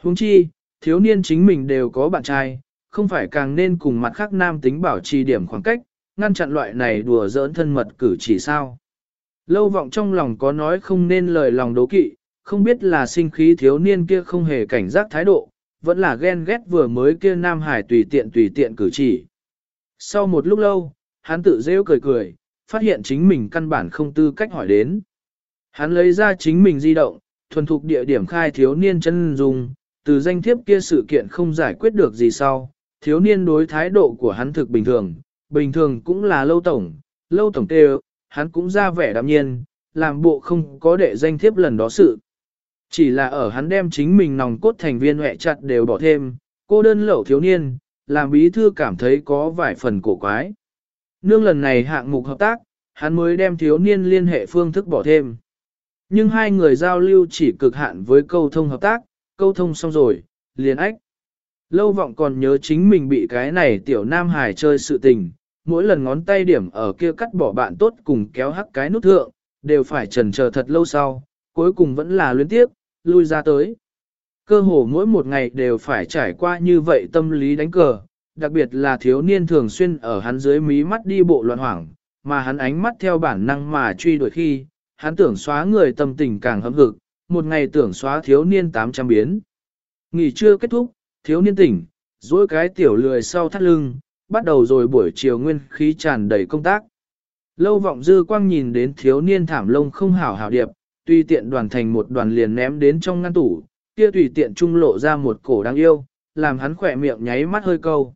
Speaker 1: Huống chi, thiếu niên chính mình đều có bạn trai, không phải càng nên cùng mặt khác nam tính bảo trì điểm khoảng cách, ngăn chặn loại này đùa giỡn thân mật cử chỉ sao. Lâu vọng trong lòng có nói không nên lời lòng đố kỵ, không biết là sinh khí thiếu niên kia không hề cảnh giác thái độ, vẫn là ghen ghét vừa mới kia nam hải tùy tiện tùy tiện cử chỉ. Sau một lúc lâu, hắn tự rêu cười cười, phát hiện chính mình căn bản không tư cách hỏi đến. Hắn lấy ra chính mình di động, thuần thục địa điểm khai thiếu niên chân dùng, từ danh thiếp kia sự kiện không giải quyết được gì sau, thiếu niên đối thái độ của hắn thực bình thường, bình thường cũng là lâu tổng, lâu tổng tê hắn cũng ra vẻ đạm nhiên, làm bộ không có đệ danh thiếp lần đó sự. Chỉ là ở hắn đem chính mình nòng cốt thành viên hẹ chặt đều bỏ thêm, cô đơn lẩu thiếu niên, làm bí thư cảm thấy có vài phần cổ quái. Nương lần này hạng mục hợp tác, hắn mới đem thiếu niên liên hệ phương thức bỏ thêm. Nhưng hai người giao lưu chỉ cực hạn với câu thông hợp tác, câu thông xong rồi, liền ách. Lâu vọng còn nhớ chính mình bị cái này tiểu nam hải chơi sự tình, mỗi lần ngón tay điểm ở kia cắt bỏ bạn tốt cùng kéo hắc cái nút thượng, đều phải trần chờ thật lâu sau, cuối cùng vẫn là luyến tiếp, lui ra tới. Cơ hồ mỗi một ngày đều phải trải qua như vậy tâm lý đánh cờ, đặc biệt là thiếu niên thường xuyên ở hắn dưới mí mắt đi bộ loạn hoảng, mà hắn ánh mắt theo bản năng mà truy đuổi khi, hắn tưởng xóa người tâm tình càng hâm hực, một ngày tưởng xóa thiếu niên 800 biến. Nghỉ trưa kết thúc, thiếu niên tỉnh, dối cái tiểu lười sau thắt lưng, bắt đầu rồi buổi chiều nguyên khí tràn đầy công tác. Lâu vọng dư quang nhìn đến thiếu niên thảm lông không hảo hảo điệp, tuy tiện đoàn thành một đoàn liền ném đến trong ngăn tủ, kia tùy tiện trung lộ ra một cổ đáng yêu, làm hắn khỏe miệng nháy mắt hơi câu.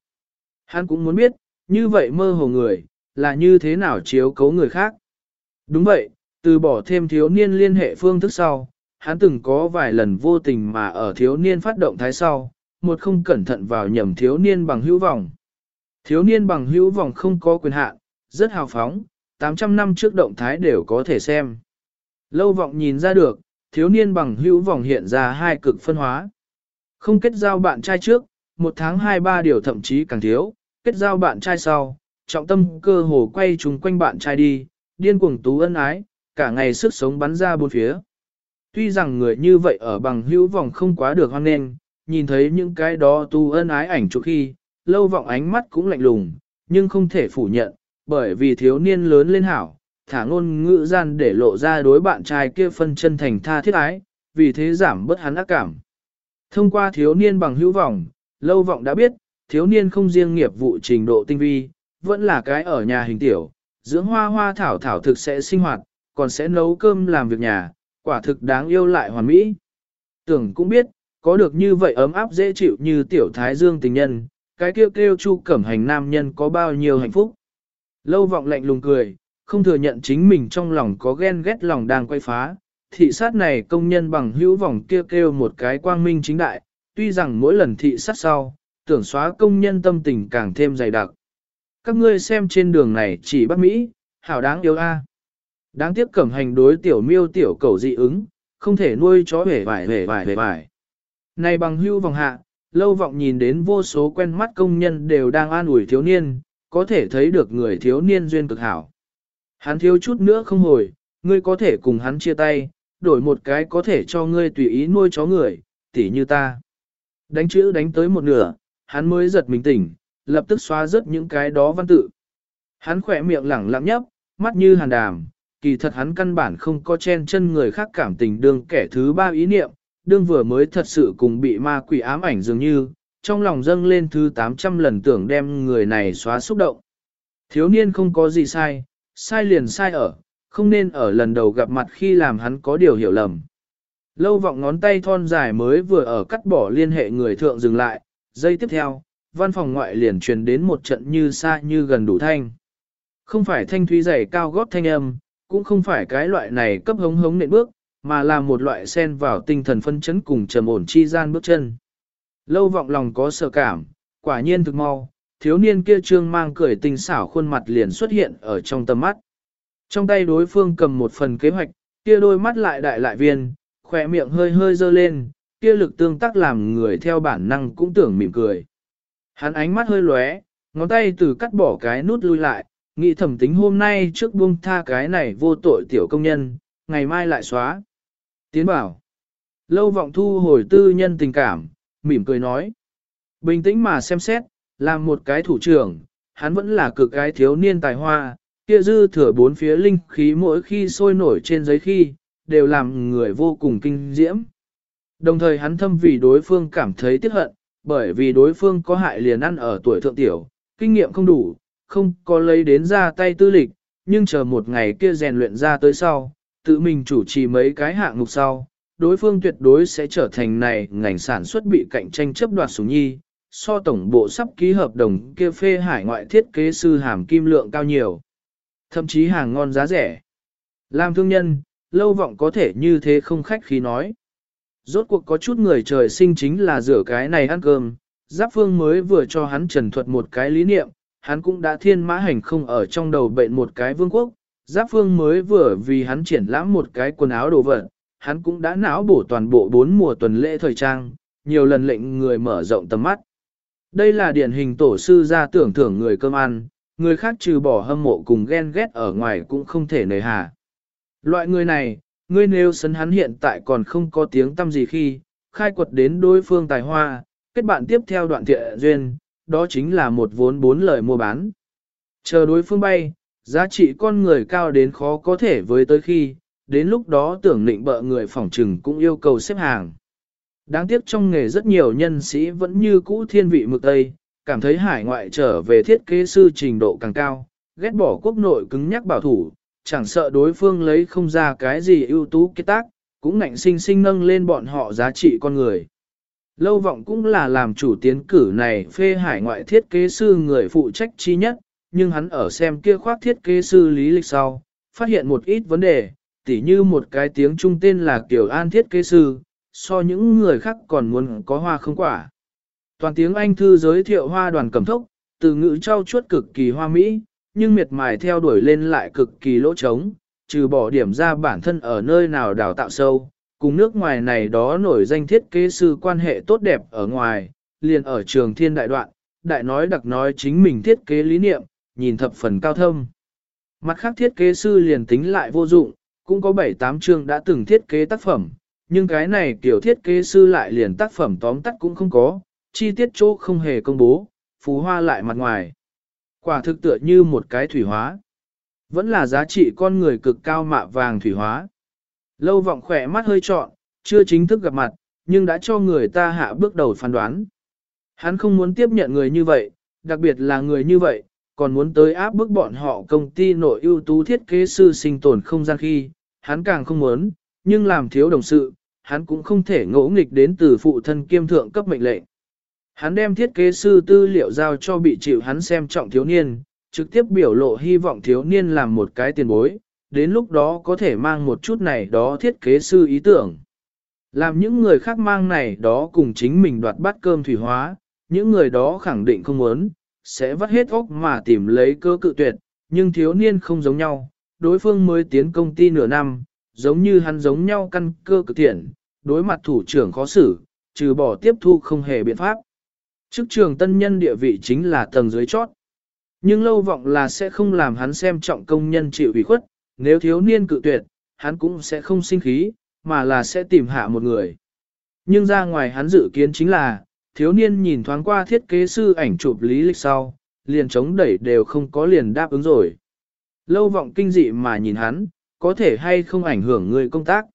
Speaker 1: Hắn cũng muốn biết, như vậy mơ hồ người, là như thế nào chiếu cấu người khác. Đúng vậy, từ bỏ thêm thiếu niên liên hệ phương thức sau, hắn từng có vài lần vô tình mà ở thiếu niên phát động thái sau, một không cẩn thận vào nhầm thiếu niên bằng hữu vọng. Thiếu niên bằng hữu vòng không có quyền hạn, rất hào phóng, 800 năm trước động thái đều có thể xem. Lâu vọng nhìn ra được, thiếu niên bằng hữu vòng hiện ra hai cực phân hóa. Không kết giao bạn trai trước, một tháng hai ba điều thậm chí càng thiếu, kết giao bạn trai sau, trọng tâm cơ hồ quay trùng quanh bạn trai đi, điên cuồng tú ân ái, cả ngày sức sống bắn ra bốn phía. Tuy rằng người như vậy ở bằng hữu vòng không quá được hoan nghênh, nhìn thấy những cái đó tu ân ái ảnh chụp khi, lâu vọng ánh mắt cũng lạnh lùng, nhưng không thể phủ nhận, bởi vì thiếu niên lớn lên hảo, thả ngôn ngữ gian để lộ ra đối bạn trai kia phân chân thành tha thiết ái, vì thế giảm bớt hắn ác cảm. Thông qua thiếu niên bằng hữu vọng, lâu vọng đã biết, thiếu niên không riêng nghiệp vụ trình độ tinh vi, vẫn là cái ở nhà hình tiểu, dưỡng hoa hoa thảo thảo thực sẽ sinh hoạt, còn sẽ nấu cơm làm việc nhà, quả thực đáng yêu lại hoàn mỹ. Tưởng cũng biết, có được như vậy ấm áp dễ chịu như tiểu thái dương tình nhân, cái kêu kêu chu cẩm hành nam nhân có bao nhiêu hạnh phúc. Lâu vọng lạnh lùng cười, không thừa nhận chính mình trong lòng có ghen ghét lòng đang quay phá. Thị sát này công nhân bằng hữu vòng kêu kêu một cái quang minh chính đại, tuy rằng mỗi lần thị sát sau, tưởng xóa công nhân tâm tình càng thêm dày đặc. Các ngươi xem trên đường này chỉ bắt Mỹ, hảo đáng yêu a. Đáng tiếc cẩm hành đối tiểu miêu tiểu cầu dị ứng, không thể nuôi chó hề vải hề vải hề vải. Này bằng hưu vòng hạ, lâu vọng nhìn đến vô số quen mắt công nhân đều đang an ủi thiếu niên, có thể thấy được người thiếu niên duyên cực hảo. Hắn thiếu chút nữa không hồi, ngươi có thể cùng hắn chia tay, đổi một cái có thể cho ngươi tùy ý nuôi chó người, tỉ như ta. Đánh chữ đánh tới một nửa, hắn mới giật mình tỉnh, lập tức xóa rớt những cái đó văn tự. Hắn khỏe miệng lẳng lặng nhấp, mắt như hàn đàm, kỳ thật hắn căn bản không có chen chân người khác cảm tình đương kẻ thứ ba ý niệm, đương vừa mới thật sự cùng bị ma quỷ ám ảnh dường như, trong lòng dâng lên thứ 800 lần tưởng đem người này xóa xúc động. Thiếu niên không có gì sai, sai liền sai ở, không nên ở lần đầu gặp mặt khi làm hắn có điều hiểu lầm. Lâu vọng ngón tay thon dài mới vừa ở cắt bỏ liên hệ người thượng dừng lại, giây tiếp theo, văn phòng ngoại liền truyền đến một trận như xa như gần đủ thanh. Không phải thanh thúy dày cao gót thanh âm, cũng không phải cái loại này cấp hống hống nện bước, mà là một loại sen vào tinh thần phân chấn cùng trầm ổn chi gian bước chân. Lâu vọng lòng có sợ cảm, quả nhiên thực mau, thiếu niên kia trương mang cười tinh xảo khuôn mặt liền xuất hiện ở trong tầm mắt. Trong tay đối phương cầm một phần kế hoạch, kia đôi mắt lại đại lại viên, khỏe miệng hơi hơi dơ lên, kia lực tương tác làm người theo bản năng cũng tưởng mỉm cười. Hắn ánh mắt hơi lóe, ngón tay từ cắt bỏ cái nút lui lại, nghĩ thẩm tính hôm nay trước buông tha cái này vô tội tiểu công nhân, ngày mai lại xóa. Tiến bảo. Lâu vọng thu hồi tư nhân tình cảm, mỉm cười nói. Bình tĩnh mà xem xét, làm một cái thủ trưởng, hắn vẫn là cực cái thiếu niên tài hoa, kia dư thừa bốn phía linh khí mỗi khi sôi nổi trên giấy khi, đều làm người vô cùng kinh diễm. Đồng thời hắn thâm vì đối phương cảm thấy tiếc hận, bởi vì đối phương có hại liền ăn ở tuổi thượng tiểu, kinh nghiệm không đủ, không có lấy đến ra tay tư lịch, nhưng chờ một ngày kia rèn luyện ra tới sau, tự mình chủ trì mấy cái hạng mục sau, đối phương tuyệt đối sẽ trở thành này ngành sản xuất bị cạnh tranh chấp đoạt sủng nhi, so tổng bộ sắp ký hợp đồng kia phê hải ngoại thiết kế sư hàm kim lượng cao nhiều. Thậm chí hàng ngon giá rẻ. Làm thương nhân, lâu vọng có thể như thế không khách khí nói. Rốt cuộc có chút người trời sinh chính là rửa cái này ăn cơm, giáp phương mới vừa cho hắn trần thuật một cái lý niệm, hắn cũng đã thiên mã hành không ở trong đầu bệnh một cái vương quốc, giáp phương mới vừa vì hắn triển lãm một cái quần áo đồ vật, hắn cũng đã não bổ toàn bộ bốn mùa tuần lễ thời trang, nhiều lần lệnh người mở rộng tầm mắt. Đây là điển hình tổ sư ra tưởng thưởng người cơm ăn, người khác trừ bỏ hâm mộ cùng ghen ghét ở ngoài cũng không thể nề hà. Loại người này, ngươi nếu sấn hắn hiện tại còn không có tiếng tâm gì khi, khai quật đến đối phương tài hoa, kết bạn tiếp theo đoạn thiện duyên, đó chính là một vốn bốn lời mua bán. Chờ đối phương bay, giá trị con người cao đến khó có thể với tới khi, đến lúc đó tưởng định bợ người phỏng trừng cũng yêu cầu xếp hàng. Đáng tiếc trong nghề rất nhiều nhân sĩ vẫn như cũ thiên vị mực Tây, cảm thấy hải ngoại trở về thiết kế sư trình độ càng cao, ghét bỏ quốc nội cứng nhắc bảo thủ, chẳng sợ đối phương lấy không ra cái gì ưu tú kết tác, cũng ngạnh sinh sinh nâng lên bọn họ giá trị con người. Lâu vọng cũng là làm chủ tiến cử này phê hải ngoại thiết kế sư người phụ trách chi nhất, nhưng hắn ở xem kia khoác thiết kế sư lý lịch sau, phát hiện một ít vấn đề, tỉ như một cái tiếng trung tên là Kiều An thiết kế sư, so những người khác còn muốn có hoa không quả. Toàn tiếng Anh thư giới thiệu hoa đoàn cầm thốc, từ ngữ trao chuốt cực kỳ hoa mỹ, nhưng miệt mài theo đuổi lên lại cực kỳ lỗ trống, trừ bỏ điểm ra bản thân ở nơi nào đào tạo sâu, cùng nước ngoài này đó nổi danh thiết kế sư quan hệ tốt đẹp ở ngoài, liền ở trường thiên đại đoạn, đại nói đặc nói chính mình thiết kế lý niệm, nhìn thập phần cao thâm. Mặt khác thiết kế sư liền tính lại vô dụng, cũng có 7-8 chương đã từng thiết kế tác phẩm, nhưng cái này kiểu thiết kế sư lại liền tác phẩm tóm tắt cũng không có, chi tiết chỗ không hề công bố, phú hoa lại mặt ngoài. Quả thực tựa như một cái thủy hóa. Vẫn là giá trị con người cực cao mạ vàng thủy hóa. Lâu vọng khỏe mắt hơi trọn, chưa chính thức gặp mặt, nhưng đã cho người ta hạ bước đầu phán đoán. Hắn không muốn tiếp nhận người như vậy, đặc biệt là người như vậy, còn muốn tới áp bức bọn họ công ty nội ưu tú thiết kế sư sinh tồn không gian khi, hắn càng không muốn, nhưng làm thiếu đồng sự, hắn cũng không thể ngỗ nghịch đến từ phụ thân kiêm thượng cấp mệnh lệnh. Hắn đem thiết kế sư tư liệu giao cho bị chịu hắn xem trọng thiếu niên, trực tiếp biểu lộ hy vọng thiếu niên làm một cái tiền bối, đến lúc đó có thể mang một chút này đó thiết kế sư ý tưởng. Làm những người khác mang này đó cùng chính mình đoạt bát cơm thủy hóa, những người đó khẳng định không muốn, sẽ vắt hết óc mà tìm lấy cơ cự tuyệt, nhưng thiếu niên không giống nhau, đối phương mới tiến công ty nửa năm, giống như hắn giống nhau căn cơ cực thiện, đối mặt thủ trưởng khó xử, trừ bỏ tiếp thu không hề biện pháp. Chức trường tân nhân địa vị chính là tầng dưới chót. Nhưng lâu vọng là sẽ không làm hắn xem trọng công nhân chịu ủy khuất, nếu thiếu niên cự tuyệt, hắn cũng sẽ không sinh khí, mà là sẽ tìm hạ một người. Nhưng ra ngoài hắn dự kiến chính là, thiếu niên nhìn thoáng qua thiết kế sư ảnh chụp lý lịch sau, liền chống đẩy đều không có liền đáp ứng rồi. Lâu vọng kinh dị mà nhìn hắn, có thể hay không ảnh hưởng người công tác.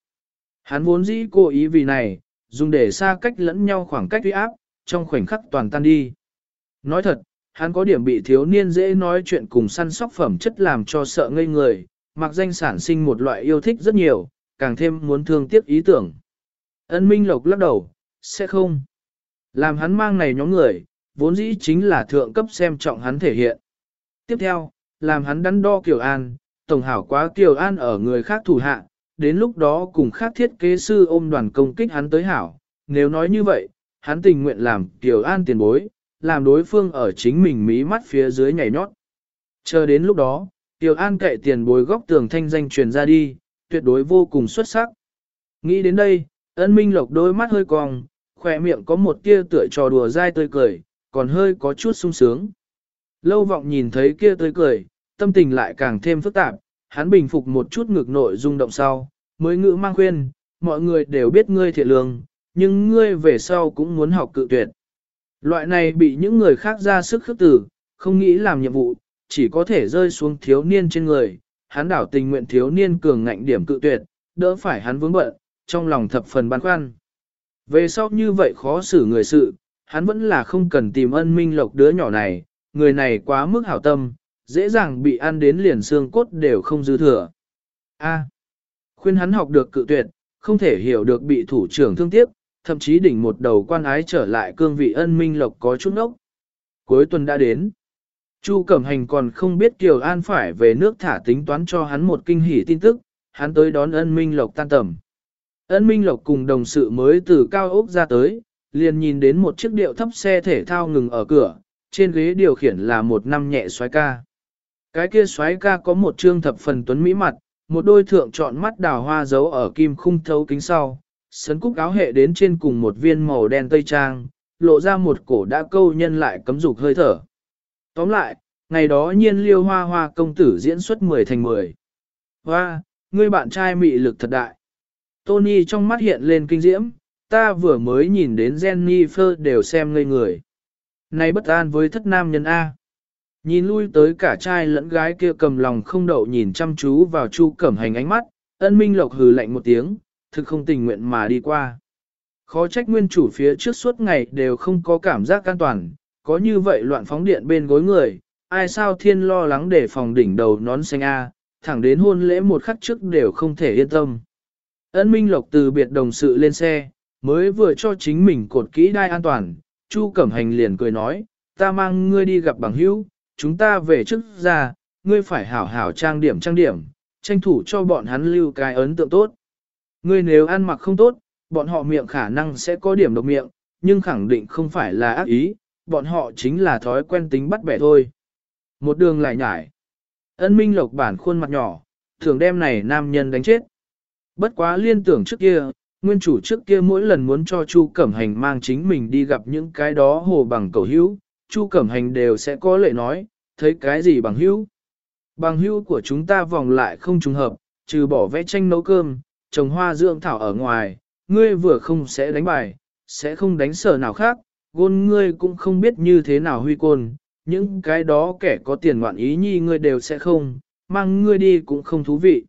Speaker 1: Hắn vốn dĩ cố ý vì này, dùng để xa cách lẫn nhau khoảng cách uy áp, trong khoảnh khắc toàn tan đi. Nói thật, hắn có điểm bị thiếu niên dễ nói chuyện cùng săn sóc phẩm chất làm cho sợ ngây người, mặc danh sản sinh một loại yêu thích rất nhiều, càng thêm muốn thương tiếc ý tưởng. Ân Minh Lộc lắc đầu, sẽ không. Làm hắn mang này nhóm người, vốn dĩ chính là thượng cấp xem trọng hắn thể hiện. Tiếp theo, làm hắn đắn đo Kiều An, tổng hảo quá Kiều An ở người khác thủ hạ, đến lúc đó cùng khác thiết kế sư ôm đoàn công kích hắn tới hảo. Nếu nói như vậy, hắn tình nguyện làm Kiều An tiền bối, làm đối phương ở chính mình mí mắt phía dưới nhảy nhót. Chờ đến lúc đó, Kiều An kệ tiền bối góc tường thanh danh truyền ra đi, tuyệt đối vô cùng xuất sắc. Nghĩ đến đây, ân minh lộc đôi mắt hơi cong, khỏe miệng có một tia tựa trò đùa dai tươi cười, còn hơi có chút sung sướng. Lâu vọng nhìn thấy kia tươi cười, tâm tình lại càng thêm phức tạp, hắn bình phục một chút ngược nội rung động sau, mới ngữ mang khuyên, mọi người đều biết ngươi thiện lương, nhưng ngươi về sau cũng muốn học cự tuyệt. Loại này bị những người khác ra sức khước tử, không nghĩ làm nhiệm vụ, chỉ có thể rơi xuống thiếu niên trên người, hắn đảo tình nguyện thiếu niên cường ngạnh điểm cự tuyệt, đỡ phải hắn vướng bận, trong lòng thập phần băn khoăn. Về sau như vậy khó xử người sự, hắn vẫn là không cần tìm ân minh lộc đứa nhỏ này, người này quá mức hảo tâm, dễ dàng bị ăn đến liền xương cốt đều không dư thừa. A. khuyên hắn học được cự tuyệt, không thể hiểu được bị thủ trưởng thương tiếc, thậm chí đỉnh một đầu quan ái trở lại cương vị ân minh lộc có chút nốc. Cuối tuần đã đến. Chu Cẩm Hành còn không biết Kiều An phải về nước thả tính toán cho hắn một kinh hỉ tin tức, hắn tới đón ân minh lộc tan tầm. Ân minh lộc cùng đồng sự mới từ cao ốc ra tới, liền nhìn đến một chiếc điệu thấp xe thể thao ngừng ở cửa, trên ghế điều khiển là một năm nhẹ xoái ca. Cái kia xoái ca có một trương thập phần tuấn mỹ mặt, một đôi thượng trọn mắt đào hoa giấu ở kim khung thấu kính sau, sấn cúc áo hệ đến trên cùng một viên màu đen tây trang, lộ ra một cổ đã câu nhân lại cấm dục hơi thở. Tóm lại, ngày đó nhiên liêu hoa hoa công tử diễn xuất 10 thành 10. Hoa, ngươi bạn trai mị lực thật đại. Tony trong mắt hiện lên kinh diễm, ta vừa mới nhìn đến Jennifer đều xem ngây người. Này bất an với thất nam nhân A. Nhìn lui tới cả trai lẫn gái kia cầm lòng không đậu nhìn chăm chú vào chu cẩm hành ánh mắt, ân minh lộc hừ lạnh một tiếng, thực không tình nguyện mà đi qua. Khó trách nguyên chủ phía trước suốt ngày đều không có cảm giác an toàn, có như vậy loạn phóng điện bên gối người, ai sao thiên lo lắng để phòng đỉnh đầu nón xanh A, thẳng đến hôn lễ một khắc trước đều không thể yên tâm. Ân Minh Lộc từ biệt đồng sự lên xe, mới vừa cho chính mình cột kỹ đai an toàn, Chu Cẩm Hành liền cười nói, ta mang ngươi đi gặp bằng hữu, chúng ta về trước ra, ngươi phải hảo hảo trang điểm trang điểm, tranh thủ cho bọn hắn lưu cái ấn tượng tốt. Ngươi nếu ăn mặc không tốt, bọn họ miệng khả năng sẽ có điểm độc miệng, nhưng khẳng định không phải là ác ý, bọn họ chính là thói quen tính bắt bẻ thôi. Một đường lại nhải. Ân Minh Lộc bản khuôn mặt nhỏ, thường đem này nam nhân đánh chết. Bất quá liên tưởng trước kia, nguyên chủ trước kia mỗi lần muốn cho Chu Cẩm Hành mang chính mình đi gặp những cái đó hồ bằng cầu hữu, Chu Cẩm Hành đều sẽ có lệ nói, thấy cái gì bằng hữu. Bằng hữu của chúng ta vòng lại không trùng hợp, trừ bỏ vẽ tranh nấu cơm, trồng hoa dưỡng thảo ở ngoài, ngươi vừa không sẽ đánh bài, sẽ không đánh sở nào khác, gôn ngươi cũng không biết như thế nào huy côn, những cái đó kẻ có tiền ngoạn ý nhi ngươi đều sẽ không, mang ngươi đi cũng không thú vị.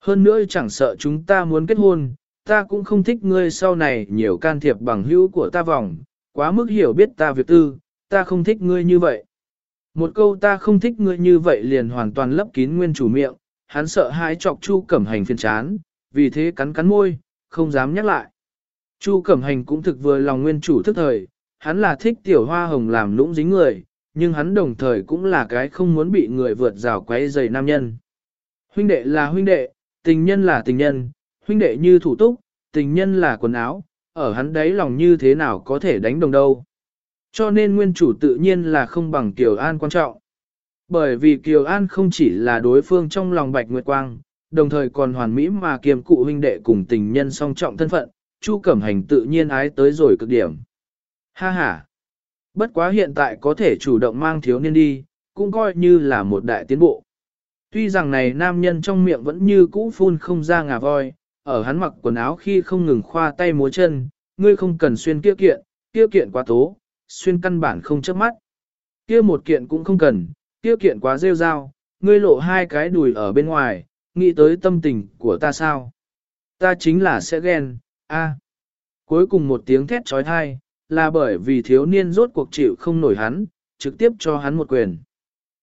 Speaker 1: Hơn nữa chẳng sợ chúng ta muốn kết hôn, ta cũng không thích ngươi sau này nhiều can thiệp bằng hữu của ta vòng, quá mức hiểu biết ta việc tư, ta không thích ngươi như vậy. Một câu ta không thích ngươi như vậy liền hoàn toàn lấp kín nguyên chủ miệng, hắn sợ hãi chọc Chu Cẩm Hành phiền chán, vì thế cắn cắn môi, không dám nhắc lại. Chu Cẩm Hành cũng thực vừa lòng nguyên chủ thức thời, hắn là thích tiểu hoa hồng làm lũng dính người, nhưng hắn đồng thời cũng là cái không muốn bị người vượt rào quấy dày nam nhân. Huynh đệ là huynh đệ, tình nhân là tình nhân, huynh đệ như thủ túc, tình nhân là quần áo, ở hắn đấy lòng như thế nào có thể đánh đồng đâu. Cho nên nguyên chủ tự nhiên là không bằng Kiều An quan trọng. Bởi vì Kiều An không chỉ là đối phương trong lòng Bạch Nguyệt Quang, đồng thời còn hoàn mỹ mà kiềm cụ huynh đệ cùng tình nhân song trọng thân phận, Chu Cẩm Hành tự nhiên ái tới rồi cực điểm. Ha ha! Bất quá hiện tại có thể chủ động mang thiếu niên đi, cũng coi như là một đại tiến bộ. Tuy rằng này nam nhân trong miệng vẫn như cũ phun không ra ngà voi, ở hắn mặc quần áo khi không ngừng khoa tay múa chân, ngươi không cần xuyên kia kiện, kia kiện quá tố, xuyên căn bản không chớp mắt. Kia một kiện cũng không cần, kia kiện quá rêu rao, ngươi lộ hai cái đùi ở bên ngoài, nghĩ tới tâm tình của ta sao? Ta chính là sẽ ghen, a. Cuối cùng một tiếng thét trói thai, là bởi vì thiếu niên rốt cuộc chịu không nổi hắn, trực tiếp cho hắn một quyền.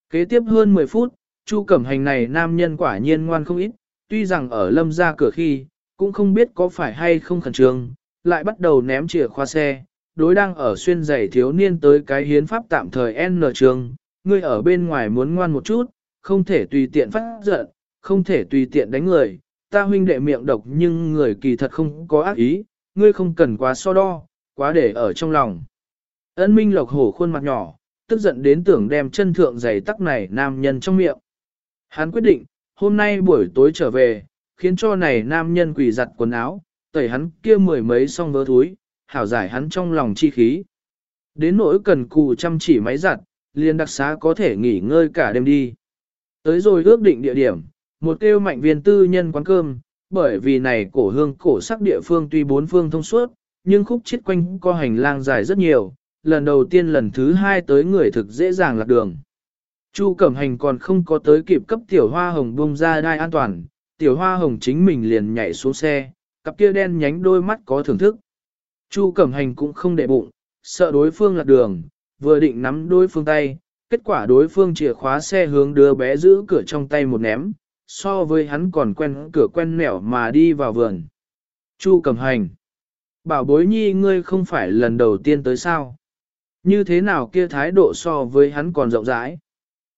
Speaker 1: Kế tiếp hơn 10 phút, Chu Cẩm Hành này nam nhân quả nhiên ngoan không ít, tuy rằng ở lâm ra cửa khi, cũng không biết có phải hay không khẩn trương, lại bắt đầu ném chìa khóa xe, đối đang ở xuyên giày thiếu niên tới cái hiến pháp tạm thời N trường, ngươi ở bên ngoài muốn ngoan một chút, không thể tùy tiện phát giận, không thể tùy tiện đánh người, ta huynh đệ miệng độc nhưng người kỳ thật không có ác ý, ngươi không cần quá so đo, quá để ở trong lòng. Ân Minh Lộc hổ khuôn mặt nhỏ, tức giận đến tưởng đem chân thượng giày tắc này nam nhân trong miệng. Hắn quyết định, hôm nay buổi tối trở về, khiến cho này nam nhân quỷ giặt quần áo, tẩy hắn kia mười mấy song vớ thúi, hảo giải hắn trong lòng chi khí. Đến nỗi cần cù chăm chỉ máy giặt, liền đặc xá có thể nghỉ ngơi cả đêm đi. Tới rồi ước định địa điểm, một kêu mạnh viên tư nhân quán cơm, bởi vì này cổ hương cổ sắc địa phương tuy bốn phương thông suốt, nhưng khúc chết quanh co hành lang dài rất nhiều, lần đầu tiên lần thứ hai tới người thực dễ dàng lạc đường. Chu Cẩm Hành còn không có tới kịp cấp tiểu hoa hồng bông ra đai an toàn, tiểu hoa hồng chính mình liền nhảy xuống xe, cặp kia đen nhánh đôi mắt có thưởng thức. Chu Cẩm Hành cũng không để bụng, sợ đối phương lạc đường, vừa định nắm đối phương tay, kết quả đối phương chìa khóa xe hướng đứa bé giữ cửa trong tay một ném, so với hắn còn quen cửa quen nẻo mà đi vào vườn. Chu Cẩm Hành Bảo bối nhi ngươi không phải lần đầu tiên tới sao? Như thế nào kia thái độ so với hắn còn rộng rãi?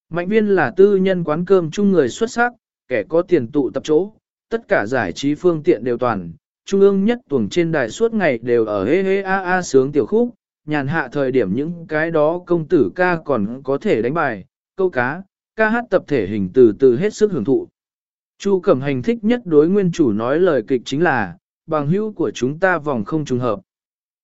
Speaker 1: Mạnh viên là tư nhân quán cơm chung người xuất sắc, kẻ có tiền tụ tập chỗ, tất cả giải trí phương tiện đều toàn, trung ương nhất tuồng trên đài suốt ngày đều ở hê hê a a sướng tiểu khúc, nhàn hạ thời điểm những cái đó công tử ca còn có thể đánh bài, câu cá, ca hát tập thể hình từ từ hết sức hưởng thụ. Chu Cẩm Hành thích nhất đối nguyên chủ nói lời kịch chính là, bằng hữu của chúng ta vòng không trùng hợp.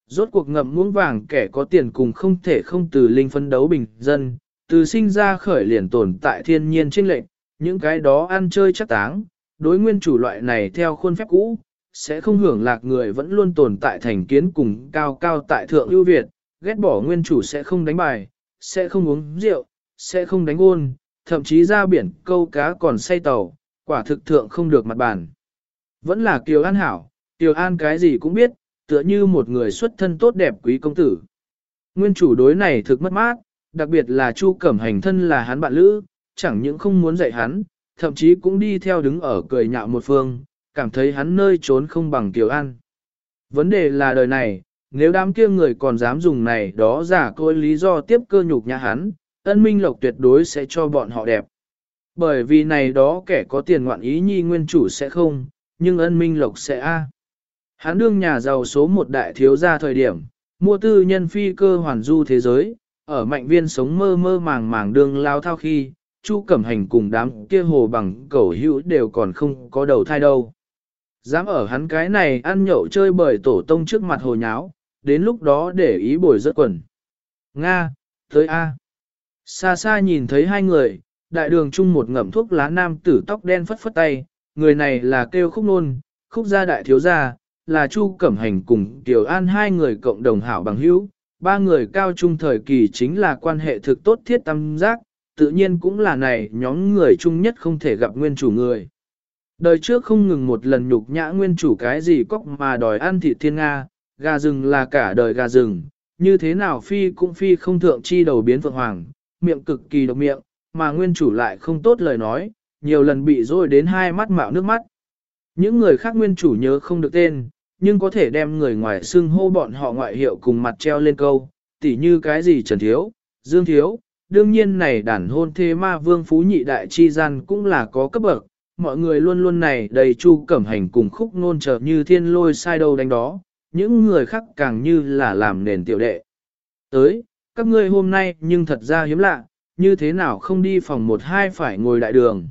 Speaker 1: Rốt cuộc ngậm muống vàng kẻ có tiền cùng không thể không từ linh phân đấu bình dân, từ sinh ra khởi liền tồn tại thiên nhiên trên lệnh, những cái đó ăn chơi chắc táng, đối nguyên chủ loại này theo khuôn phép cũ, sẽ không hưởng lạc người vẫn luôn tồn tại thành kiến cùng cao cao tại thượng ưu việt, ghét bỏ nguyên chủ sẽ không đánh bài, sẽ không uống rượu, sẽ không đánh ôn, thậm chí ra biển câu cá còn say tàu, quả thực thượng không được mặt bàn. Vẫn là Kiều An hảo, Kiều An cái gì cũng biết, tựa như một người xuất thân tốt đẹp quý công tử. Nguyên chủ đối này thực mất mát, đặc biệt là Chu Cẩm Hành thân là hắn bạn lữ, chẳng những không muốn dạy hắn, thậm chí cũng đi theo đứng ở cười nhạo một phương, cảm thấy hắn nơi trốn không bằng Kiều An. Vấn đề là đời này, nếu đám kia người còn dám dùng này đó giả côi lý do tiếp cơ nhục nhà hắn, ân minh lộc tuyệt đối sẽ cho bọn họ đẹp. Bởi vì này đó kẻ có tiền ngoạn ý nhi nguyên chủ sẽ không, nhưng ân minh lộc sẽ a. Hắn đương nhà giàu số một đại thiếu gia thời điểm, mua tư nhân phi cơ hoàn du thế giới, ở mạnh viên sống mơ mơ màng màng đương lao thao khi, Chu Cẩm Hành cùng đám kia hồ bằng cẩu hữu đều còn không có đầu thai đâu. Dám ở hắn cái này ăn nhậu chơi bởi tổ tông trước mặt hồ nháo, đến lúc đó để ý bồi rất quần. Nga, tới A. Xa xa nhìn thấy hai người, đại đường chung một ngậm thuốc lá nam tử tóc đen phất phất tay, người này là kêu khúc nôn, khúc gia đại thiếu gia, là Chu Cẩm Hành cùng Tiểu An hai người cộng đồng hảo bằng hữu, ba người cao trung thời kỳ chính là quan hệ thực tốt thiết tâm giác, tự nhiên cũng là này nhóm người chung nhất không thể gặp nguyên chủ người. Đời trước không ngừng một lần nhục nhã nguyên chủ cái gì cóc mà đòi ăn thịt thiên Nga, gà rừng là cả đời gà rừng, như thế nào phi cũng phi không thượng chi đầu biến vượng hoàng, miệng cực kỳ độc miệng, mà nguyên chủ lại không tốt lời nói, nhiều lần bị rồi đến hai mắt mạo nước mắt. Những người khác nguyên chủ nhớ không được tên, nhưng có thể đem người ngoài xưng hô bọn họ ngoại hiệu cùng mặt treo lên câu, tỉ như cái gì Trần Thiếu, Dương Thiếu, đương nhiên này đàn hôn thế ma vương phú nhị đại chi gian cũng là có cấp bậc, mọi người luôn luôn này đầy chu cẩm hành cùng khúc nôn trở như thiên lôi sai đâu đánh đó, những người khác càng như là làm nền tiểu đệ. Tới, các ngươi hôm nay nhưng thật ra hiếm lạ, như thế nào không đi phòng một hai phải ngồi đại đường.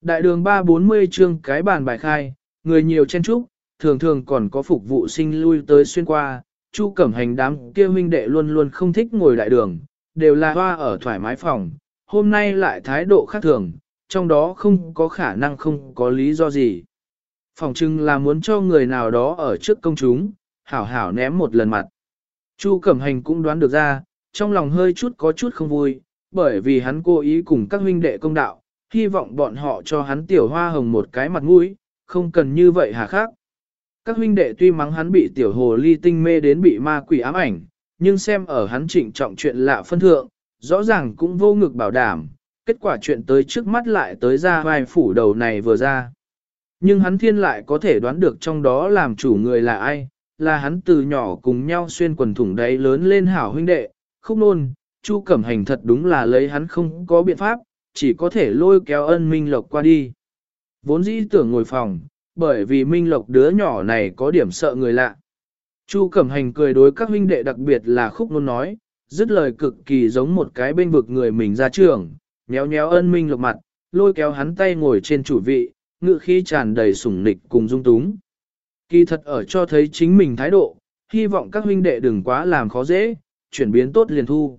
Speaker 1: Đại đường 340 chương cái bàn bài khai, người nhiều chen trúc, thường thường còn có phục vụ sinh lui tới xuyên qua, Chu Cẩm Hành đám kia huynh đệ luôn luôn không thích ngồi đại đường, đều là hoa ở thoải mái phòng, hôm nay lại thái độ khác thường, trong đó không có khả năng không có lý do gì. Phòng trưng là muốn cho người nào đó ở trước công chúng, hảo hảo ném một lần mặt. Chu Cẩm Hành cũng đoán được ra, trong lòng hơi chút có chút không vui, bởi vì hắn cố ý cùng các huynh đệ công đạo, hy vọng bọn họ cho hắn tiểu hoa hồng một cái mặt mũi, không cần như vậy hà khác. Các huynh đệ tuy mắng hắn bị tiểu hồ ly tinh mê đến bị ma quỷ ám ảnh, nhưng xem ở hắn trịnh trọng chuyện lạ phân thượng, rõ ràng cũng vô ngực bảo đảm, kết quả chuyện tới trước mắt lại tới ra vai phủ đầu này vừa ra. Nhưng hắn thiên lại có thể đoán được trong đó làm chủ người là ai, là hắn từ nhỏ cùng nhau xuyên quần thủng đáy lớn lên hảo huynh đệ, không nôn, Chu Cẩm Hành thật đúng là lấy hắn không có biện pháp, chỉ có thể lôi kéo ân Minh Lộc qua đi. Vốn dĩ tưởng ngồi phòng, bởi vì Minh Lộc đứa nhỏ này có điểm sợ người lạ. Chu Cẩm Hành cười đối các huynh đệ đặc biệt là khúc luôn nói, dứt lời cực kỳ giống một cái bên vực người mình ra trường, nhéo nhéo ân Minh Lộc mặt, lôi kéo hắn tay ngồi trên chủ vị, ngự khí tràn đầy sủng nịch cùng dung túng. Kỳ thật ở cho thấy chính mình thái độ, hy vọng các huynh đệ đừng quá làm khó dễ, chuyển biến tốt liền thu.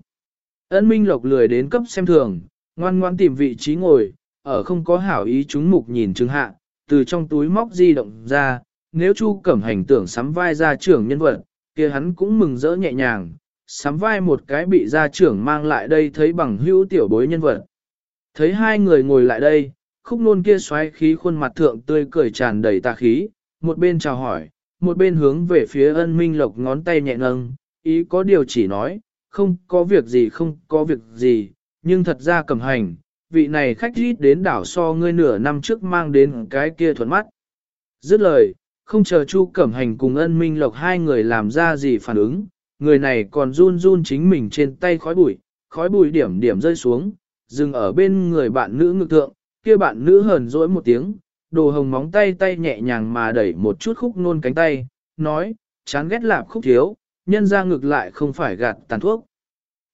Speaker 1: Ân Minh Lộc lười đến cấp xem thường, ngoan ngoan tìm vị trí ngồi, ở không có hảo ý chúng mục nhìn chứng hạ, từ trong túi móc di động ra, nếu Chu Cẩm Hành tưởng sắm vai ra trưởng nhân vật, kia hắn cũng mừng rỡ nhẹ nhàng, sắm vai một cái bị gia trưởng mang lại đây thấy bằng hữu tiểu bối nhân vật. Thấy hai người ngồi lại đây, khúc nôn kia xoáy khí khuôn mặt thượng tươi cười tràn đầy tà khí, một bên chào hỏi, một bên hướng về phía ân minh lộc ngón tay nhẹ nâng, ý có điều chỉ nói, không có việc gì không có việc gì, nhưng thật ra cầm hành, vị này khách rít đến đảo so ngươi nửa năm trước mang đến cái kia thuận mắt. Dứt lời, không chờ Chu Cẩm Hành cùng ân minh lộc hai người làm ra gì phản ứng, người này còn run run chính mình trên tay khói bụi, khói bụi điểm điểm rơi xuống, dừng ở bên người bạn nữ ngực thượng, kia bạn nữ hờn dỗi một tiếng, đồ hồng móng tay tay nhẹ nhàng mà đẩy một chút khúc nôn cánh tay, nói, chán ghét lạp khúc thiếu, nhân ra ngực lại không phải gạt tàn thuốc.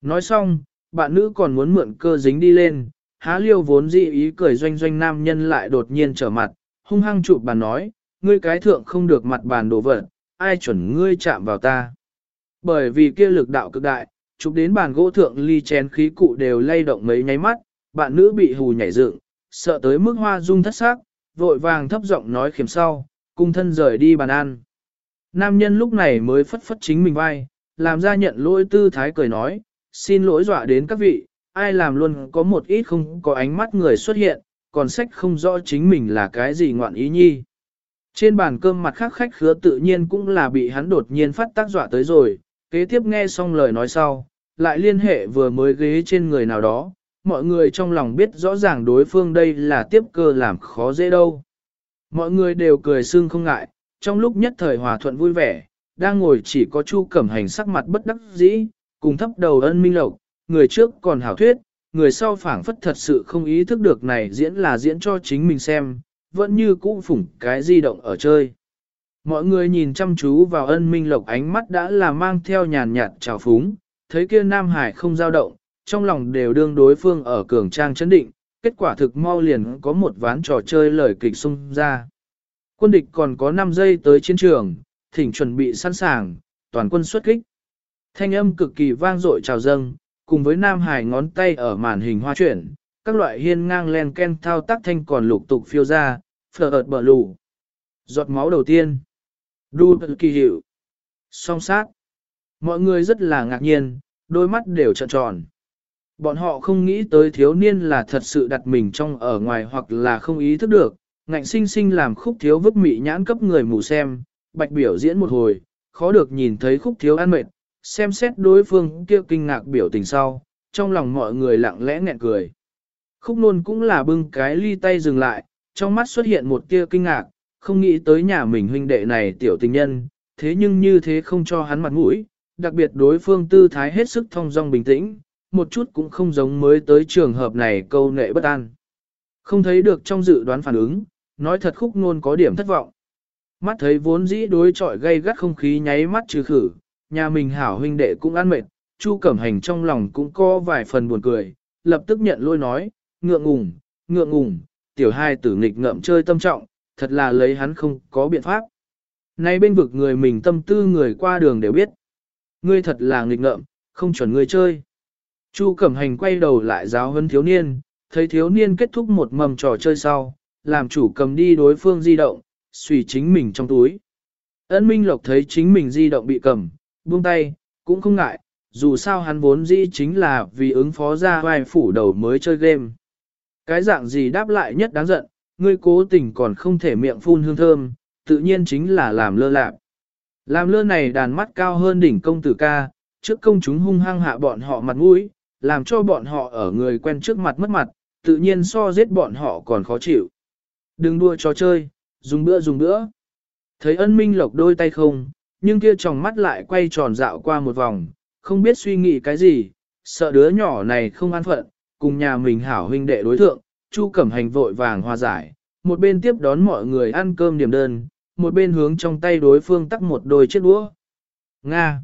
Speaker 1: Nói xong, bạn nữ còn muốn mượn cơ dính đi lên, há liêu vốn dị ý cười doanh doanh nam nhân lại đột nhiên trở mặt, hung hăng chụp bàn nói, ngươi cái thượng không được mặt bàn đổ vật, ai chuẩn ngươi chạm vào ta. Bởi vì kia lực đạo cực đại, chụp đến bàn gỗ thượng ly chén khí cụ đều lay động mấy nháy mắt, bạn nữ bị hù nhảy dựng, sợ tới mức hoa dung thất xác, vội vàng thấp giọng nói khiểm sau, cung thân rời đi bàn ăn. Nam nhân lúc này mới phất phất chính mình vai, làm ra nhận lỗi tư thái cười nói, xin lỗi dọa đến các vị, ai làm luôn có một ít không có ánh mắt người xuất hiện, còn sách không rõ chính mình là cái gì ngoạn ý nhi. Trên bàn cơm mặt khác khách khứa tự nhiên cũng là bị hắn đột nhiên phát tác dọa tới rồi, kế tiếp nghe xong lời nói sau, lại liên hệ vừa mới ghế trên người nào đó, mọi người trong lòng biết rõ ràng đối phương đây là tiếp cơ làm khó dễ đâu. Mọi người đều cười sương không ngại, trong lúc nhất thời hòa thuận vui vẻ, đang ngồi chỉ có Chu Cẩm Hành sắc mặt bất đắc dĩ, cùng thấp đầu ân minh lộc, người trước còn hảo thuyết, người sau phảng phất thật sự không ý thức được này diễn là diễn cho chính mình xem, vẫn như cũ phủng cái di động ở chơi. Mọi người nhìn chăm chú vào ân minh lộc ánh mắt đã là mang theo nhàn nhạt trào phúng, thấy kia Nam Hải không dao động, trong lòng đều đương đối phương ở cường trang chấn định, kết quả thực mau liền có một ván trò chơi lời kịch xung ra. Quân địch còn có 5 giây tới chiến trường, thỉnh chuẩn bị sẵn sàng, toàn quân xuất kích. Thanh âm cực kỳ vang dội trào dâng, cùng với Nam Hải ngón tay ở màn hình hoa chuyển, các loại hiên ngang len ken thao tác thanh còn lục tục phiêu ra, phở ợt bờ lù. Giọt máu đầu tiên. Đu kỳ hiệu. Song sát. Mọi người rất là ngạc nhiên, đôi mắt đều trợn tròn. Bọn họ không nghĩ tới thiếu niên là thật sự đặt mình trong ở ngoài hoặc là không ý thức được, ngạnh sinh sinh làm khúc thiếu vứt mị nhãn cấp người mù xem, bạch biểu diễn một hồi, khó được nhìn thấy khúc thiếu ăn mệt, xem xét đối phương kia kinh ngạc biểu tình sau, trong lòng mọi người lặng lẽ nghẹn cười. Khúc nôn cũng là bưng cái ly tay dừng lại, trong mắt xuất hiện một tia kinh ngạc, không nghĩ tới nhà mình huynh đệ này tiểu tình nhân, thế nhưng như thế không cho hắn mặt mũi, đặc biệt đối phương tư thái hết sức thông dong bình tĩnh, một chút cũng không giống mới tới trường hợp này câu nệ bất an. Không thấy được trong dự đoán phản ứng, nói thật khúc nôn có điểm thất vọng. Mắt thấy vốn dĩ đối trọi gây gắt không khí nháy mắt trừ khử, nhà mình hảo huynh đệ cũng ăn mệt, Chu Cẩm Hành trong lòng cũng có vài phần buồn cười, lập tức nhận lôi nói, ngượng ngùng, ngượng ngùng, tiểu hai tử nghịch ngợm chơi tâm trọng, thật là lấy hắn không có biện pháp. Nay bên vực người mình tâm tư người qua đường đều biết. Ngươi thật là nghịch ngợm, không chuẩn ngươi chơi. Chu Cẩm Hành quay đầu lại giáo huấn thiếu niên, thấy thiếu niên kết thúc một mầm trò chơi sau, làm chủ cầm đi đối phương di động, suy chính mình trong túi. ấn Minh Lộc thấy chính mình di động bị cầm, buông tay, cũng không ngại, dù sao hắn vốn dĩ chính là vì ứng phó ra vai phủ đầu mới chơi game. Cái dạng gì đáp lại nhất đáng giận, ngươi cố tình còn không thể miệng phun hương thơm, tự nhiên chính là làm lơ lạc. Làm lơ này đàn mắt cao hơn đỉnh công tử ca, trước công chúng hung hăng hạ bọn họ mặt mũi, làm cho bọn họ ở người quen trước mặt mất mặt, tự nhiên so giết bọn họ còn khó chịu. Đừng đua trò chơi, dùng bữa dùng bữa. Thấy ân minh lộc đôi tay không, nhưng kia tròng mắt lại quay tròn dạo qua một vòng, không biết suy nghĩ cái gì, sợ đứa nhỏ này không an phận, cùng nhà mình hảo huynh đệ đối thượng, Chu Cẩm Hành vội vàng hòa giải, một bên tiếp đón mọi người ăn cơm điểm đơn, một bên hướng trong tay đối phương tắt một đôi chiếc đũa. Nga.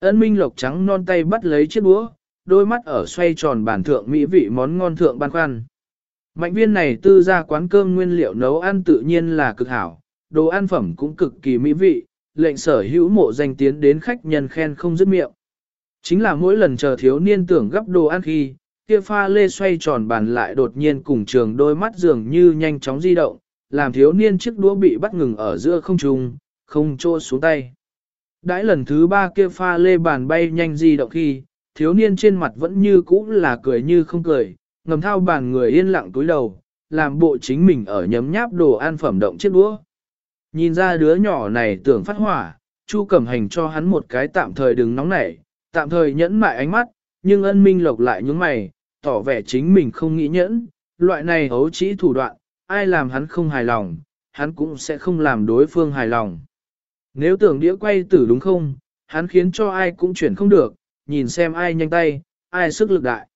Speaker 1: ấn Minh Lộc trắng non tay bắt lấy chiếc đũa, đôi mắt ở xoay tròn bản thượng mỹ vị món ngon thượng ban khoăn. Mạnh viên này tư ra quán cơm nguyên liệu nấu ăn tự nhiên là cực hảo, đồ ăn phẩm cũng cực kỳ mỹ vị, lệnh sở hữu mộ danh tiến đến khách nhân khen không dứt miệng. Chính là mỗi lần chờ thiếu niên tưởng gấp đồ ăn khi, kia pha lê xoay tròn bàn lại đột nhiên cùng trường đôi mắt dường như nhanh chóng di động, làm thiếu niên chiếc đũa bị bắt ngừng ở giữa không trung, không trô xuống tay. Đãi lần thứ ba kia pha lê bàn bay nhanh di động khi, thiếu niên trên mặt vẫn như cũ là cười như không cười, ngầm thao bàn người yên lặng túi đầu, làm bộ chính mình ở nhấm nháp đồ ăn phẩm động chiếc đũa. Nhìn ra đứa nhỏ này tưởng phát hỏa, Chu Cẩm Hành cho hắn một cái tạm thời đừng nóng nảy, tạm thời nhẫn mại ánh mắt, nhưng ân minh lộc lại những mày, tỏ vẻ chính mình không nghĩ nhẫn, loại này hấu chỉ thủ đoạn, ai làm hắn không hài lòng, hắn cũng sẽ không làm đối phương hài lòng. Nếu tưởng đĩa quay tử đúng không, hắn khiến cho ai cũng chuyển không được, nhìn xem ai nhanh tay, ai sức lực đại.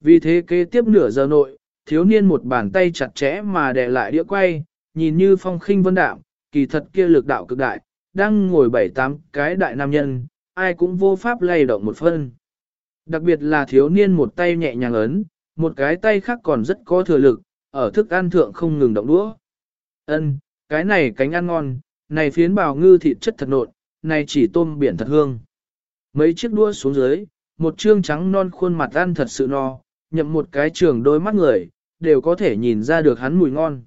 Speaker 1: Vì thế kế tiếp nửa giờ nội, thiếu niên một bàn tay chặt chẽ mà đè lại đĩa quay, nhìn như phong khinh vân đạm, kỳ thật kia lực đạo cực đại, đang ngồi bảy tám cái đại nam nhân, ai cũng vô pháp lay động một phân. Đặc biệt là thiếu niên một tay nhẹ nhàng ấn, một cái tay khác còn rất có thừa lực, ở thức ăn thượng không ngừng động đũa. Ân, cái này cánh ăn ngon, này phiến bào ngư thịt chất thật nộn, này chỉ tôm biển thật hương. Mấy chiếc đũa xuống dưới, một trương trắng non khuôn mặt ăn thật sự no, nhậm một cái trường đôi mắt người, đều có thể nhìn ra được hắn mùi ngon.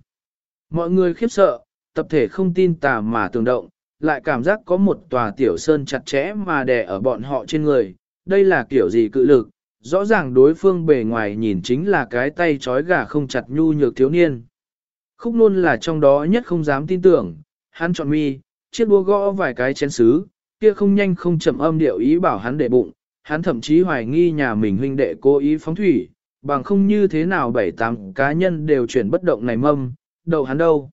Speaker 1: Mọi người khiếp sợ, tập thể không tin tà mà tường động, lại cảm giác có một tòa tiểu sơn chặt chẽ mà đè ở bọn họ trên người, đây là kiểu gì cự lực, rõ ràng đối phương bề ngoài nhìn chính là cái tay trói gà không chặt nhu nhược thiếu niên. Khúc luôn là trong đó nhất không dám tin tưởng, hắn chọn mi, chiếc đua gõ vài cái chén xứ, kia không nhanh không chậm âm điệu ý bảo hắn để bụng, hắn thậm chí hoài nghi nhà mình huynh đệ cố ý phóng thủy, bằng không như thế nào bảy tám cá nhân đều chuyển bất động này mâm, đầu hắn đâu.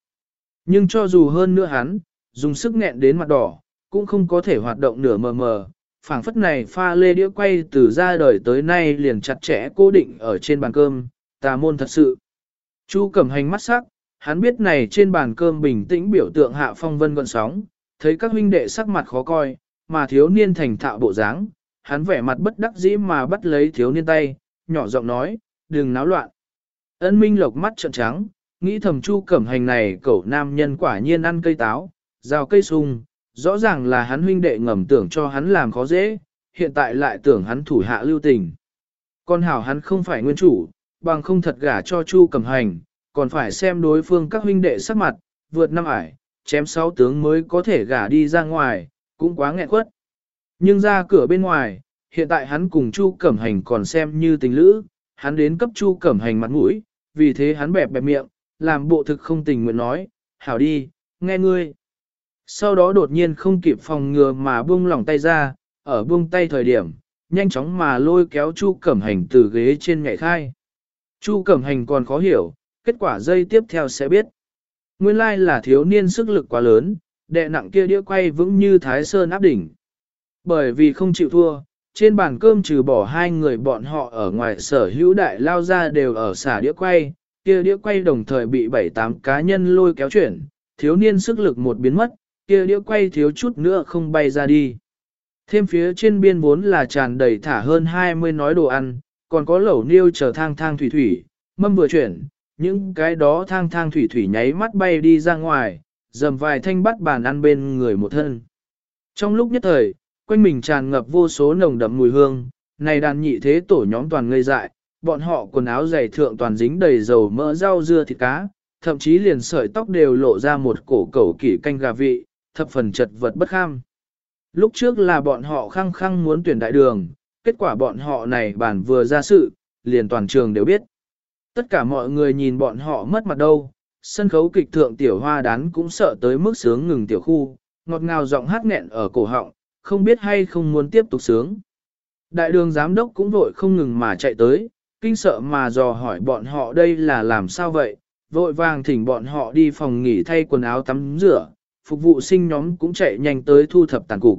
Speaker 1: Nhưng cho dù hơn nữa hắn, dùng sức nghẹn đến mặt đỏ, cũng không có thể hoạt động nửa mờ mờ, phảng phất này pha lê đĩa quay từ ra đời tới nay liền chặt chẽ cố định ở trên bàn cơm, tà môn thật sự. Chu cẩm hành mắt sắc, hắn biết này trên bàn cơm bình tĩnh biểu tượng hạ phong vân gọn sóng, thấy các huynh đệ sắc mặt khó coi, mà thiếu niên thành thạo bộ dáng, hắn vẻ mặt bất đắc dĩ mà bắt lấy thiếu niên tay, nhỏ giọng nói, đừng náo loạn. Ân Minh lộc mắt trợn trắng, nghĩ thầm chu cẩm hành này cậu nam nhân quả nhiên ăn cây táo, rào cây sung, rõ ràng là hắn huynh đệ ngầm tưởng cho hắn làm khó dễ, hiện tại lại tưởng hắn thủ hạ lưu tình. Con hảo hắn không phải nguyên chủ, bằng không thật gả cho chu cẩm hành, còn phải xem đối phương các huynh đệ sắc mặt, vượt năm ải, chém sáu tướng mới có thể gả đi ra ngoài, cũng quá nghẹn quất. Nhưng ra cửa bên ngoài, hiện tại hắn cùng Chu Cẩm Hành còn xem như tình lữ, hắn đến cấp Chu Cẩm Hành mặt mũi, vì thế hắn bẹp bẹp miệng, làm bộ thực không tình nguyện nói, hảo đi, nghe ngươi. Sau đó đột nhiên không kịp phòng ngừa mà buông lỏng tay ra, ở buông tay thời điểm, nhanh chóng mà lôi kéo Chu Cẩm Hành từ ghế trên nhảy khai. Chu Cẩm Hành còn khó hiểu, kết quả dây tiếp theo sẽ biết. Nguyên lai là thiếu niên sức lực quá lớn, đệ nặng kia đĩa quay vững như thái sơn áp đỉnh. Bởi vì không chịu thua, trên bàn cơm trừ bỏ hai người bọn họ ở ngoài sở hữu đại lao ra đều ở xả đĩa quay, kia đĩa quay đồng thời bị bảy tám cá nhân lôi kéo chuyển, thiếu niên sức lực một biến mất, kia đĩa quay thiếu chút nữa không bay ra đi. Thêm phía trên biên vốn là tràn đầy thả hơn 20 nói đồ ăn, còn có lẩu niêu chờ thang thang thủy thủy, mâm vừa chuyển, những cái đó thang thang thủy thủy nháy mắt bay đi ra ngoài, dầm vài thanh bắt bàn ăn bên người một thân. Trong lúc nhất thời, quanh mình tràn ngập vô số nồng đậm mùi hương, này đàn nhị thế tổ nhóm toàn ngây dại, bọn họ quần áo dày thượng toàn dính đầy dầu mỡ rau dưa thịt cá, thậm chí liền sợi tóc đều lộ ra một cổ cẩu kỷ canh gà vị, thập phần chật vật bất kham. Lúc trước là bọn họ khăng khăng muốn tuyển đại đường, kết quả bọn họ này bản vừa ra sự, liền toàn trường đều biết. Tất cả mọi người nhìn bọn họ mất mặt đâu, sân khấu kịch thượng tiểu hoa đán cũng sợ tới mức sướng ngừng tiểu khu, ngọt ngào giọng hát nghẹn ở cổ họng, không biết hay không muốn tiếp tục sướng. Đại đường giám đốc cũng vội không ngừng mà chạy tới, kinh sợ mà dò hỏi bọn họ đây là làm sao vậy, vội vàng thỉnh bọn họ đi phòng nghỉ thay quần áo tắm rửa, phục vụ sinh nhóm cũng chạy nhanh tới thu thập tàn cục.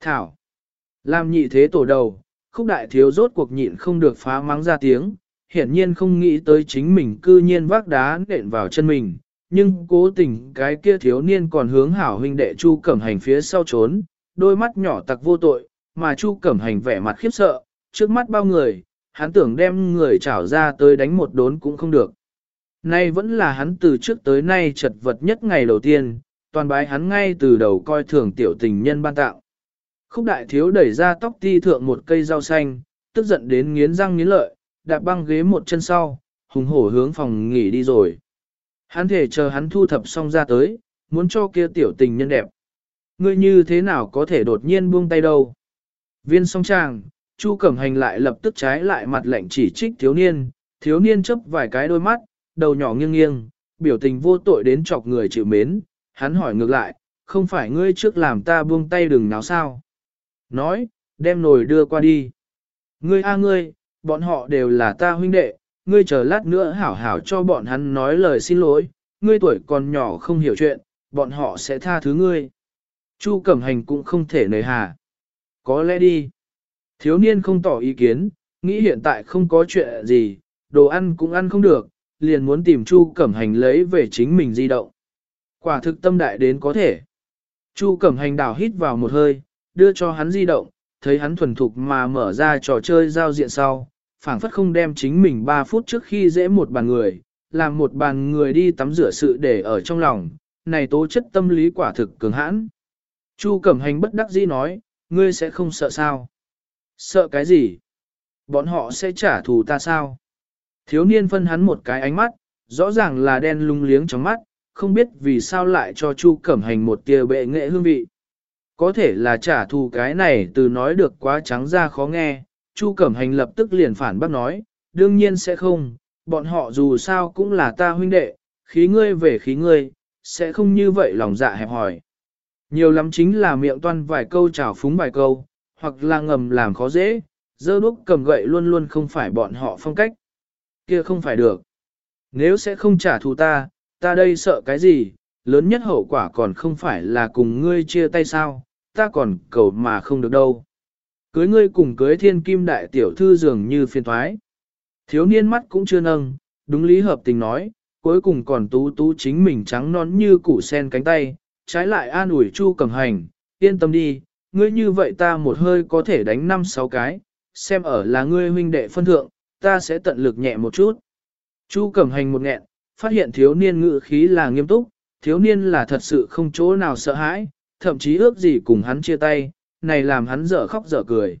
Speaker 1: Thảo, làm nhị thế tổ đầu, khúc đại thiếu rốt cuộc nhịn không được phá mắng ra tiếng, hiển nhiên không nghĩ tới chính mình cư nhiên vác đá nện vào chân mình, nhưng cố tình cái kia thiếu niên còn hướng hảo huynh đệ Chu Cẩm Hành phía sau trốn, đôi mắt nhỏ tặc vô tội, mà Chu Cẩm Hành vẻ mặt khiếp sợ, trước mắt bao người, hắn tưởng đem người trảo ra tới đánh một đốn cũng không được. Nay vẫn là hắn từ trước tới nay chật vật nhất ngày đầu tiên, toàn bái hắn ngay từ đầu coi thường tiểu tình nhân ban tạo. Khúc đại thiếu đẩy ra tóc ti thượng một cây rau xanh, tức giận đến nghiến răng nghiến lợi, đạp băng ghế một chân sau, hùng hổ hướng phòng nghỉ đi rồi. Hắn thể chờ hắn thu thập xong ra tới, muốn cho kia tiểu tình nhân đẹp. Ngươi như thế nào có thể đột nhiên buông tay đâu? Viên song tràng, Chu Cẩm Hành lại lập tức trái lại mặt lạnh chỉ trích thiếu niên, thiếu niên chấp vài cái đôi mắt, đầu nhỏ nghiêng nghiêng, biểu tình vô tội đến chọc người chịu mến, hắn hỏi ngược lại, không phải ngươi trước làm ta buông tay đừng náo sao? Nói, đem nồi đưa qua đi. Ngươi a ngươi, bọn họ đều là ta huynh đệ, ngươi chờ lát nữa hảo hảo cho bọn hắn nói lời xin lỗi, ngươi tuổi còn nhỏ không hiểu chuyện, bọn họ sẽ tha thứ ngươi. Chu Cẩm Hành cũng không thể nời hà. Có lẽ đi. Thiếu niên không tỏ ý kiến, nghĩ hiện tại không có chuyện gì, đồ ăn cũng ăn không được, liền muốn tìm Chu Cẩm Hành lấy về chính mình di động. Quả thực tâm đại đến có thể. Chu Cẩm Hành đảo hít vào một hơi, đưa cho hắn di động, thấy hắn thuần thục mà mở ra trò chơi giao diện sau, phảng phất không đem chính mình 3 phút trước khi dễ một bàn người, làm một bàn người đi tắm rửa sự để ở trong lòng, này tố chất tâm lý quả thực cường hãn. Chu Cẩm Hành bất đắc dĩ nói, ngươi sẽ không sợ sao? Sợ cái gì? Bọn họ sẽ trả thù ta sao? Thiếu niên phân hắn một cái ánh mắt, rõ ràng là đen lung liếng trong mắt, không biết vì sao lại cho Chu Cẩm Hành một tia bệ nghệ hương vị. Có thể là trả thù cái này từ nói được quá trắng ra khó nghe, Chu Cẩm Hành lập tức liền phản bác nói, đương nhiên sẽ không, bọn họ dù sao cũng là ta huynh đệ, khí ngươi về khí ngươi, sẽ không như vậy lòng dạ hẹp hỏi. Nhiều lắm chính là miệng toan vài câu trào phúng vài câu, hoặc là ngầm làm khó dễ, dơ đúc cầm gậy luôn luôn không phải bọn họ phong cách. Kia không phải được. Nếu sẽ không trả thù ta, ta đây sợ cái gì, lớn nhất hậu quả còn không phải là cùng ngươi chia tay sao, ta còn cầu mà không được đâu. Cưới ngươi cùng cưới thiên kim đại tiểu thư dường như phiền thoái. Thiếu niên mắt cũng chưa nâng, đúng lý hợp tình nói, cuối cùng còn tú tú chính mình trắng nón như củ sen cánh tay, trái lại an ủi chu cầm hành, yên tâm đi, ngươi như vậy ta một hơi có thể đánh năm sáu cái, xem ở là ngươi huynh đệ phân thượng, ta sẽ tận lực nhẹ một chút. Chu cẩm hành một nghẹn, phát hiện thiếu niên ngự khí là nghiêm túc, thiếu niên là thật sự không chỗ nào sợ hãi, thậm chí ước gì cùng hắn chia tay, này làm hắn dở khóc dở cười.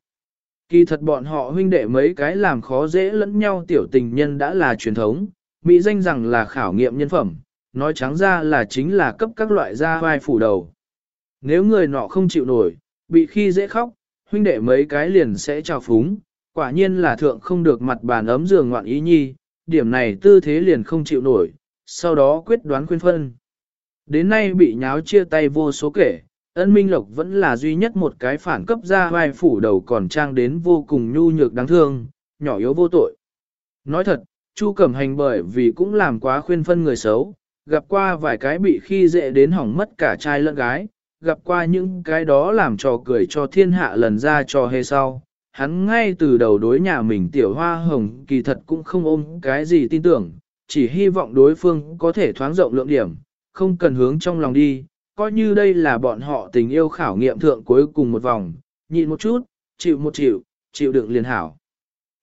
Speaker 1: Kỳ thật bọn họ huynh đệ mấy cái làm khó dễ lẫn nhau tiểu tình nhân đã là truyền thống, Mỹ danh rằng là khảo nghiệm nhân phẩm, nói trắng ra là chính là cấp các loại da vai phủ đầu. Nếu người nọ không chịu nổi, bị khi dễ khóc, huynh đệ mấy cái liền sẽ trào phúng, quả nhiên là thượng không được mặt bàn ấm giường ngoạn ý nhi, điểm này tư thế liền không chịu nổi, sau đó quyết đoán khuyên phân. Đến nay bị nháo chia tay vô số kể, ân minh lộc vẫn là duy nhất một cái phản cấp ra vai phủ đầu còn trang đến vô cùng nhu nhược đáng thương, nhỏ yếu vô tội. Nói thật, Chu Cẩm Hành bởi vì cũng làm quá khuyên phân người xấu, gặp qua vài cái bị khi dễ đến hỏng mất cả trai lẫn gái, gặp qua những cái đó làm trò cười cho thiên hạ lần ra trò hề sau, hắn ngay từ đầu đối nhà mình tiểu hoa hồng kỳ thật cũng không ôm cái gì tin tưởng, chỉ hy vọng đối phương có thể thoáng rộng lượng điểm, không cần hướng trong lòng đi, coi như đây là bọn họ tình yêu khảo nghiệm thượng cuối cùng một vòng, nhịn một chút, chịu một chịu, chịu đựng liền hảo.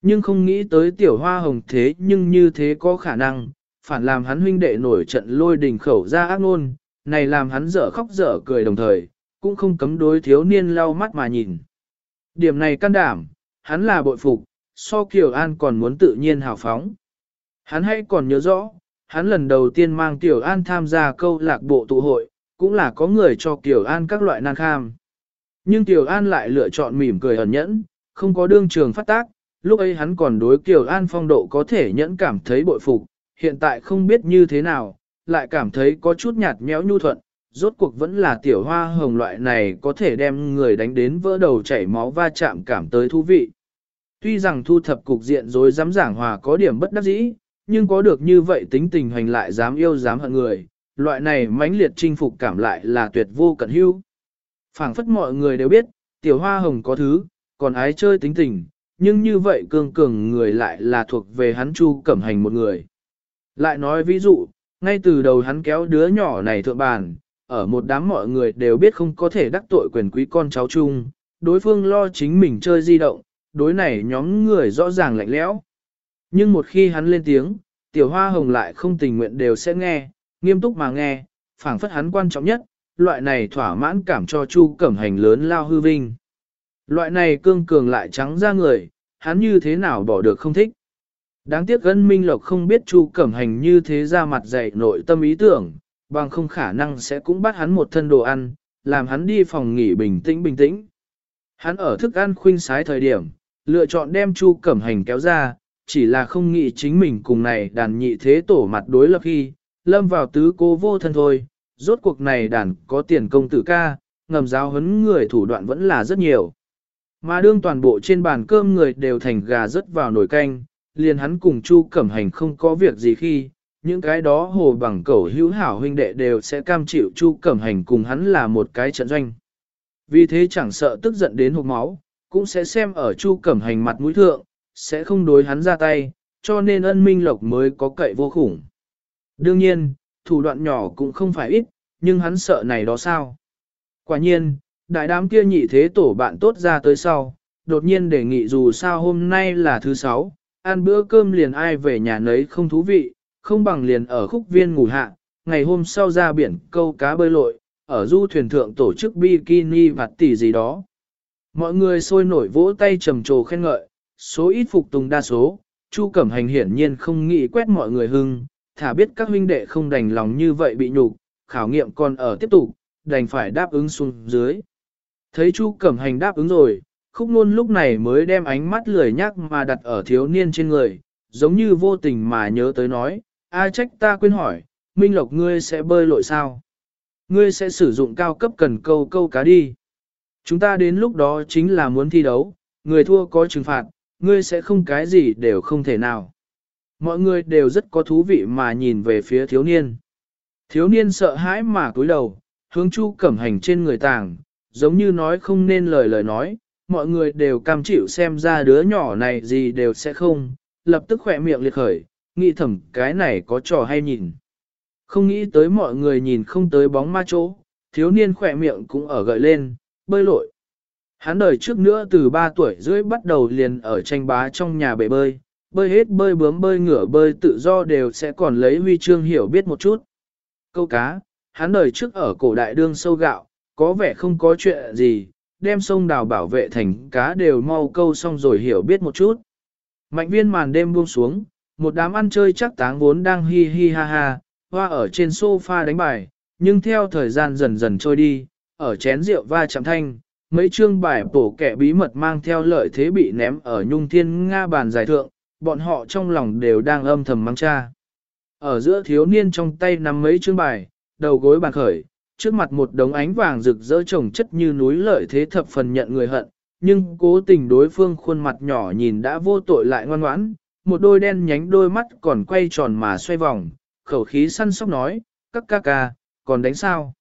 Speaker 1: Nhưng không nghĩ tới tiểu hoa hồng thế nhưng như thế có khả năng, phản làm hắn huynh đệ nổi trận lôi đình khẩu ra ác ngôn, này làm hắn dở khóc dở cười đồng thời, cũng không cấm đối thiếu niên lau mắt mà nhìn. Điểm này can đảm, hắn là bội phục, so Kiều An còn muốn tự nhiên hào phóng. Hắn hãy còn nhớ rõ, hắn lần đầu tiên mang Kiều An tham gia câu lạc bộ tụ hội, cũng là có người cho Kiều An các loại nan kham. Nhưng Kiều An lại lựa chọn mỉm cười ẩn nhẫn, không có đương trường phát tác, lúc ấy hắn còn đối Kiều An phong độ có thể nhẫn cảm thấy bội phục, hiện tại không biết như thế nào, lại cảm thấy có chút nhạt nhẽo nhu thuận, rốt cuộc vẫn là tiểu hoa hồng loại này có thể đem người đánh đến vỡ đầu chảy máu va chạm cảm tới thú vị. Tuy rằng thu thập cục diện rồi dám giảng hòa có điểm bất đắc dĩ, nhưng có được như vậy tính tình hành lại dám yêu dám hận người, loại này mãnh liệt chinh phục cảm lại là tuyệt vô cẩn hữu. phảng phất mọi người đều biết, tiểu hoa hồng có thứ, còn ái chơi tính tình, nhưng như vậy cường cường người lại là thuộc về hắn chu cẩm hành một người. Lại nói ví dụ, ngay từ đầu hắn kéo đứa nhỏ này thượng bàn, ở một đám mọi người đều biết không có thể đắc tội quyền quý con cháu chung, đối phương lo chính mình chơi di động, đối này nhóm người rõ ràng lạnh lẽo. Nhưng một khi hắn lên tiếng, tiểu hoa hồng lại không tình nguyện đều sẽ nghe, nghiêm túc mà nghe, phảng phất hắn quan trọng nhất, loại này thỏa mãn cảm cho Chu Cẩm Hành lớn lao hư vinh. Loại này cương cường lại trắng ra người, hắn như thế nào bỏ được không thích. Đáng tiếc gân minh lộc không biết Chu Cẩm Hành như thế ra mặt dạy nội tâm ý tưởng, bằng không khả năng sẽ cũng bắt hắn một thân đồ ăn, làm hắn đi phòng nghỉ bình tĩnh bình tĩnh. Hắn ở thức ăn khuynh sái thời điểm, lựa chọn đem Chu Cẩm Hành kéo ra, chỉ là không nghĩ chính mình cùng này đàn nhị thế tổ mặt đối lập khi, lâm vào tứ cố vô thân thôi, rốt cuộc này đàn có tiền công tử ca, ngầm giáo huấn người thủ đoạn vẫn là rất nhiều. Mà đương toàn bộ trên bàn cơm người đều thành gà rớt vào nồi canh, liền hắn cùng Chu Cẩm Hành không có việc gì khi, những cái đó hồ bằng cẩu hữu hảo huynh đệ đều sẽ cam chịu Chu Cẩm Hành cùng hắn là một cái trận doanh. Vì thế chẳng sợ tức giận đến hộp máu, cũng sẽ xem ở Chu Cẩm Hành mặt mũi thượng, sẽ không đối hắn ra tay, cho nên ân minh lộc mới có cậy vô khủng. Đương nhiên, thủ đoạn nhỏ cũng không phải ít, nhưng hắn sợ này đó sao. Quả nhiên, đại đám kia nhị thế tổ bạn tốt ra tới sau, đột nhiên đề nghị dù sao hôm nay là thứ sáu, ăn bữa cơm liền ai về nhà nấy không thú vị, không bằng liền ở khúc viên ngủ hạ, ngày hôm sau ra biển câu cá bơi lội, ở du thuyền thượng tổ chức bikini và tỷ gì đó. Mọi người sôi nổi vỗ tay trầm trồ khen ngợi, số ít phục tùng đa số, Chu Cẩm Hành hiển nhiên không nghĩ quét mọi người hưng, thả biết các huynh đệ không đành lòng như vậy bị nhục, khảo nghiệm còn ở tiếp tục, đành phải đáp ứng xuống dưới. Thấy Chu Cẩm Hành đáp ứng rồi, khúc nôn lúc này mới đem ánh mắt lười nhắc mà đặt ở thiếu niên trên người, giống như vô tình mà nhớ tới nói, a trách ta quên hỏi, Minh Lộc ngươi sẽ bơi lội sao? Ngươi sẽ sử dụng cao cấp cần câu câu cá đi. Chúng ta đến lúc đó chính là muốn thi đấu, người thua có trừng phạt, ngươi sẽ không cái gì đều không thể nào. Mọi người đều rất có thú vị mà nhìn về phía thiếu niên. Thiếu niên sợ hãi mà cúi đầu, hướng chu cẩm hành trên người tàng, giống như nói không nên lời lời nói, mọi người đều cam chịu xem ra đứa nhỏ này gì đều sẽ không, lập tức khỏe miệng liệt khởi, nghĩ thầm cái này có trò hay nhìn. Không nghĩ tới mọi người nhìn không tới bóng ma chỗ, thiếu niên khỏe miệng cũng ở gợi lên, bơi lội. Hắn đời trước nữa từ 3 tuổi rưỡi bắt đầu liền ở tranh bá trong nhà bể bơi, bơi hết bơi bướm bơi ngửa bơi tự do đều sẽ còn lấy huy chương hiểu biết một chút. Câu cá, hắn đời trước ở cổ đại đương sâu gạo, có vẻ không có chuyện gì, đem sông đào bảo vệ thành cá đều mau câu xong rồi hiểu biết một chút. Mạnh viên màn đêm buông xuống, một đám ăn chơi chắc táng vốn đang hi hi ha ha, hoa ở trên sofa đánh bài, nhưng theo thời gian dần dần trôi đi, ở chén rượu va chạm thanh, mấy chương bài bổ kẻ bí mật mang theo lợi thế bị ném ở nhung thiên Nga bàn giải thượng, bọn họ trong lòng đều đang âm thầm mắng cha. Ở giữa thiếu niên trong tay nắm mấy chương bài, đầu gối bàn khởi, trước mặt một đống ánh vàng rực rỡ trồng chất như núi lợi thế thập phần nhận người hận, nhưng cố tình đối phương khuôn mặt nhỏ nhìn đã vô tội lại ngoan ngoãn, một đôi đen nhánh đôi mắt còn quay tròn mà xoay vòng, khẩu khí săn sóc nói, các ca ca, còn đánh sao?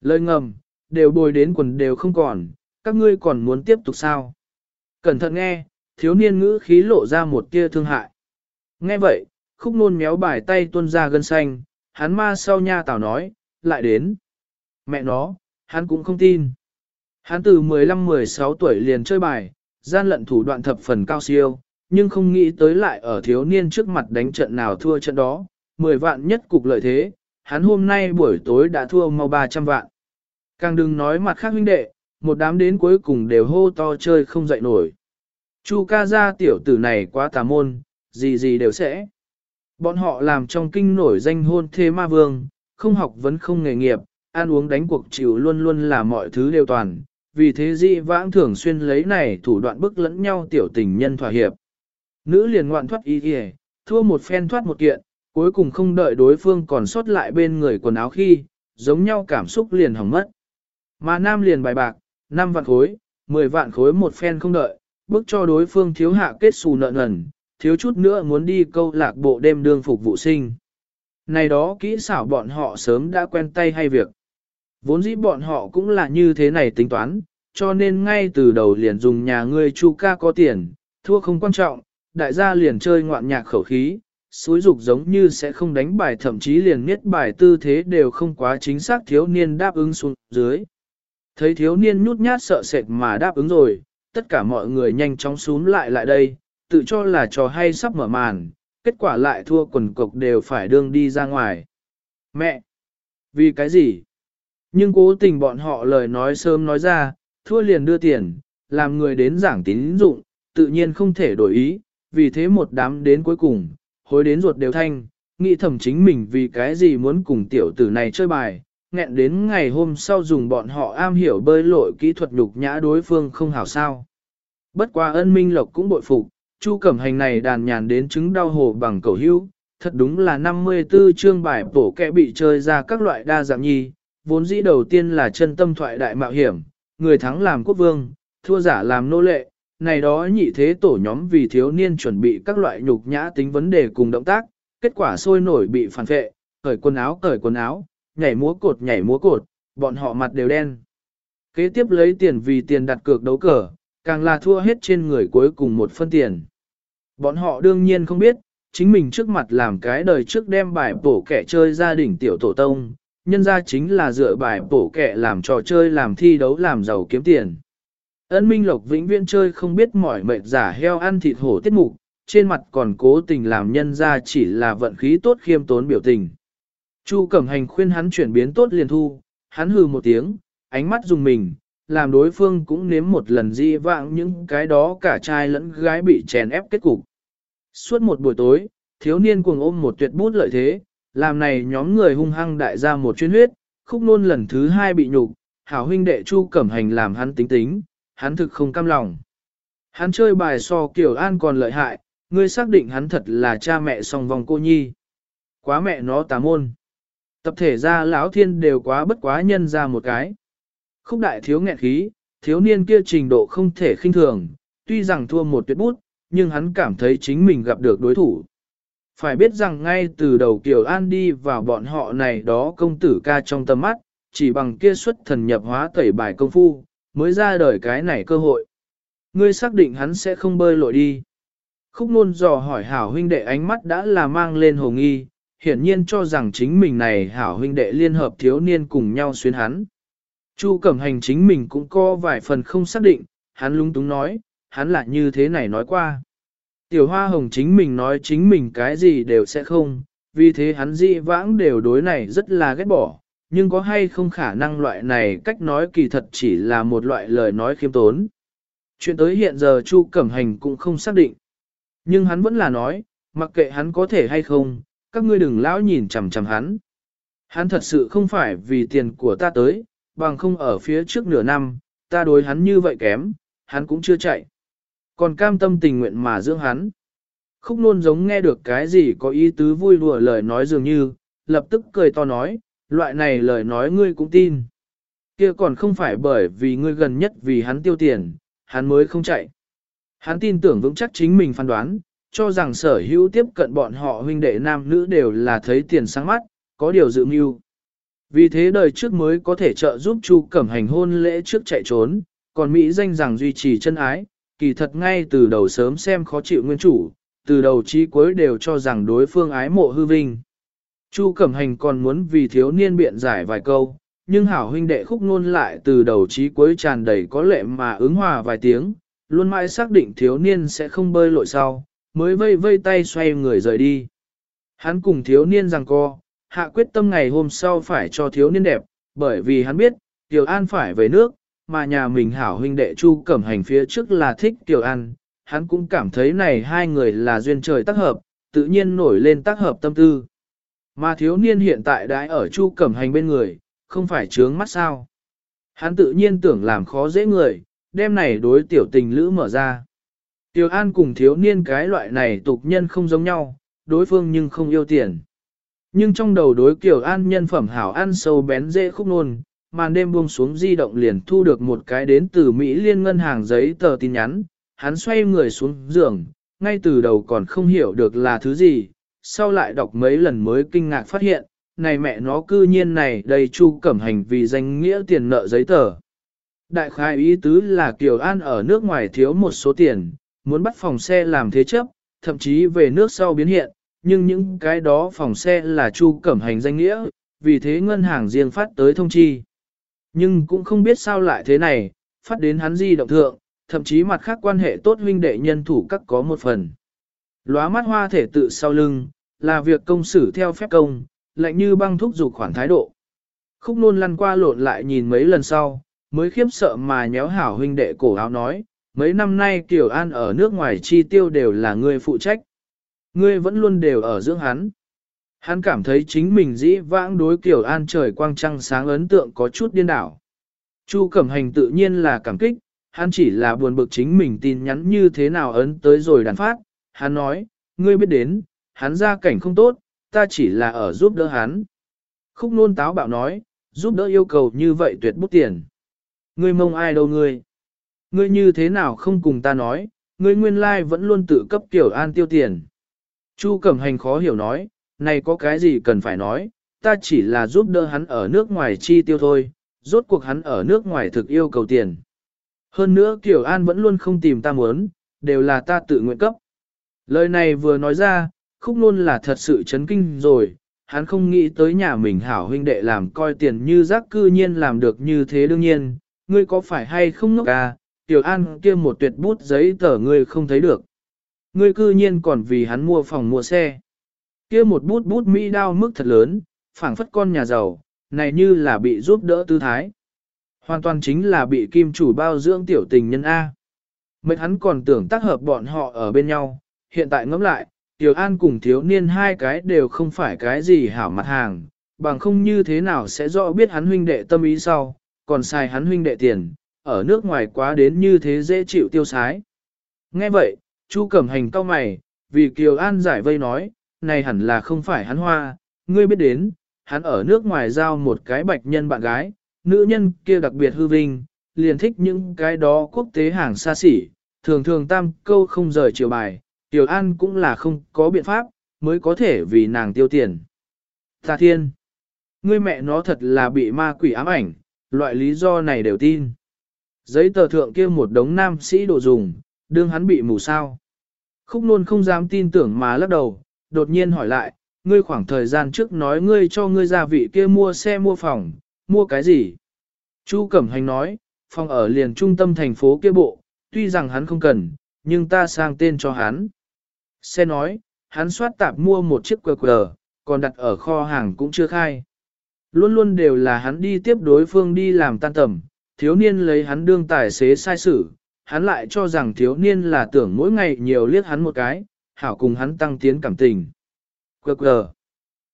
Speaker 1: Lời ngầm, đều bồi đến quần đều không còn, các ngươi còn muốn tiếp tục sao? Cẩn thận nghe, thiếu niên ngữ khí lộ ra một tia thương hại. Nghe vậy, khúc nôn méo bài tay tuôn ra gân xanh, hắn ma sau nha tảo nói, lại đến. Mẹ nó, hắn cũng không tin. Hắn từ 15-16 tuổi liền chơi bài, gian lận thủ đoạn thập phần cao siêu, nhưng không nghĩ tới lại ở thiếu niên trước mặt đánh trận nào thua trận đó, 10 vạn nhất cục lợi thế, hắn hôm nay buổi tối đã thua mau 300 vạn. Càng đừng nói mặt khác huynh đệ, một đám đến cuối cùng đều hô to chơi không dậy nổi. Chu ca gia tiểu tử này quá tà môn, gì gì đều sẽ. Bọn họ làm trong kinh nổi danh hôn thế ma vương, không học vẫn không nghề nghiệp, ăn uống đánh cuộc chịu luôn luôn là mọi thứ đều toàn. Vì thế dị vãng thường xuyên lấy này thủ đoạn bức lẫn nhau tiểu tình nhân thỏa hiệp. Nữ liền ngoạn thoát y kìa, thua một phen thoát một kiện, cuối cùng không đợi đối phương còn sót lại bên người quần áo khi, giống nhau cảm xúc liền hỏng mất. Mà nam liền bài bạc, 5 vạn khối, 10 vạn khối một phen không đợi, bức cho đối phương thiếu hạ kết xù nợ nần, thiếu chút nữa muốn đi câu lạc bộ đêm đương phục vụ sinh. Này đó kỹ xảo bọn họ sớm đã quen tay hay việc. Vốn dĩ bọn họ cũng là như thế này tính toán, cho nên ngay từ đầu liền dùng nhà ngươi chu ca có tiền, thua không quan trọng, đại gia liền chơi ngoạn nhạc khẩu khí, suối dục giống như sẽ không đánh bài thậm chí liền miết bài tư thế đều không quá chính xác thiếu niên đáp ứng xuống dưới. Thấy thiếu niên nhút nhát sợ sệt mà đáp ứng rồi, tất cả mọi người nhanh chóng xuống lại lại đây, tự cho là trò hay sắp mở màn, kết quả lại thua quần cục đều phải đương đi ra ngoài. Mẹ! Vì cái gì? Nhưng cố tình bọn họ lời nói sớm nói ra, thua liền đưa tiền, làm người đến giảng tín dụng, tự nhiên không thể đổi ý, vì thế một đám đến cuối cùng, hối đến ruột đều thanh, nghĩ thầm chính mình vì cái gì muốn cùng tiểu tử này chơi bài, nghẹn đến ngày hôm sau dùng bọn họ am hiểu bơi lội kỹ thuật nhục nhã đối phương không hảo sao. Bất quá ân minh lộc cũng bội phục, chu cẩm hành này đàn nhàn đến chứng đau hồ bằng cầu hữu, thật đúng là 54 chương bài bổ kẹ bị chơi ra các loại đa dạng nhi, vốn dĩ đầu tiên là chân tâm thoại đại mạo hiểm, người thắng làm quốc vương, thua giả làm nô lệ, này đó nhị thế tổ nhóm vì thiếu niên chuẩn bị các loại nhục nhã tính vấn đề cùng động tác, kết quả sôi nổi bị phản vệ, cởi quần áo cởi quần áo, nhảy múa cột nhảy múa cột, bọn họ mặt đều đen. Kế tiếp lấy tiền vì tiền đặt cược đấu cờ, càng là thua hết trên người cuối cùng một phân tiền. Bọn họ đương nhiên không biết, chính mình trước mặt làm cái đời trước đem bài bổ kẻ chơi gia đình tiểu tổ tông, nhân ra chính là dựa bài bổ kẹ làm trò chơi làm thi đấu làm giàu kiếm tiền. Ân Minh Lộc vĩnh viễn chơi không biết mỏi mệt giả heo ăn thịt hổ tiết mục, trên mặt còn cố tình làm nhân ra chỉ là vận khí tốt khiêm tốn biểu tình. Chu Cẩm Hành khuyên hắn chuyển biến tốt liền thu, hắn hừ một tiếng, ánh mắt dùng mình, làm đối phương cũng nếm một lần di vãng những cái đó cả trai lẫn gái bị chèn ép kết cục. Suốt một buổi tối, thiếu niên cuồng ôm một tuyệt bút lợi thế, làm này nhóm người hung hăng đại ra một chuyến huyết, khúc nôn lần thứ hai bị nhục, hảo huynh đệ Chu Cẩm Hành làm hắn tính tính, hắn thực không cam lòng. Hắn chơi bài so kiểu an còn lợi hại, ngươi xác định hắn thật là cha mẹ song vòng cô nhi. Quá mẹ nó tà môn. Tập thể ra lão thiên đều quá bất quá nhân ra một cái. Khúc đại thiếu nghẹn khí, thiếu niên kia trình độ không thể khinh thường, tuy rằng thua một tuyệt bút, nhưng hắn cảm thấy chính mình gặp được đối thủ. Phải biết rằng ngay từ đầu Kiều An đi vào bọn họ này đó công tử ca trong tầm mắt, chỉ bằng kia xuất thần nhập hóa tẩy bài công phu, mới ra đời cái này cơ hội. Ngươi xác định hắn sẽ không bơi lội đi. Khúc nôn dò hỏi hảo huynh đệ ánh mắt đã là mang lên hồ nghi, hiển nhiên cho rằng chính mình này hảo huynh đệ liên hợp thiếu niên cùng nhau xuyên hắn. Chu cẩm hành chính mình cũng có vài phần không xác định, hắn lung túng nói, hắn lại như thế này nói qua. Tiểu hoa hồng chính mình nói chính mình cái gì đều sẽ không, vì thế hắn dị vãng đều đối này rất là ghét bỏ, nhưng có hay không khả năng loại này cách nói kỳ thật chỉ là một loại lời nói khiêm tốn. Chuyện tới hiện giờ Chu Cẩm Hành cũng không xác định. Nhưng hắn vẫn là nói, mặc kệ hắn có thể hay không, các ngươi đừng lão nhìn chằm chằm hắn. Hắn thật sự không phải vì tiền của ta tới, bằng không ở phía trước nửa năm, ta đối hắn như vậy kém, hắn cũng chưa chạy. Còn cam tâm tình nguyện mà dưỡng hắn. Khúc nôn giống nghe được cái gì có ý tứ vui đùa lời nói dường như, lập tức cười to nói, loại này lời nói ngươi cũng tin. Kia còn không phải bởi vì ngươi gần nhất vì hắn tiêu tiền, hắn mới không chạy. Hắn tin tưởng vững chắc chính mình phán đoán, cho rằng sở hữu tiếp cận bọn họ huynh đệ nam nữ đều là thấy tiền sáng mắt, có điều dự mưu. Vì thế đời trước mới có thể trợ giúp Chu Cẩm Hành hôn lễ trước chạy trốn, còn Mỹ danh rằng duy trì chân ái, kỳ thật ngay từ đầu sớm xem khó chịu nguyên chủ, từ đầu chí cuối đều cho rằng đối phương ái mộ hư vinh. Chu Cẩm Hành còn muốn vì thiếu niên biện giải vài câu, nhưng hảo huynh đệ khúc nôn lại từ đầu chí cuối tràn đầy có lệ mà ứng hòa vài tiếng, luôn mãi xác định thiếu niên sẽ không bơi lội sau, mới vây vây tay xoay người rời đi. Hắn cùng thiếu niên rằng co, hạ quyết tâm ngày hôm sau phải cho thiếu niên đẹp, bởi vì hắn biết, Tiểu An phải về nước, mà nhà mình hảo huynh đệ Chu Cẩm Hành phía trước là thích Tiểu An, hắn cũng cảm thấy này hai người là duyên trời tác hợp, tự nhiên nổi lên tác hợp tâm tư. Mà thiếu niên hiện tại đã ở Chu Cẩm Hành bên người, không phải trướng mắt sao. Hắn tự nhiên tưởng làm khó dễ người, đêm này đối tiểu tình lữ mở ra. Tiểu An cùng thiếu niên cái loại này tục nhân không giống nhau, đối phương nhưng không yêu tiền. Nhưng trong đầu đối Kiều An nhân phẩm hảo ăn sâu bén dễ khúc nôn, màn đêm buông xuống di động liền thu được một cái đến từ Mỹ liên ngân hàng giấy tờ tin nhắn, hắn xoay người xuống giường, ngay từ đầu còn không hiểu được là thứ gì, sau lại đọc mấy lần mới kinh ngạc phát hiện, này mẹ nó cư nhiên này đầy chu cẩm hành vì danh nghĩa tiền nợ giấy tờ. Đại khai ý tứ là Kiều An ở nước ngoài thiếu một số tiền, muốn bắt phòng xe làm thế chấp, thậm chí về nước sau biến hiện, nhưng những cái đó phòng xe là chu cẩm hành danh nghĩa, vì thế ngân hàng riêng phát tới thông chi. Nhưng cũng không biết sao lại thế này, phát đến hắn di động thượng, thậm chí mặt khác quan hệ tốt huynh đệ nhân thủ các có một phần. Lóa mắt hoa thể tự sau lưng, là việc công xử theo phép công, lạnh như băng thúc dục khoản thái độ. Khúc nôn lăn qua lộn lại nhìn mấy lần sau, mới khiếp sợ mà nhéo hảo huynh đệ cổ áo nói, mấy năm nay Kiều An ở nước ngoài chi tiêu đều là ngươi phụ trách. Ngươi vẫn luôn đều ở dưỡng hắn. Hắn cảm thấy chính mình dĩ vãng đối kiểu An trời quang trăng sáng ấn tượng có chút điên đảo. Chu Cẩm Hành tự nhiên là cảm kích, hắn chỉ là buồn bực chính mình tin nhắn như thế nào ấn tới rồi đàn phát. Hắn nói, ngươi biết đến, hắn ra cảnh không tốt, ta chỉ là ở giúp đỡ hắn. Khúc nôn táo bạo nói, giúp đỡ yêu cầu như vậy tuyệt bút tiền. Ngươi mong ai đâu ngươi? Ngươi như thế nào không cùng ta nói, ngươi nguyên lai vẫn luôn tự cấp kiểu an tiêu tiền. Chu Cẩm Hành khó hiểu nói, này có cái gì cần phải nói, ta chỉ là giúp đỡ hắn ở nước ngoài chi tiêu thôi, rốt cuộc hắn ở nước ngoài thực yêu cầu tiền. Hơn nữa Kiều An vẫn luôn không tìm ta muốn, đều là ta tự nguyện cấp. Lời này vừa nói ra, khúc luôn là thật sự chấn kinh rồi, hắn không nghĩ tới nhà mình hảo huynh đệ làm coi tiền như rác cư nhiên làm được như thế đương nhiên, ngươi có phải hay không ngốc à, Tiểu An kia một tuyệt bút giấy tờ ngươi không thấy được. Ngươi cư nhiên còn vì hắn mua phòng mua xe. Kia một bút bút Mỹ đao mức thật lớn, phảng phất con nhà giàu, này như là bị giúp đỡ tư thái. Hoàn toàn chính là bị kim chủ bao dưỡng tiểu tình nhân A. Mấy hắn còn tưởng tác hợp bọn họ ở bên nhau, hiện tại ngẫm lại, Tiểu An cùng thiếu niên hai cái đều không phải cái gì hảo mặt hàng, bằng không như thế nào sẽ rõ biết hắn huynh đệ tâm ý sau, còn xài hắn huynh đệ tiền, ở nước ngoài quá đến như thế dễ chịu tiêu sái. Nghe vậy, Chu Cẩm Hành cao mày, vì Kiều An giải vây nói, này hẳn là không phải hắn hoa, ngươi biết đến, hắn ở nước ngoài giao một cái bạch nhân bạn gái, nữ nhân kia đặc biệt hư vinh, liền thích những cái đó quốc tế hàng xa xỉ, thường thường tam câu không rời chiều bài, Tiểu An cũng là không có biện pháp, mới có thể vì nàng tiêu tiền. Ta thiên, ngươi mẹ nó thật là bị ma quỷ ám ảnh, loại lý do này đều tin. Giấy tờ thượng kia một đống nam sĩ đồ dùng, đương hắn bị mù sao. Khúc luôn không dám tin tưởng mà lắc đầu, đột nhiên hỏi lại, ngươi khoảng thời gian trước nói ngươi cho ngươi gia vị kia mua xe mua phòng, mua cái gì? Chu Cẩm Hành nói, phòng ở liền trung tâm thành phố kia bộ, tuy rằng hắn không cần, nhưng ta sang tên cho hắn. Xe nói, hắn soát tạp mua một chiếc QR, còn đặt ở kho hàng cũng chưa khai. Luôn luôn đều là hắn đi tiếp đối phương đi làm tan tầm, thiếu niên lấy hắn đương tài xế sai sử, hắn lại cho rằng thiếu niên là tưởng mỗi ngày nhiều liếc hắn một cái, hảo cùng hắn tăng tiến cảm tình. Quờ quờ.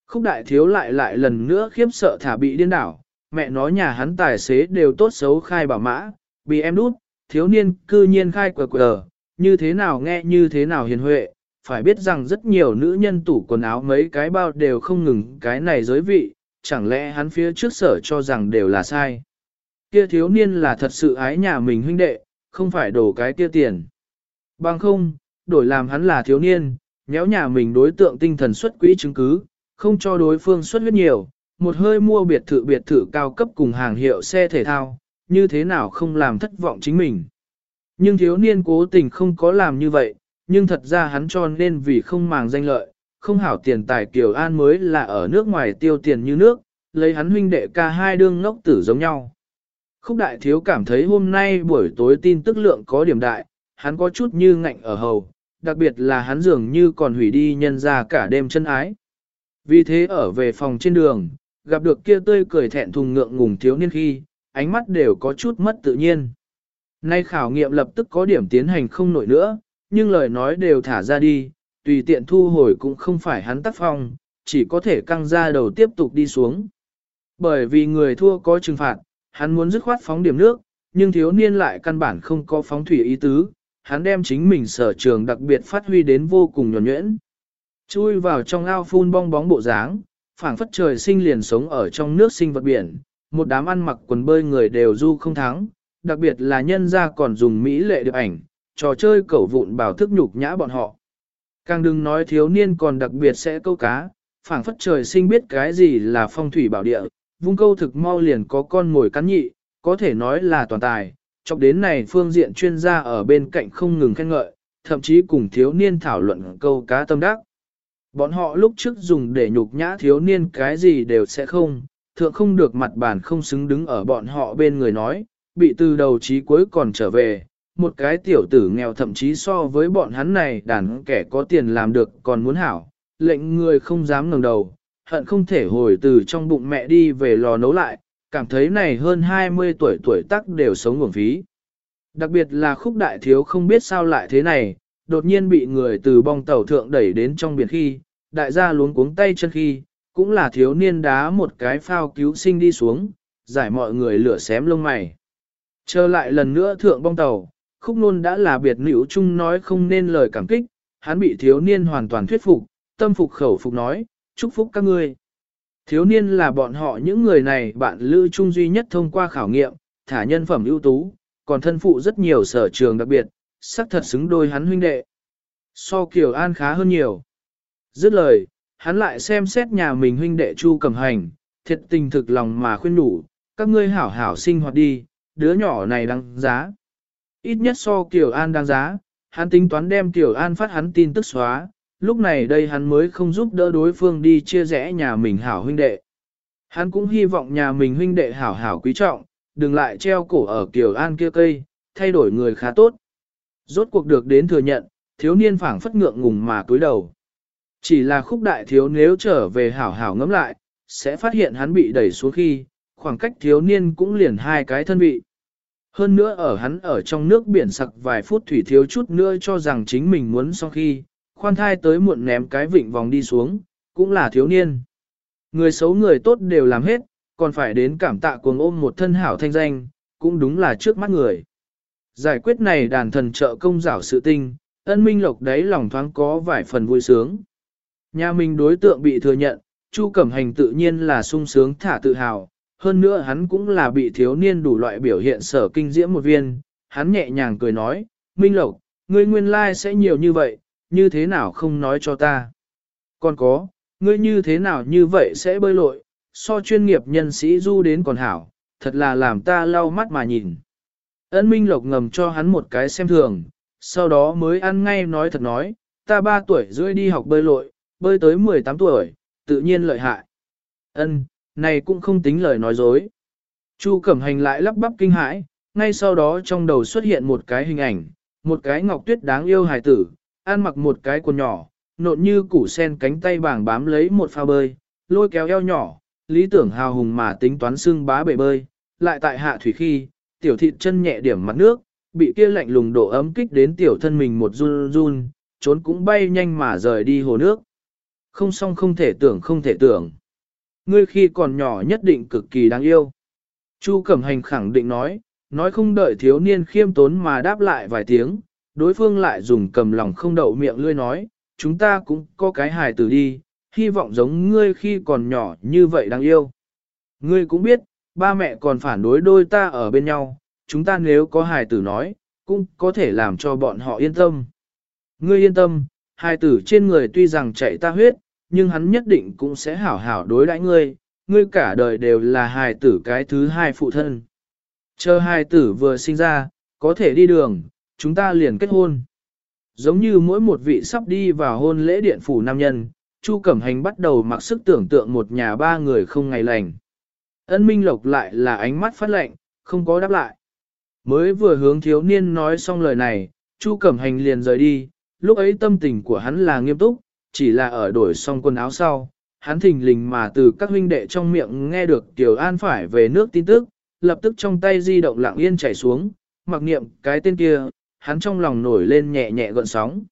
Speaker 1: Khúc đại thiếu lại lại lần nữa khiếp sợ thả bị điên đảo, mẹ nói nhà hắn tài xế đều tốt xấu khai bảo mã, bị em đút, thiếu niên cư nhiên khai quờ quờ, như thế nào nghe như thế nào hiền huệ, phải biết rằng rất nhiều nữ nhân tủ quần áo mấy cái bao đều không ngừng cái này giới vị, chẳng lẽ hắn phía trước sở cho rằng đều là sai. Kia thiếu niên là thật sự ái nhà mình huynh đệ, không phải đổ cái kia tiền. Bằng không, đổi làm hắn là thiếu niên, nhéo nhà mình đối tượng tinh thần xuất quỹ chứng cứ, không cho đối phương xuất huyết nhiều, một hơi mua biệt thự biệt thự cao cấp cùng hàng hiệu xe thể thao, như thế nào không làm thất vọng chính mình. Nhưng thiếu niên cố tình không có làm như vậy, nhưng thật ra hắn cho nên vì không màng danh lợi, không hảo tiền tài Kiều An mới là ở nước ngoài tiêu tiền như nước, lấy hắn huynh đệ ca hai đương ngốc tử giống nhau. Khúc đại thiếu cảm thấy hôm nay buổi tối tin tức lượng có điểm đại, hắn có chút như ngạnh ở hầu, đặc biệt là hắn dường như còn hủy đi nhân ra cả đêm chân ái. Vì thế ở về phòng trên đường, gặp được kia tươi cười thẹn thùng ngượng ngùng thiếu niên khi, ánh mắt đều có chút mất tự nhiên. Nay khảo nghiệm lập tức có điểm tiến hành không nổi nữa, nhưng lời nói đều thả ra đi, tùy tiện thu hồi cũng không phải hắn tác phong, chỉ có thể căng ra đầu tiếp tục đi xuống. Bởi vì người thua có trừng phạt, hắn muốn dứt khoát phóng điểm nước, nhưng thiếu niên lại căn bản không có phóng thủy ý tứ, hắn đem chính mình sở trường đặc biệt phát huy đến vô cùng nhuẩn nhuyễn. Chui vào trong ao phun bong bóng bộ dáng, phảng phất trời sinh liền sống ở trong nước sinh vật biển, một đám ăn mặc quần bơi người đều du không thắng, đặc biệt là nhân gia còn dùng mỹ lệ được ảnh, trò chơi cẩu vụn bảo thức nhục nhã bọn họ. Càng đừng nói thiếu niên còn đặc biệt sẽ câu cá, phảng phất trời sinh biết cái gì là phong thủy bảo địa, vung câu thực mau liền có con ngồi cắn nhị, có thể nói là toàn tài, chọc đến này phương diện chuyên gia ở bên cạnh không ngừng khen ngợi, thậm chí cùng thiếu niên thảo luận câu cá tâm đắc. Bọn họ lúc trước dùng để nhục nhã thiếu niên cái gì đều sẽ không, thượng không được mặt bản không xứng đứng ở bọn họ bên người nói, bị từ đầu chí cuối còn trở về, một cái tiểu tử nghèo thậm chí so với bọn hắn này đàn kẻ có tiền làm được còn muốn hảo, lệnh người không dám ngẩng đầu, hận không thể hồi từ trong bụng mẹ đi về lò nấu lại, cảm thấy này hơn 20 tuổi tuổi tác đều sống nguồn phí. Đặc biệt là khúc đại thiếu không biết sao lại thế này, đột nhiên bị người từ bong tàu thượng đẩy đến trong biển khi, đại gia luống cuống tay chân khi, cũng là thiếu niên đá một cái phao cứu sinh đi xuống, giải mọi người lửa xém lông mày. Trở lại lần nữa thượng bong tàu, khúc nôn đã là biệt nữ chung nói không nên lời cảm kích, hắn bị thiếu niên hoàn toàn thuyết phục, tâm phục khẩu phục nói, chúc phúc các ngươi. Thiếu niên là bọn họ những người này bạn lữ chung duy nhất thông qua khảo nghiệm, thả nhân phẩm ưu tú, còn thân phụ rất nhiều sở trường đặc biệt, sắc thật xứng đôi hắn huynh đệ. So Kiều An khá hơn nhiều. Dứt lời, hắn lại xem xét nhà mình huynh đệ Chu Cẩm Hành, thiệt tình thực lòng mà khuyên đủ, các ngươi hảo hảo sinh hoạt đi, đứa nhỏ này đáng giá. Ít nhất so Kiều An đáng giá, hắn tính toán đem Kiều An phát hắn tin tức xóa, lúc này đây hắn mới không giúp đỡ đối phương đi chia rẽ nhà mình hảo huynh đệ. Hắn cũng hy vọng nhà mình huynh đệ hảo hảo quý trọng, đừng lại treo cổ ở Kiều An kia cây, thay đổi người khá tốt. Rốt cuộc được đến thừa nhận, thiếu niên phảng phất ngượng ngùng mà cúi đầu. Chỉ là khúc đại thiếu nếu trở về hảo hảo ngẫm lại, sẽ phát hiện hắn bị đẩy xuống khi, khoảng cách thiếu niên cũng liền hai cái thân vị. Hơn nữa ở hắn ở trong nước biển sặc vài phút thủy thiếu chút nữa cho rằng chính mình muốn sau khi, khoan thai tới muộn ném cái vịnh vòng đi xuống, cũng là thiếu niên. Người xấu người tốt đều làm hết, còn phải đến cảm tạ cuồng ôm một thân hảo thanh danh, cũng đúng là trước mắt người. Giải quyết này đàn thần trợ công giảo sự tinh, ân minh lộc đấy lòng thoáng có vài phần vui sướng. Nhà mình đối tượng bị thừa nhận, Chu Cẩm Hành tự nhiên là sung sướng thả tự hào, hơn nữa hắn cũng là bị thiếu niên đủ loại biểu hiện sở kinh diễm một viên, hắn nhẹ nhàng cười nói, Minh Lộc, ngươi nguyên lai like sẽ nhiều như vậy, như thế nào không nói cho ta. Còn có, ngươi như thế nào như vậy sẽ bơi lội, so chuyên nghiệp nhân sĩ du đến còn hảo, thật là làm ta lau mắt mà nhìn. Ân Minh Lộc ngầm cho hắn một cái xem thường, sau đó mới ăn ngay nói thật nói, ta ba tuổi rưỡi đi học bơi lội, bơi tới 18 tuổi, tự nhiên lợi hại. Ân, này cũng không tính lời nói dối. Chu Cẩm Hành lại lắp bắp kinh hãi, ngay sau đó trong đầu xuất hiện một cái hình ảnh, một cái ngọc tuyết đáng yêu hài tử, ăn mặc một cái quần nhỏ, nộn như củ sen cánh tay bảng bám lấy một phao bơi, lôi kéo eo nhỏ, lý tưởng hào hùng mà tính toán xương bá bể bơi, lại tại hạ thủy khi, tiểu thịt chân nhẹ điểm mặt nước, bị kia lạnh lùng độ ấm kích đến tiểu thân mình một run run, trốn cũng bay nhanh mà rời đi hồ nước. Không xong không thể tưởng không thể tưởng. Ngươi khi còn nhỏ nhất định cực kỳ đáng yêu. Chu Cẩm Hành khẳng định nói, nói không đợi thiếu niên khiêm tốn mà đáp lại vài tiếng, đối phương lại dùng cầm lòng không đậu miệng lươi nói, chúng ta cũng có cái hài tử đi, hy vọng giống ngươi khi còn nhỏ như vậy đáng yêu. Ngươi cũng biết, ba mẹ còn phản đối đôi ta ở bên nhau, chúng ta nếu có hài tử nói, cũng có thể làm cho bọn họ yên tâm. Ngươi yên tâm, hài tử trên người tuy rằng chạy ta huyết, nhưng hắn nhất định cũng sẽ hảo hảo đối đãi ngươi, ngươi cả đời đều là hài tử cái thứ hai phụ thân. Chờ hài tử vừa sinh ra, có thể đi đường, chúng ta liền kết hôn. Giống như mỗi một vị sắp đi vào hôn lễ điện phủ nam nhân, Chu Cẩm Hành bắt đầu mặc sức tưởng tượng một nhà ba người không ngày lành. Ân Minh Lộc lại là ánh mắt phát lệnh, không có đáp lại. Mới vừa hướng thiếu niên nói xong lời này, Chu Cẩm Hành liền rời đi, lúc ấy tâm tình của hắn là nghiêm túc, chỉ là ở đổi xong quần áo sau, hắn thình lình mà từ các huynh đệ trong miệng nghe được Tiểu An phải về nước tin tức, lập tức trong tay di động lặng yên chảy xuống, mặc niệm cái tên kia, hắn trong lòng nổi lên nhẹ nhẹ gợn sóng.